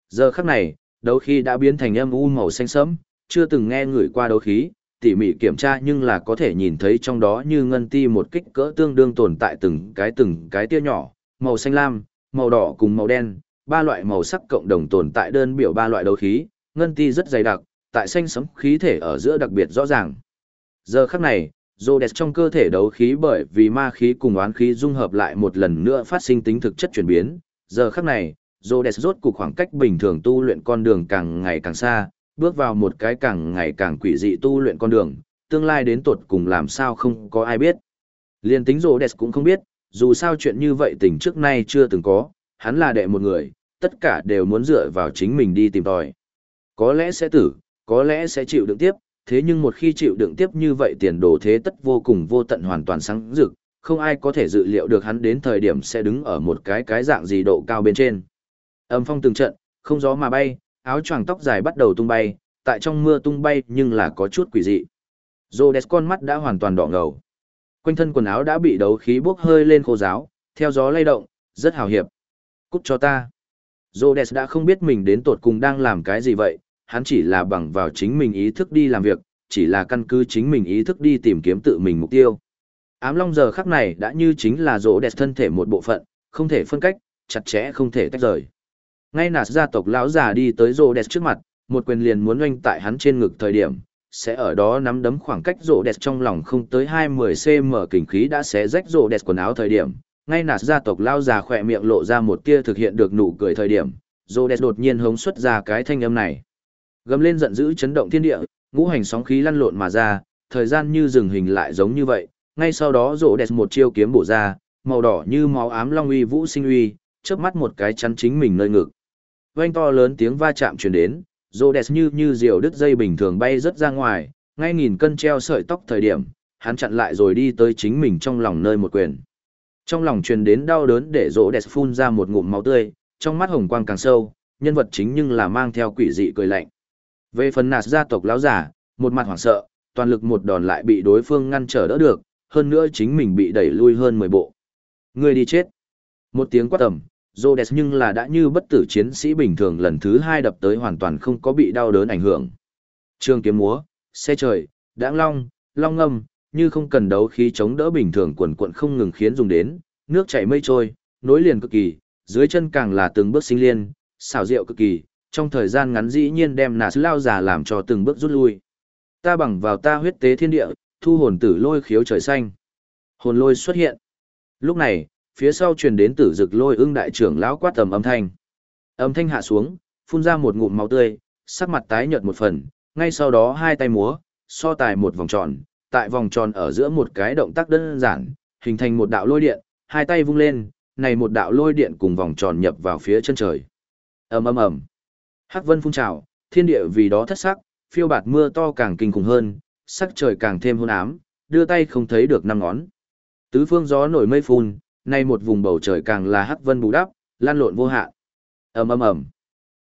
Giờ khắc này, đấu khí đã biến thành âm u màu xanh sẫm, chưa từng nghe người qua đấu khí, tỉ mỉ kiểm tra nhưng là có thể nhìn thấy trong đó như ngân ti một kích cỡ tương đương tồn tại từng cái từng cái tia nhỏ, màu xanh lam, màu đỏ cùng màu đen, ba loại màu sắc cộng đồng tồn tại đơn biểu ba loại đấu khí, ngân ti rất dày đặc, tại xanh sẫm khí thể ở giữa đặc biệt rõ ràng. Giờ khắc này, Rhodes trong cơ thể đấu khí bởi vì ma khí cùng oán khí dung hợp lại một lần nữa phát sinh tính thực chất chuyển biến. Giờ khắc này, Rhodes rốt cuộc khoảng cách bình thường tu luyện con đường càng ngày càng xa, bước vào một cái càng ngày càng quỷ dị tu luyện con đường, tương lai đến tột cùng làm sao không có ai biết. Liên tính Rhodes cũng không biết, dù sao chuyện như vậy tình trước nay chưa từng có, hắn là đệ một người, tất cả đều muốn dựa vào chính mình đi tìm tòi. Có lẽ sẽ tử, có lẽ sẽ chịu đựng tiếp, thế nhưng một khi chịu đựng tiếp như vậy tiền đồ thế tất vô cùng vô tận hoàn toàn sáng rực, không ai có thể dự liệu được hắn đến thời điểm sẽ đứng ở một cái cái dạng gì độ cao bên trên. Âm phong từng trận, không gió mà bay, áo choàng tóc dài bắt đầu tung bay, tại trong mưa tung bay nhưng là có chút quỷ dị. Rhodes con mắt đã hoàn toàn đỏ ngầu. Quanh thân quần áo đã bị đấu khí bốc hơi lên khô giáo, theo gió lay động, rất hào hiệp. Cút cho ta. Rhodes đã không biết mình đến tột cùng đang làm cái gì vậy, hắn chỉ là bằng vào chính mình ý thức đi làm việc, chỉ là căn cứ chính mình ý thức đi tìm kiếm tự mình mục tiêu. Ám long giờ khắc này đã như chính là rỗ đẹp thân thể một bộ phận, không thể phân cách, chặt chẽ không thể tách rời. Ngay nạt gia tộc lão già đi tới rỗ đẹp trước mặt, một quyền liền muốn oanh tại hắn trên ngực thời điểm, sẽ ở đó nắm đấm khoảng cách rỗ đẹp trong lòng không tới 20cm kình khí đã xé rách rỗ đẹp quần áo thời điểm. Ngay nạt gia tộc lão già khỏe miệng lộ ra một tia thực hiện được nụ cười thời điểm, rỗ đẹp đột nhiên hống xuất ra cái thanh âm này. Gầm lên giận dữ chấn động thiên địa, ngũ hành sóng khí lăn lộn mà ra, thời gian như dừng hình lại giống như vậy, ngay sau đó rô đẹp một chiêu kiếm bổ ra, màu đỏ như máu ám long uy vũ sinh uy, chớp mắt một cái chắn chính mình nơi ngực oanh to lớn tiếng va chạm truyền đến, rô đẹp như như diều đứt dây bình thường bay rất ra ngoài, ngay nghìn cân treo sợi tóc thời điểm, hắn chặn lại rồi đi tới chính mình trong lòng nơi một quyền. Trong lòng truyền đến đau đớn để rô đẹp phun ra một ngụm máu tươi, trong mắt hồng quang càng sâu, nhân vật chính nhưng là mang theo quỷ dị cười lạnh. Về phần nạt gia tộc lão giả, một mặt hoảng sợ, toàn lực một đòn lại bị đối phương ngăn trở đỡ được, hơn nữa chính mình bị đẩy lui hơn 10 bộ. Người đi chết. Một tiếng quát tầm, Rhodes nhưng là đã như bất tử chiến sĩ bình thường lần thứ hai đập tới hoàn toàn không có bị đau đớn ảnh hưởng. Trương kiếm múa, xe trời, đãng long, long ngâm, như không cần đấu khí chống đỡ bình thường quần quận không ngừng khiến dùng đến, nước chảy mây trôi, nối liền cực kỳ, dưới chân càng là từng bước sinh liên, xảo diệu cực kỳ, trong thời gian ngắn dĩ nhiên đem nà sư lao già làm cho từng bước rút lui. Ta bằng vào ta huyết tế thiên địa, thu hồn tử lôi khiếu trời xanh. Hồn lôi xuất hiện. Lúc này, phía sau truyền đến tử dực lôi ưng đại trưởng lão quát tầm âm thanh. Âm thanh hạ xuống, phun ra một ngụm máu tươi, sắc mặt tái nhợt một phần, ngay sau đó hai tay múa, so tài một vòng tròn, tại vòng tròn ở giữa một cái động tác đơn giản, hình thành một đạo lôi điện, hai tay vung lên, này một đạo lôi điện cùng vòng tròn nhập vào phía chân trời. Ầm ầm ầm. Hắc vân phun trào, thiên địa vì đó thất sắc, phiêu bạt mưa to càng kinh khủng hơn, sắc trời càng thêm hôn ám, đưa tay không thấy được năm ngón. Tứ phương gió nổi mây phun, nay một vùng bầu trời càng là hắc vân bù đắp, lan lộn vô hạn. Ầm ầm ầm.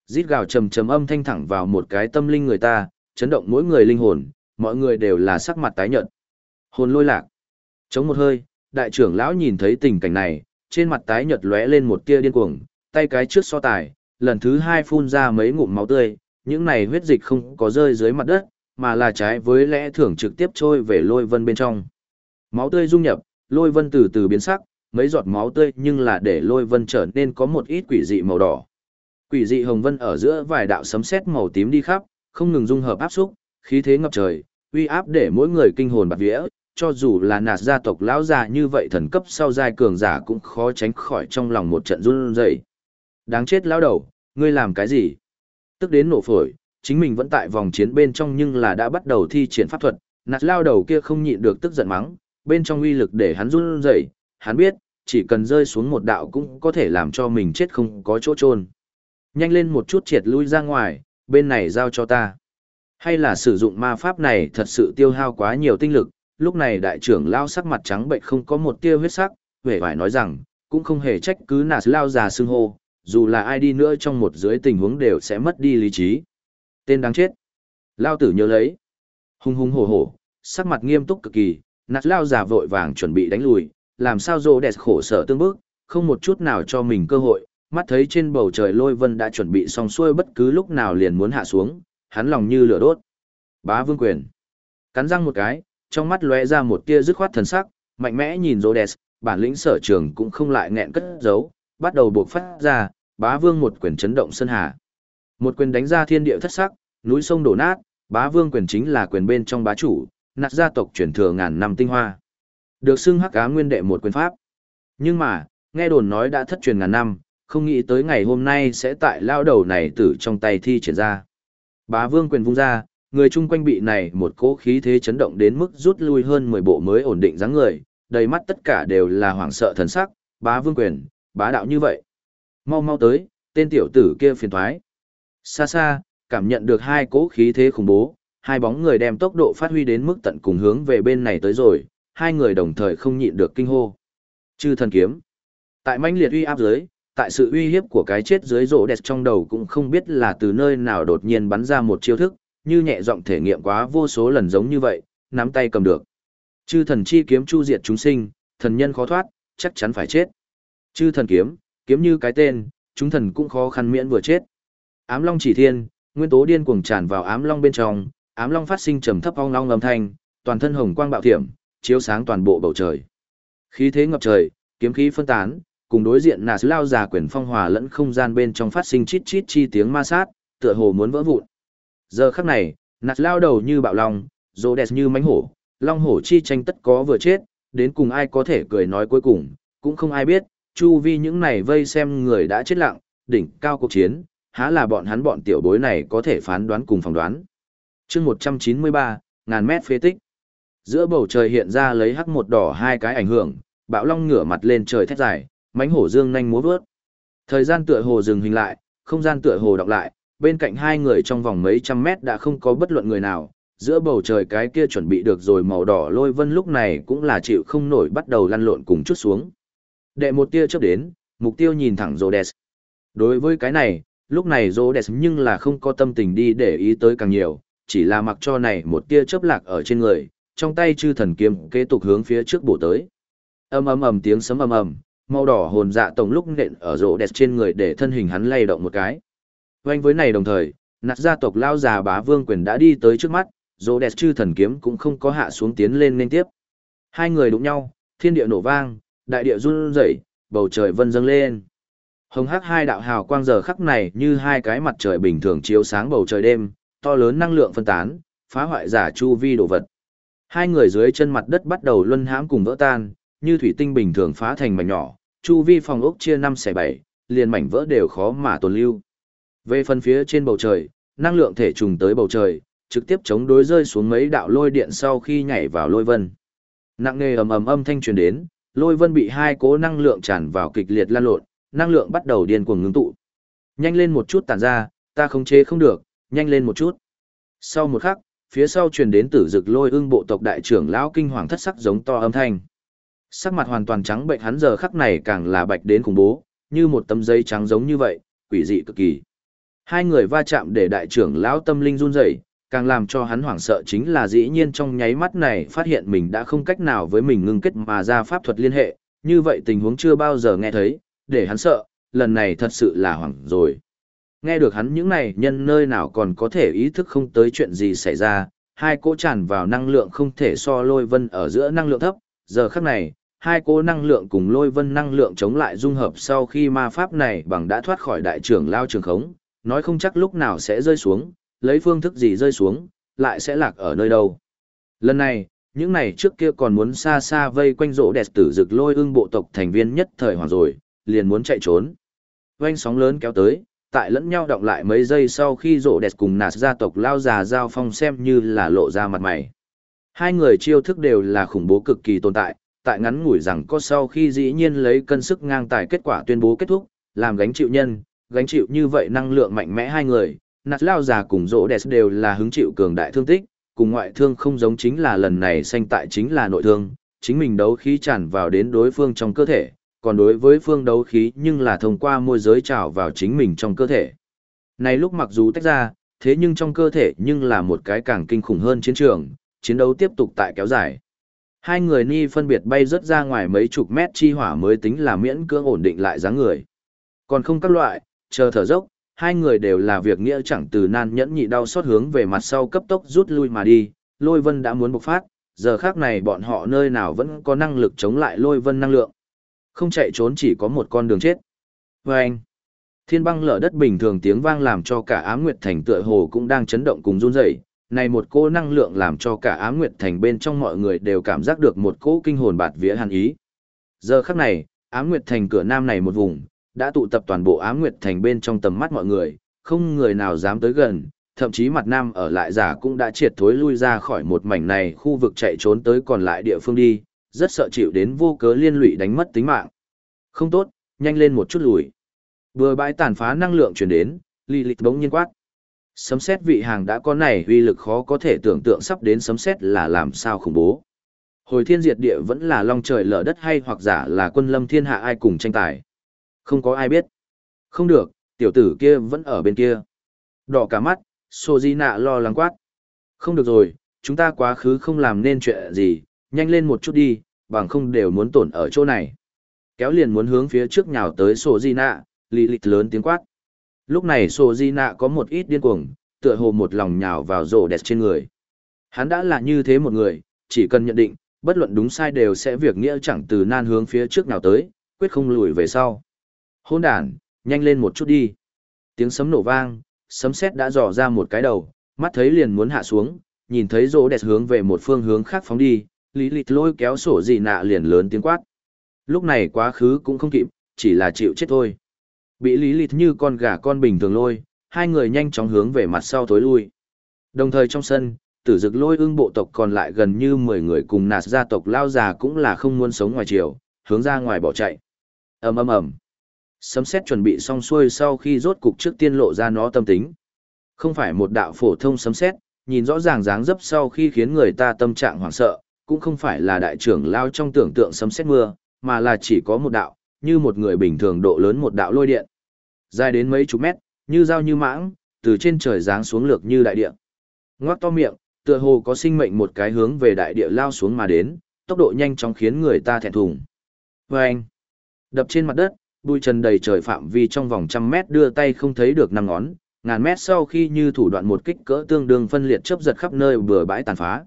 Rít gào trầm trầm âm thanh thẳng vào một cái tâm linh người ta, chấn động mỗi người linh hồn, mọi người đều là sắc mặt tái nhợt. Hồn lôi lạc. Chống một hơi, đại trưởng lão nhìn thấy tình cảnh này, trên mặt tái nhợt lóe lên một tia điên cuồng, tay cái trước so tài, lần thứ hai phun ra mấy ngụm máu tươi, những này huyết dịch không có rơi dưới mặt đất, mà là trái với lẽ thường trực tiếp trôi về lôi vân bên trong. Máu tươi dung nhập, lôi vân từ từ biến sắc, mấy giọt máu tươi nhưng là để lôi vân trở nên có một ít quỷ dị màu đỏ. Quỷ dị hồng vân ở giữa vài đạo sấm sét màu tím đi khắp, không ngừng dung hợp áp xúc, khí thế ngập trời, uy áp để mỗi người kinh hồn bạt vía, cho dù là nạt gia tộc lão già như vậy thần cấp sau giai cường giả cũng khó tránh khỏi trong lòng một trận run rẩy. Đáng chết lão đầu, ngươi làm cái gì? Tức đến nổ phổi, chính mình vẫn tại vòng chiến bên trong nhưng là đã bắt đầu thi triển pháp thuật, nạt lao đầu kia không nhịn được tức giận mắng, bên trong uy lực để hắn run rẩy, hắn biết, chỉ cần rơi xuống một đạo cũng có thể làm cho mình chết không có chỗ trôn. Nhanh lên một chút triệt lui ra ngoài, bên này giao cho ta. Hay là sử dụng ma pháp này thật sự tiêu hao quá nhiều tinh lực, lúc này đại trưởng lao sắc mặt trắng bệnh không có một tia huyết sắc, vẻ vải nói rằng, cũng không hề trách cứ nạt lao già xưng hô, dù là ai đi nữa trong một dưới tình huống đều sẽ mất đi lý trí. Tên đáng chết. Lao tử nhớ lấy. Hung hung hổ hổ, sắc mặt nghiêm túc cực kỳ, nạt lao già vội vàng chuẩn bị đánh lùi, làm sao rô đẹp khổ sở tương bức, không một chút nào cho mình cơ hội, mắt thấy trên bầu trời lôi vân đã chuẩn bị xong xuôi bất cứ lúc nào liền muốn hạ xuống, hắn lòng như lửa đốt. Bá vương quyền. Cắn răng một cái, trong mắt lóe ra một tia dứt khoát thần sắc, mạnh mẽ nhìn Rhodes, bản lĩnh sở trường cũng không lại nghẹn cất giấu, bắt đầu buộc phát ra, bá vương một quyền chấn động sân hà. Một quyền đánh ra thiên địa thất sắc, núi sông đổ nát, bá vương quyền chính là quyền bên trong bá chủ, nạt gia tộc truyền thừa ngàn năm tinh hoa. Được xưng hắc cá nguyên đệ một quyền pháp. Nhưng mà, nghe đồn nói đã thất truyền ngàn năm, không nghĩ tới ngày hôm nay sẽ tại lao đầu này tử trong tay thi triển ra. Bá vương quyền vung ra, người chung quanh bị này một cỗ khí thế chấn động đến mức rút lui hơn 10 bộ mới ổn định dáng người, đầy mắt tất cả đều là hoảng sợ thần sắc, bá vương quyền, bá đạo như vậy. Mau mau tới, tên tiểu tử kia phiền thoái. Xa xa, cảm nhận được hai cỗ khí thế khủng bố, hai bóng người đem tốc độ phát huy đến mức tận cùng hướng về bên này tới rồi, hai người đồng thời không nhịn được kinh hô. Chư thần kiếm. Tại manh liệt uy áp dưới, tại sự uy hiếp của cái chết dưới rổ đẹp trong đầu cũng không biết là từ nơi nào đột nhiên bắn ra một chiêu thức, như nhẹ giọng thể nghiệm quá vô số lần giống như vậy, nắm tay cầm được. Chư thần chi kiếm chu diệt chúng sinh, thần nhân khó thoát, chắc chắn phải chết. Chư thần kiếm, kiếm như cái tên, chúng thần cũng khó khăn miễn vừa chết. Ám long chỉ thiên, nguyên tố điên cuồng tràn vào ám long bên trong, ám long phát sinh trầm thấp ong long âm thanh, toàn thân hồng quang bạo thiểm, chiếu sáng toàn bộ bầu trời. Khí thế ngập trời, kiếm khí phân tán, cùng đối diện nà lao già quyền phong hòa lẫn không gian bên trong phát sinh chít chít chi tiếng ma sát, tựa hồ muốn vỡ vụn. Giờ khắc này, nạt lao đầu như bạo long, rô đẹp như mánh hổ, long hổ chi tranh tất có vừa chết, đến cùng ai có thể cười nói cuối cùng, cũng không ai biết, chu vi những này vây xem người đã chết lặng, đỉnh cao cuộc chiến, há là bọn hắn bọn tiểu bối này có thể phán đoán cùng phỏng đoán. chương 193, ngàn mét phế tích. Giữa bầu trời hiện ra lấy hắc một đỏ hai cái ảnh hưởng, bạo long ngửa mặt lên trời thét dài, mánh hổ dương nhanh múa vớt. Thời gian tựa hồ dừng hình lại, không gian tựa hồ đọc lại, bên cạnh hai người trong vòng mấy trăm mét đã không có bất luận người nào, giữa bầu trời cái kia chuẩn bị được rồi màu đỏ lôi vân lúc này cũng là chịu không nổi bắt đầu lăn lộn cùng chút xuống. Đệ một tia chớp đến, mục tiêu nhìn thẳng Rhodes. Đối với cái này, lúc này Rhodes nhưng là không có tâm tình đi để ý tới càng nhiều, chỉ là mặc cho này một tia chớp lạc ở trên người, trong tay chư thần kiếm kế tục hướng phía trước bổ tới. Ầm ầm ầm tiếng sấm ầm ầm, màu đỏ hồn dạ tổng lúc nện ở rỗ đẹp trên người để thân hình hắn lay động một cái. Oanh với này đồng thời, nạt gia tộc lao già bá vương quyền đã đi tới trước mắt, rỗ đẹp chư thần kiếm cũng không có hạ xuống tiến lên nên tiếp. Hai người đụng nhau, thiên địa nổ vang, đại địa run rẩy, bầu trời vân dâng lên. Hồng hắc hai đạo hào quang giờ khắc này như hai cái mặt trời bình thường chiếu sáng bầu trời đêm, to lớn năng lượng phân tán, phá hoại giả chu vi đồ vật. Hai người dưới chân mặt đất bắt đầu luân hãm cùng vỡ tan, như thủy tinh bình thường phá thành mảnh nhỏ, chu vi phòng ốc chia năm xẻ bảy, liền mảnh vỡ đều khó mà tồn lưu. Về phần phía trên bầu trời, năng lượng thể trùng tới bầu trời, trực tiếp chống đối rơi xuống mấy đạo lôi điện sau khi nhảy vào lôi vân. Nặng nề ầm ầm âm thanh truyền đến, lôi vân bị hai cố năng lượng tràn vào kịch liệt lan lộn, năng lượng bắt đầu điên cuồng ngưng tụ. Nhanh lên một chút tản ra, ta không chế không được, nhanh lên một chút. Sau một khắc, phía sau truyền đến tử dực lôi ưng bộ tộc đại trưởng lão kinh hoàng thất sắc giống to âm thanh. Sắc mặt hoàn toàn trắng bệnh hắn giờ khắc này càng là bạch đến khủng bố, như một tấm giấy trắng giống như vậy, quỷ dị cực kỳ. Hai người va chạm để đại trưởng lão tâm linh run rẩy, càng làm cho hắn hoảng sợ chính là dĩ nhiên trong nháy mắt này phát hiện mình đã không cách nào với mình ngưng kết mà ra pháp thuật liên hệ, như vậy tình huống chưa bao giờ nghe thấy, để hắn sợ, lần này thật sự là hoảng rồi. Nghe được hắn những này nhân nơi nào còn có thể ý thức không tới chuyện gì xảy ra, hai cỗ tràn vào năng lượng không thể so lôi vân ở giữa năng lượng thấp, giờ khắc này, hai cỗ năng lượng cùng lôi vân năng lượng chống lại dung hợp sau khi ma pháp này bằng đã thoát khỏi đại trưởng lao trường khống, nói không chắc lúc nào sẽ rơi xuống, lấy phương thức gì rơi xuống, lại sẽ lạc ở nơi đâu. Lần này, những này trước kia còn muốn xa xa vây quanh rỗ đẹp tử rực lôi ưng bộ tộc thành viên nhất thời hoàng rồi, liền muốn chạy trốn. Quanh sóng lớn kéo tới, tại lẫn nhau động lại mấy giây sau khi rỗ đẹp cùng nạt gia tộc lao già giao phong xem như là lộ ra mặt mày. Hai người chiêu thức đều là khủng bố cực kỳ tồn tại, tại ngắn ngủi rằng có sau khi dĩ nhiên lấy cân sức ngang tài kết quả tuyên bố kết thúc, làm gánh chịu nhân, gánh chịu như vậy năng lượng mạnh mẽ hai người, nạt lao già cùng rỗ đẹp đều là hứng chịu cường đại thương tích, cùng ngoại thương không giống chính là lần này sanh tại chính là nội thương, chính mình đấu khí tràn vào đến đối phương trong cơ thể, còn đối với phương đấu khí nhưng là thông qua môi giới trào vào chính mình trong cơ thể. Này lúc mặc dù tách ra, thế nhưng trong cơ thể nhưng là một cái càng kinh khủng hơn chiến trường, chiến đấu tiếp tục tại kéo dài. Hai người ni phân biệt bay rớt ra ngoài mấy chục mét chi hỏa mới tính là miễn cưỡng ổn định lại dáng người. Còn không các loại, chờ thở dốc, hai người đều là việc nghĩa chẳng từ nan nhẫn nhị đau xót hướng về mặt sau cấp tốc rút lui mà đi, lôi vân đã muốn bộc phát, giờ khác này bọn họ nơi nào vẫn có năng lực chống lại lôi vân năng lượng. Không chạy trốn chỉ có một con đường chết. Và anh, thiên băng lở đất bình thường tiếng vang làm cho cả ám nguyệt thành tựa hồ cũng đang chấn động cùng run rẩy. Này một cô năng lượng làm cho cả ám nguyệt thành bên trong mọi người đều cảm giác được một cỗ kinh hồn bạt vía hàn ý. Giờ khắc này, ám nguyệt thành cửa nam này một vùng, đã tụ tập toàn bộ ám nguyệt thành bên trong tầm mắt mọi người, không người nào dám tới gần, thậm chí mặt nam ở lại giả cũng đã triệt thối lui ra khỏi một mảnh này khu vực chạy trốn tới còn lại địa phương đi, rất sợ chịu đến vô cớ liên lụy đánh mất tính mạng. Không tốt, nhanh lên một chút lùi. Vừa bãi tàn phá năng lượng chuyển đến, lì lịch bỗng nhiên quát. Sấm xét vị hàng đã có này uy lực khó có thể tưởng tượng sắp đến sấm xét là làm sao khủng bố. Hồi thiên diệt địa vẫn là long trời lở đất hay hoặc giả là quân lâm thiên hạ ai cùng tranh tài. Không có ai biết. Không được, tiểu tử kia vẫn ở bên kia. Đỏ cả mắt, Sô Di Nạ lo lắng quát. Không được rồi, chúng ta quá khứ không làm nên chuyện gì, nhanh lên một chút đi, bằng không đều muốn tổn ở chỗ này. Kéo liền muốn hướng phía trước nhào tới Sô Di Nạ, lì lịch lớn tiếng quát. Lúc này Sô Di Nạ có một ít điên cuồng, tựa hồ một lòng nhào vào rổ đẹp trên người. Hắn đã là như thế một người, chỉ cần nhận định, bất luận đúng sai đều sẽ việc nghĩa chẳng từ nan hướng phía trước nào tới, quyết không lùi về sau. Hôn đàn, nhanh lên một chút đi. Tiếng sấm nổ vang, sấm sét đã dò ra một cái đầu, mắt thấy liền muốn hạ xuống, nhìn thấy rỗ đẹp hướng về một phương hướng khác phóng đi, lý lịch lôi kéo sổ gì nạ liền lớn tiếng quát. Lúc này quá khứ cũng không kịp, chỉ là chịu chết thôi. Bị lý lịch như con gà con bình thường lôi, hai người nhanh chóng hướng về mặt sau tối lui. Đồng thời trong sân, tử dực lôi ưng bộ tộc còn lại gần như 10 người cùng nạt gia tộc lao già cũng là không muốn sống ngoài chiều, hướng ra ngoài bỏ chạy. ầm ầm ầm Sấm xét chuẩn bị xong xuôi sau khi rốt cục trước tiên lộ ra nó tâm tính. Không phải một đạo phổ thông sấm xét, nhìn rõ ràng dáng dấp sau khi khiến người ta tâm trạng hoảng sợ, cũng không phải là đại trưởng lao trong tưởng tượng sấm xét mưa, mà là chỉ có một đạo, như một người bình thường độ lớn một đạo lôi điện. Dài đến mấy chục mét, như dao như mãng, từ trên trời giáng xuống lược như đại địa. Ngoác to miệng, tựa hồ có sinh mệnh một cái hướng về đại địa lao xuống mà đến, tốc độ nhanh chóng khiến người ta thẹn thùng. Vâng! Đập trên mặt đất, bụi trần đầy trời phạm vi trong vòng trăm mét đưa tay không thấy được năm ngón, ngàn mét sau khi như thủ đoạn một kích cỡ tương đương phân liệt chớp giật khắp nơi bừa bãi tàn phá.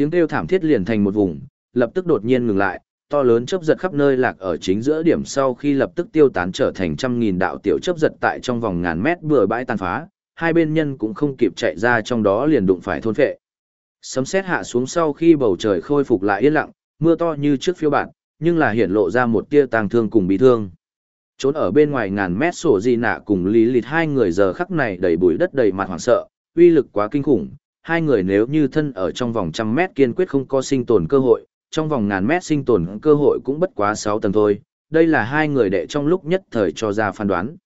Tiếng kêu thảm thiết liền thành một vùng, lập tức đột nhiên ngừng lại, to lớn chớp giật khắp nơi lạc ở chính giữa điểm sau khi lập tức tiêu tán trở thành trăm nghìn đạo tiểu chớp giật tại trong vòng ngàn mét bừa bãi tàn phá, hai bên nhân cũng không kịp chạy ra trong đó liền đụng phải thôn phệ. Sấm sét hạ xuống sau khi bầu trời khôi phục lại yên lặng, mưa to như trước phiêu bản, nhưng là hiện lộ ra một tia tang thương cùng bị thương trốn ở bên ngoài ngàn mét sổ di nạ cùng lý lịt hai người giờ khắc này đầy bụi đất đầy mặt hoảng sợ uy lực quá kinh khủng hai người nếu như thân ở trong vòng trăm mét kiên quyết không có sinh tồn cơ hội trong vòng ngàn mét sinh tồn cơ hội cũng bất quá sáu tầng thôi đây là hai người đệ trong lúc nhất thời cho ra phán đoán.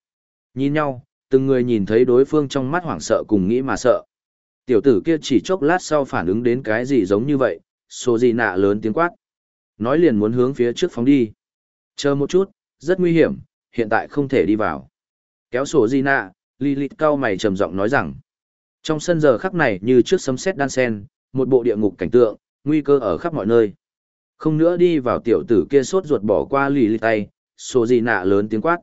Nhìn nhau từng người nhìn thấy đối phương trong mắt hoảng sợ cùng nghĩ mà sợ. Tiểu tử kia chỉ chốc lát sau phản ứng đến cái gì giống như vậy sổ gì nạ lớn tiếng quát. Nói liền muốn hướng phía trước phóng đi. Chờ một chút rất nguy hiểm hiện tại không thể đi vào. Kéo sổ gì nạ, Lilith cao mày trầm giọng nói rằng, trong sân giờ khắc này như trước sấm sét đan sen, một bộ địa ngục cảnh tượng, nguy cơ ở khắp mọi nơi. Không nữa đi vào tiểu tử kia sốt ruột bỏ qua lì lì tay, sổ gì nạ lớn tiếng quát.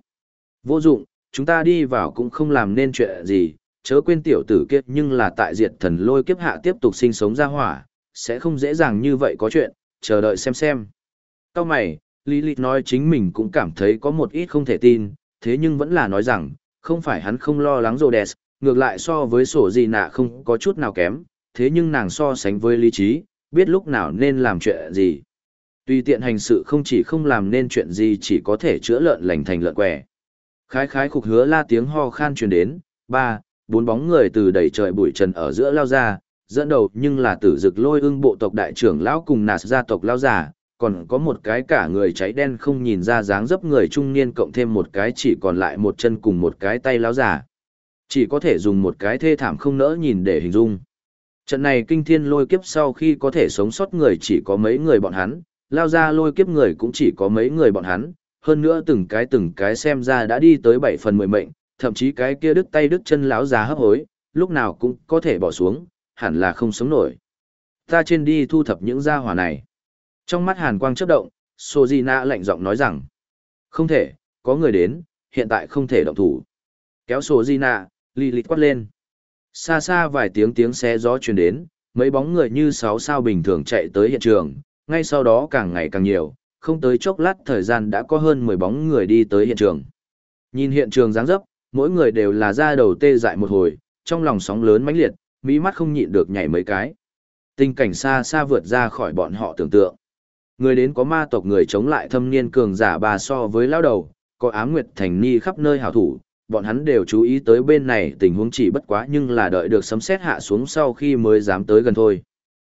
Vô dụng, Chúng ta đi vào cũng không làm nên chuyện gì, chớ quên tiểu tử kiếp nhưng là tại diệt thần lôi kiếp hạ tiếp tục sinh sống ra hỏa, sẽ không dễ dàng như vậy có chuyện, chờ đợi xem xem. Cao mày, Lilith nói chính mình cũng cảm thấy có một ít không thể tin, thế nhưng vẫn là nói rằng, không phải hắn không lo lắng Rhodes, ngược lại so với sổ gì nạ không có chút nào kém, thế nhưng nàng so sánh với lý trí, biết lúc nào nên làm chuyện gì. Tùy tiện hành sự không chỉ không làm nên chuyện gì chỉ có thể chữa lợn lành thành lợn què. Khái khái khục hứa la tiếng ho khan truyền đến, ba, bốn bóng người từ đầy trời bụi trần ở giữa lao ra, dẫn đầu nhưng là tử dực lôi ưng bộ tộc đại trưởng lão cùng nạt gia tộc lao giả, còn có một cái cả người cháy đen không nhìn ra dáng dấp người trung niên cộng thêm một cái chỉ còn lại một chân cùng một cái tay lao giả. Chỉ có thể dùng một cái thê thảm không nỡ nhìn để hình dung. Trận này kinh thiên lôi kiếp sau khi có thể sống sót người chỉ có mấy người bọn hắn, lao ra lôi kiếp người cũng chỉ có mấy người bọn hắn, hơn nữa từng cái từng cái xem ra đã đi tới 7 phần 10 mệnh, thậm chí cái kia đứt tay đứt chân lão già hấp hối, lúc nào cũng có thể bỏ xuống, hẳn là không sống nổi. Ta trên đi thu thập những gia hỏa này. Trong mắt hàn quang chớp động, Sojina lạnh giọng nói rằng, không thể, có người đến, hiện tại không thể động thủ. Kéo Sojina, lì lịt quát lên. Xa xa vài tiếng tiếng xe gió truyền đến, mấy bóng người như sáu sao bình thường chạy tới hiện trường, ngay sau đó càng ngày càng nhiều, không tới chốc lát thời gian đã có hơn 10 bóng người đi tới hiện trường. Nhìn hiện trường dáng dấp, mỗi người đều là da đầu tê dại một hồi, trong lòng sóng lớn mãnh liệt, mỹ mắt không nhịn được nhảy mấy cái. Tình cảnh xa xa vượt ra khỏi bọn họ tưởng tượng. Người đến có ma tộc người chống lại thâm niên cường giả bà so với lão đầu, có ám nguyệt thành ni khắp nơi hảo thủ, bọn hắn đều chú ý tới bên này tình huống chỉ bất quá nhưng là đợi được sấm sét hạ xuống sau khi mới dám tới gần thôi.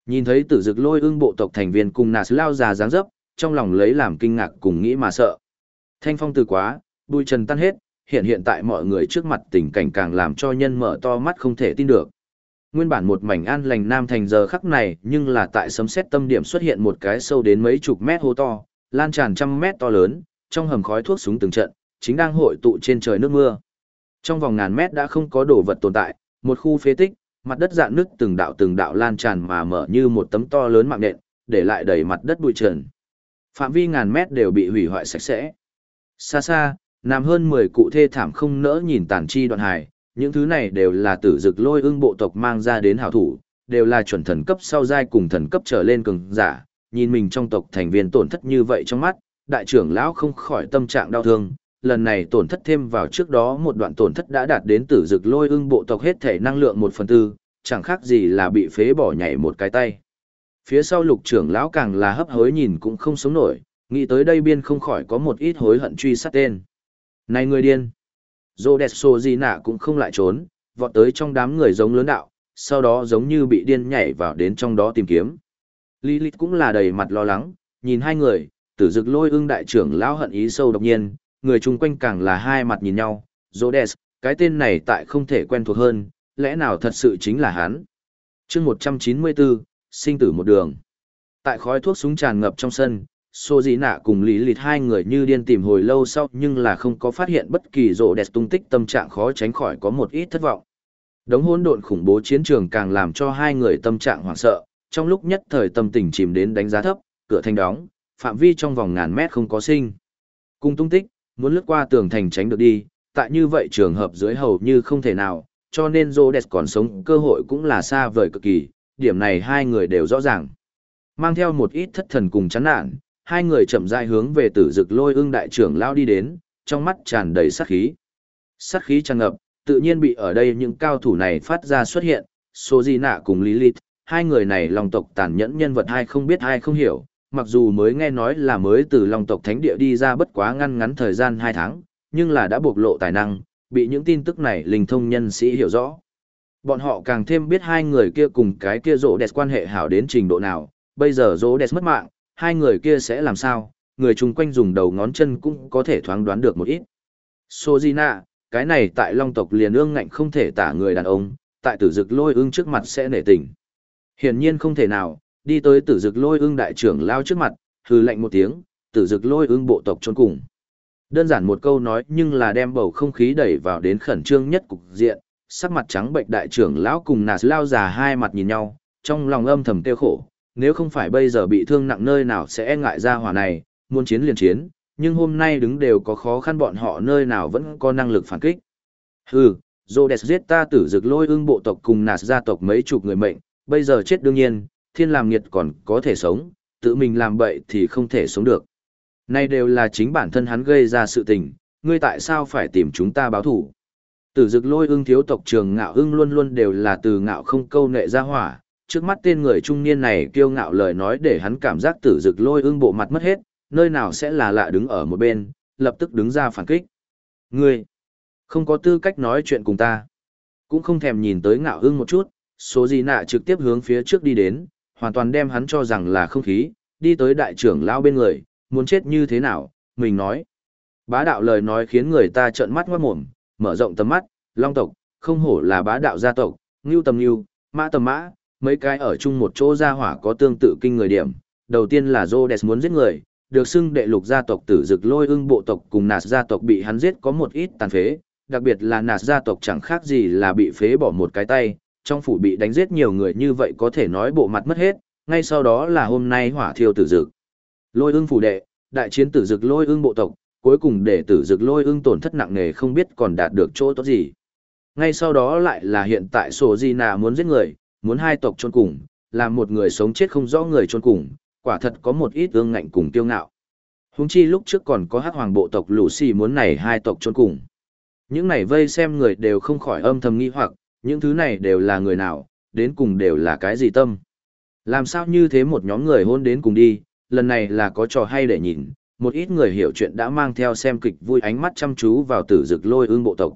Nhìn thấy tử dực lôi ương bộ tộc thành viên cùng nạt lao già dáng dấp, trong lòng lấy làm kinh ngạc cùng nghĩ mà sợ. Thanh phong từ quá, bùi trần tan hết, hiện hiện tại mọi người trước mặt tình cảnh càng làm cho nhân mở to mắt không thể tin được. Nguyên bản một mảnh an lành nam thành giờ khắc này nhưng là tại sấm xét tâm điểm xuất hiện một cái sâu đến mấy chục mét hô to, lan tràn trăm mét to lớn, trong hầm khói thuốc súng từng trận, chính đang hội tụ trên trời nước mưa. Trong vòng ngàn mét đã không có đồ vật tồn tại, một khu phế tích, mặt đất dạn nước từng đạo từng đạo lan tràn mà mở như một tấm to lớn mạng nện, để lại đầy mặt đất bụi trần. Phạm vi ngàn mét đều bị hủy hoại sạch sẽ. Xa xa, nằm hơn 10 cụ thê thảm không nỡ nhìn tàn chi đoạn hài, những thứ này đều là tử dực lôi ưng bộ tộc mang ra đến hảo thủ, đều là chuẩn thần cấp sau giai cùng thần cấp trở lên cường giả, nhìn mình trong tộc thành viên tổn thất như vậy trong mắt, đại trưởng lão không khỏi tâm trạng đau thương, lần này tổn thất thêm vào trước đó một đoạn tổn thất đã đạt đến tử dực lôi ưng bộ tộc hết thể năng lượng một phần tư, chẳng khác gì là bị phế bỏ nhảy một cái tay. Phía sau lục trưởng lão càng là hấp hối nhìn cũng không sống nổi, nghĩ tới đây biên không khỏi có một ít hối hận truy sát tên. Này người điên! Dô đẹp xô gì nạ cũng không lại trốn, vọt tới trong đám người giống lớn đạo, sau đó giống như bị điên nhảy vào đến trong đó tìm kiếm. Lilith cũng là đầy mặt lo lắng, nhìn hai người, tử dực lôi ưng đại trưởng lão hận ý sâu độc nhiên, người chung quanh càng là hai mặt nhìn nhau, Rhodes, cái tên này tại không thể quen thuộc hơn, lẽ nào thật sự chính là hắn. chương 194, sinh tử một đường. Tại khói thuốc súng tràn ngập trong sân, Sô Dĩ Nạ cùng Lý Lịt hai người như điên tìm hồi lâu sau nhưng là không có phát hiện bất kỳ rộ đẹp tung tích tâm trạng khó tránh khỏi có một ít thất vọng. Đống hỗn độn khủng bố chiến trường càng làm cho hai người tâm trạng hoảng sợ, trong lúc nhất thời tâm tình chìm đến đánh giá thấp, cửa thanh đóng, phạm vi trong vòng ngàn mét không có sinh. Cùng tung tích, muốn lướt qua tường thành tránh được đi, tại như vậy trường hợp dưới hầu như không thể nào, cho nên Rhodes còn sống cơ hội cũng là xa vời cực kỳ, điểm này hai người đều rõ ràng. Mang theo một ít thất thần cùng chán nản, hai người chậm rãi hướng về tử dực lôi ưng đại trưởng lao đi đến, trong mắt tràn đầy sát khí. Sát khí tràn ngập, tự nhiên bị ở đây những cao thủ này phát ra xuất hiện, số di nạ cùng Lilith, hai người này lòng tộc tàn nhẫn nhân vật hai không biết hai không hiểu, mặc dù mới nghe nói là mới từ Long tộc thánh địa đi ra bất quá ngăn ngắn thời gian hai tháng, nhưng là đã bộc lộ tài năng, bị những tin tức này linh thông nhân sĩ hiểu rõ. Bọn họ càng thêm biết hai người kia cùng cái kia rỗ đẹp quan hệ hảo đến trình độ nào, bây giờ rỗ đẹp mất mạng, hai người kia sẽ làm sao, người chung quanh dùng đầu ngón chân cũng có thể thoáng đoán được một ít. Sojina, cái này tại long tộc liền ương ngạnh không thể tả người đàn ông, tại tử dực lôi ương trước mặt sẽ nể tình. Hiển nhiên không thể nào, đi tới tử dực lôi ương đại trưởng lao trước mặt, hừ lạnh một tiếng, tử dực lôi ương bộ tộc trôn cùng. Đơn giản một câu nói nhưng là đem bầu không khí đẩy vào đến khẩn trương nhất cục diện, sắc mặt trắng bệnh đại trưởng lão cùng nà lao già hai mặt nhìn nhau, trong lòng âm thầm tiêu khổ, nếu không phải bây giờ bị thương nặng nơi nào sẽ e ngại ra hỏa này, muốn chiến liền chiến, nhưng hôm nay đứng đều có khó khăn bọn họ nơi nào vẫn có năng lực phản kích. Hừ, Rhodes giết ta tử dực lôi ưng bộ tộc cùng nà gia tộc mấy chục người mệnh, bây giờ chết đương nhiên, thiên làm nghiệt còn có thể sống, tự mình làm bậy thì không thể sống được. Nay đều là chính bản thân hắn gây ra sự tình, ngươi tại sao phải tìm chúng ta báo thủ? Tử dực lôi ưng thiếu tộc trường ngạo ưng luôn luôn đều là từ ngạo không câu nệ ra hỏa, trước mắt tên người trung niên này kiêu ngạo lời nói để hắn cảm giác tử dực lôi ưng bộ mặt mất hết, nơi nào sẽ là lạ đứng ở một bên, lập tức đứng ra phản kích. Ngươi, không có tư cách nói chuyện cùng ta. Cũng không thèm nhìn tới ngạo ưng một chút, số gì nạ trực tiếp hướng phía trước đi đến, hoàn toàn đem hắn cho rằng là không khí, đi tới đại trưởng lão bên người, muốn chết như thế nào, mình nói. Bá đạo lời nói khiến người ta trợn mắt ngoát mồm, mở rộng tầm mắt, long tộc, không hổ là bá đạo gia tộc, ngưu tầm ngưu, mã tầm mã, mấy cái ở chung một chỗ gia hỏa có tương tự kinh người điểm. Đầu tiên là Rhodes muốn giết người, được xưng đệ lục gia tộc tử dực lôi ưng bộ tộc cùng nạt gia tộc bị hắn giết có một ít tàn phế, đặc biệt là nạt gia tộc chẳng khác gì là bị phế bỏ một cái tay, trong phủ bị đánh giết nhiều người như vậy có thể nói bộ mặt mất hết, ngay sau đó là hôm nay hỏa thiêu tử dực. Lôi ưng phủ đệ, đại chiến tử dực lôi ưng bộ tộc, cuối cùng để tử dực lôi ưng tổn thất nặng nề không biết còn đạt được chỗ tốt gì. Ngay sau đó lại là hiện tại sổ gì nà muốn giết người, muốn hai tộc chôn cùng, làm một người sống chết không rõ người chôn cùng, quả thật có một ít ương ngạnh cùng tiêu ngạo. Húng chi lúc trước còn có hắc hoàng bộ tộc lũ xì muốn này hai tộc chôn cùng. Những này vây xem người đều không khỏi âm thầm nghi hoặc, những thứ này đều là người nào, đến cùng đều là cái gì tâm. Làm sao như thế một nhóm người hôn đến cùng đi, lần này là có trò hay để nhìn, một ít người hiểu chuyện đã mang theo xem kịch vui ánh mắt chăm chú vào tử dực lôi ương bộ tộc.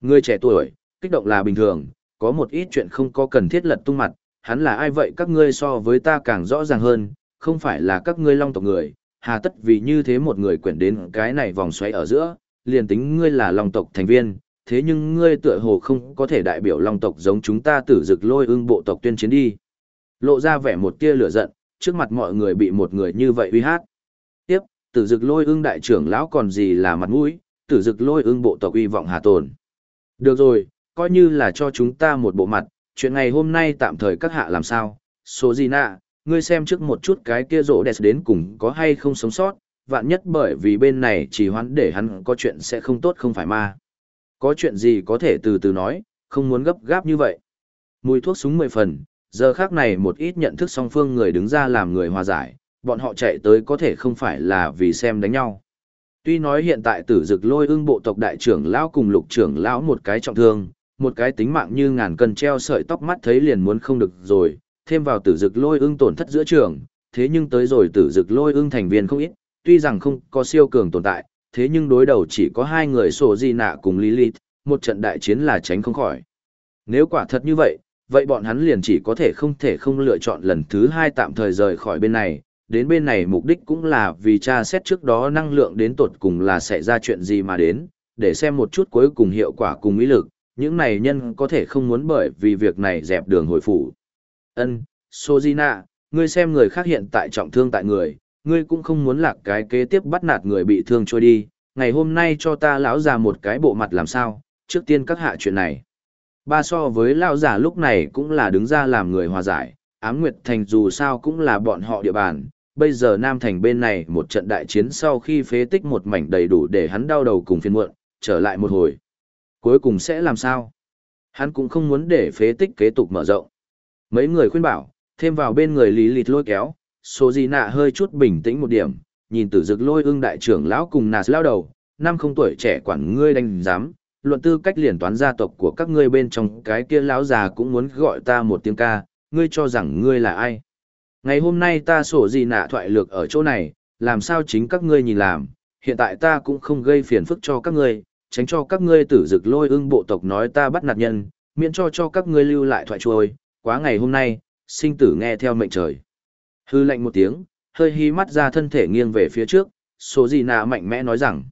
Người trẻ tuổi, kích động là bình thường, có một ít chuyện không có cần thiết lật tung mặt, hắn là ai vậy các ngươi so với ta càng rõ ràng hơn, không phải là các ngươi long tộc người, hà tất vì như thế một người quyển đến cái này vòng xoáy ở giữa, liền tính ngươi là long tộc thành viên, thế nhưng ngươi tựa hồ không có thể đại biểu long tộc giống chúng ta tử dực lôi ưng bộ tộc tuyên chiến đi. Lộ ra vẻ một tia lửa giận, trước mặt mọi người bị một người như vậy uy hát. Tiếp, tử dực lôi ưng đại trưởng lão còn gì là mặt mũi, tử dực lôi ưng bộ tộc uy vọng hà tồn. Được rồi, coi như là cho chúng ta một bộ mặt, chuyện ngày hôm nay tạm thời các hạ làm sao, số gì nạ, ngươi xem trước một chút cái kia rỗ đẹp đến cùng có hay không sống sót, vạn nhất bởi vì bên này chỉ hoãn để hắn có chuyện sẽ không tốt không phải ma. Có chuyện gì có thể từ từ nói, không muốn gấp gáp như vậy. Mùi thuốc súng mười phần, giờ khác này một ít nhận thức song phương người đứng ra làm người hòa giải, bọn họ chạy tới có thể không phải là vì xem đánh nhau. Tuy nói hiện tại tử dực lôi ưng bộ tộc đại trưởng lão cùng lục trưởng lão một cái trọng thương, một cái tính mạng như ngàn cân treo sợi tóc mắt thấy liền muốn không được rồi, thêm vào tử dực lôi ưng tổn thất giữa trường, thế nhưng tới rồi tử dực lôi ưng thành viên không ít, tuy rằng không có siêu cường tồn tại, thế nhưng đối đầu chỉ có hai người sổ di nạ cùng Lilith, một trận đại chiến là tránh không khỏi. Nếu quả thật như vậy, vậy bọn hắn liền chỉ có thể không thể không lựa chọn lần thứ hai tạm thời rời khỏi bên này, đến bên này mục đích cũng là vì tra xét trước đó năng lượng đến tột cùng là xảy ra chuyện gì mà đến, để xem một chút cuối cùng hiệu quả cùng ý lực, những này nhân có thể không muốn bởi vì việc này dẹp đường hồi phủ. Ân, Sojina, ngươi xem người khác hiện tại trọng thương tại người, ngươi cũng không muốn lạc cái kế tiếp bắt nạt người bị thương trôi đi, ngày hôm nay cho ta lão già một cái bộ mặt làm sao, trước tiên các hạ chuyện này. Ba so với lão già lúc này cũng là đứng ra làm người hòa giải, ám nguyệt thành dù sao cũng là bọn họ địa bàn, bây giờ Nam Thành bên này một trận đại chiến sau khi phế tích một mảnh đầy đủ để hắn đau đầu cùng phiên muộn, trở lại một hồi. Cuối cùng sẽ làm sao? Hắn cũng không muốn để phế tích kế tục mở rộng. Mấy người khuyên bảo, thêm vào bên người lý lịt lôi kéo, số gì nạ hơi chút bình tĩnh một điểm, nhìn tử dực lôi ưng đại trưởng lão cùng nà lao đầu, năm không tuổi trẻ quản ngươi đánh giám, luận tư cách liền toán gia tộc của các ngươi bên trong cái kia lão già cũng muốn gọi ta một tiếng ca, ngươi cho rằng ngươi là ai. Ngày hôm nay ta sổ gì nạ thoại lược ở chỗ này, làm sao chính các ngươi nhìn làm, hiện tại ta cũng không gây phiền phức cho các ngươi, tránh cho các ngươi tử dực lôi ưng bộ tộc nói ta bắt nạt nhân, miễn cho cho các ngươi lưu lại thoại trôi, quá ngày hôm nay, sinh tử nghe theo mệnh trời. Hư lệnh một tiếng, hơi hí mắt ra thân thể nghiêng về phía trước, số gì nạ mạnh mẽ nói rằng,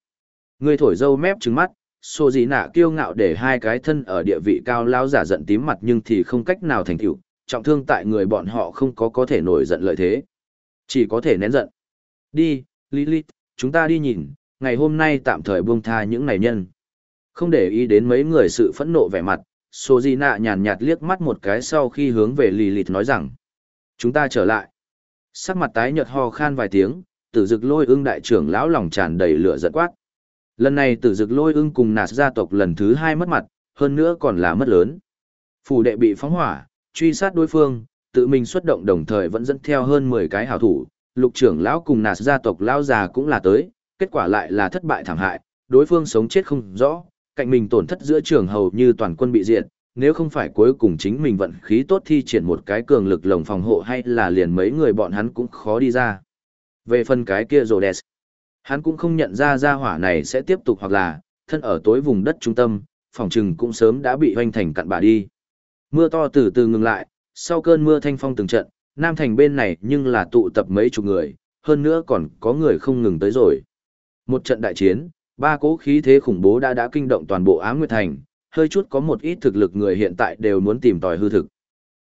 người thổi dâu mép trứng mắt, số gì nạ kiêu ngạo để hai cái thân ở địa vị cao lao giả giận tím mặt nhưng thì không cách nào thành tựu trọng thương tại người bọn họ không có có thể nổi giận lợi thế. Chỉ có thể nén giận. Đi, Lilith, chúng ta đi nhìn, ngày hôm nay tạm thời buông tha những này nhân. Không để ý đến mấy người sự phẫn nộ vẻ mặt, Sô Di Nạ nhàn nhạt liếc mắt một cái sau khi hướng về Lilith nói rằng. Chúng ta trở lại. Sắc mặt tái nhợt ho khan vài tiếng, tử dực lôi ưng đại trưởng lão lòng tràn đầy lửa giận quát. Lần này tử dực lôi ưng cùng nạt gia tộc lần thứ hai mất mặt, hơn nữa còn là mất lớn. Phủ đệ bị phóng hỏa, truy sát đối phương, tự mình xuất động đồng thời vẫn dẫn theo hơn 10 cái hảo thủ, lục trưởng lão cùng nạt gia tộc lão già cũng là tới, kết quả lại là thất bại thảm hại, đối phương sống chết không rõ, cạnh mình tổn thất giữa trường hầu như toàn quân bị diệt, nếu không phải cuối cùng chính mình vận khí tốt thi triển một cái cường lực lồng phòng hộ hay là liền mấy người bọn hắn cũng khó đi ra. Về phần cái kia Rhodes, hắn cũng không nhận ra gia hỏa này sẽ tiếp tục hoặc là, thân ở tối vùng đất trung tâm, phòng trừng cũng sớm đã bị hoanh thành cặn bã đi. Mưa to từ từ ngừng lại, sau cơn mưa thanh phong từng trận, Nam Thành bên này nhưng là tụ tập mấy chục người, hơn nữa còn có người không ngừng tới rồi. Một trận đại chiến, ba cố khí thế khủng bố đã đã kinh động toàn bộ Á Nguyệt Thành, hơi chút có một ít thực lực người hiện tại đều muốn tìm tòi hư thực.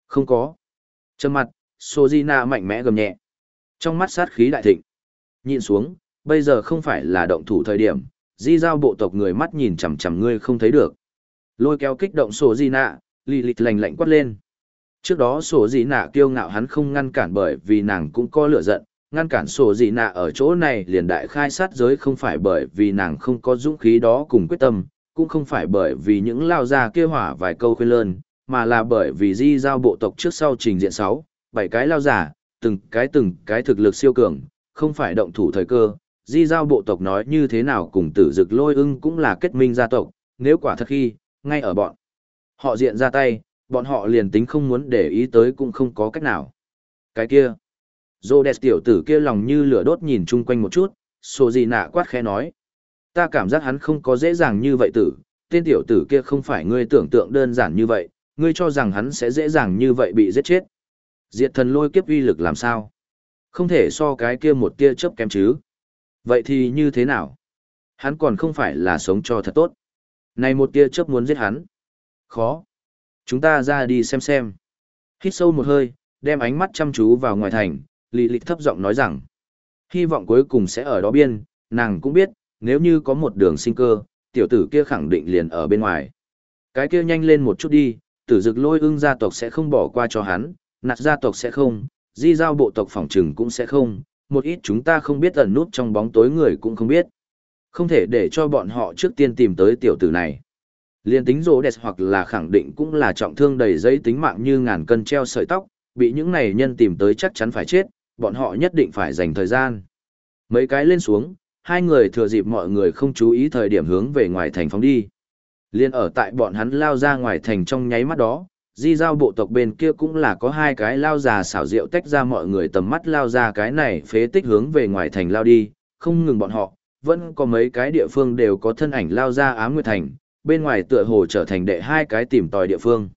Không có. Trầm mặt, Sojina mạnh mẽ gầm nhẹ. Trong mắt sát khí đại thịnh. Nhìn xuống, bây giờ không phải là động thủ thời điểm, di giao bộ tộc người mắt nhìn chằm chằm ngươi không thấy được. Lôi kéo kích động Sojina, lì lịch lành lạnh quát lên. Trước đó sổ dị nạ kiêu ngạo hắn không ngăn cản bởi vì nàng cũng có lửa giận, ngăn cản sổ dị nạ ở chỗ này liền đại khai sát giới không phải bởi vì nàng không có dũng khí đó cùng quyết tâm, cũng không phải bởi vì những lao gia kia hỏa vài câu khuyên lơn, mà là bởi vì di giao bộ tộc trước sau trình diện 6, bảy cái lao giả, từng cái từng cái thực lực siêu cường, không phải động thủ thời cơ. Di giao bộ tộc nói như thế nào cùng tử dực lôi ưng cũng là kết minh gia tộc, nếu quả thật khi, ngay ở bọn. Họ diện ra tay, bọn họ liền tính không muốn để ý tới cũng không có cách nào. Cái kia, dô đẹp tiểu tử kia lòng như lửa đốt nhìn chung quanh một chút, sổ gì nạ quát khẽ nói. Ta cảm giác hắn không có dễ dàng như vậy tử, tên tiểu tử kia không phải ngươi tưởng tượng đơn giản như vậy, ngươi cho rằng hắn sẽ dễ dàng như vậy bị giết chết. Diệt thần lôi kiếp uy lực làm sao? Không thể so cái kia một tia chớp kém chứ. Vậy thì như thế nào? Hắn còn không phải là sống cho thật tốt. Này một tia chớp muốn giết hắn. Khó. Chúng ta ra đi xem xem. Hít sâu một hơi, đem ánh mắt chăm chú vào ngoài thành, lì lịch thấp giọng nói rằng. Hy vọng cuối cùng sẽ ở đó biên, nàng cũng biết, nếu như có một đường sinh cơ, tiểu tử kia khẳng định liền ở bên ngoài. Cái kia nhanh lên một chút đi, tử dực lôi ưng gia tộc sẽ không bỏ qua cho hắn, nạt gia tộc sẽ không, di giao bộ tộc phòng trừng cũng sẽ không, một ít chúng ta không biết ẩn nút trong bóng tối người cũng không biết. Không thể để cho bọn họ trước tiên tìm tới tiểu tử này. Liên tính rỗ đẹp hoặc là khẳng định cũng là trọng thương đầy giấy tính mạng như ngàn cân treo sợi tóc, bị những này nhân tìm tới chắc chắn phải chết, bọn họ nhất định phải dành thời gian. Mấy cái lên xuống, hai người thừa dịp mọi người không chú ý thời điểm hướng về ngoài thành phóng đi. Liên ở tại bọn hắn lao ra ngoài thành trong nháy mắt đó, di giao bộ tộc bên kia cũng là có hai cái lao già xảo rượu tách ra mọi người tầm mắt lao ra cái này phế tích hướng về ngoài thành lao đi, không ngừng bọn họ, vẫn có mấy cái địa phương đều có thân ảnh lao ra ám nguyệt thành, bên ngoài tựa hồ trở thành đệ hai cái tìm tòi địa phương.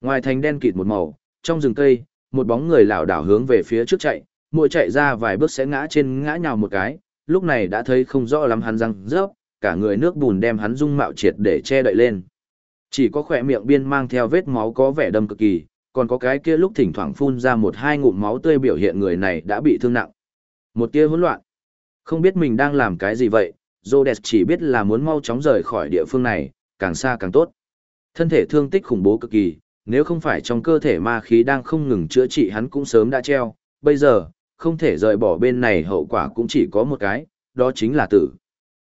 Ngoài thành đen kịt một màu, trong rừng cây, một bóng người lảo đảo hướng về phía trước chạy, mỗi chạy ra vài bước sẽ ngã trên ngã nhào một cái, lúc này đã thấy không rõ lắm hắn răng rớp, cả người nước bùn đem hắn dung mạo triệt để che đậy lên. Chỉ có khỏe miệng biên mang theo vết máu có vẻ đâm cực kỳ, còn có cái kia lúc thỉnh thoảng phun ra một hai ngụm máu tươi biểu hiện người này đã bị thương nặng. Một tia hỗn loạn. Không biết mình đang làm cái gì vậy, Rhodes chỉ biết là muốn mau chóng rời khỏi địa phương này, càng xa càng tốt. Thân thể thương tích khủng bố cực kỳ, nếu không phải trong cơ thể ma khí đang không ngừng chữa trị hắn cũng sớm đã treo, bây giờ, không thể rời bỏ bên này hậu quả cũng chỉ có một cái, đó chính là tử.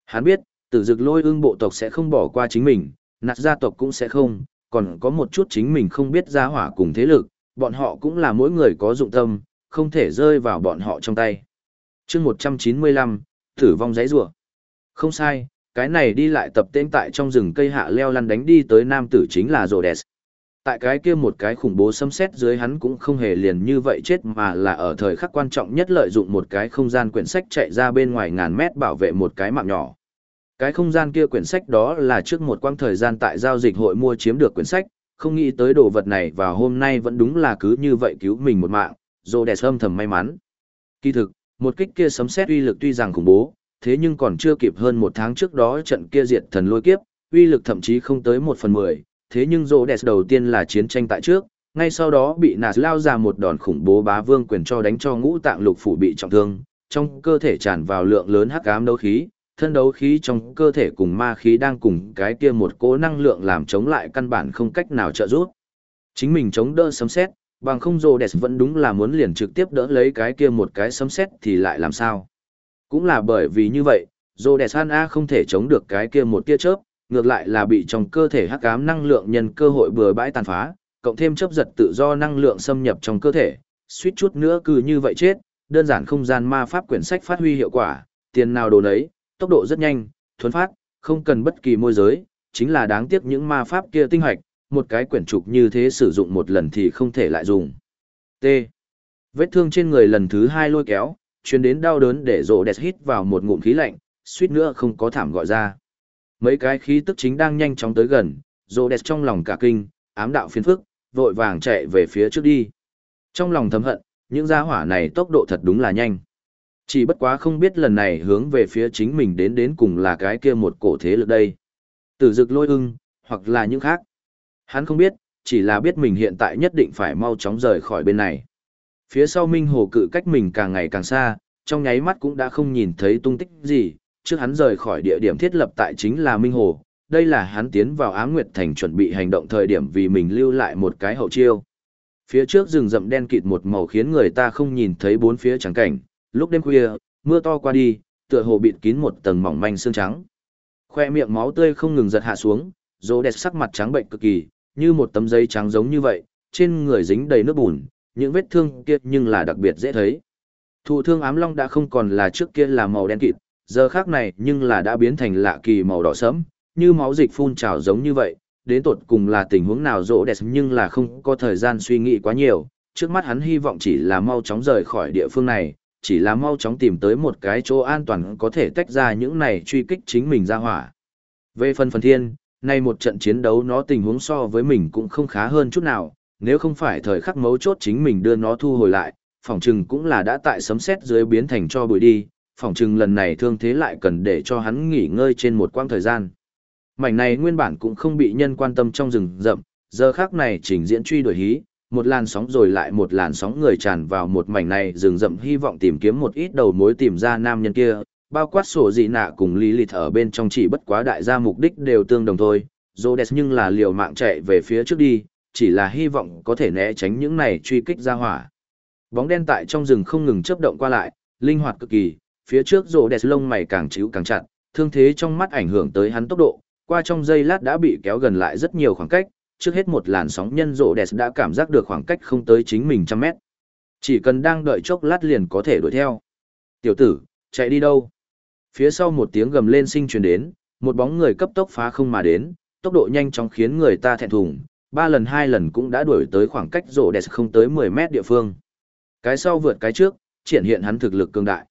Hắn biết, tử dực lôi ương bộ tộc sẽ không bỏ qua chính mình, nạt gia tộc cũng sẽ không, còn có một chút chính mình không biết gia hỏa cùng thế lực, bọn họ cũng là mỗi người có dụng tâm, không thể rơi vào bọn họ trong tay. chương 195, tử vong giấy rùa Không sai, cái này đi lại tập tên tại trong rừng cây hạ leo lăn đánh đi tới nam tử chính là Rhodes. Tại cái kia một cái khủng bố xâm xét dưới hắn cũng không hề liền như vậy chết mà là ở thời khắc quan trọng nhất lợi dụng một cái không gian quyển sách chạy ra bên ngoài ngàn mét bảo vệ một cái mạng nhỏ. Cái không gian kia quyển sách đó là trước một quãng thời gian tại giao dịch hội mua chiếm được quyển sách, không nghĩ tới đồ vật này và hôm nay vẫn đúng là cứ như vậy cứu mình một mạng, Rhodes âm thầm may mắn. Kỳ thực, một kích kia sấm xét uy lực tuy rằng khủng bố, thế nhưng còn chưa kịp hơn một tháng trước đó trận kia diệt thần lôi kiếp, uy lực thậm chí không tới một phần mười thế nhưng rô đẹp đầu tiên là chiến tranh tại trước, ngay sau đó bị nạt lao ra một đòn khủng bố bá vương quyền cho đánh cho ngũ tạng lục phủ bị trọng thương, trong cơ thể tràn vào lượng lớn hắc ám đấu khí, thân đấu khí trong cơ thể cùng ma khí đang cùng cái kia một cố năng lượng làm chống lại căn bản không cách nào trợ giúp. Chính mình chống đỡ sấm xét, bằng không rô đẹp vẫn đúng là muốn liền trực tiếp đỡ lấy cái kia một cái sấm xét thì lại làm sao. Cũng là bởi vì như vậy, rô đẹp san A không thể chống được cái kia một tia chớp, ngược lại là bị trong cơ thể hắc ám năng lượng nhân cơ hội bừa bãi tàn phá, cộng thêm chớp giật tự do năng lượng xâm nhập trong cơ thể, suýt chút nữa cứ như vậy chết, đơn giản không gian ma pháp quyển sách phát huy hiệu quả, tiền nào đồ nấy, tốc độ rất nhanh, thuấn phát, không cần bất kỳ môi giới, chính là đáng tiếc những ma pháp kia tinh hoạch, một cái quyển trục như thế sử dụng một lần thì không thể lại dùng. T. Vết thương trên người lần thứ hai lôi kéo, chuyến đến đau đớn để rộ đẹp hít vào một ngụm khí lạnh, suýt nữa không có thảm gọi ra. Mấy cái khí tức chính đang nhanh chóng tới gần, rô đẹp trong lòng cả kinh, ám đạo phiền phức, vội vàng chạy về phía trước đi. Trong lòng thầm hận, những gia hỏa này tốc độ thật đúng là nhanh. Chỉ bất quá không biết lần này hướng về phía chính mình đến đến cùng là cái kia một cổ thế lực đây. Tử dực lôi ưng, hoặc là những khác. Hắn không biết, chỉ là biết mình hiện tại nhất định phải mau chóng rời khỏi bên này. Phía sau Minh Hồ cự cách mình càng ngày càng xa, trong nháy mắt cũng đã không nhìn thấy tung tích gì, trước hắn rời khỏi địa điểm thiết lập tại chính là Minh Hồ, đây là hắn tiến vào Á Nguyệt Thành chuẩn bị hành động thời điểm vì mình lưu lại một cái hậu chiêu. Phía trước rừng rậm đen kịt một màu khiến người ta không nhìn thấy bốn phía trắng cảnh, lúc đêm khuya, mưa to qua đi, tựa hồ bịt kín một tầng mỏng manh xương trắng. Khoe miệng máu tươi không ngừng giật hạ xuống, rỗ đẹp sắc mặt trắng bệnh cực kỳ, như một tấm giấy trắng giống như vậy, trên người dính đầy nước bùn, những vết thương kia nhưng là đặc biệt dễ thấy. Thụ thương ám long đã không còn là trước kia là màu đen kịt, giờ khác này nhưng là đã biến thành lạ kỳ màu đỏ sẫm, như máu dịch phun trào giống như vậy, đến tột cùng là tình huống nào rỗ đẹp nhưng là không có thời gian suy nghĩ quá nhiều, trước mắt hắn hy vọng chỉ là mau chóng rời khỏi địa phương này, chỉ là mau chóng tìm tới một cái chỗ an toàn có thể tách ra những này truy kích chính mình ra hỏa. Về phần phần thiên, nay một trận chiến đấu nó tình huống so với mình cũng không khá hơn chút nào, nếu không phải thời khắc mấu chốt chính mình đưa nó thu hồi lại, phỏng chừng cũng là đã tại sấm xét dưới biến thành cho bụi đi, phỏng chừng lần này thương thế lại cần để cho hắn nghỉ ngơi trên một quãng thời gian. Mảnh này nguyên bản cũng không bị nhân quan tâm trong rừng rậm, giờ khác này trình diễn truy đuổi hí, một làn sóng rồi lại một làn sóng người tràn vào một mảnh này rừng rậm hy vọng tìm kiếm một ít đầu mối tìm ra nam nhân kia, bao quát sổ dị nạ cùng lý lịt ở bên trong chỉ bất quá đại gia mục đích đều tương đồng thôi, Rhodes nhưng là liều mạng chạy về phía trước đi, chỉ là hy vọng có thể né tránh những này truy kích ra hỏa. Bóng đen tại trong rừng không ngừng chớp động qua lại, linh hoạt cực kỳ, phía trước Rhodes lông mày càng chíu càng chặt, thương thế trong mắt ảnh hưởng tới hắn tốc độ, qua trong giây lát đã bị kéo gần lại rất nhiều khoảng cách, trước hết một làn sóng nhân rổ đẹp đã cảm giác được khoảng cách không tới chính mình trăm mét. Chỉ cần đang đợi chốc lát liền có thể đuổi theo. Tiểu tử, chạy đi đâu? Phía sau một tiếng gầm lên sinh truyền đến, một bóng người cấp tốc phá không mà đến, tốc độ nhanh chóng khiến người ta thẹn thùng, ba lần hai lần cũng đã đuổi tới khoảng cách rổ đẹp không tới 10 mét địa phương. Cái sau vượt cái trước, triển hiện hắn thực lực cường đại.